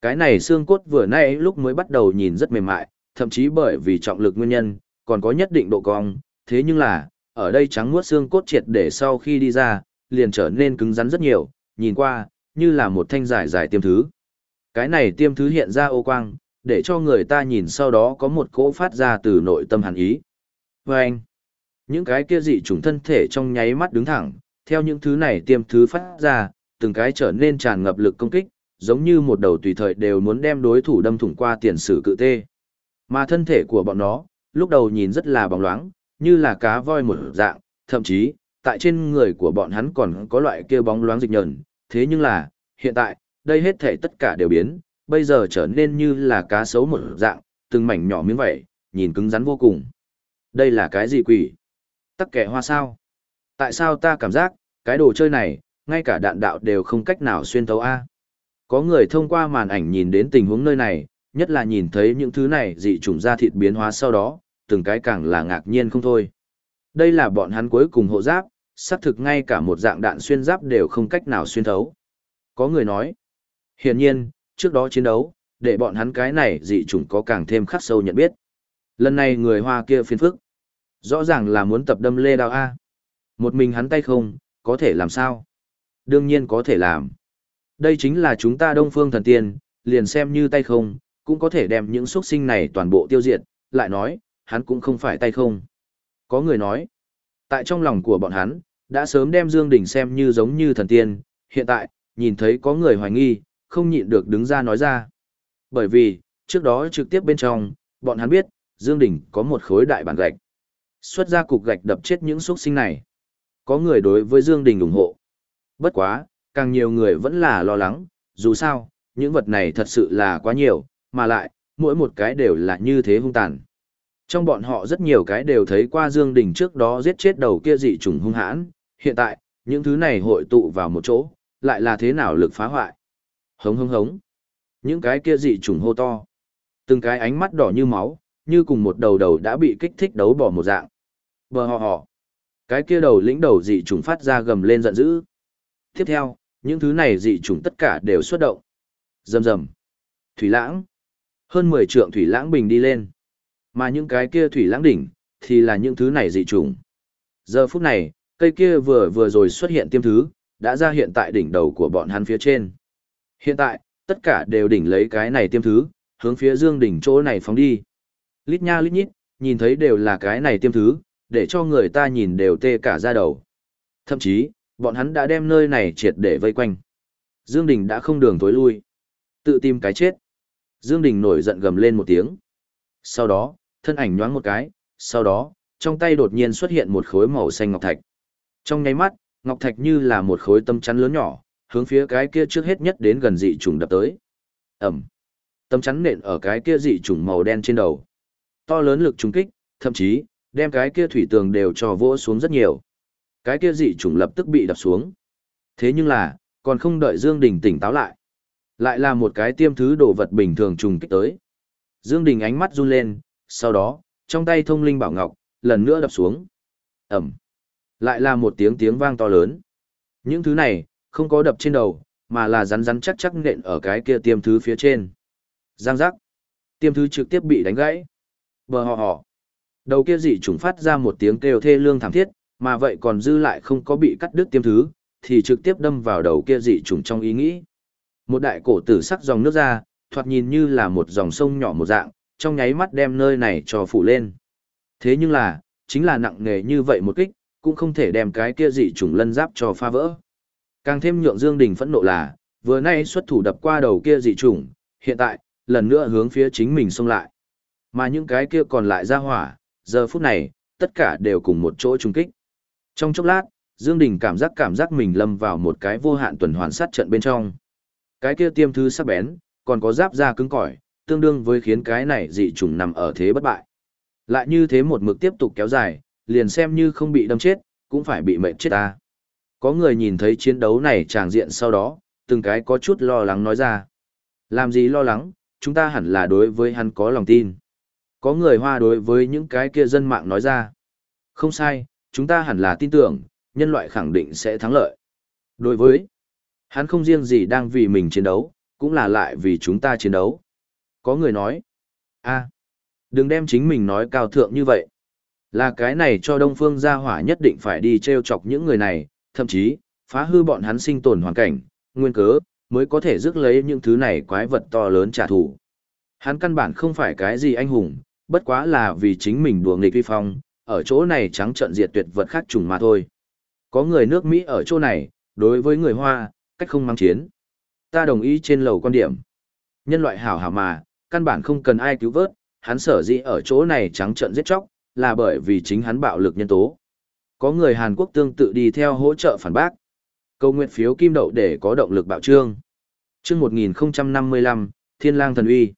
Cái này xương cốt vừa nãy lúc mới bắt đầu nhìn rất mềm mại, thậm chí bởi vì trọng lực nguyên nhân, còn có nhất định độ cong, thế nhưng là, ở đây trắng muốt xương cốt triệt để sau khi đi ra, liền trở nên cứng rắn rất nhiều, nhìn qua, như là một thanh dài dài tiêm thứ. Cái này tiêm thứ hiện ra ô quang, để cho người ta nhìn sau đó có một cỗ phát ra từ nội tâm hàn ý. Vâng! những cái kia dị trùng thân thể trong nháy mắt đứng thẳng, theo những thứ này tiêm thứ phát ra, từng cái trở nên tràn ngập lực công kích, giống như một đầu tùy thời đều muốn đem đối thủ đâm thủng qua tiền sử cự tê. Mà thân thể của bọn nó, lúc đầu nhìn rất là bóng loáng, như là cá voi một dạng, thậm chí, tại trên người của bọn hắn còn có loại kia bóng loáng dịch nhờn, thế nhưng là, hiện tại, đây hết thể tất cả đều biến, bây giờ trở nên như là cá sấu một dạng, từng mảnh nhỏ miếng vậy, nhìn cứng rắn vô cùng. Đây là cái gì quỷ? Tắc kẻ hoa sao? Tại sao ta cảm giác, cái đồ chơi này, ngay cả đạn đạo đều không cách nào xuyên thấu A? Có người thông qua màn ảnh nhìn đến tình huống nơi này, nhất là nhìn thấy những thứ này dị trùng da thịt biến hóa sau đó, từng cái càng là ngạc nhiên không thôi. Đây là bọn hắn cuối cùng hộ giáp, xác thực ngay cả một dạng đạn xuyên giáp đều không cách nào xuyên thấu. Có người nói, hiển nhiên, trước đó chiến đấu, để bọn hắn cái này dị chủng có càng thêm khắc sâu nhận biết. Lần này người Hoa kia phiền phức. Rõ ràng là muốn tập đâm lê đao A. Một mình hắn tay không, có thể làm sao? Đương nhiên có thể làm. Đây chính là chúng ta đông phương thần tiên, liền xem như tay không, cũng có thể đem những xuất sinh này toàn bộ tiêu diệt, lại nói, hắn cũng không phải tay không. Có người nói, tại trong lòng của bọn hắn, đã sớm đem Dương Đình xem như giống như thần tiên, hiện tại, nhìn thấy có người hoài nghi, không nhịn được đứng ra nói ra. Bởi vì, trước đó trực tiếp bên trong, bọn hắn biết, Dương Đình có một khối đại bản gạch. Xuất ra cục gạch đập chết những xuất sinh này. Có người đối với Dương Đình ủng hộ. Bất quá, càng nhiều người vẫn là lo lắng, dù sao, những vật này thật sự là quá nhiều, mà lại, mỗi một cái đều là như thế hung tàn. Trong bọn họ rất nhiều cái đều thấy qua Dương Đình trước đó giết chết đầu kia dị trùng hung hãn, hiện tại, những thứ này hội tụ vào một chỗ, lại là thế nào lực phá hoại. Hống hống hống. Những cái kia dị trùng hô to. Từng cái ánh mắt đỏ như máu, như cùng một đầu đầu đã bị kích thích đấu bỏ một dạng. Bờ hò hò Cái kia đầu lĩnh đầu dị trùng phát ra gầm lên giận dữ. Tiếp theo, những thứ này dị trùng tất cả đều xuất động. Rầm rầm. Thủy lãng. Hơn 10 trượng thủy lãng bình đi lên. Mà những cái kia thủy lãng đỉnh, thì là những thứ này dị trùng. Giờ phút này, cây kia vừa vừa rồi xuất hiện tiêm thứ, đã ra hiện tại đỉnh đầu của bọn hắn phía trên. Hiện tại, tất cả đều đỉnh lấy cái này tiêm thứ, hướng phía dương đỉnh chỗ này phóng đi. Lít nha lít nhít, nhìn thấy đều là cái này tiêm thứ, để cho người ta nhìn đều tê cả da đầu. Thậm chí, bọn hắn đã đem nơi này triệt để vây quanh. Dương Đình đã không đường tối lui. Tự tìm cái chết. Dương Đình nổi giận gầm lên một tiếng. Sau đó, thân ảnh nhoáng một cái, sau đó, trong tay đột nhiên xuất hiện một khối màu xanh ngọc thạch. Trong nháy mắt, ngọc thạch như là một khối tâm chắn lớn nhỏ, hướng phía cái kia trước hết nhất đến gần dị trùng đập tới. Ẩm. Tâm chắn nện ở cái kia dị trùng màu đen trên đầu. To lớn lực trùng kích, thậm chí, đem cái kia thủy tường đều cho vỗ xuống rất nhiều. Cái kia dị trùng lập tức bị đập xuống. Thế nhưng là, còn không đợi Dương Đình tỉnh táo lại. Lại là một cái tiêm thứ đồ vật bình thường trùng kích tới. Dương Đình ánh mắt run lên, sau đó, trong tay thông linh bảo ngọc, lần nữa đập xuống. Ẩm. Lại là một tiếng tiếng vang to lớn. Những thứ này, không có đập trên đầu, mà là rắn rắn chắc chắc nện ở cái kia tiêm thứ phía trên. Giang giác. Tiêm thứ trực tiếp bị đánh gãy. Bờ họ hò. Đầu kia dị trùng phát ra một tiếng kêu thê lương thảm thiết, mà vậy còn dư lại không có bị cắt đứt tiêm thứ, thì trực tiếp đâm vào đầu kia dị trùng trong ý nghĩ. Một đại cổ tử sắc dòng nước ra, thoạt nhìn như là một dòng sông nhỏ một dạng, trong nháy mắt đem nơi này cho phủ lên. Thế nhưng là, chính là nặng nghề như vậy một kích, cũng không thể đem cái kia dị trùng lân giáp cho phá vỡ. Càng thêm nhượng Dương Đình phẫn nộ là, vừa nay xuất thủ đập qua đầu kia dị trùng, hiện tại, lần nữa hướng phía chính mình xông lại. Mà những cái kia còn lại ra hỏa, giờ phút này, tất cả đều cùng một chỗ trùng kích. Trong chốc lát, Dương Đình cảm giác cảm giác mình lâm vào một cái vô hạn tuần hoàn sát trận bên trong. Cái kia tiêm thứ sắc bén, còn có giáp da cứng cỏi, tương đương với khiến cái này dị trùng nằm ở thế bất bại. Lại như thế một mực tiếp tục kéo dài, liền xem như không bị đâm chết, cũng phải bị mệt chết ta. Có người nhìn thấy chiến đấu này tràng diện sau đó, từng cái có chút lo lắng nói ra. Làm gì lo lắng, chúng ta hẳn là đối với hắn có lòng tin. Có người hoa đối với những cái kia dân mạng nói ra. Không sai, chúng ta hẳn là tin tưởng, nhân loại khẳng định sẽ thắng lợi. Đối với, hắn không riêng gì đang vì mình chiến đấu, cũng là lại vì chúng ta chiến đấu. Có người nói, a, đừng đem chính mình nói cao thượng như vậy. Là cái này cho Đông Phương gia hỏa nhất định phải đi treo chọc những người này, thậm chí, phá hư bọn hắn sinh tồn hoàn cảnh, nguyên cớ, mới có thể rước lấy những thứ này quái vật to lớn trả thù. Hắn căn bản không phải cái gì anh hùng, bất quá là vì chính mình đùa nghịch vi phong, ở chỗ này trắng trận diệt tuyệt vật khác trùng mà thôi. Có người nước Mỹ ở chỗ này, đối với người Hoa, cách không mang chiến. Ta đồng ý trên lầu quan điểm. Nhân loại hảo hảo mà, căn bản không cần ai cứu vớt, hắn sở dĩ ở chỗ này trắng trận giết chóc, là bởi vì chính hắn bạo lực nhân tố. Có người Hàn Quốc tương tự đi theo hỗ trợ phản bác. Câu nguyện phiếu kim đậu để có động lực bạo trương. Chương 1055, Thiên lang thần uy.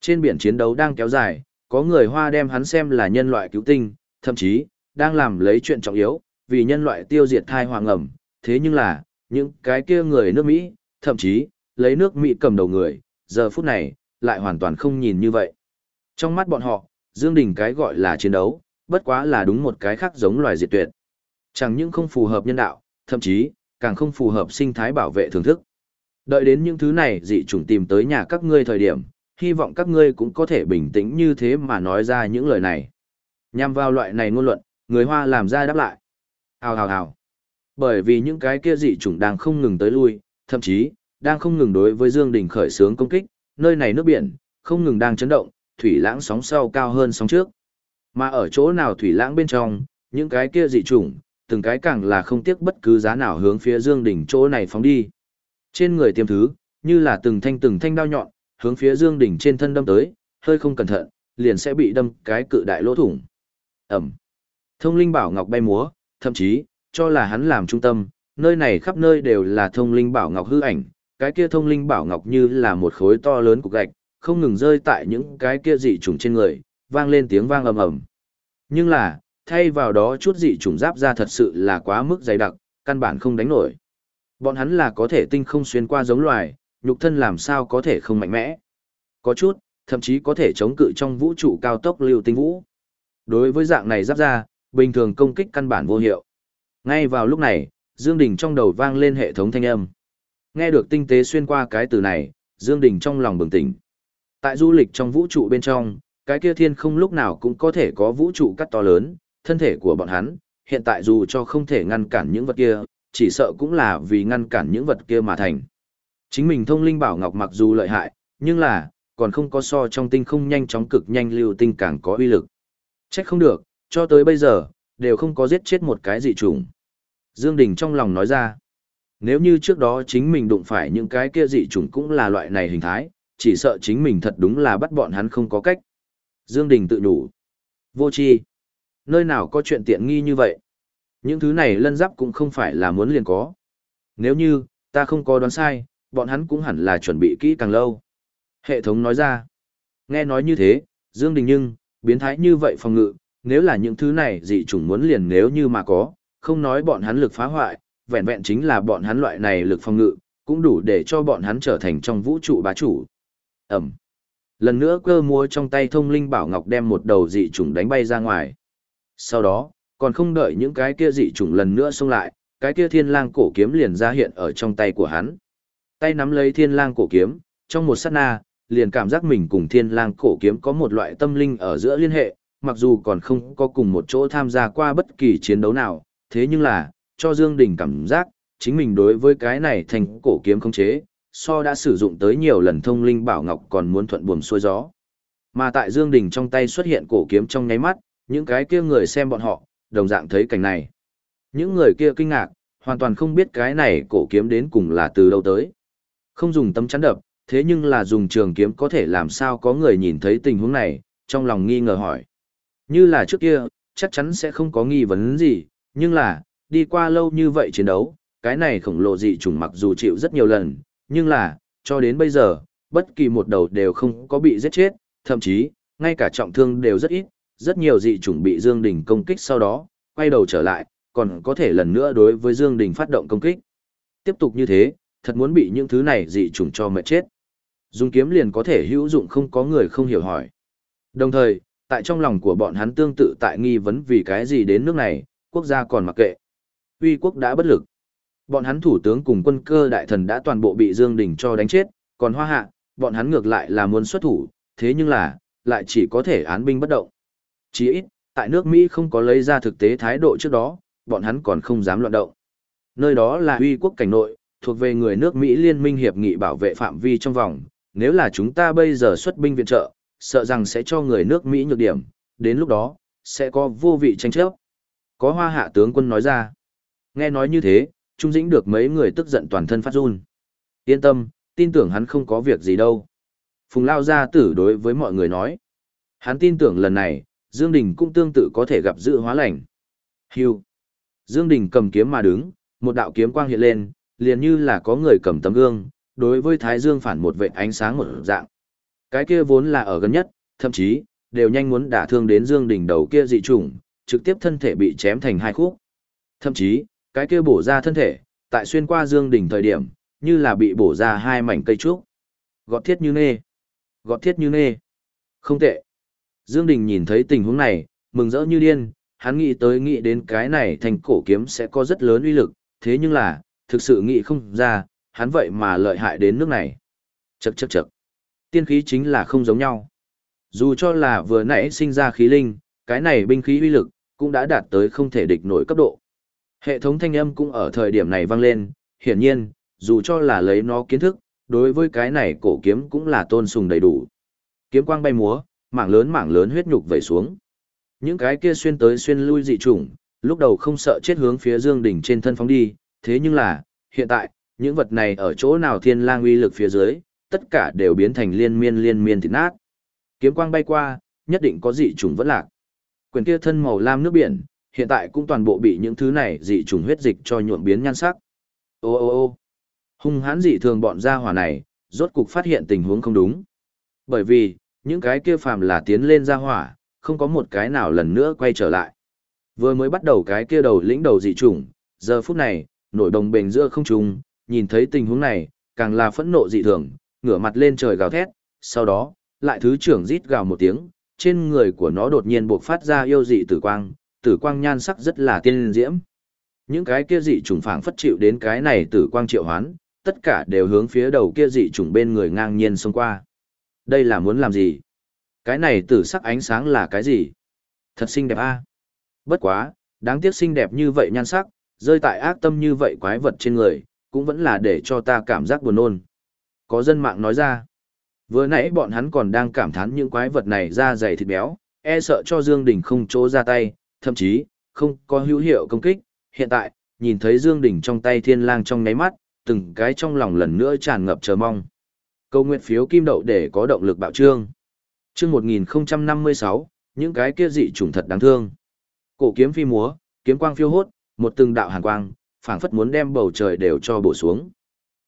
Trên biển chiến đấu đang kéo dài, có người Hoa đem hắn xem là nhân loại cứu tinh, thậm chí, đang làm lấy chuyện trọng yếu, vì nhân loại tiêu diệt thai hoàng ẩm. Thế nhưng là, những cái kia người nước Mỹ, thậm chí, lấy nước Mỹ cầm đầu người, giờ phút này, lại hoàn toàn không nhìn như vậy. Trong mắt bọn họ, Dương Đình cái gọi là chiến đấu, bất quá là đúng một cái khác giống loài diệt tuyệt. Chẳng những không phù hợp nhân đạo, thậm chí, càng không phù hợp sinh thái bảo vệ thưởng thức. Đợi đến những thứ này dị chủng tìm tới nhà các ngươi thời điểm, hy vọng các ngươi cũng có thể bình tĩnh như thế mà nói ra những lời này. Nhằm vào loại này ngôn luận, người Hoa làm ra đáp lại. Hào hào hào. Bởi vì những cái kia dị chủng đang không ngừng tới lui, thậm chí, đang không ngừng đối với Dương Đình khởi sướng công kích, nơi này nước biển, không ngừng đang chấn động, thủy lãng sóng sau cao hơn sóng trước. Mà ở chỗ nào thủy lãng bên trong, những cái kia dị chủng, từng cái càng là không tiếc bất cứ giá nào hướng phía Dương Đình chỗ này phóng đi. Trên người tiêm thứ, như là từng thanh từng thanh đao nhọn, hướng phía Dương Đình trên thân đâm tới, hơi không cẩn thận, liền sẽ bị đâm cái cự đại lỗ thủng. Ẩm. Thông linh bảo ngọc bay múa, thậm chí, cho là hắn làm trung tâm, nơi này khắp nơi đều là thông linh bảo ngọc hư ảnh, cái kia thông linh bảo ngọc như là một khối to lớn cục gạch, không ngừng rơi tại những cái kia dị trùng trên người, vang lên tiếng vang ầm ầm. Nhưng là, thay vào đó chút dị trùng giáp ra thật sự là quá mức dày đặc, căn bản không đánh nổi. Bọn hắn là có thể tinh không xuyên qua giống loài, nhục thân làm sao có thể không mạnh mẽ. Có chút, thậm chí có thể chống cự trong vũ trụ cao tốc lưu tinh vũ. Đối với dạng này giáp ra, bình thường công kích căn bản vô hiệu. Ngay vào lúc này, Dương Đình trong đầu vang lên hệ thống thanh âm. Nghe được tinh tế xuyên qua cái từ này, Dương Đình trong lòng bừng tỉnh. Tại du lịch trong vũ trụ bên trong, cái kia thiên không lúc nào cũng có thể có vũ trụ cắt to lớn, thân thể của bọn hắn, hiện tại dù cho không thể ngăn cản những vật kia, chỉ sợ cũng là vì ngăn cản những vật kia mà thành. Chính mình thông linh bảo ngọc mặc dù lợi hại, nhưng là, còn không có so trong tinh không nhanh chóng cực nhanh lưu tinh càng có uy lực. Trách không được, cho tới bây giờ, đều không có giết chết một cái dị trùng. Dương Đình trong lòng nói ra, nếu như trước đó chính mình đụng phải những cái kia dị trùng cũng là loại này hình thái, chỉ sợ chính mình thật đúng là bắt bọn hắn không có cách. Dương Đình tự đủ. Vô chi. Nơi nào có chuyện tiện nghi như vậy? Những thứ này lân giáp cũng không phải là muốn liền có. Nếu như, ta không có đoán sai, bọn hắn cũng hẳn là chuẩn bị kỹ càng lâu. Hệ thống nói ra. Nghe nói như thế, Dương Đình nhưng, biến thái như vậy phòng ngự, nếu là những thứ này dị chủng muốn liền nếu như mà có, không nói bọn hắn lực phá hoại, vẹn vẹn chính là bọn hắn loại này lực phòng ngự, cũng đủ để cho bọn hắn trở thành trong vũ trụ bá chủ. Ẩm. Lần nữa cơ mua trong tay thông linh bảo ngọc đem một đầu dị chủng đánh bay ra ngoài. Sau đó, còn không đợi những cái kia dị chủng lần nữa xông lại, cái kia thiên lang cổ kiếm liền ra hiện ở trong tay của hắn. Tay nắm lấy thiên lang cổ kiếm, trong một sát na, liền cảm giác mình cùng thiên lang cổ kiếm có một loại tâm linh ở giữa liên hệ, mặc dù còn không có cùng một chỗ tham gia qua bất kỳ chiến đấu nào, thế nhưng là, cho Dương Đình cảm giác, chính mình đối với cái này thành cổ kiếm không chế, so đã sử dụng tới nhiều lần thông linh bảo ngọc còn muốn thuận buồm xuôi gió. Mà tại Dương Đình trong tay xuất hiện cổ kiếm trong nháy mắt, những cái kia người xem bọn họ, đồng dạng thấy cảnh này. Những người kia kinh ngạc, hoàn toàn không biết cái này cổ kiếm đến cùng là từ đâu tới. Không dùng tấm chắn đập, thế nhưng là dùng trường kiếm có thể làm sao có người nhìn thấy tình huống này, trong lòng nghi ngờ hỏi. Như là trước kia, chắc chắn sẽ không có nghi vấn gì, nhưng là, đi qua lâu như vậy chiến đấu, cái này khổng lồ dị trùng mặc dù chịu rất nhiều lần, nhưng là, cho đến bây giờ, bất kỳ một đầu đều không có bị giết chết, thậm chí, ngay cả trọng thương đều rất ít, rất nhiều dị chủng bị Dương Đình công kích sau đó, quay đầu trở lại, còn có thể lần nữa đối với Dương Đình phát động công kích. Tiếp tục như thế, thật muốn bị những thứ này dị chủng cho mệt chết. Dùng kiếm liền có thể hữu dụng không có người không hiểu hỏi. Đồng thời, tại trong lòng của bọn hắn tương tự tại nghi vấn vì cái gì đến nước này, quốc gia còn mặc kệ. Uy quốc đã bất lực. Bọn hắn thủ tướng cùng quân cơ đại thần đã toàn bộ bị Dương Đình cho đánh chết, còn hoa hạ, bọn hắn ngược lại là muốn xuất thủ, thế nhưng là, lại chỉ có thể án binh bất động. Chỉ ít, tại nước Mỹ không có lấy ra thực tế thái độ trước đó, bọn hắn còn không dám loạn động. Nơi đó là uy quốc cảnh nội, thuộc về người nước Mỹ liên minh hiệp nghị bảo vệ phạm vi trong vòng, nếu là chúng ta bây giờ xuất binh viện trợ, sợ rằng sẽ cho người nước Mỹ nhược điểm, đến lúc đó, sẽ có vô vị tranh chấp. Có hoa hạ tướng quân nói ra. Nghe nói như thế, Trung Dĩnh được mấy người tức giận toàn thân phát run. Yên tâm, tin tưởng hắn không có việc gì đâu. Phùng Lao Gia tử đối với mọi người nói. Hắn tin tưởng lần này, Dương Đình cũng tương tự có thể gặp dự hóa lành. Hưu. Dương Đình cầm kiếm mà đứng, một đạo kiếm quang hiện lên, liền như là có người cầm tấm gương, đối với Thái Dương phản một vệ ánh sáng một dạng. Cái kia vốn là ở gần nhất, thậm chí, đều nhanh muốn đả thương đến Dương đỉnh đầu kia dị trùng, trực tiếp thân thể bị chém thành hai khúc. Thậm chí, cái kia bổ ra thân thể, tại xuyên qua Dương đỉnh thời điểm, như là bị bổ ra hai mảnh cây trúc. Gọt thiết như nê. Gọt thiết như nê. Không tệ. Dương Đình nhìn thấy tình huống này, mừng rỡ như điên, hắn nghĩ tới nghĩ đến cái này thành cổ kiếm sẽ có rất lớn uy lực, thế nhưng là, thực sự nghĩ không ra, hắn vậy mà lợi hại đến nước này. Chậc chậc chậc. Tiên khí chính là không giống nhau. Dù cho là vừa nãy sinh ra khí linh, cái này binh khí uy lực, cũng đã đạt tới không thể địch nổi cấp độ. Hệ thống thanh âm cũng ở thời điểm này vang lên, hiển nhiên, dù cho là lấy nó kiến thức, đối với cái này cổ kiếm cũng là tôn sùng đầy đủ. Kiếm quang bay múa, mảng lớn mảng lớn huyết nhục vẩy xuống. Những cái kia xuyên tới xuyên lui dị trùng, lúc đầu không sợ chết hướng phía Dương đỉnh trên thân phóng đi, thế nhưng là, hiện tại, những vật này ở chỗ nào thiên lang uy lực phía dưới, tất cả đều biến thành liên miên liên miên thịt nát. Kiếm quang bay qua, nhất định có dị trùng vẫn lạc. Quyền kia thân màu lam nước biển, hiện tại cũng toàn bộ bị những thứ này dị trùng huyết dịch cho nhuộm biến nhan sắc. Ô ô ô hung hãn dị thường bọn gia hỏa này, rốt cục phát hiện tình huống không đúng. Bởi vì, những cái kia phàm là tiến lên gia hỏa, không có một cái nào lần nữa quay trở lại. Vừa mới bắt đầu cái kia đầu lĩnh đầu dị trùng, giờ phút này, nổi đồng bền giữa không trung, nhìn thấy tình huống này, càng là phẫn nộ dị thường, ngửa mặt lên trời gào thét, sau đó, lại thứ trưởng rít gào một tiếng, trên người của nó đột nhiên bộc phát ra yêu dị tử quang, tử quang nhan sắc rất là tiên diễm. Những cái kia dị trùng phảng phất chịu đến cái này tử quang triệu hoán, tất cả đều hướng phía đầu kia dị trùng bên người ngang nhiên xông qua. Đây là muốn làm gì? Cái này tử sắc ánh sáng là cái gì? Thật xinh đẹp a. Bất quá, đáng tiếc xinh đẹp như vậy nhan sắc, rơi tại ác tâm như vậy quái vật trên người, cũng vẫn là để cho ta cảm giác buồn nôn. Có dân mạng nói ra, vừa nãy bọn hắn còn đang cảm thán những quái vật này ra dày thịt béo, e sợ cho Dương Đình không chỗ ra tay, thậm chí, không có hữu hiệu công kích. Hiện tại, nhìn thấy Dương Đình trong tay thiên lang trong ngáy mắt, từng cái trong lòng lần nữa tràn ngập chờ mong. Câu nguyện phiếu kim đậu để có động lực bạo trương. Chương 1056, những cái kia dị trùng thật đáng thương. Cổ kiếm phi múa, kiếm quang phiêu hốt, một từng đạo hàn quang, phảng phất muốn đem bầu trời đều cho bổ xuống.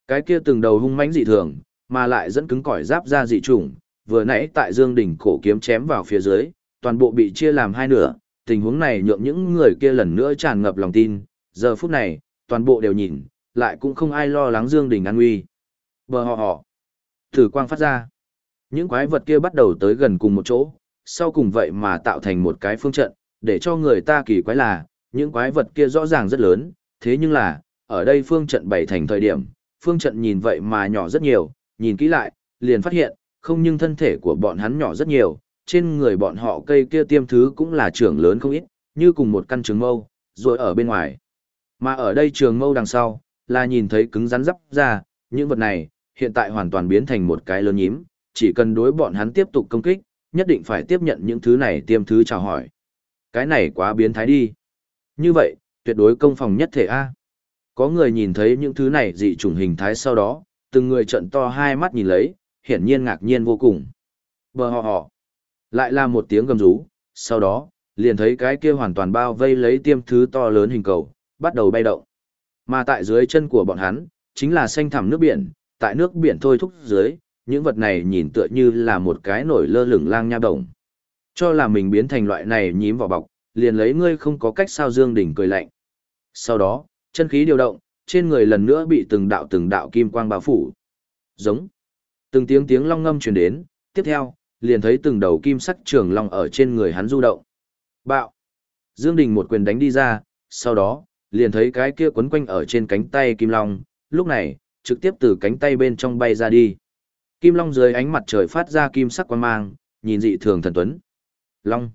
Cái kia từng đầu hung mãnh dị thường, mà lại dẫn cứng cỏi giáp ra dị trùng, vừa nãy tại Dương đỉnh cổ kiếm chém vào phía dưới, toàn bộ bị chia làm hai nửa, tình huống này nhượng những người kia lần nữa tràn ngập lòng tin, giờ phút này, toàn bộ đều nhìn, lại cũng không ai lo lắng Dương đỉnh an nguy. Bờ họ họ, thử quang phát ra. Những quái vật kia bắt đầu tới gần cùng một chỗ, sau cùng vậy mà tạo thành một cái phương trận, để cho người ta kỳ quái là, những quái vật kia rõ ràng rất lớn, thế nhưng là, ở đây phương trận bày thành thời điểm, phương trận nhìn vậy mà nhỏ rất nhiều, nhìn kỹ lại, liền phát hiện, không nhưng thân thể của bọn hắn nhỏ rất nhiều, trên người bọn họ cây kia tiêm thứ cũng là trường lớn không ít, như cùng một căn trường mâu, rồi ở bên ngoài. Mà ở đây trường mâu đằng sau, là nhìn thấy cứng rắn rắp ra, những vật này, hiện tại hoàn toàn biến thành một cái lớn nhím, chỉ cần đối bọn hắn tiếp tục công kích, nhất định phải tiếp nhận những thứ này tiêm thứ chào hỏi. Cái này quá biến thái đi. Như vậy, tuyệt đối công phòng nhất thể A. Có người nhìn thấy những thứ này dị trùng hình thái sau đó, từng người trận to hai mắt nhìn lấy, hiển nhiên ngạc nhiên vô cùng. Bờ họ họ. Lại là một tiếng gầm rú, sau đó, liền thấy cái kia hoàn toàn bao vây lấy tiêm thứ to lớn hình cầu, bắt đầu bay động. Mà tại dưới chân của bọn hắn, chính là xanh thẳm nước biển, tại nước biển thôi thúc dưới, những vật này nhìn tựa như là một cái nổi lơ lửng lang nha đồng. Cho là mình biến thành loại này nhím vào bọc, liền lấy ngươi không có cách sao Dương Đình cười lạnh. Sau đó, chân khí điều động, trên người lần nữa bị từng đạo từng đạo kim quang bao phủ. Giống. Từng tiếng tiếng long ngâm truyền đến, tiếp theo, liền thấy từng đầu kim sắc trường long ở trên người hắn du động. Bạo. Dương Đình một quyền đánh đi ra, sau đó, liền thấy cái kia quấn quanh ở trên cánh tay kim long, lúc này, trực tiếp từ cánh tay bên trong bay ra đi. Kim long dưới ánh mặt trời phát ra kim sắc quang mang, nhìn dị thường thần tuấn. Long.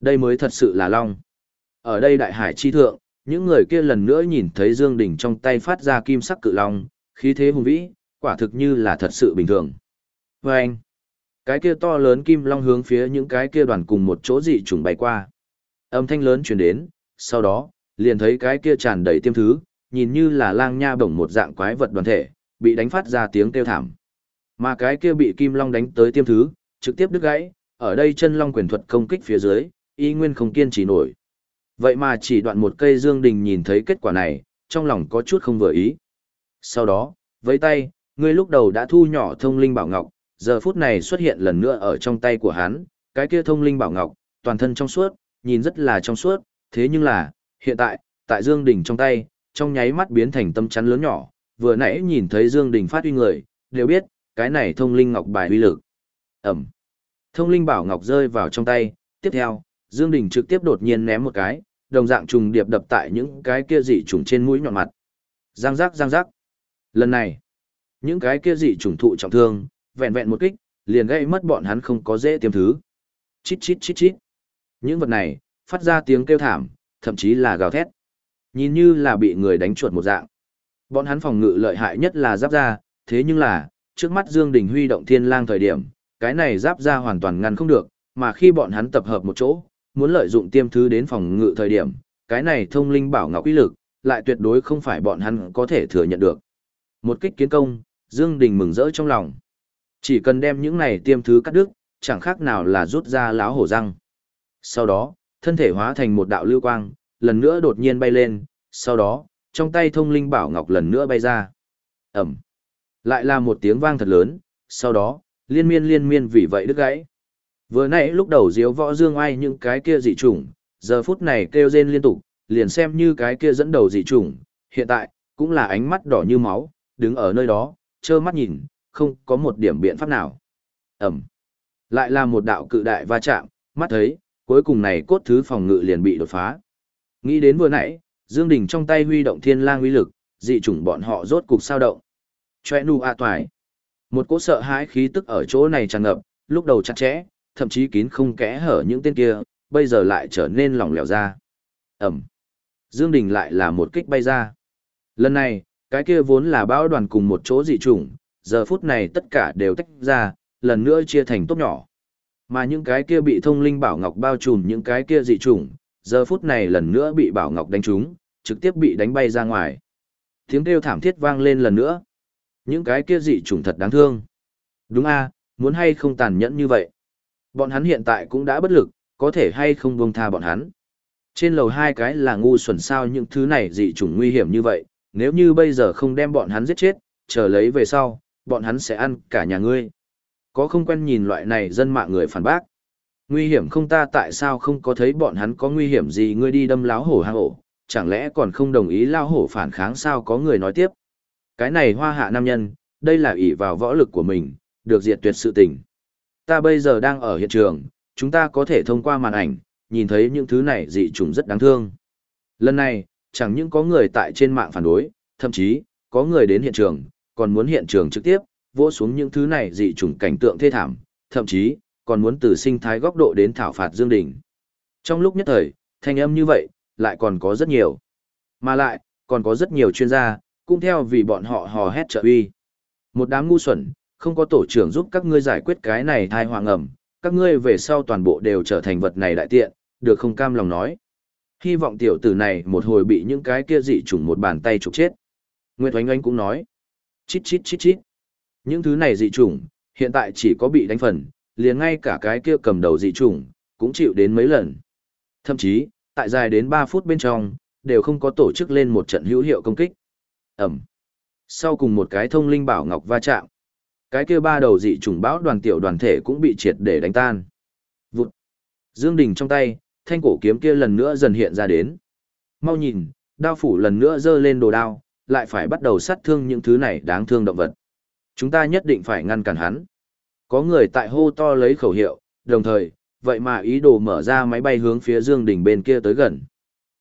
Đây mới thật sự là long. Ở đây đại hải chi thượng, những người kia lần nữa nhìn thấy Dương Đình trong tay phát ra kim sắc cự long, khí thế hùng vĩ, quả thực như là thật sự bình thường. Và anh, cái kia to lớn kim long hướng phía những cái kia đoàn cùng một chỗ dị trùng bay qua. Âm thanh lớn truyền đến, sau đó, liền thấy cái kia tràn đầy tiêm thứ, nhìn như là lang nha bổng một dạng quái vật đoàn thể, bị đánh phát ra tiếng kêu thảm. Mà cái kia bị kim long đánh tới tiêm thứ, trực tiếp đứt gãy, ở đây chân long quyền thuật công kích phía dưới, y nguyên không kiên trì nổi. Vậy mà chỉ đoạn một cây Dương Đình nhìn thấy kết quả này, trong lòng có chút không vừa ý. Sau đó, với tay, người lúc đầu đã thu nhỏ thông linh bảo ngọc, giờ phút này xuất hiện lần nữa ở trong tay của hắn, cái kia thông linh bảo ngọc, toàn thân trong suốt, nhìn rất là trong suốt, thế nhưng là, hiện tại, tại Dương Đình trong tay, trong nháy mắt biến thành tâm chắn lớn nhỏ, vừa nãy nhìn thấy Dương Đình phát uy người, đều biết, cái này thông linh ngọc bài uy lực. Ẩm. Thông linh bảo ngọc rơi vào trong tay, tiếp theo, Dương Đình trực tiếp đột nhiên ném một cái, đồng dạng trùng điệp đập tại những cái kia dị trùng trên mũi nhọn mặt. Giang giác giang giác. Lần này, những cái kia dị trùng thụ trọng thương, vẹn vẹn một kích, liền gây mất bọn hắn không có dễ tiêm thứ. Chít chít chít chít. Những vật này, phát ra tiếng kêu thảm, thậm chí là gào thét. Nhìn như là bị người đánh chuột một dạng. Bọn hắn phòng ngự lợi hại nhất là giáp ra, thế nhưng là, trước mắt Dương Đình huy động thiên lang thời điểm, cái này giáp ra hoàn toàn ngăn không được, mà khi bọn hắn tập hợp một chỗ, muốn lợi dụng tiêm thứ đến phòng ngự thời điểm, cái này thông linh bảo ngọc uy lực, lại tuyệt đối không phải bọn hắn có thể thừa nhận được. Một kích kiến công, Dương Đình mừng rỡ trong lòng. Chỉ cần đem những này tiêm thứ cắt đứt, chẳng khác nào là rút ra láo hổ răng. Sau đó, thân thể hóa thành một đạo lưu quang, lần nữa đột nhiên bay lên, sau đó, trong tay thông linh bảo ngọc lần nữa bay ra. Ẩm. Lại là một tiếng vang thật lớn, sau đó, liên miên liên miên vì vậy đứt gãy. Vừa nãy lúc đầu diếu võ dương ai những cái kia dị chủng, giờ phút này kêu rên liên tục, liền xem như cái kia dẫn đầu dị chủng, hiện tại, cũng là ánh mắt đỏ như máu, đứng ở nơi đó, trơ mắt nhìn, không có một điểm biện pháp nào. Ẩm. Lại là một đạo cự đại va chạm, mắt thấy, cuối cùng này cốt thứ phòng ngự liền bị đột phá. Nghĩ đến vừa nãy, Dương Đình trong tay huy động thiên lang uy lực, dị chủng bọn họ rốt cục sao động. Chòe nu a toài. Một cỗ sợ hãi khí tức ở chỗ này tràn ngập, lúc đầu chặt chẽ, thậm chí kín không kẽ hở những tên kia, bây giờ lại trở nên lỏng lẻo ra. Ẩm. Dương Đình lại là một kích bay ra. Lần này, cái kia vốn là bão đoàn cùng một chỗ dị trùng giờ phút này tất cả đều tách ra, lần nữa chia thành tốt nhỏ. Mà những cái kia bị thông linh bảo ngọc bao trùm những cái kia dị trùng giờ phút này lần nữa bị bảo ngọc đánh trúng, trực tiếp bị đánh bay ra ngoài. Tiếng kêu thảm thiết vang lên lần nữa. Những cái kia dị trùng thật đáng thương. Đúng a, muốn hay không tàn nhẫn như vậy. Bọn hắn hiện tại cũng đã bất lực, có thể hay không buông tha bọn hắn. Trên lầu hai cái là ngu xuẩn sao những thứ này dị chủng nguy hiểm như vậy, nếu như bây giờ không đem bọn hắn giết chết, chờ lấy về sau, bọn hắn sẽ ăn cả nhà ngươi. Có không quen nhìn loại này dân mạng người phản bác. Nguy hiểm không ta tại sao không có thấy bọn hắn có nguy hiểm gì ngươi đi đâm láo hổ hang ổ, chẳng lẽ còn không đồng ý lao hổ phản kháng sao có người nói tiếp. Cái này hoa hạ nam nhân, đây là ỷ vào võ lực của mình, được diệt tuyệt sự tình. Ta bây giờ đang ở hiện trường, chúng ta có thể thông qua màn ảnh, nhìn thấy những thứ này dị trùng rất đáng thương. Lần này, chẳng những có người tại trên mạng phản đối, thậm chí, có người đến hiện trường, còn muốn hiện trường trực tiếp, vỗ xuống những thứ này dị trùng cảnh tượng thê thảm, thậm chí, còn muốn từ sinh thái góc độ đến thảo phạt Dương Đình. Trong lúc nhất thời, thanh âm như vậy, lại còn có rất nhiều. Mà lại, còn có rất nhiều chuyên gia, cũng theo vì bọn họ hò hét trợ uy. Một đám ngu xuẩn, không có tổ trưởng giúp các ngươi giải quyết cái này thai hoàng ẩm, các ngươi về sau toàn bộ đều trở thành vật này đại tiện, được không cam lòng nói. Hy vọng tiểu tử này một hồi bị những cái kia dị trùng một bàn tay trục chết. Nguyệt Oánh Oánh cũng nói. Chít chít chít chít. Những thứ này dị trùng, hiện tại chỉ có bị đánh phần, liền ngay cả cái kia cầm đầu dị trùng cũng chịu đến mấy lần. Thậm chí, tại dài đến 3 phút bên trong, đều không có tổ chức lên một trận hữu hiệu công kích. Ẩm. Sau cùng một cái thông linh bảo ngọc va chạm. Cái kia ba đầu dị trùng bão đoàn tiểu đoàn thể cũng bị triệt để đánh tan. Vụt. Dương Đình trong tay, thanh cổ kiếm kia lần nữa dần hiện ra đến. Mau nhìn, đao phủ lần nữa giơ lên đồ đao, lại phải bắt đầu sát thương những thứ này đáng thương động vật. Chúng ta nhất định phải ngăn cản hắn. Có người tại hô to lấy khẩu hiệu, đồng thời, vậy mà ý đồ mở ra máy bay hướng phía Dương Đình bên kia tới gần.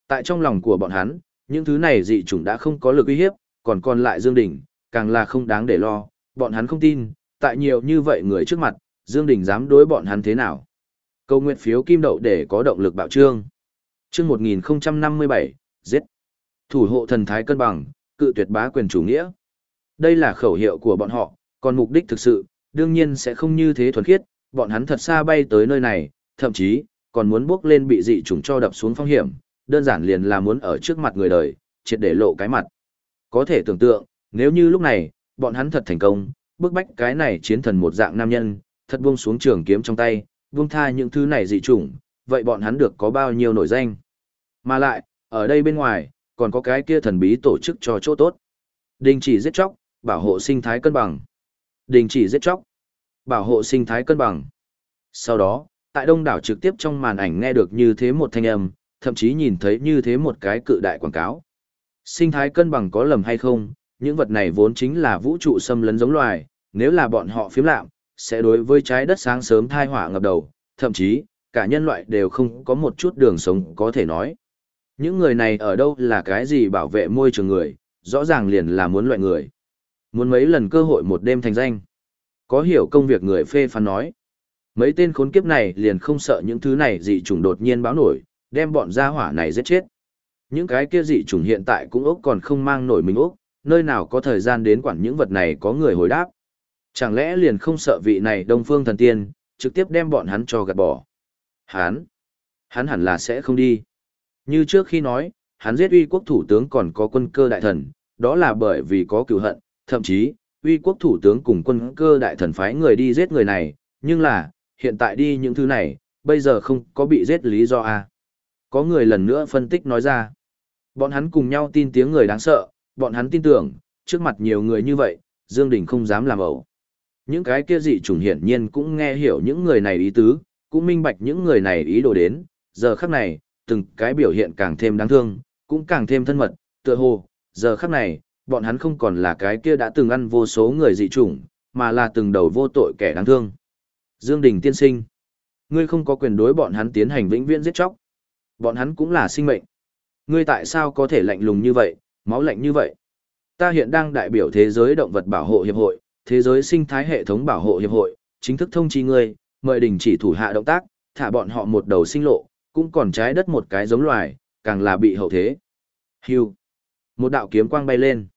Tại trong lòng của bọn hắn, những thứ này dị chủng đã không có lực uy hiếp, còn còn lại Dương Đình, càng là không đáng để lo, bọn hắn không tin, tại nhiều như vậy người trước mặt, Dương Đình dám đối bọn hắn thế nào. Câu nguyện phiếu kim đậu để có động lực bạo trương. Chương 1057, giết. Thủ hộ thần thái cân bằng, cự tuyệt bá quyền chủ nghĩa. Đây là khẩu hiệu của bọn họ, còn mục đích thực sự, đương nhiên sẽ không như thế thuần khiết, bọn hắn thật xa bay tới nơi này, thậm chí, còn muốn bước lên bị dị trùng cho đập xuống phong hiểm, đơn giản liền là muốn ở trước mặt người đời, triệt để lộ cái mặt. Có thể tưởng tượng, nếu như lúc này, bọn hắn thật thành công, bức bách cái này chiến thần một dạng nam nhân, thật buông xuống trường kiếm trong tay, buông tha những thứ này dị chủng, vậy bọn hắn được có bao nhiêu nổi danh. Mà lại, ở đây bên ngoài, còn có cái kia thần bí tổ chức cho chỗ tốt. Đình chỉ giết chóc, bảo hộ sinh thái cân bằng. Đình chỉ giết chóc, bảo hộ sinh thái cân bằng. Sau đó, tại đông đảo trực tiếp trong màn ảnh nghe được như thế một thanh âm, thậm chí nhìn thấy như thế một cái cự đại quảng cáo. Sinh thái cân bằng có lầm hay không, những vật này vốn chính là vũ trụ xâm lấn giống loài, nếu là bọn họ phiếm lạm, sẽ đối với trái đất sáng sớm thai hỏa ngập đầu, thậm chí, cả nhân loại đều không có một chút đường sống có thể nói. Những người này ở đâu là cái gì bảo vệ môi trường người, rõ ràng liền là muốn loại người. Muốn mấy lần cơ hội một đêm thành danh. Có hiểu công việc người phê phán nói. Mấy tên khốn kiếp này liền không sợ những thứ này dị chủng đột nhiên báo nổi, đem bọn gia hỏa này giết chết. Những cái kia dị chủng hiện tại cũng ốc còn không mang nổi mình ốc, nơi nào có thời gian đến quản những vật này có người hồi đáp. Chẳng lẽ liền không sợ vị này đông phương thần tiên, trực tiếp đem bọn hắn cho gạt bỏ. Hắn, hắn hẳn là sẽ không đi. Như trước khi nói, hắn giết uy quốc thủ tướng còn có quân cơ đại thần, đó là bởi vì có cựu hận, thậm chí, uy quốc thủ tướng cùng quân cơ đại thần phái người đi giết người này, nhưng là, hiện tại đi những thứ này, bây giờ không có bị giết lý do à. Có người lần nữa phân tích nói ra. Bọn hắn cùng nhau tin tiếng người đáng sợ, bọn hắn tin tưởng, trước mặt nhiều người như vậy, Dương Đình không dám làm ẩu. Những cái kia dị trùng hiển nhiên cũng nghe hiểu những người này ý tứ, cũng minh bạch những người này ý đồ đến, giờ khắc này, từng cái biểu hiện càng thêm đáng thương, cũng càng thêm thân mật, tựa hồ, giờ khắc này, bọn hắn không còn là cái kia đã từng ăn vô số người dị trùng mà là từng đầu vô tội kẻ đáng thương. Dương Đình tiên sinh, ngươi không có quyền đối bọn hắn tiến hành vĩnh viễn giết chóc. Bọn hắn cũng là sinh mệnh. Ngươi tại sao có thể lạnh lùng như vậy, máu lạnh như vậy? Ta hiện đang đại biểu thế giới động vật bảo hộ hiệp hội, thế giới sinh thái hệ thống bảo hộ hiệp hội, chính thức thông chi ngươi, mời đình chỉ thủ hạ động tác, thả bọn họ một đầu sinh lộ, cũng còn trái đất một cái giống loài, càng là bị hậu thế. Hưu. Một đạo kiếm quang bay lên.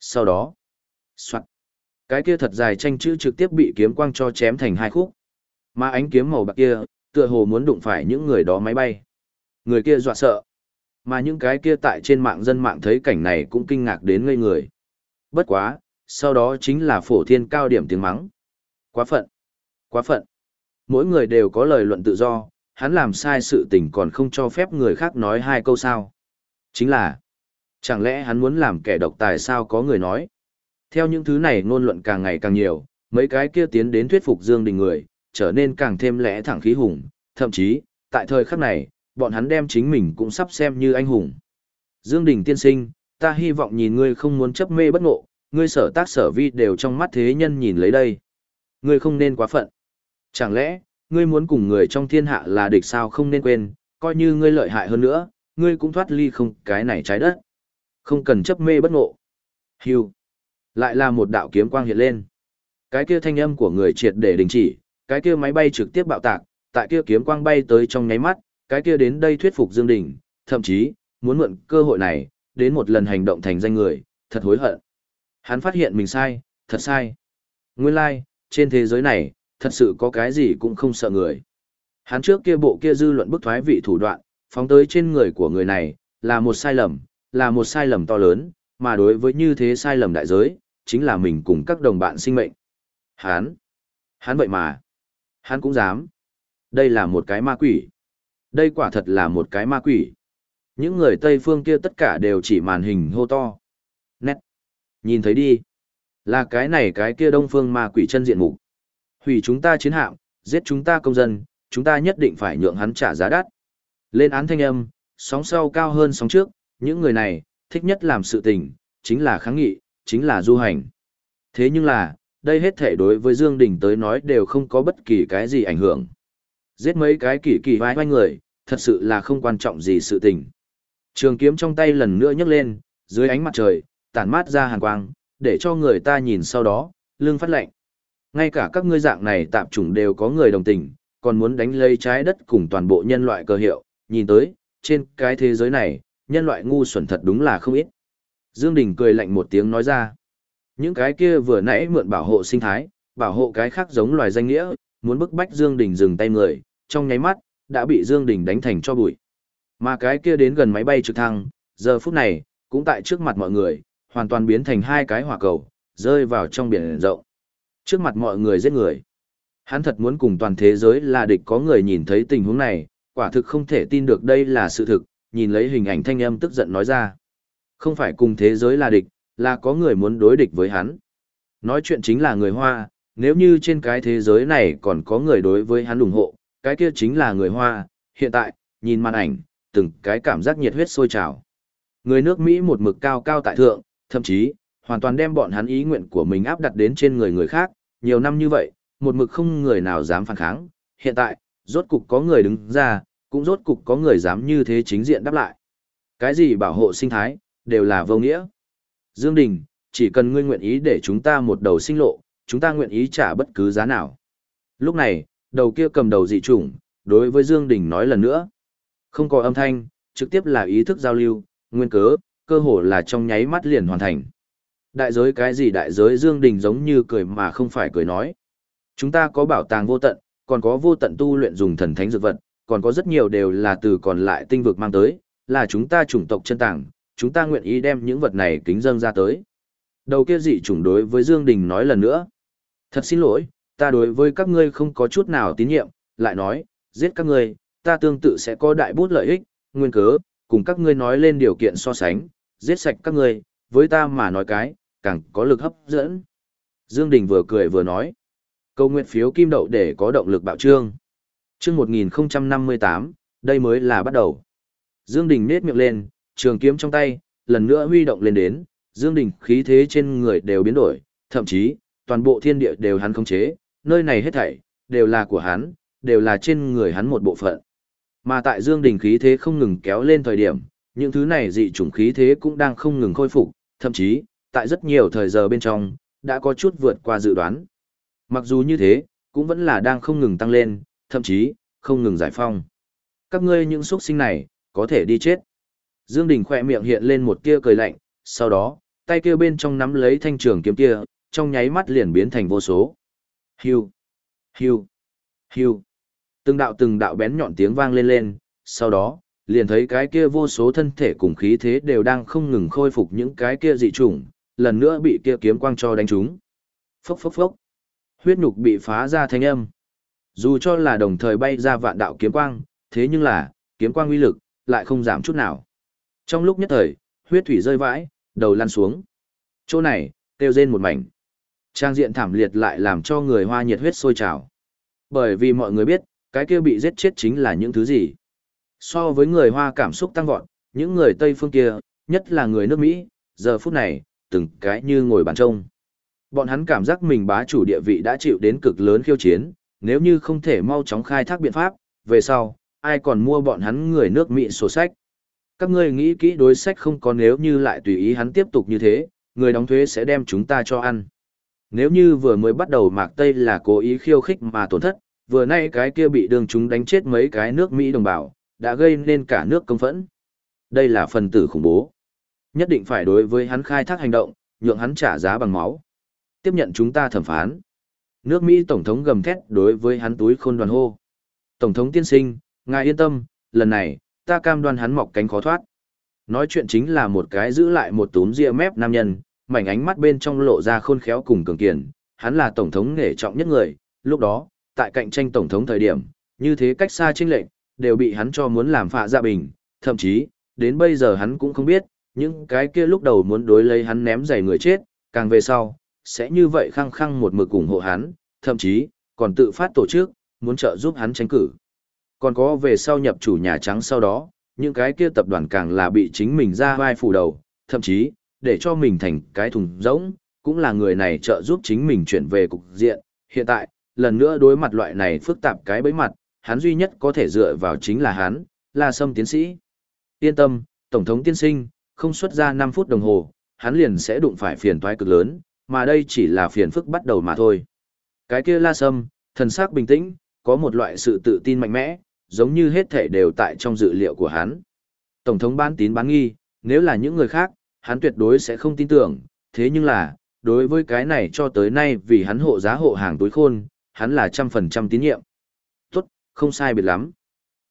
Sau đó, soạt. Cái kia thật dài tranh chữ trực tiếp bị kiếm quang cho chém thành hai khúc. Mà ánh kiếm màu bạc kia, tựa hồ muốn đụng phải những người đó máy bay. Người kia dọa sợ. Mà những cái kia tại trên mạng dân mạng thấy cảnh này cũng kinh ngạc đến ngây người. Bất quá, sau đó chính là phổ thiên cao điểm tiếng mắng. Quá phận. Quá phận. Mỗi người đều có lời luận tự do, hắn làm sai sự tình còn không cho phép người khác nói hai câu sao. Chính là, chẳng lẽ hắn muốn làm kẻ độc tài sao có người nói. Theo những thứ này ngôn luận càng ngày càng nhiều, mấy cái kia tiến đến thuyết phục Dương Đình người, trở nên càng thêm lẽ thẳng khí hùng, thậm chí, tại thời khắc này, bọn hắn đem chính mình cũng sắp xem như anh hùng. Dương Đình tiên sinh, ta hy vọng nhìn ngươi không muốn chấp mê bất ngộ, ngươi sở tác sở vi đều trong mắt thế nhân nhìn lấy đây. Ngươi không nên quá phận. Chẳng lẽ, ngươi muốn cùng người trong thiên hạ là địch sao không nên quên, coi như ngươi lợi hại hơn nữa, ngươi cũng thoát ly không cái này trái đất. Không cần chấp mê bất ngộ. Hưu. Lại là một đạo kiếm quang hiện lên. Cái kia thanh âm của người triệt để đình chỉ, cái kia máy bay trực tiếp bạo tạc, tại kia kiếm quang bay tới trong nháy mắt, cái kia đến đây thuyết phục Dương Đình, thậm chí, muốn mượn cơ hội này, đến một lần hành động thành danh người, thật hối hận. Hắn phát hiện mình sai, thật sai. Nguyên lai, like, trên thế giới này, thật sự có cái gì cũng không sợ người. Hắn trước kia bộ kia dư luận bức thoái vị thủ đoạn, phóng tới trên người của người này, là một sai lầm, là một sai lầm to lớn, mà đối với như thế sai lầm đại giới, chính là mình cùng các đồng bạn sinh mệnh. Hắn, hắn vậy mà, hắn cũng dám. Đây là một cái ma quỷ. Đây quả thật là một cái ma quỷ. Những người Tây phương kia tất cả đều chỉ màn hình hô to. Nét. Nhìn thấy đi. Là cái này cái kia đông phương ma quỷ chân diện mục. Hủy chúng ta chiến hạm, giết chúng ta công dân, chúng ta nhất định phải nhượng hắn trả giá đắt. Lên án thanh âm, sóng sau cao hơn sóng trước, những người này, thích nhất làm sự tình, chính là kháng nghị, chính là du hành. Thế nhưng là, đây hết thể đối với Dương Đình tới nói đều không có bất kỳ cái gì ảnh hưởng. Giết mấy cái kỳ kỳ vai vai người, thật sự là không quan trọng gì sự tình. Trường kiếm trong tay lần nữa nhấc lên, dưới ánh mặt trời, tản mát ra hàn quang, để cho người ta nhìn sau đó, lương phát lạnh. Ngay cả các ngươi dạng này tạm chủng đều có người đồng tình, còn muốn đánh lây trái đất cùng toàn bộ nhân loại cơ hiệu, nhìn tới, trên cái thế giới này, nhân loại ngu xuẩn thật đúng là không ít. Dương Đình cười lạnh một tiếng nói ra. Những cái kia vừa nãy mượn bảo hộ sinh thái, bảo hộ cái khác giống loài danh nghĩa, muốn bức bách Dương Đình dừng tay người, trong nháy mắt, đã bị Dương Đình đánh thành cho bụi. Mà cái kia đến gần máy bay trực thăng, giờ phút này, cũng tại trước mặt mọi người, hoàn toàn biến thành hai cái hỏa cầu, rơi vào trong biển rộng. Trước mặt mọi người giết người. Hắn thật muốn cùng toàn thế giới là địch có người nhìn thấy tình huống này, quả thực không thể tin được đây là sự thực, nhìn lấy hình ảnh thanh âm tức giận nói ra. Không phải cùng thế giới là địch, là có người muốn đối địch với hắn. Nói chuyện chính là người Hoa, nếu như trên cái thế giới này còn có người đối với hắn ủng hộ, cái kia chính là người Hoa, hiện tại, nhìn màn ảnh, từng cái cảm giác nhiệt huyết sôi trào. Người nước Mỹ một mực cao cao tại thượng, thậm chí, hoàn toàn đem bọn hắn ý nguyện của mình áp đặt đến trên người người khác, nhiều năm như vậy, một mực không người nào dám phản kháng, hiện tại, rốt cục có người đứng ra, cũng rốt cục có người dám như thế chính diện đáp lại. Cái gì bảo hộ sinh thái, đều là vô nghĩa. Dương Đình, chỉ cần ngươi nguyện ý để chúng ta một đầu sinh lộ, chúng ta nguyện ý trả bất cứ giá nào. Lúc này, đầu kia cầm đầu dị chủng, đối với Dương Đình nói lần nữa. Không có âm thanh, trực tiếp là ý thức giao lưu, nguyên cớ, cơ hồ là trong nháy mắt liền hoàn thành. Đại giới cái gì đại giới Dương Đình giống như cười mà không phải cười nói. Chúng ta có bảo tàng vô tận, còn có vô tận tu luyện dùng thần thánh dược vật, còn có rất nhiều đều là từ còn lại tinh vực mang tới, là chúng ta chủng tộc chân tàng, chúng ta nguyện ý đem những vật này kính dâng ra tới. Đầu kia dị chủng đối với Dương Đình nói lần nữa. Thật xin lỗi, ta đối với các ngươi không có chút nào tín nhiệm, lại nói, giết các ngươi, ta tương tự sẽ có đại bút lợi ích, nguyên cớ, cùng các ngươi nói lên điều kiện so sánh, giết sạch các ngươi, với ta mà nói cái, càng có lực hấp dẫn. Dương Đình vừa cười vừa nói. Câu nguyện phiếu kim đậu để có động lực bạo trương. Chương 1058, đây mới là bắt đầu. Dương Đình nét miệng lên, trường kiếm trong tay, lần nữa huy động lên đến, Dương Đình khí thế trên người đều biến đổi, thậm chí, toàn bộ thiên địa đều hắn khống chế, nơi này hết thảy, đều là của hắn, đều là trên người hắn một bộ phận. Mà tại Dương Đình khí thế không ngừng kéo lên thời điểm, những thứ này dị chủng khí thế cũng đang không ngừng khôi phục, thậm chí, tại rất nhiều thời giờ bên trong, đã có chút vượt qua dự đoán. Mặc dù như thế, cũng vẫn là đang không ngừng tăng lên, thậm chí, không ngừng giải phong. Các ngươi những xuất sinh này, có thể đi chết. Dương Đình khỏe miệng hiện lên một tia cười lạnh, sau đó, tay kia bên trong nắm lấy thanh trường kiếm kia, trong nháy mắt liền biến thành vô số. Hiu, hiu, hiu. Từng đạo từng đạo bén nhọn tiếng vang lên lên, sau đó, liền thấy cái kia vô số thân thể cùng khí thế đều đang không ngừng khôi phục những cái kia dị chủng, lần nữa bị kia kiếm quang cho đánh trúng. Phốc phốc phốc. Huyết nhục bị phá ra thanh âm. Dù cho là đồng thời bay ra vạn đạo kiếm quang, thế nhưng là, kiếm quang uy lực, lại không giảm chút nào. Trong lúc nhất thời, huyết thủy rơi vãi, đầu lăn xuống. Chỗ này, kêu rên một mảnh. Trang diện thảm liệt lại làm cho người hoa nhiệt huyết sôi trào. Bởi vì mọi người biết, cái kia bị giết chết chính là những thứ gì. So với người hoa cảm xúc tăng vọt, những người Tây phương kia, nhất là người nước Mỹ, giờ phút này, từng cái như ngồi bàn trông. Bọn hắn cảm giác mình bá chủ địa vị đã chịu đến cực lớn khiêu chiến, nếu như không thể mau chóng khai thác biện pháp, về sau, ai còn mua bọn hắn người nước Mỹ sổ sách. Các ngươi nghĩ kỹ đối sách không có nếu như lại tùy ý hắn tiếp tục như thế, người đóng thuế sẽ đem chúng ta cho ăn. Nếu như vừa mới bắt đầu Mạc Tây là cố ý khiêu khích mà tổn thất, vừa nay cái kia bị đường chúng đánh chết mấy cái nước Mỹ đồng bào, đã gây nên cả nước công phẫn. Đây là phần tử khủng bố. Nhất định phải đối với hắn khai thác hành động, nhượng hắn trả giá bằng máu. Tiếp nhận chúng ta thẩm phán. Nước Mỹ Tổng thống gầm thét đối với hắn túi khôn đoàn hô. Tổng thống tiên sinh, ngài yên tâm, lần này, ta cam đoan hắn mọc cánh khó thoát. Nói chuyện chính là một cái giữ lại một túm ria mép nam nhân, mảnh ánh mắt bên trong lộ ra khôn khéo cùng cường kiền, hắn là tổng thống nghề trọng nhất người, lúc đó, tại cạnh tranh tổng thống thời điểm, như thế cách xa chênh lệnh, đều bị hắn cho muốn làm phạ gia bình, thậm chí, đến bây giờ hắn cũng không biết, những cái kia lúc đầu muốn đối lấy hắn ném giày người chết, càng về sau, sẽ như vậy khăng khăng một mực ủng hộ hắn, thậm chí, còn tự phát tổ chức, muốn trợ giúp hắn tranh cử. Còn có về sau nhập chủ Nhà Trắng sau đó, những cái kia tập đoàn càng là bị chính mình ra vai phủ đầu, thậm chí, để cho mình thành cái thùng rỗng, cũng là người này trợ giúp chính mình chuyển về cục diện. Hiện tại, lần nữa đối mặt loại này phức tạp cái bấy mặt, hắn duy nhất có thể dựa vào chính là hắn, là sâm tiến sĩ. Yên tâm, Tổng thống tiên sinh, không xuất ra 5 phút đồng hồ, hắn liền sẽ đụng phải phiền toái cực lớn, mà đây chỉ là phiền phức bắt đầu mà thôi. Cái kia la sâm, thần sắc bình tĩnh, có một loại sự tự tin mạnh mẽ, giống như hết thể đều tại trong dự liệu của hắn. Tổng thống bán tín bán nghi, nếu là những người khác, hắn tuyệt đối sẽ không tin tưởng, thế nhưng là, đối với cái này cho tới nay vì hắn hộ giá hộ hàng tối khôn, hắn là trăm phần trăm tín nhiệm. Tốt, không sai biệt lắm.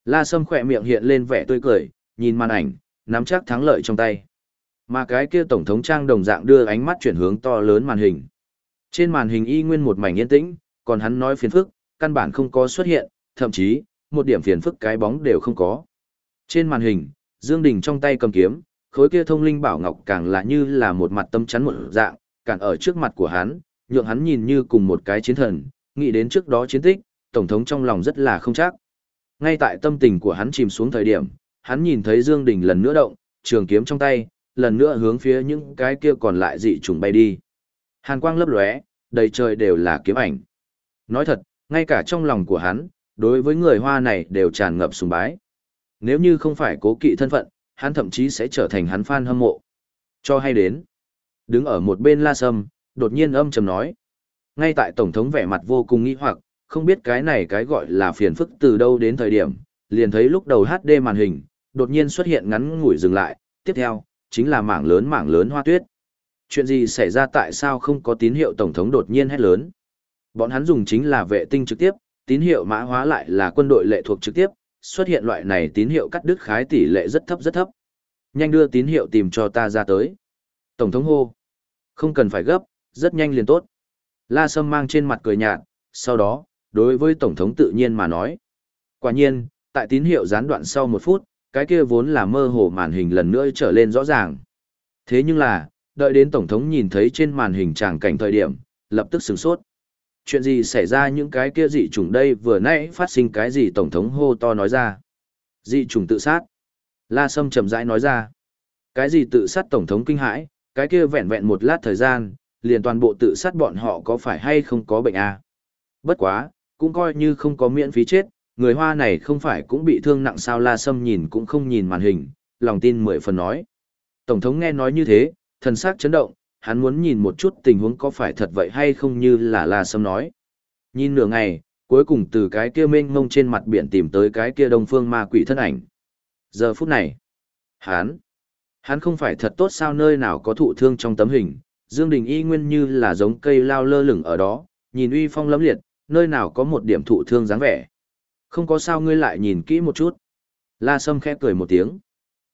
La Sâm khỏe miệng hiện lên vẻ tươi cười, nhìn màn ảnh, nắm chắc thắng lợi trong tay. Mà cái kia tổng thống trang đồng dạng đưa ánh mắt chuyển hướng to lớn màn hình. Trên màn hình y nguyên một mảnh yên tĩnh, còn hắn nói phiền phức, căn bản không có xuất hiện, thậm chí, một điểm phiền phức cái bóng đều không có. Trên màn hình, Dương Đình trong tay cầm kiếm, khối kia thông linh bảo ngọc càng là như là một mặt tâm chắn một dạng, cản ở trước mặt của hắn, nhượng hắn nhìn như cùng một cái chiến thần, nghĩ đến trước đó chiến tích, tổng thống trong lòng rất là không chắc. Ngay tại tâm tình của hắn chìm xuống thời điểm, hắn nhìn thấy Dương Đình lần nữa động, trường kiếm trong tay, lần nữa hướng phía những cái kia còn lại dị trùng bay đi. Hàn quang lấp lóe, đầy trời đều là kiếm ảnh. Nói thật, ngay cả trong lòng của hắn, đối với người Hoa này đều tràn ngập sùng bái. Nếu như không phải cố kỵ thân phận, hắn thậm chí sẽ trở thành hắn fan hâm mộ. Cho hay đến. Đứng ở một bên La Sâm, đột nhiên âm trầm nói. Ngay tại Tổng thống vẻ mặt vô cùng nghi hoặc, không biết cái này cái gọi là phiền phức từ đâu đến thời điểm, liền thấy lúc đầu HD màn hình, đột nhiên xuất hiện ngắn ngủi dừng lại, tiếp theo, chính là mảng lớn mảng lớn hoa tuyết. Chuyện gì xảy ra tại sao không có tín hiệu Tổng thống đột nhiên hét lớn? Bọn hắn dùng chính là vệ tinh trực tiếp, tín hiệu mã hóa lại là quân đội lệ thuộc trực tiếp, xuất hiện loại này tín hiệu cắt đứt khái tỷ lệ rất thấp rất thấp. Nhanh đưa tín hiệu tìm cho ta ra tới. Tổng thống hô. Không cần phải gấp, rất nhanh liền tốt. La Sâm mang trên mặt cười nhạt, sau đó, đối với Tổng thống tự nhiên mà nói. Quả nhiên, tại tín hiệu gián đoạn sau một phút, cái kia vốn là mơ hồ màn hình lần nữa trở lên rõ ràng. Thế nhưng là, đợi đến Tổng thống nhìn thấy trên màn hình tràng cảnh thời điểm, lập tức sửng sốt. Chuyện gì xảy ra những cái kia dị chủng đây vừa nãy phát sinh cái gì Tổng thống hô to nói ra. Dị chủng tự sát. La Sâm chậm rãi nói ra. Cái gì tự sát Tổng thống kinh hãi, cái kia vẹn vẹn một lát thời gian, liền toàn bộ tự sát bọn họ có phải hay không có bệnh à. Bất quá, cũng coi như không có miễn phí chết, người Hoa này không phải cũng bị thương nặng sao La Sâm nhìn cũng không nhìn màn hình, lòng tin mười phần nói. Tổng thống nghe nói như thế, thần sắc chấn động, hắn muốn nhìn một chút tình huống có phải thật vậy hay không như là La Sâm nói. Nhìn nửa ngày, cuối cùng từ cái kia mênh mông trên mặt biển tìm tới cái kia đông phương ma quỷ thân ảnh. Giờ phút này, hắn, hắn không phải thật tốt sao nơi nào có thụ thương trong tấm hình, Dương Đình y nguyên như là giống cây lao lơ lửng ở đó, nhìn uy phong lẫm liệt, nơi nào có một điểm thụ thương dáng vẻ. Không có sao ngươi lại nhìn kỹ một chút. La Sâm khẽ cười một tiếng.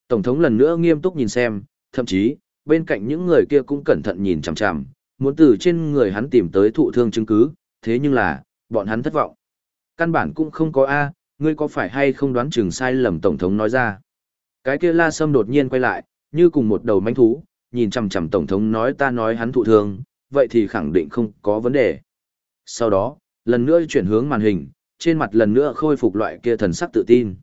Tổng thống lần nữa nghiêm túc nhìn xem, thậm chí, bên cạnh những người kia cũng cẩn thận nhìn chằm chằm, muốn từ trên người hắn tìm tới thụ thương chứng cứ, thế nhưng là, bọn hắn thất vọng. Căn bản cũng không có A, ngươi có phải hay không đoán chừng sai lầm Tổng thống nói ra. Cái kia La Sâm đột nhiên quay lại, như cùng một đầu manh thú, nhìn chằm chằm Tổng thống nói ta nói hắn thụ thương, vậy thì khẳng định không có vấn đề. Sau đó, lần nữa chuyển hướng màn hình, trên mặt lần nữa khôi phục loại kia thần sắc tự tin.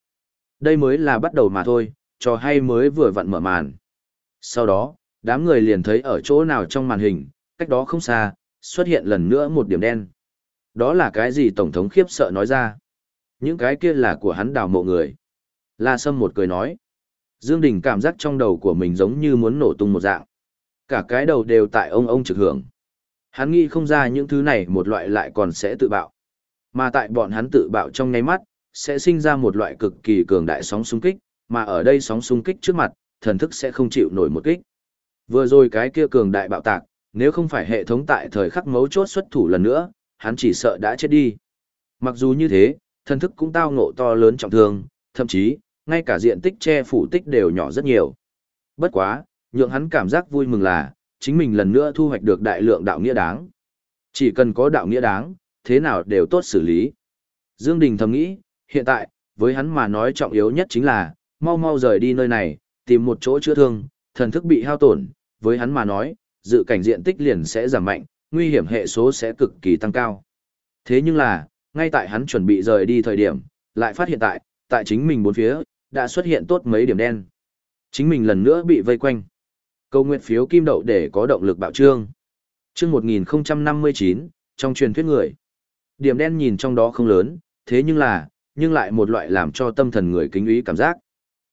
Đây mới là bắt đầu mà thôi, trò hay mới vừa vặn mở màn. Sau đó, đám người liền thấy ở chỗ nào trong màn hình, cách đó không xa, xuất hiện lần nữa một điểm đen. Đó là cái gì Tổng thống khiếp sợ nói ra? Những cái kia là của hắn đào mộ người. La Sâm một cười nói. Dương Đình cảm giác trong đầu của mình giống như muốn nổ tung một dạng. Cả cái đầu đều tại ông ông trực hưởng. Hắn nghĩ không ra những thứ này một loại lại còn sẽ tự bạo. Mà tại bọn hắn tự bạo trong ngay mắt, sẽ sinh ra một loại cực kỳ cường đại sóng xung kích, mà ở đây sóng xung kích trước mặt, thần thức sẽ không chịu nổi một kích. Vừa rồi cái kia cường đại bạo tạc, nếu không phải hệ thống tại thời khắc mấu chốt xuất thủ lần nữa, hắn chỉ sợ đã chết đi. Mặc dù như thế, thần thức cũng tao ngộ to lớn trọng thương, thậm chí, ngay cả diện tích che phủ tích đều nhỏ rất nhiều. Bất quá, nhượng hắn cảm giác vui mừng là, chính mình lần nữa thu hoạch được đại lượng đạo nghĩa đáng. Chỉ cần có đạo nghĩa đáng, thế nào đều tốt xử lý. Dương Đình thầm nghĩ, hiện tại, với hắn mà nói trọng yếu nhất chính là, mau mau rời đi nơi này, Tìm một chỗ chữa thương, thần thức bị hao tổn, với hắn mà nói, dự cảnh diện tích liền sẽ giảm mạnh, nguy hiểm hệ số sẽ cực kỳ tăng cao. Thế nhưng là, ngay tại hắn chuẩn bị rời đi thời điểm, lại phát hiện tại, tại chính mình bốn phía, đã xuất hiện tốt mấy điểm đen. Chính mình lần nữa bị vây quanh. Câu nguyện phiếu kim đậu để có động lực bạo trương. Chương 1059, trong truyền thuyết người. Điểm đen nhìn trong đó không lớn, thế nhưng là, nhưng lại một loại làm cho tâm thần người kính ý cảm giác.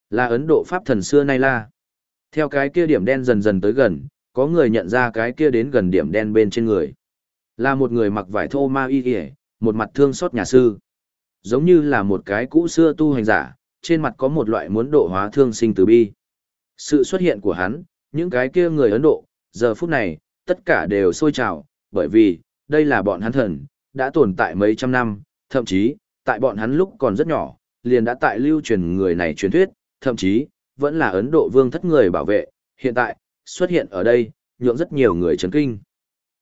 Là Ấn Độ Pháp thần xưa nay la. Theo cái kia điểm đen dần dần tới gần, có người nhận ra cái kia đến gần điểm đen bên trên người. Là một người mặc vải thô ma y kìa, một mặt thương xót nhà sư. Giống như là một cái cũ xưa tu hành giả, trên mặt có một loại muốn độ hóa thương sinh từ bi. Sự xuất hiện của hắn, những cái kia người Ấn Độ, giờ phút này, tất cả đều sôi trào, bởi vì, đây là bọn hắn thần, đã tồn tại mấy trăm năm, thậm chí, tại bọn hắn lúc còn rất nhỏ, liền đã tại lưu truyền người này truyền thuyết, thậm chí, vẫn là Ấn Độ vương thất người bảo vệ, hiện tại, xuất hiện ở đây, nhượng rất nhiều người chấn kinh.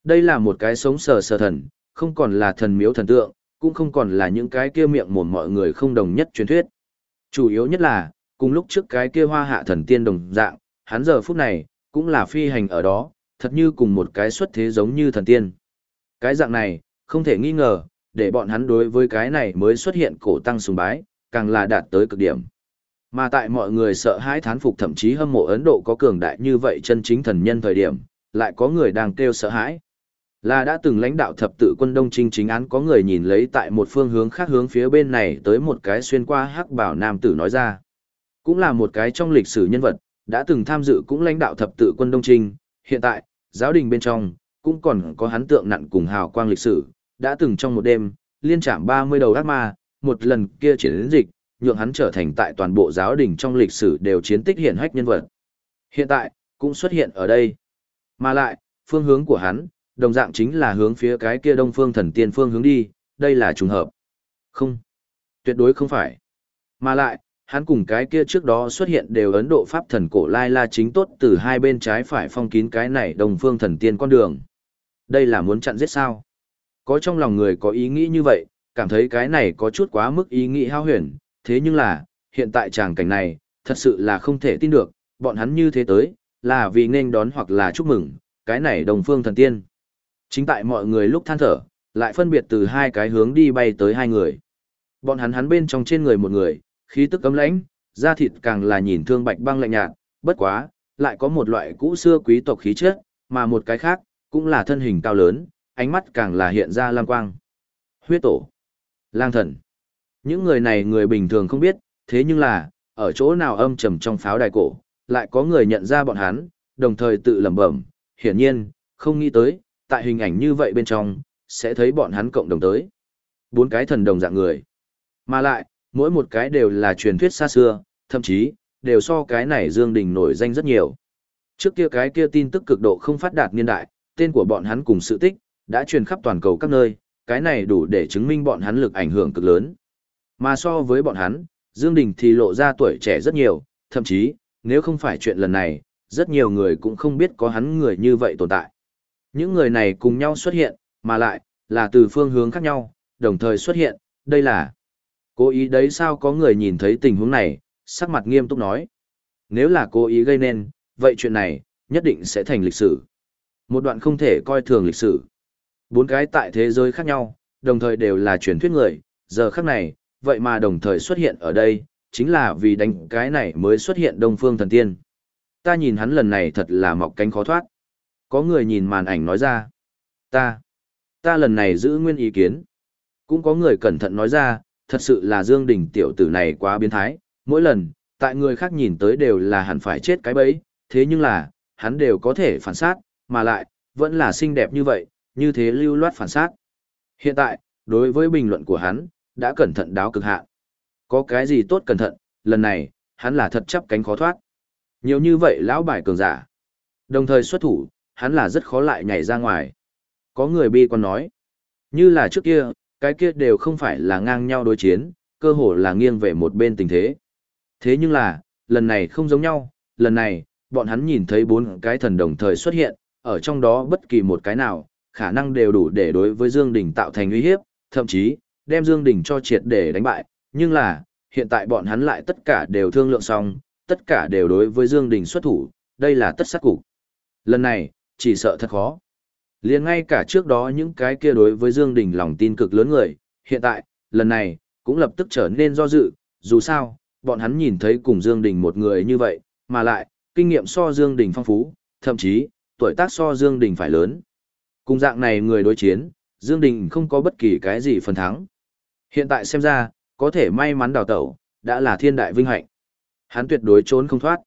Đây là một cái sống sờ sờ thần, không còn là thần miếu thần tượng, cũng không còn là những cái kia miệng mồm mọi người không đồng nhất truyền thuyết. Chủ yếu nhất là, cùng lúc trước cái kia hoa hạ thần tiên đồng dạng, hắn giờ phút này, cũng là phi hành ở đó, thật như cùng một cái xuất thế giống như thần tiên. Cái dạng này, không thể nghi ngờ, để bọn hắn đối với cái này mới xuất hiện cổ tăng sùng bái, càng là đạt tới cực điểm. Mà tại mọi người sợ hãi thán phục thậm chí hâm mộ Ấn Độ có cường đại như vậy chân chính thần nhân thời điểm, lại có người đang kêu sợ hãi. Là đã từng lãnh đạo thập tự quân đông trinh chính án có người nhìn lấy tại một phương hướng khác hướng phía bên này tới một cái xuyên qua hắc bảo nam tử nói ra. Cũng là một cái trong lịch sử nhân vật, đã từng tham dự cũng lãnh đạo thập tự quân đông trinh, hiện tại, giáo đình bên trong, cũng còn có hắn tượng nặng cùng hào quang lịch sử, đã từng trong một đêm, liên trảm 30 đầu ác ma, một lần kia chiến dịch, nhượng hắn trở thành tại toàn bộ giáo đình trong lịch sử đều chiến tích hiển hách nhân vật. Hiện tại, cũng xuất hiện ở đây. Mà lại, phương hướng của hắn, đồng dạng chính là hướng phía cái kia đông phương thần tiên phương hướng đi, đây là trùng hợp. Không, tuyệt đối không phải. Mà lại, hắn cùng cái kia trước đó xuất hiện đều Ấn Độ Pháp thần cổ Lai La chính tốt từ hai bên trái phải phong kín cái này đồng phương thần tiên con đường. Đây là muốn chặn giết sao? Có trong lòng người có ý nghĩ như vậy, cảm thấy cái này có chút quá mức ý nghĩ hao huyền, thế nhưng là, hiện tại tràng cảnh này, thật sự là không thể tin được, bọn hắn như thế tới, là vì nên đón hoặc là chúc mừng, cái này đồng phương thần tiên. Chính tại mọi người lúc than thở, lại phân biệt từ hai cái hướng đi bay tới hai người. Bọn hắn hắn bên trong trên người một người, khí tức cấm lãnh, da thịt càng là nhìn thương bạch băng lạnh nhạt, bất quá, lại có một loại cũ xưa quý tộc khí chất, mà một cái khác, cũng là thân hình cao lớn, ánh mắt càng là hiện ra lam quang. Huyết tổ, lang thần. Những người này người bình thường không biết, thế nhưng là, ở chỗ nào âm trầm trong pháo đài cổ, lại có người nhận ra bọn hắn, đồng thời tự lẩm bẩm, hiển nhiên, không nghĩ tới, tại hình ảnh như vậy bên trong, sẽ thấy bọn hắn cộng đồng tới. Bốn cái thần đồng dạng người. Mà lại, mỗi một cái đều là truyền thuyết xa xưa, thậm chí, đều so cái này Dương Đình nổi danh rất nhiều. Trước kia cái kia tin tức cực độ không phát đạt niên đại, tên của bọn hắn cùng sự tích, đã truyền khắp toàn cầu các nơi, cái này đủ để chứng minh bọn hắn lực ảnh hưởng cực lớn. Mà so với bọn hắn, Dương Đình thì lộ ra tuổi trẻ rất nhiều, thậm chí, nếu không phải chuyện lần này, rất nhiều người cũng không biết có hắn người như vậy tồn tại. Những người này cùng nhau xuất hiện, mà lại, là từ phương hướng khác nhau, đồng thời xuất hiện, đây là cố ý đấy sao có người nhìn thấy tình huống này, sắc mặt nghiêm túc nói. Nếu là cố ý gây nên, vậy chuyện này, nhất định sẽ thành lịch sử. Một đoạn không thể coi thường lịch sử. Bốn cái tại thế giới khác nhau, đồng thời đều là truyền thuyết người, giờ khác này, vậy mà đồng thời xuất hiện ở đây, chính là vì đánh cái này mới xuất hiện Đông Phương Thần Tiên. Ta nhìn hắn lần này thật là mọc cánh khó thoát. Có người nhìn màn ảnh nói ra. Ta, ta lần này giữ nguyên ý kiến. Cũng có người cẩn thận nói ra, thật sự là Dương Đình tiểu tử này quá biến thái, mỗi lần, tại người khác nhìn tới đều là hẳn phải chết cái bẫy, thế nhưng là, hắn đều có thể phản sát, mà lại, vẫn là xinh đẹp như vậy, như thế lưu loát phản sát. Hiện tại, đối với bình luận của hắn, đã cẩn thận đáo cực hạn. Có cái gì tốt cẩn thận, lần này, hắn là thật chấp cánh khó thoát. Nhiều như vậy lão bài cường giả. Đồng thời xuất thủ, hắn là rất khó lại nhảy ra ngoài. Có người bi còn nói, như là trước kia, cái kia đều không phải là ngang nhau đối chiến, cơ hồ là nghiêng về một bên tình thế. Thế nhưng là, lần này không giống nhau, lần này, bọn hắn nhìn thấy bốn cái thần đồng thời xuất hiện, ở trong đó bất kỳ một cái nào, khả năng đều đủ để đối với Dương Đình tạo thành uy hiếp, thậm chí, đem Dương Đình cho triệt để đánh bại, nhưng là, hiện tại bọn hắn lại tất cả đều thương lượng xong, tất cả đều đối với Dương Đình xuất thủ, đây là tất sát cục. Lần này, chỉ sợ thật khó. Liền ngay cả trước đó những cái kia đối với Dương Đình lòng tin cực lớn người, hiện tại, lần này, cũng lập tức trở nên do dự, dù sao, bọn hắn nhìn thấy cùng Dương Đình một người như vậy, mà lại, kinh nghiệm so Dương Đình phong phú, thậm chí, tuổi tác so Dương Đình phải lớn. Cùng dạng này người đối chiến, Dương Đình không có bất kỳ cái gì phần thắng. Hiện tại xem ra, có thể may mắn đào tẩu, đã là thiên đại vinh hạnh. Hắn tuyệt đối trốn không thoát.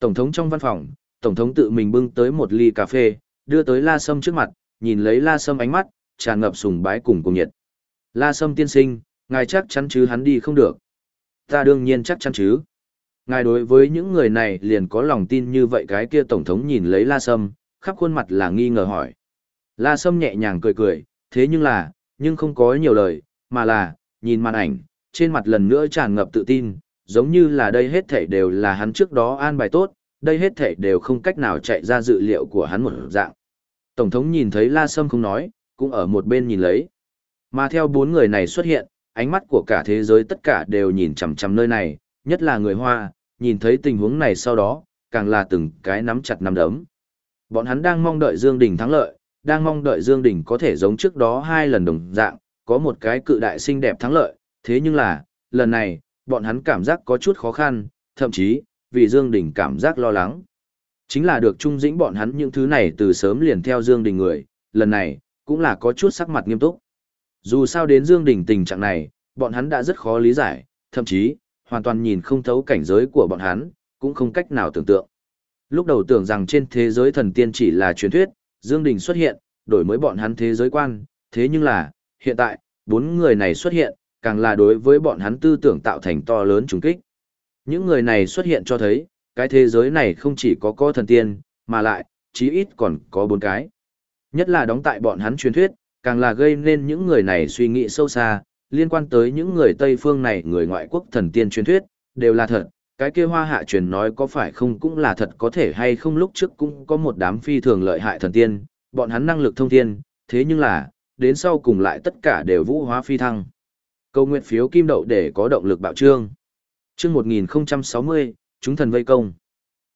Tổng thống trong văn phòng, Tổng thống tự mình bưng tới một ly cà phê, đưa tới La Sâm trước mặt, nhìn lấy La Sâm ánh mắt, tràn ngập sùng bái cùng cùng nhiệt. La Sâm tiên sinh, ngài chắc chắn chứ hắn đi không được. Ta đương nhiên chắc chắn chứ. Ngài đối với những người này liền có lòng tin như vậy cái kia Tổng thống nhìn lấy La Sâm, khắp khuôn mặt là nghi ngờ hỏi. La Sâm nhẹ nhàng cười cười, thế nhưng là, nhưng không có nhiều lời, mà là, nhìn màn ảnh, trên mặt lần nữa tràn ngập tự tin, giống như là đây hết thảy đều là hắn trước đó an bài tốt, đây hết thảy đều không cách nào chạy ra dự liệu của hắn một dạng. Tổng thống nhìn thấy La Sâm không nói, cũng ở một bên nhìn lấy. Mà theo bốn người này xuất hiện, ánh mắt của cả thế giới tất cả đều nhìn chằm chằm nơi này, nhất là người Hoa, nhìn thấy tình huống này sau đó, càng là từng cái nắm chặt nắm đấm. Bọn hắn đang mong đợi Dương Đình thắng lợi, đang mong đợi Dương Đình có thể giống trước đó hai lần đồng dạng, có một cái cự đại xinh đẹp thắng lợi, thế nhưng là, lần này, bọn hắn cảm giác có chút khó khăn, thậm chí, vì Dương Đình cảm giác lo lắng. Chính là được trung dĩnh bọn hắn những thứ này từ sớm liền theo Dương Đình người, lần này, cũng là có chút sắc mặt nghiêm túc. Dù sao đến Dương Đình tình trạng này, bọn hắn đã rất khó lý giải, thậm chí, hoàn toàn nhìn không thấu cảnh giới của bọn hắn, cũng không cách nào tưởng tượng. Lúc đầu tưởng rằng trên thế giới thần tiên chỉ là truyền thuyết, Dương Đình xuất hiện, đổi mới bọn hắn thế giới quan, thế nhưng là, hiện tại, bốn người này xuất hiện, càng là đối với bọn hắn tư tưởng tạo thành to lớn trùng kích. Những người này xuất hiện cho thấy, cái thế giới này không chỉ có có thần tiên, mà lại, chí ít còn có bốn cái. Nhất là đóng tại bọn hắn truyền thuyết, càng là gây nên những người này suy nghĩ sâu xa, liên quan tới những người Tây phương này người ngoại quốc thần tiên truyền thuyết, đều là thật. Cái kia hoa hạ truyền nói có phải không cũng là thật có thể hay không lúc trước cũng có một đám phi thường lợi hại thần tiên, bọn hắn năng lực thông thiên, thế nhưng là, đến sau cùng lại tất cả đều vũ hóa phi thăng. Câu nguyện phiếu kim đậu để có động lực bạo trương. Chương 1060, chúng thần vây công.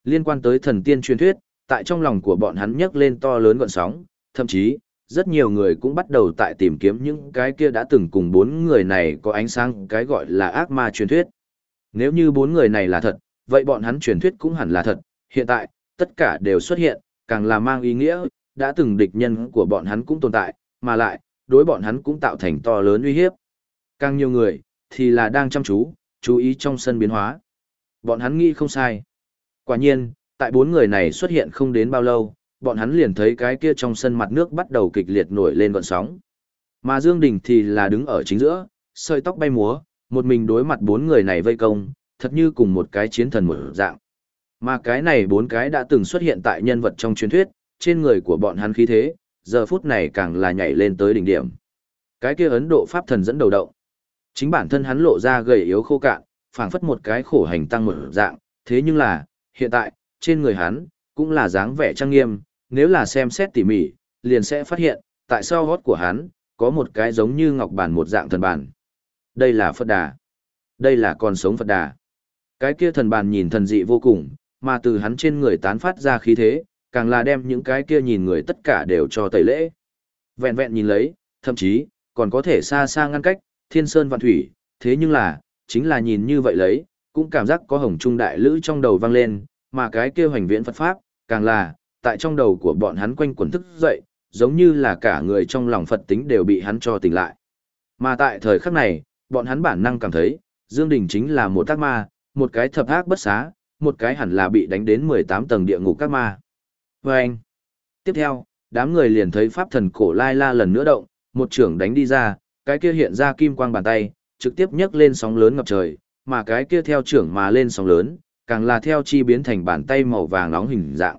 Liên quan tới thần tiên truyền thuyết, tại trong lòng của bọn hắn nhấc lên to lớn gọn sóng, thậm chí, rất nhiều người cũng bắt đầu tại tìm kiếm những cái kia đã từng cùng bốn người này có ánh sáng cái gọi là ác ma truyền thuyết. Nếu như bốn người này là thật, vậy bọn hắn truyền thuyết cũng hẳn là thật, hiện tại, tất cả đều xuất hiện, càng là mang ý nghĩa, đã từng địch nhân của bọn hắn cũng tồn tại, mà lại, đối bọn hắn cũng tạo thành to lớn uy hiếp. Càng nhiều người, thì là đang chăm chú, chú ý trong sân biến hóa. Bọn hắn nghĩ không sai. Quả nhiên, tại bốn người này xuất hiện không đến bao lâu, bọn hắn liền thấy cái kia trong sân mặt nước bắt đầu kịch liệt nổi lên gọn sóng. Mà Dương Đình thì là đứng ở chính giữa, sợi tóc bay múa, một mình đối mặt bốn người này vây công, thật như cùng một cái chiến thần một dạng. Mà cái này bốn cái đã từng xuất hiện tại nhân vật trong truyền thuyết, trên người của bọn hắn khí thế, giờ phút này càng là nhảy lên tới đỉnh điểm. Cái kia Ấn Độ Pháp thần dẫn đầu động. Chính bản thân hắn lộ ra gầy yếu khô cạn, phảng phất một cái khổ hành tăng một dạng, thế nhưng là, hiện tại, trên người hắn, cũng là dáng vẻ trang nghiêm, nếu là xem xét tỉ mỉ, liền sẽ phát hiện, tại sao hót của hắn, có một cái giống như ngọc bản một dạng thần bản. Đây là Phật Đà. Đây là con sống Phật Đà. Cái kia thần bản nhìn thần dị vô cùng, mà từ hắn trên người tán phát ra khí thế, càng là đem những cái kia nhìn người tất cả đều cho tẩy lễ. Vẹn vẹn nhìn lấy, thậm chí, còn có thể xa xa ngăn cách, thiên sơn vạn thủy, thế nhưng là, chính là nhìn như vậy lấy, cũng cảm giác có hồng trung đại lữ trong đầu vang lên, mà cái kia hoành viễn Phật Pháp, càng là, tại trong đầu của bọn hắn quanh quẩn thức dậy, giống như là cả người trong lòng Phật tính đều bị hắn cho tỉnh lại. Mà tại thời khắc này, bọn hắn bản năng cảm thấy, Dương Đình chính là một tác ma, một cái thập ác bất xá, một cái hẳn là bị đánh đến 18 tầng địa ngục các ma. Và anh, tiếp theo, đám người liền thấy Pháp thần cổ Lai La lần nữa động, một trưởng đánh đi ra, cái kia hiện ra kim quang bàn tay, trực tiếp nhấc lên sóng lớn ngập trời, mà cái kia theo trưởng mà lên sóng lớn, càng là theo chi biến thành bàn tay màu vàng nóng hình dạng.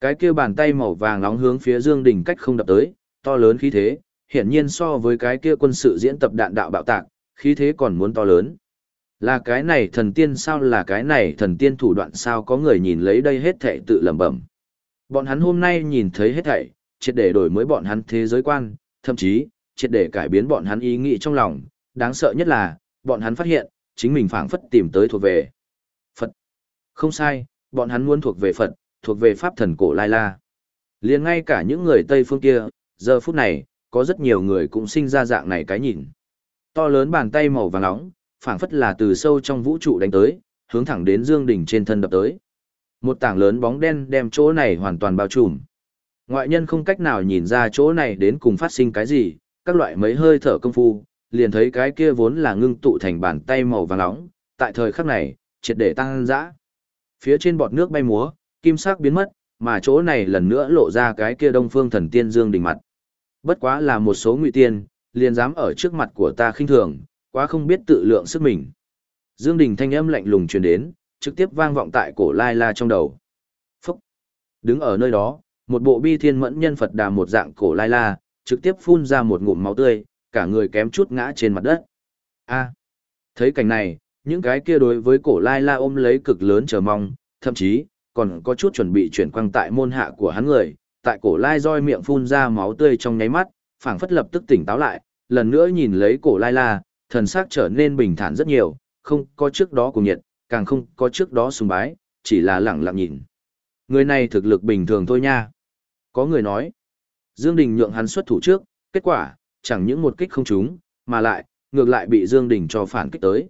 Cái kia bàn tay màu vàng nóng hướng phía Dương đỉnh cách không đập tới, to lớn khí thế, hiển nhiên so với cái kia quân sự diễn tập đạn đạo bạo tạc, khí thế còn muốn to lớn. Là cái này thần tiên sao là cái này thần tiên thủ đoạn sao có người nhìn lấy đây hết thảy tự lẩm bẩm. Bọn hắn hôm nay nhìn thấy hết thảy, triệt để đổi mới bọn hắn thế giới quan, thậm chí, triệt để cải biến bọn hắn ý nghĩ trong lòng, đáng sợ nhất là, bọn hắn phát hiện, chính mình phảng phất tìm tới thuộc về. Phật. Không sai, bọn hắn muốn thuộc về Phật, thuộc về Pháp thần cổ Lai La. liền ngay cả những người Tây phương kia, giờ phút này, có rất nhiều người cũng sinh ra dạng này cái nhìn. To lớn bàn tay màu vàng nóng, phảng phất là từ sâu trong vũ trụ đánh tới, hướng thẳng đến Dương Đình trên thân đập tới. Một tảng lớn bóng đen đem chỗ này hoàn toàn bao trùm. Ngoại nhân không cách nào nhìn ra chỗ này đến cùng phát sinh cái gì, các loại mấy hơi thở công phu, liền thấy cái kia vốn là ngưng tụ thành bàn tay màu vàng nóng, tại thời khắc này, triệt để tăng dã. Phía trên bọt nước bay múa, kim sắc biến mất, mà chỗ này lần nữa lộ ra cái kia Đông Phương Thần Tiên Dương đỉnh mặt. Bất quá là một số ngụy tiên, liền dám ở trước mặt của ta khinh thường, quá không biết tự lượng sức mình. Dương Đình thanh âm lạnh lùng truyền đến, trực tiếp vang vọng tại cổ Lai La trong đầu. Phúc! Đứng ở nơi đó, một bộ bi thiên mẫn nhân Phật đà một dạng cổ Lai La, trực tiếp phun ra một ngụm máu tươi, cả người kém chút ngã trên mặt đất. A! Thấy cảnh này, những cái kia đối với cổ Lai La ôm lấy cực lớn chờ mong, thậm chí, còn có chút chuẩn bị chuyển quang tại môn hạ của hắn người, tại cổ Lai roi miệng phun ra máu tươi trong nháy mắt, phảng phất lập tức tỉnh táo lại, lần nữa nhìn lấy cổ Lai La, thần sắc trở nên bình thản rất nhiều, không có trước đó cùng nhiệt, càng không có trước đó sùng bái, chỉ là lặng lặng nhìn. Người này thực lực bình thường thôi nha. Có người nói, Dương Đình nhượng hắn xuất thủ trước, kết quả, chẳng những một kích không trúng, mà lại, ngược lại bị Dương Đình cho phản kích tới.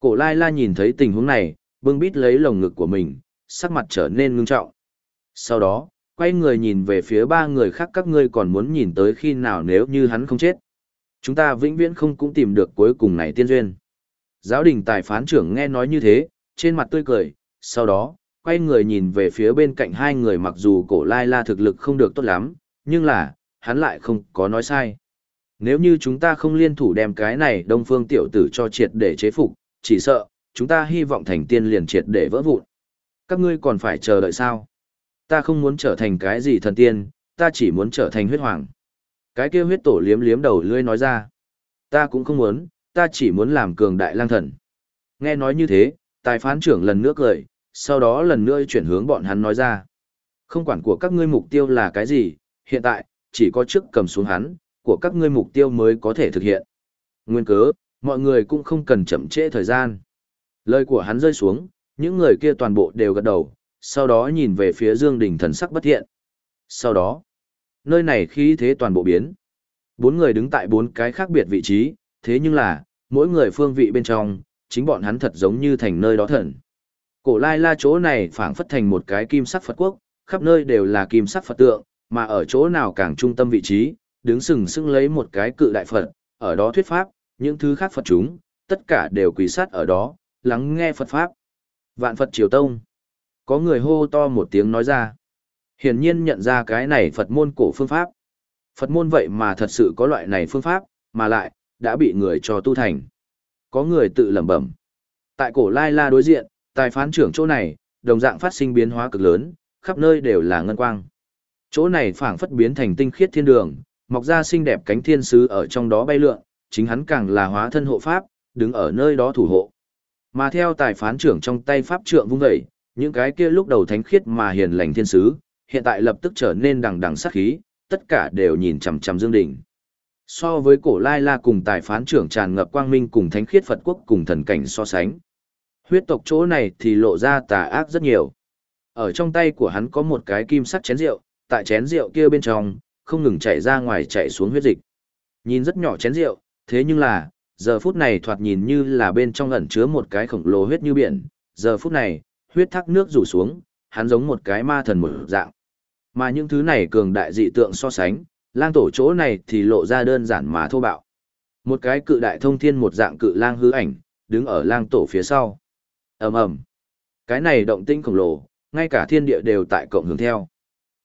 Cổ Lai La nhìn thấy tình huống này, bưng bít lấy lồng ngực của mình, sắc mặt trở nên ngưng trọng. Sau đó, quay người nhìn về phía ba người khác các ngươi còn muốn nhìn tới khi nào nếu như hắn không chết. Chúng ta vĩnh viễn không cũng tìm được cuối cùng này tiên duyên. Giáo đình tài phán trưởng nghe nói như thế, trên mặt tươi cười, sau đó, quay người nhìn về phía bên cạnh hai người mặc dù cổ lai la thực lực không được tốt lắm, nhưng là, hắn lại không có nói sai. Nếu như chúng ta không liên thủ đem cái này đông phương tiểu tử cho triệt để chế phục, chỉ sợ, chúng ta hy vọng thành tiên liền triệt để vỡ vụn. Các ngươi còn phải chờ đợi sao? Ta không muốn trở thành cái gì thần tiên, ta chỉ muốn trở thành huyết hoàng. Cái kia huyết tổ liếm liếm đầu lưỡi nói ra. Ta cũng không muốn, ta chỉ muốn làm cường đại lang thần. Nghe nói như thế, tài phán trưởng lần nữa cười, sau đó lần nữa chuyển hướng bọn hắn nói ra. Không quản của các ngươi mục tiêu là cái gì, hiện tại, chỉ có trước cầm xuống hắn, của các ngươi mục tiêu mới có thể thực hiện. Nguyên cớ, mọi người cũng không cần chậm trễ thời gian. Lời của hắn rơi xuống, những người kia toàn bộ đều gật đầu, sau đó nhìn về phía Dương Đình thần sắc bất thiện. Sau đó, nơi này khí thế toàn bộ biến. Bốn người đứng tại bốn cái khác biệt vị trí, thế nhưng là, mỗi người phương vị bên trong, chính bọn hắn thật giống như thành nơi đó thần. Cổ lai la chỗ này phảng phất thành một cái kim sắc Phật quốc, khắp nơi đều là kim sắc Phật tượng, mà ở chỗ nào càng trung tâm vị trí, đứng sừng sững lấy một cái cự đại Phật, ở đó thuyết pháp, những thứ khác Phật chúng, tất cả đều quỳ sát ở đó, lắng nghe Phật Pháp. Vạn Phật Triều Tông. Có người hô to một tiếng nói ra. Hiển nhiên nhận ra cái này Phật môn cổ phương pháp. Phật môn vậy mà thật sự có loại này phương pháp, mà lại, đã bị người cho tu thành. Có người tự lẩm bẩm. Tại cổ Lai La đối diện, tài phán trưởng chỗ này, đồng dạng phát sinh biến hóa cực lớn, khắp nơi đều là ngân quang. Chỗ này phảng phất biến thành tinh khiết thiên đường, mọc ra xinh đẹp cánh thiên sứ ở trong đó bay lượn, chính hắn càng là hóa thân hộ pháp, đứng ở nơi đó thủ hộ. Mà theo tài phán trưởng trong tay pháp trượng vung dậy, những cái kia lúc đầu thánh khiết mà hiền lành thiên sứ, hiện tại lập tức trở nên đằng đằng sát khí, tất cả đều nhìn chằm chằm Dương Đình. So với cổ Lai La cùng tài phán trưởng tràn ngập quang minh cùng thánh khiết Phật quốc cùng thần cảnh so sánh. Huyết tộc chỗ này thì lộ ra tà ác rất nhiều. Ở trong tay của hắn có một cái kim sắt chén rượu, tại chén rượu kia bên trong, không ngừng chảy ra ngoài chảy xuống huyết dịch. Nhìn rất nhỏ chén rượu, thế nhưng là, giờ phút này thoạt nhìn như là bên trong ẩn chứa một cái khổng lồ huyết như biển, giờ phút này, huyết thác nước rủ xuống, hắn giống một cái ma thần mở dạng. Mà những thứ này cường đại dị tượng so sánh, lang tổ chỗ này thì lộ ra đơn giản mà thô bạo. Một cái cự đại thông thiên một dạng cự lang hư ảnh, đứng ở lang tổ phía sau. ầm ầm Cái này động tinh khổng lồ, ngay cả thiên địa đều tại cộng hưởng theo.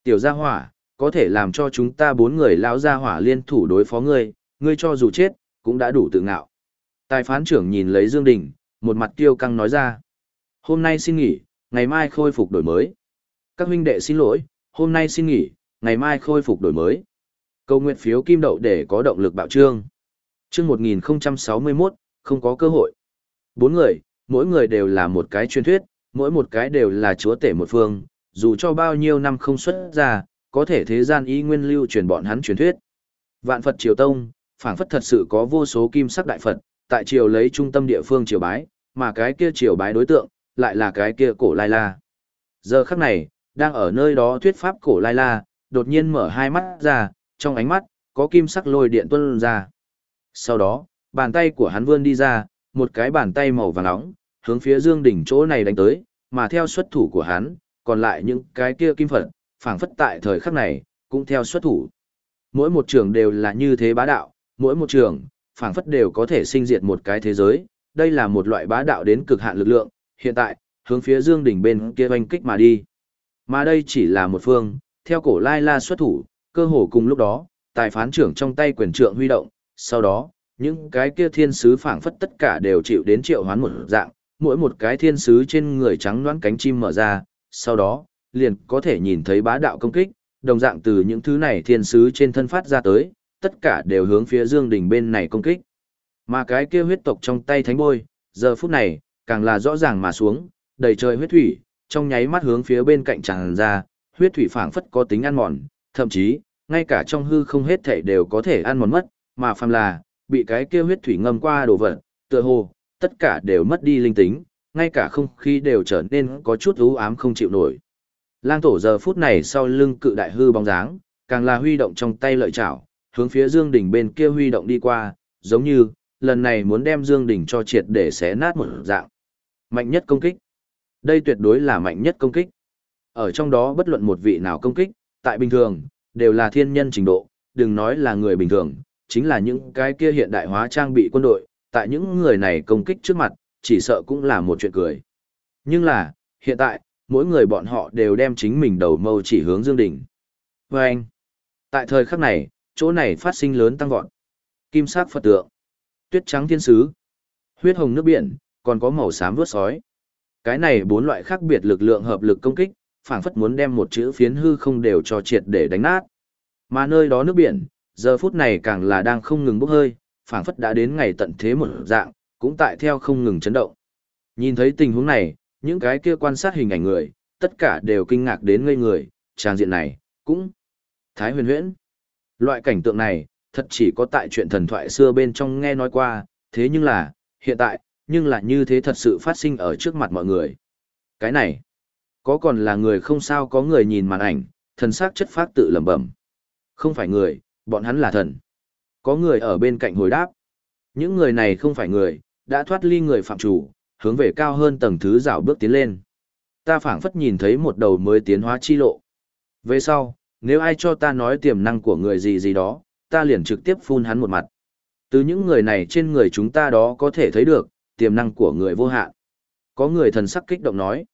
Tiểu gia hỏa, có thể làm cho chúng ta bốn người lão gia hỏa liên thủ đối phó ngươi, ngươi cho dù chết, cũng đã đủ tự ngạo. Tài phán trưởng nhìn lấy Dương Đình, một mặt tiêu căng nói ra. Hôm nay xin nghỉ, ngày mai khôi phục đổi mới. Các huynh đệ xin lỗi, hôm nay xin nghỉ, ngày mai khôi phục đổi mới. Câu nguyện phiếu kim đậu để có động lực bạo trương. Chương 1061, không có cơ hội. Bốn người, mỗi người đều là một cái truyền thuyết, mỗi một cái đều là chúa tể một phương, dù cho bao nhiêu năm không xuất ra, có thể thế gian y nguyên lưu truyền bọn hắn truyền thuyết. Vạn Phật Triều Tông, phảng phất thật sự có vô số kim sắc đại Phật, tại triều lấy trung tâm địa phương triều bái, mà cái kia triều bái đối tượng, lại là cái kia cổ lai la. Giờ khắc này, đang ở nơi đó thuyết pháp cổ lai la, đột nhiên mở hai mắt ra, trong ánh mắt, có kim sắc lôi điện tuôn ra. Sau đó, bàn tay của hắn vươn đi ra, một cái bàn tay màu vàng nóng, hướng phía Dương đỉnh chỗ này đánh tới, mà theo xuất thủ của hắn, còn lại những cái kia kim phật, phảng phất tại thời khắc này, cũng theo xuất thủ. Mỗi một trường đều là như thế bá đạo, mỗi một trường, phảng phất đều có thể sinh diệt một cái thế giới, đây là một loại bá đạo đến cực hạn lực lượng, hiện tại, hướng phía Dương đỉnh bên kia oanh kích mà đi. Mà đây chỉ là một phương, theo cổ lai la xuất thủ, cơ hồ cùng lúc đó, tài phán trưởng trong tay quyền trượng huy động, sau đó, những cái kia thiên sứ phảng phất tất cả đều chịu đến triệu hoán một dạng, mỗi một cái thiên sứ trên người trắng đoán cánh chim mở ra, sau đó, liền có thể nhìn thấy bá đạo công kích, đồng dạng từ những thứ này thiên sứ trên thân phát ra tới, tất cả đều hướng phía Dương Đình bên này công kích. Mà cái kia huyết tộc trong tay thánh bôi, giờ phút này, càng là rõ ràng mà xuống, đầy trời huyết thủy, trong nháy mắt hướng phía bên cạnh tràn ra, huyết thủy phảng phất có tính ăn mòn, thậm chí, ngay cả trong hư không hết thảy đều có thể ăn mòn mất, mà phàm là, bị cái kia huyết thủy ngâm qua đồ vật, tựa hồ, tất cả đều mất đi linh tính, ngay cả không khí đều trở nên có chút u ám không chịu nổi. Lang tổ giờ phút này sau lưng cự đại hư bóng dáng, càng là huy động trong tay lợi chảo, hướng phía Dương Đỉnh bên kia huy động đi qua, giống như, lần này muốn đem Dương Đỉnh cho triệt để xé nát một dạng. Mạnh nhất công kích. Đây tuyệt đối là mạnh nhất công kích. Ở trong đó bất luận một vị nào công kích, tại bình thường, đều là thiên nhân trình độ, đừng nói là người bình thường, chính là những cái kia hiện đại hóa trang bị quân đội, tại những người này công kích trước mặt, chỉ sợ cũng là một chuyện cười. Nhưng là, hiện tại, mỗi người bọn họ đều đem chính mình đầu mâu chỉ hướng Dương Đình. Và anh, tại thời khắc này, chỗ này phát sinh lớn tăng vọt. Kim sắc Phật tượng, tuyết trắng thiên sứ, huyết hồng nước biển, còn có màu xám vướt sói. Cái này bốn loại khác biệt lực lượng hợp lực công kích, phảng phất muốn đem một chữ phiến hư không đều cho triệt để đánh nát. Mà nơi đó nước biển, giờ phút này càng là đang không ngừng bốc hơi, phảng phất đã đến ngày tận thế một dạng, cũng tại theo không ngừng chấn động. Nhìn thấy tình huống này, những cái kia quan sát hình ảnh người, tất cả đều kinh ngạc đến ngây người, trang diện này, cũng thái huyền huyễn. Loại cảnh tượng này, thật chỉ có tại chuyện thần thoại xưa bên trong nghe nói qua, thế nhưng là, hiện tại, nhưng là như thế thật sự phát sinh ở trước mặt mọi người. Cái này, có còn là người không sao có người nhìn màn ảnh, thần sắc chất phát tự lẩm bẩm. Không phải người, bọn hắn là thần. Có người ở bên cạnh hồi đáp. Những người này không phải người, đã thoát ly người phạm chủ, hướng về cao hơn tầng thứ rào bước tiến lên. Ta phảng phất nhìn thấy một đầu mới tiến hóa chi lộ. Về sau, nếu ai cho ta nói tiềm năng của người gì gì đó, ta liền trực tiếp phun hắn một mặt. Từ những người này trên người chúng ta đó có thể thấy được, tiềm năng của người vô hạn. Có người thần sắc kích động nói.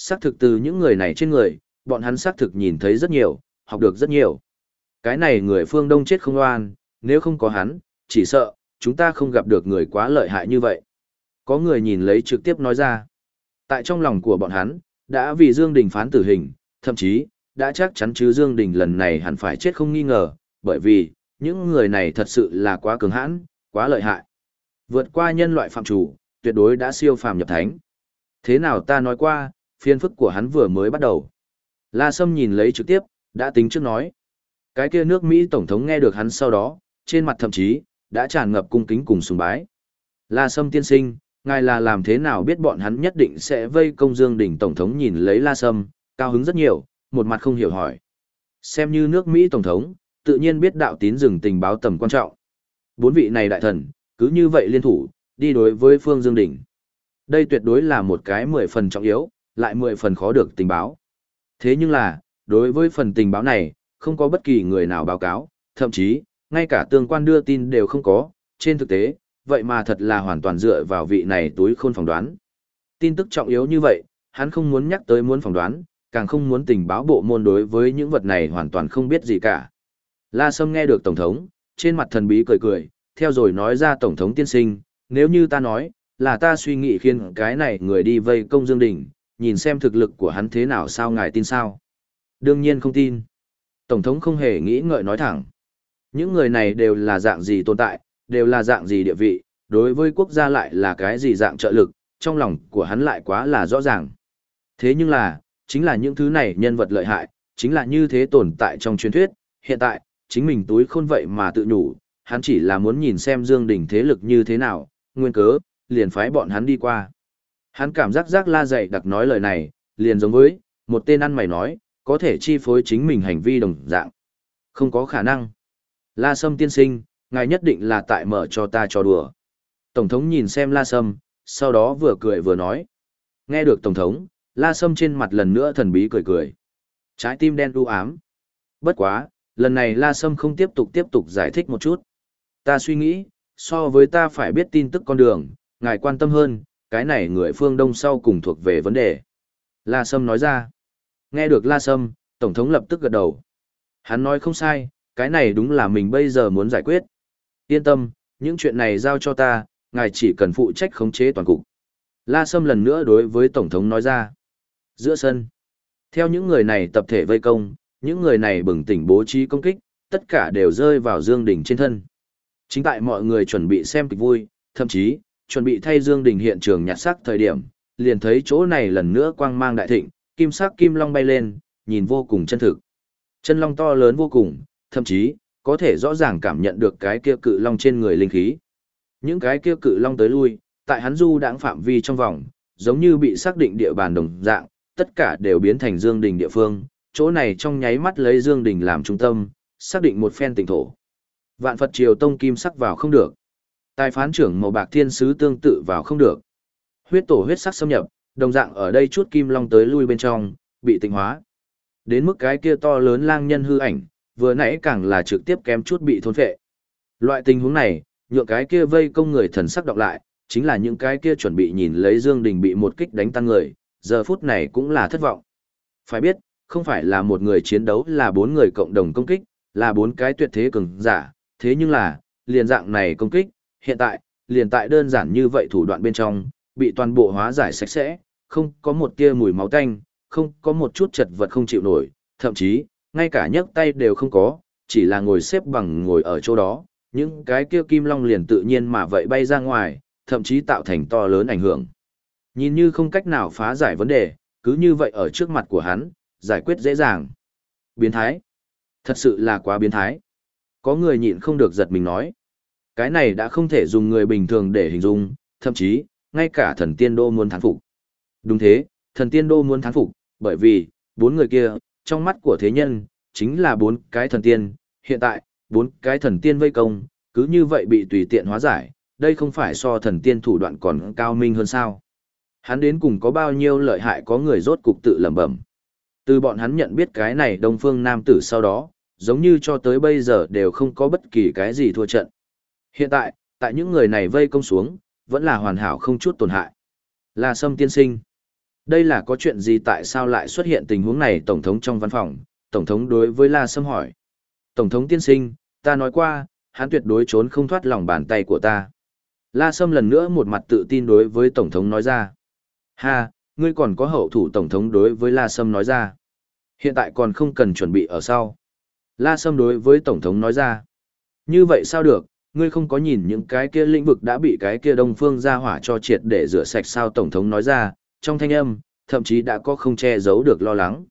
Xác thực từ những người này trên người, bọn hắn xác thực nhìn thấy rất nhiều, học được rất nhiều. Cái này người phương Đông chết không oan, nếu không có hắn, chỉ sợ, chúng ta không gặp được người quá lợi hại như vậy. Có người nhìn lấy trực tiếp nói ra. Tại trong lòng của bọn hắn, đã vì Dương Đình phán tử hình, thậm chí, đã chắc chắn chứ Dương Đình lần này hẳn phải chết không nghi ngờ, bởi vì, những người này thật sự là quá cường hãn, quá lợi hại. Vượt qua nhân loại phạm chủ, tuyệt đối đã siêu phàm nhập thánh. Thế nào ta nói qua, phiên phức của hắn vừa mới bắt đầu. La Sâm nhìn lấy trực tiếp, đã tính trước nói. Cái kia nước Mỹ Tổng thống nghe được hắn sau đó, trên mặt thậm chí, đã tràn ngập cung kính cùng sùng bái. La Sâm tiên sinh, ngài là làm thế nào biết bọn hắn nhất định sẽ vây công Dương Đình Tổng thống nhìn lấy La Sâm, cao hứng rất nhiều, một mặt không hiểu hỏi. Xem như nước Mỹ Tổng thống, tự nhiên biết đạo tín rừng tình báo tầm quan trọng. Bốn vị này đại thần, cứ như vậy liên thủ, đi đối với Phương Dương Đình. Đây tuyệt đối là một cái mười phần trọng yếu, lại mười phần khó được tình báo. Thế nhưng là, đối với phần tình báo này, không có bất kỳ người nào báo cáo, thậm chí, ngay cả tương quan đưa tin đều không có, trên thực tế, vậy mà thật là hoàn toàn dựa vào vị này túi khôn phỏng đoán. Tin tức trọng yếu như vậy, hắn không muốn nhắc tới muốn phỏng đoán, càng không muốn tình báo bộ môn đối với những vật này hoàn toàn không biết gì cả. La Sâm nghe được Tổng thống, trên mặt thần bí cười cười, theo rồi nói ra Tổng thống tiên sinh, nếu như ta nói, là ta suy nghĩ khiến cái này người đi vây công Dương Đình, nhìn xem thực lực của hắn thế nào sao ngài tin sao? Đương nhiên không tin. Tổng thống không hề nghĩ ngợi nói thẳng. Những người này đều là dạng gì tồn tại, đều là dạng gì địa vị, đối với quốc gia lại là cái gì dạng trợ lực, trong lòng của hắn lại quá là rõ ràng. Thế nhưng là, chính là những thứ này nhân vật lợi hại, chính là như thế tồn tại trong truyền thuyết, hiện tại, chính mình túi khôn vậy mà tự nhủ, hắn chỉ là muốn nhìn xem Dương Đình thế lực như thế nào, nguyên cớ, liền phái bọn hắn đi qua. Hắn cảm giác giác la dạy đặc nói lời này, liền giống với, một tên ăn mày nói, có thể chi phối chính mình hành vi đồng dạng. Không có khả năng. La Sâm tiên sinh, ngài nhất định là tại mở cho ta trò đùa. Tổng thống nhìn xem La Sâm, sau đó vừa cười vừa nói. Nghe được Tổng thống, La Sâm trên mặt lần nữa thần bí cười cười. Trái tim đen u ám. Bất quá, lần này La Sâm không tiếp tục tiếp tục giải thích một chút. Ta suy nghĩ, so với ta phải biết tin tức con đường, ngài quan tâm hơn, cái này người phương Đông sau cùng thuộc về vấn đề. La Sâm nói ra. Nghe được La Sâm, Tổng thống lập tức gật đầu. Hắn nói không sai, cái này đúng là mình bây giờ muốn giải quyết. Yên tâm, những chuyện này giao cho ta, ngài chỉ cần phụ trách khống chế toàn cục. La Sâm lần nữa đối với Tổng thống nói ra. Giữa sân, theo những người này tập thể vây công, những người này bừng tỉnh bố trí công kích, tất cả đều rơi vào Dương Đình trên thân. Chính tại mọi người chuẩn bị xem kịch vui, thậm chí, chuẩn bị thay Dương Đình hiện trường nhặt sắc thời điểm, liền thấy chỗ này lần nữa quang mang đại thịnh, kim sắc kim long bay lên, nhìn vô cùng chân thực. Chân long to lớn vô cùng, thậm chí, có thể rõ ràng cảm nhận được cái kia cự long trên người linh khí. Những cái kia cự long tới lui, tại hắn du đãng phạm vi trong vòng, giống như bị xác định địa bàn đồng dạng, tất cả đều biến thành Dương Đình địa phương, chỗ này trong nháy mắt lấy Dương Đình làm trung tâm, xác định một phen tỉnh thổ. Vạn Phật Triều Tông kim sắc vào không được. Tài phán trưởng màu bạc thiên sứ tương tự vào không được. Huyết tổ huyết sắc xâm nhập, đồng dạng ở đây chút kim long tới lui bên trong, bị tịnh hóa. Đến mức cái kia to lớn lang nhân hư ảnh, vừa nãy càng là trực tiếp kém chút bị thôn phệ. Loại tình huống này, nhượng cái kia vây công người thần sắc đọc lại, chính là những cái kia chuẩn bị nhìn lấy Dương Đình bị một kích đánh tan người, giờ phút này cũng là thất vọng. Phải biết, không phải là một người chiến đấu là bốn người cộng đồng công kích, là bốn cái tuyệt thế cường giả, thế nhưng là, liền dạng này công kích, hiện tại, liền tại đơn giản như vậy thủ đoạn bên trong, bị toàn bộ hóa giải sạch sẽ, không có một tia mùi máu tanh, không có một chút chật vật không chịu nổi, thậm chí, ngay cả nhấc tay đều không có, chỉ là ngồi xếp bằng ngồi ở chỗ đó, những cái kia kim long liền tự nhiên mà vậy bay ra ngoài, thậm chí tạo thành to lớn ảnh hưởng. Nhìn như không cách nào phá giải vấn đề, cứ như vậy ở trước mặt của hắn, giải quyết dễ dàng. Biến thái. Thật sự là quá biến thái. Có người nhịn không được giật mình nói. Cái này đã không thể dùng người bình thường để hình dung, thậm chí, ngay cả thần tiên đô muốn thán phục. Đúng thế, thần tiên đô muốn thán phục, bởi vì, bốn người kia, trong mắt của thế nhân, chính là bốn cái thần tiên, hiện tại, bốn cái thần tiên vây công, cứ như vậy bị tùy tiện hóa giải, đây không phải so thần tiên thủ đoạn còn cao minh hơn sao. Hắn đến cùng có bao nhiêu lợi hại có người rốt cục tự lẩm bẩm. Từ bọn hắn nhận biết cái này đông phương nam tử sau đó, giống như cho tới bây giờ đều không có bất kỳ cái gì thua trận. Hiện tại, tại những người này vây công xuống, vẫn là hoàn hảo không chút tổn hại. Là sâm tiên sinh. Đây là có chuyện gì tại sao lại xuất hiện tình huống này Tổng thống trong văn phòng, Tổng thống đối với La Sâm hỏi. Tổng thống tiên sinh, ta nói qua, hắn tuyệt đối trốn không thoát lòng bàn tay của ta. La Sâm lần nữa một mặt tự tin đối với Tổng thống nói ra. Ha, ngươi còn có hậu thủ Tổng thống đối với La Sâm nói ra. Hiện tại còn không cần chuẩn bị ở sau. La Sâm đối với Tổng thống nói ra. Như vậy sao được, ngươi không có nhìn những cái kia lĩnh vực đã bị cái kia đông phương ra hỏa cho triệt để rửa sạch sao Tổng thống nói ra, trong thanh âm, thậm chí đã có không che giấu được lo lắng.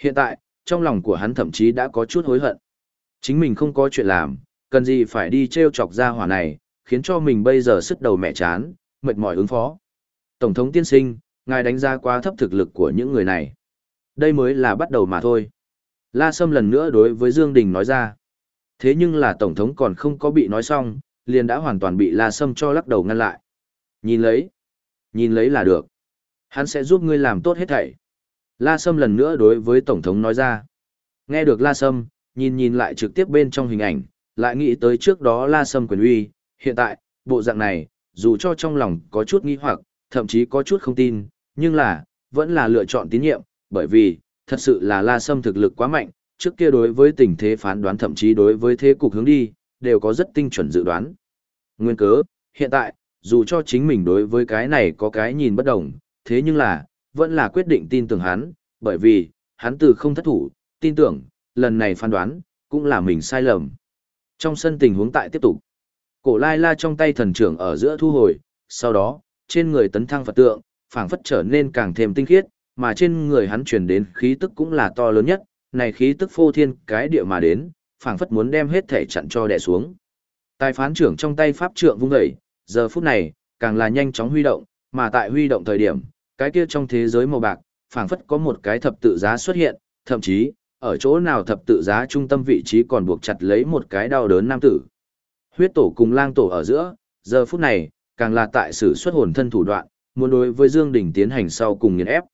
Hiện tại, trong lòng của hắn thậm chí đã có chút hối hận. Chính mình không có chuyện làm, cần gì phải đi treo chọc ra hỏa này, khiến cho mình bây giờ sức đầu mẹ chán, mệt mỏi ứng phó. Tổng thống tiên sinh, ngài đánh giá quá thấp thực lực của những người này. Đây mới là bắt đầu mà thôi. La Sâm lần nữa đối với Dương Đình nói ra. Thế nhưng là Tổng thống còn không có bị nói xong, liền đã hoàn toàn bị La Sâm cho lắc đầu ngăn lại. Nhìn lấy. Nhìn lấy là được. Hắn sẽ giúp ngươi làm tốt hết thảy. La Sâm lần nữa đối với Tổng thống nói ra. Nghe được La Sâm, nhìn nhìn lại trực tiếp bên trong hình ảnh, lại nghĩ tới trước đó La Sâm quyền uy, hiện tại, bộ dạng này, dù cho trong lòng có chút nghi hoặc, thậm chí có chút không tin, nhưng là, vẫn là lựa chọn tín nhiệm, bởi vì, thật sự là La Sâm thực lực quá mạnh, trước kia đối với tình thế phán đoán thậm chí đối với thế cục hướng đi, đều có rất tinh chuẩn dự đoán. Nguyên cớ, hiện tại, dù cho chính mình đối với cái này có cái nhìn bất đồng, thế nhưng là, vẫn là quyết định tin tưởng hắn, bởi vì, hắn từ không thất thủ, tin tưởng, lần này phán đoán, cũng là mình sai lầm. Trong sân tình huống tại tiếp tục, cổ lai la trong tay thần trưởng ở giữa thu hồi, sau đó, trên người tấn thăng Phật tượng, phảng phất trở nên càng thêm tinh khiết, mà trên người hắn truyền đến khí tức cũng là to lớn nhất, này khí tức phô thiên cái địa mà đến, phảng phất muốn đem hết thể chặn cho đè xuống. Tài phán trưởng trong tay pháp trượng vung dậy, giờ phút này, càng là nhanh chóng huy động, Mà tại huy động thời điểm, cái kia trong thế giới màu bạc, phảng phất có một cái thập tự giá xuất hiện, thậm chí, ở chỗ nào thập tự giá trung tâm vị trí còn buộc chặt lấy một cái đau đớn nam tử. Huyết tổ cùng lang tổ ở giữa, giờ phút này, càng là tại sử xuất hồn thân thủ đoạn, muốn đối với Dương Đình tiến hành sau cùng nghiền ép.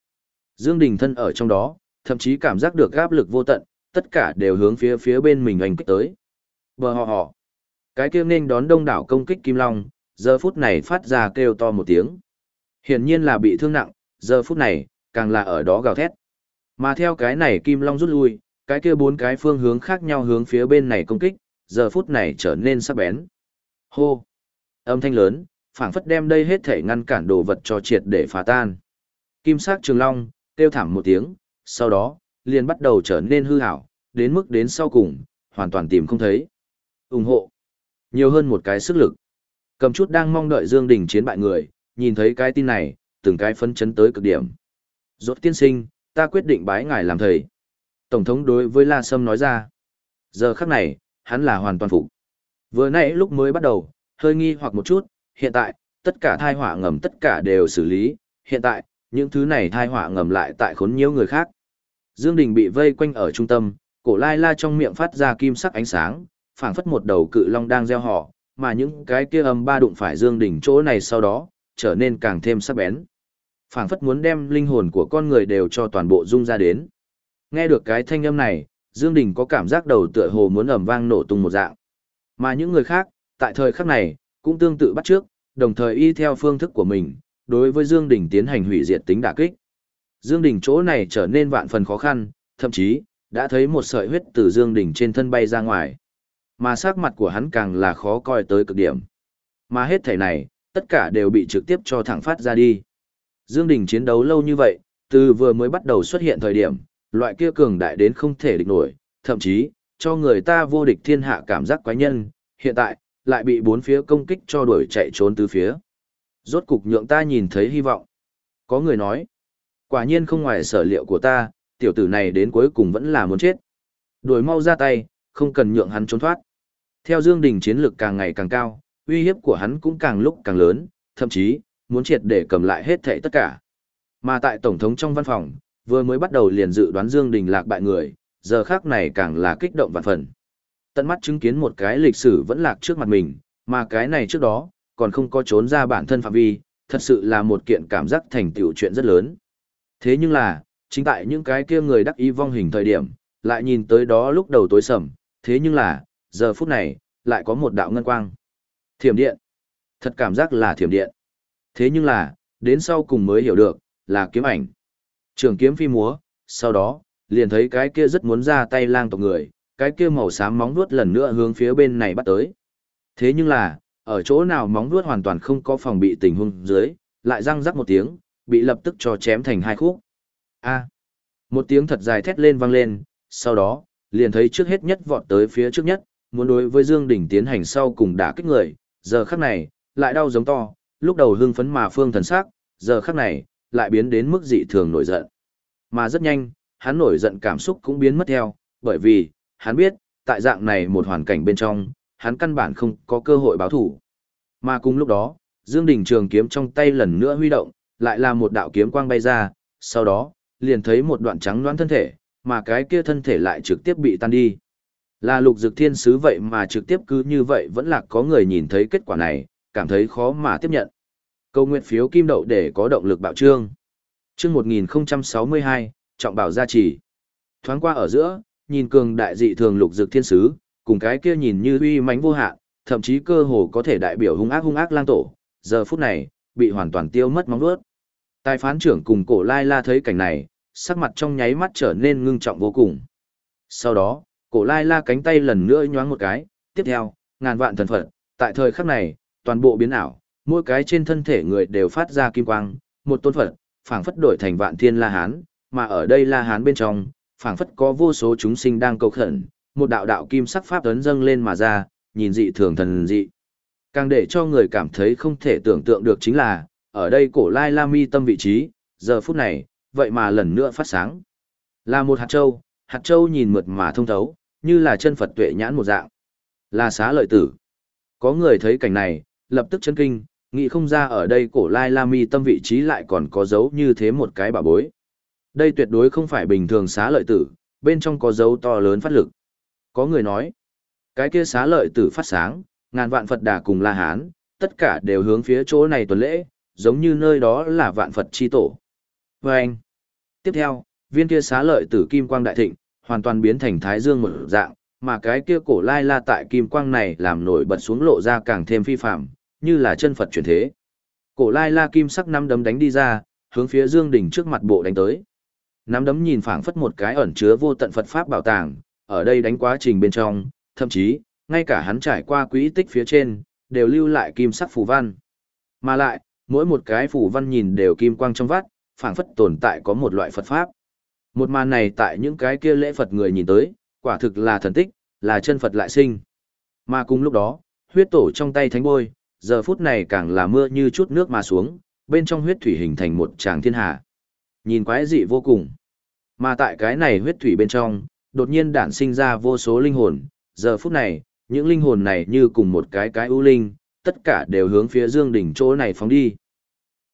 Dương Đình thân ở trong đó, thậm chí cảm giác được áp lực vô tận, tất cả đều hướng phía phía bên mình hành kích tới. Bờ họ họ. Cái kia nên đón đông đảo công kích Kim Long, giờ phút này phát ra kêu to một tiếng. Hiển nhiên là bị thương nặng, giờ phút này, càng là ở đó gào thét. Mà theo cái này Kim Long rút lui, cái kia bốn cái phương hướng khác nhau hướng phía bên này công kích, giờ phút này trở nên sắc bén. Hô! Âm thanh lớn, phảng phất đem đây hết thể ngăn cản đồ vật cho triệt để phá tan. Kim sắc trường long, kêu thảm một tiếng, sau đó, liền bắt đầu trở nên hư hảo, đến mức đến sau cùng, hoàn toàn tìm không thấy. ủng hộ. Nhiều hơn một cái sức lực. Cầm chút đang mong đợi Dương Đình chiến bại người, nhìn thấy cái tin này, từng cái phấn chấn tới cực điểm. Rốt tiên sinh, ta quyết định bái ngài làm thầy. Tổng thống đối với La Sâm nói ra. Giờ khắc này, hắn là hoàn toàn phục. Vừa nãy lúc mới bắt đầu, hơi nghi hoặc một chút, hiện tại, tất cả thai họa ngầm tất cả đều xử lý, hiện tại, những thứ này thai họa ngầm lại tại khốn nhiễu người khác. Dương Đình bị vây quanh ở trung tâm, cổ lai la trong miệng phát ra kim sắc ánh sáng, phảng phất một đầu cự long đang gieo họ, mà những cái kia âm ba đụng phải Dương Đình chỗ này sau đó, trở nên càng thêm sắc bén. phảng phất muốn đem linh hồn của con người đều cho toàn bộ dung ra đến. Nghe được cái thanh âm này, Dương Đình có cảm giác đầu tựa hồ muốn ầm vang nổ tung một dạng. Mà những người khác, tại thời khắc này, cũng tương tự bắt trước, đồng thời y theo phương thức của mình, đối với Dương Đình tiến hành hủy diệt tính đả kích. Dương Đình chỗ này trở nên vạn phần khó khăn, thậm chí, đã thấy một sợi huyết từ Dương Đình trên thân bay ra ngoài. Mà sắc mặt của hắn càng là khó coi tới cực điểm. Mà hết thể này, tất cả đều bị trực tiếp cho thẳng phát ra đi. Dương Đình chiến đấu lâu như vậy, từ vừa mới bắt đầu xuất hiện thời điểm, loại kia cường đại đến không thể địch nổi, thậm chí, cho người ta vô địch thiên hạ cảm giác quái nhân, hiện tại, lại bị bốn phía công kích cho đuổi chạy trốn từ phía. Rốt cục nhượng ta nhìn thấy hy vọng. Có người nói, quả nhiên không ngoài sở liệu của ta, tiểu tử này đến cuối cùng vẫn là muốn chết. Đuổi mau ra tay, không cần nhượng hắn trốn thoát. Theo Dương Đình chiến lực càng ngày càng cao, uy hiếp của hắn cũng càng lúc càng lớn, thậm chí, muốn triệt để cầm lại hết thảy tất cả. Mà tại Tổng thống trong văn phòng, vừa mới bắt đầu liền dự đoán Dương Đình lạc bại người, giờ khắc này càng là kích động vạn phần. Tận mắt chứng kiến một cái lịch sử vẫn lạc trước mặt mình, mà cái này trước đó, còn không có trốn ra bản thân phạm vi, thật sự là một kiện cảm giác thành tựu chuyện rất lớn. Thế nhưng là, chính tại những cái kia người đắc ý vong hình thời điểm, lại nhìn tới đó lúc đầu tối sầm, thế nhưng là, giờ phút này, lại có một đạo ngân quang. Thiểm điện. Thật cảm giác là thiểm điện. Thế nhưng là, đến sau cùng mới hiểu được, là kiếm ảnh. Trường kiếm phi múa, sau đó, liền thấy cái kia rất muốn ra tay lang tộc người, cái kia màu xám móng vuốt lần nữa hướng phía bên này bắt tới. Thế nhưng là, ở chỗ nào móng vuốt hoàn toàn không có phòng bị tình huống dưới, lại răng rắc một tiếng, bị lập tức cho chém thành hai khúc. A. một tiếng thật dài thét lên vang lên, sau đó, liền thấy trước hết nhất vọt tới phía trước nhất, muốn đối với Dương Đình tiến hành sau cùng đả kích người, giờ khắc này, lại đau giống to, lúc đầu hưng phấn mà phương thần sắc, giờ khắc này, lại biến đến mức dị thường nổi giận. Mà rất nhanh, hắn nổi giận cảm xúc cũng biến mất theo, bởi vì, hắn biết, tại dạng này một hoàn cảnh bên trong, hắn căn bản không có cơ hội báo thủ. Mà cùng lúc đó, Dương Đình trường kiếm trong tay lần nữa huy động, lại là một đạo kiếm quang bay ra, sau đó, liền thấy một đoạn trắng loãng thân thể, mà cái kia thân thể lại trực tiếp bị tan đi. Là lục dực thiên sứ vậy mà trực tiếp cứ như vậy vẫn là có người nhìn thấy kết quả này, cảm thấy khó mà tiếp nhận. Câu nguyện phiếu kim đậu để có động lực bạo trương. Chương 1062, trọng bảo gia trì. Thoáng qua ở giữa, nhìn cường đại dị thường lục dực thiên sứ, cùng cái kia nhìn như uy mãnh vô hạn, thậm chí cơ hồ có thể đại biểu hung ác hung ác lang tổ, giờ phút này, bị hoàn toàn tiêu mất móng vuốt. Tài phán trưởng cùng cổ lai la thấy cảnh này, sắc mặt trong nháy mắt trở nên ngưng trọng vô cùng. Sau đó, cổ lai la cánh tay lần nữa nhoáng một cái, tiếp theo, ngàn vạn thần phật, tại thời khắc này, toàn bộ biến ảo, mỗi cái trên thân thể người đều phát ra kim quang, một tôn phật, phảng phất đổi thành vạn thiên la hán, mà ở đây la hán bên trong, phảng phất có vô số chúng sinh đang cầu khẩn, một đạo đạo kim sắc pháp ấn dâng lên mà ra, nhìn dị thường thần dị. Càng để cho người cảm thấy không thể tưởng tượng được chính là, ở đây cổ lai la mi tâm vị trí, giờ phút này, vậy mà lần nữa phát sáng. Là một hạt châu, hạt châu nhìn mượt mà thông thấu, như là chân Phật tuệ nhãn một dạng. Là xá lợi tử. Có người thấy cảnh này, lập tức chấn kinh, Nghĩ không ra ở đây cổ lai la mi tâm vị trí lại còn có dấu như thế một cái bà bối. Đây tuyệt đối không phải bình thường xá lợi tử, bên trong có dấu to lớn phát lực. Có người nói, cái kia xá lợi tử phát sáng, ngàn vạn Phật đà cùng La Hán, tất cả đều hướng phía chỗ này tuần lễ, giống như nơi đó là vạn Phật chi tổ. Và anh, tiếp theo, viên kia xá lợi tử kim quang đại thịnh, hoàn toàn biến thành thái dương một dạng, mà cái kia cổ lai la tại kim quang này làm nổi bật xuống lộ ra càng thêm phi phạm, như là chân Phật chuyển thế. Cổ lai la kim sắc năm đấm đánh đi ra, hướng phía Dương đỉnh trước mặt bộ đánh tới. Năm đấm nhìn phảng phất một cái ẩn chứa vô tận Phật pháp bảo tàng, ở đây đánh quá trình bên trong, thậm chí, ngay cả hắn trải qua quỹ tích phía trên, đều lưu lại kim sắc phù văn. Mà lại, mỗi một cái phù văn nhìn đều kim quang trong vắt, phảng phất tồn tại có một loại Phật pháp. Một màn này tại những cái kia lễ Phật người nhìn tới, quả thực là thần tích, là chân Phật lại sinh. Mà cùng lúc đó, huyết tổ trong tay thánh bôi, giờ phút này càng là mưa như chút nước mà xuống, bên trong huyết thủy hình thành một tràng thiên hạ, Nhìn quái dị vô cùng. Mà tại cái này huyết thủy bên trong, đột nhiên đản sinh ra vô số linh hồn, giờ phút này, những linh hồn này như cùng một cái cái ưu linh, tất cả đều hướng phía Dương Đỉnh chỗ này phóng đi.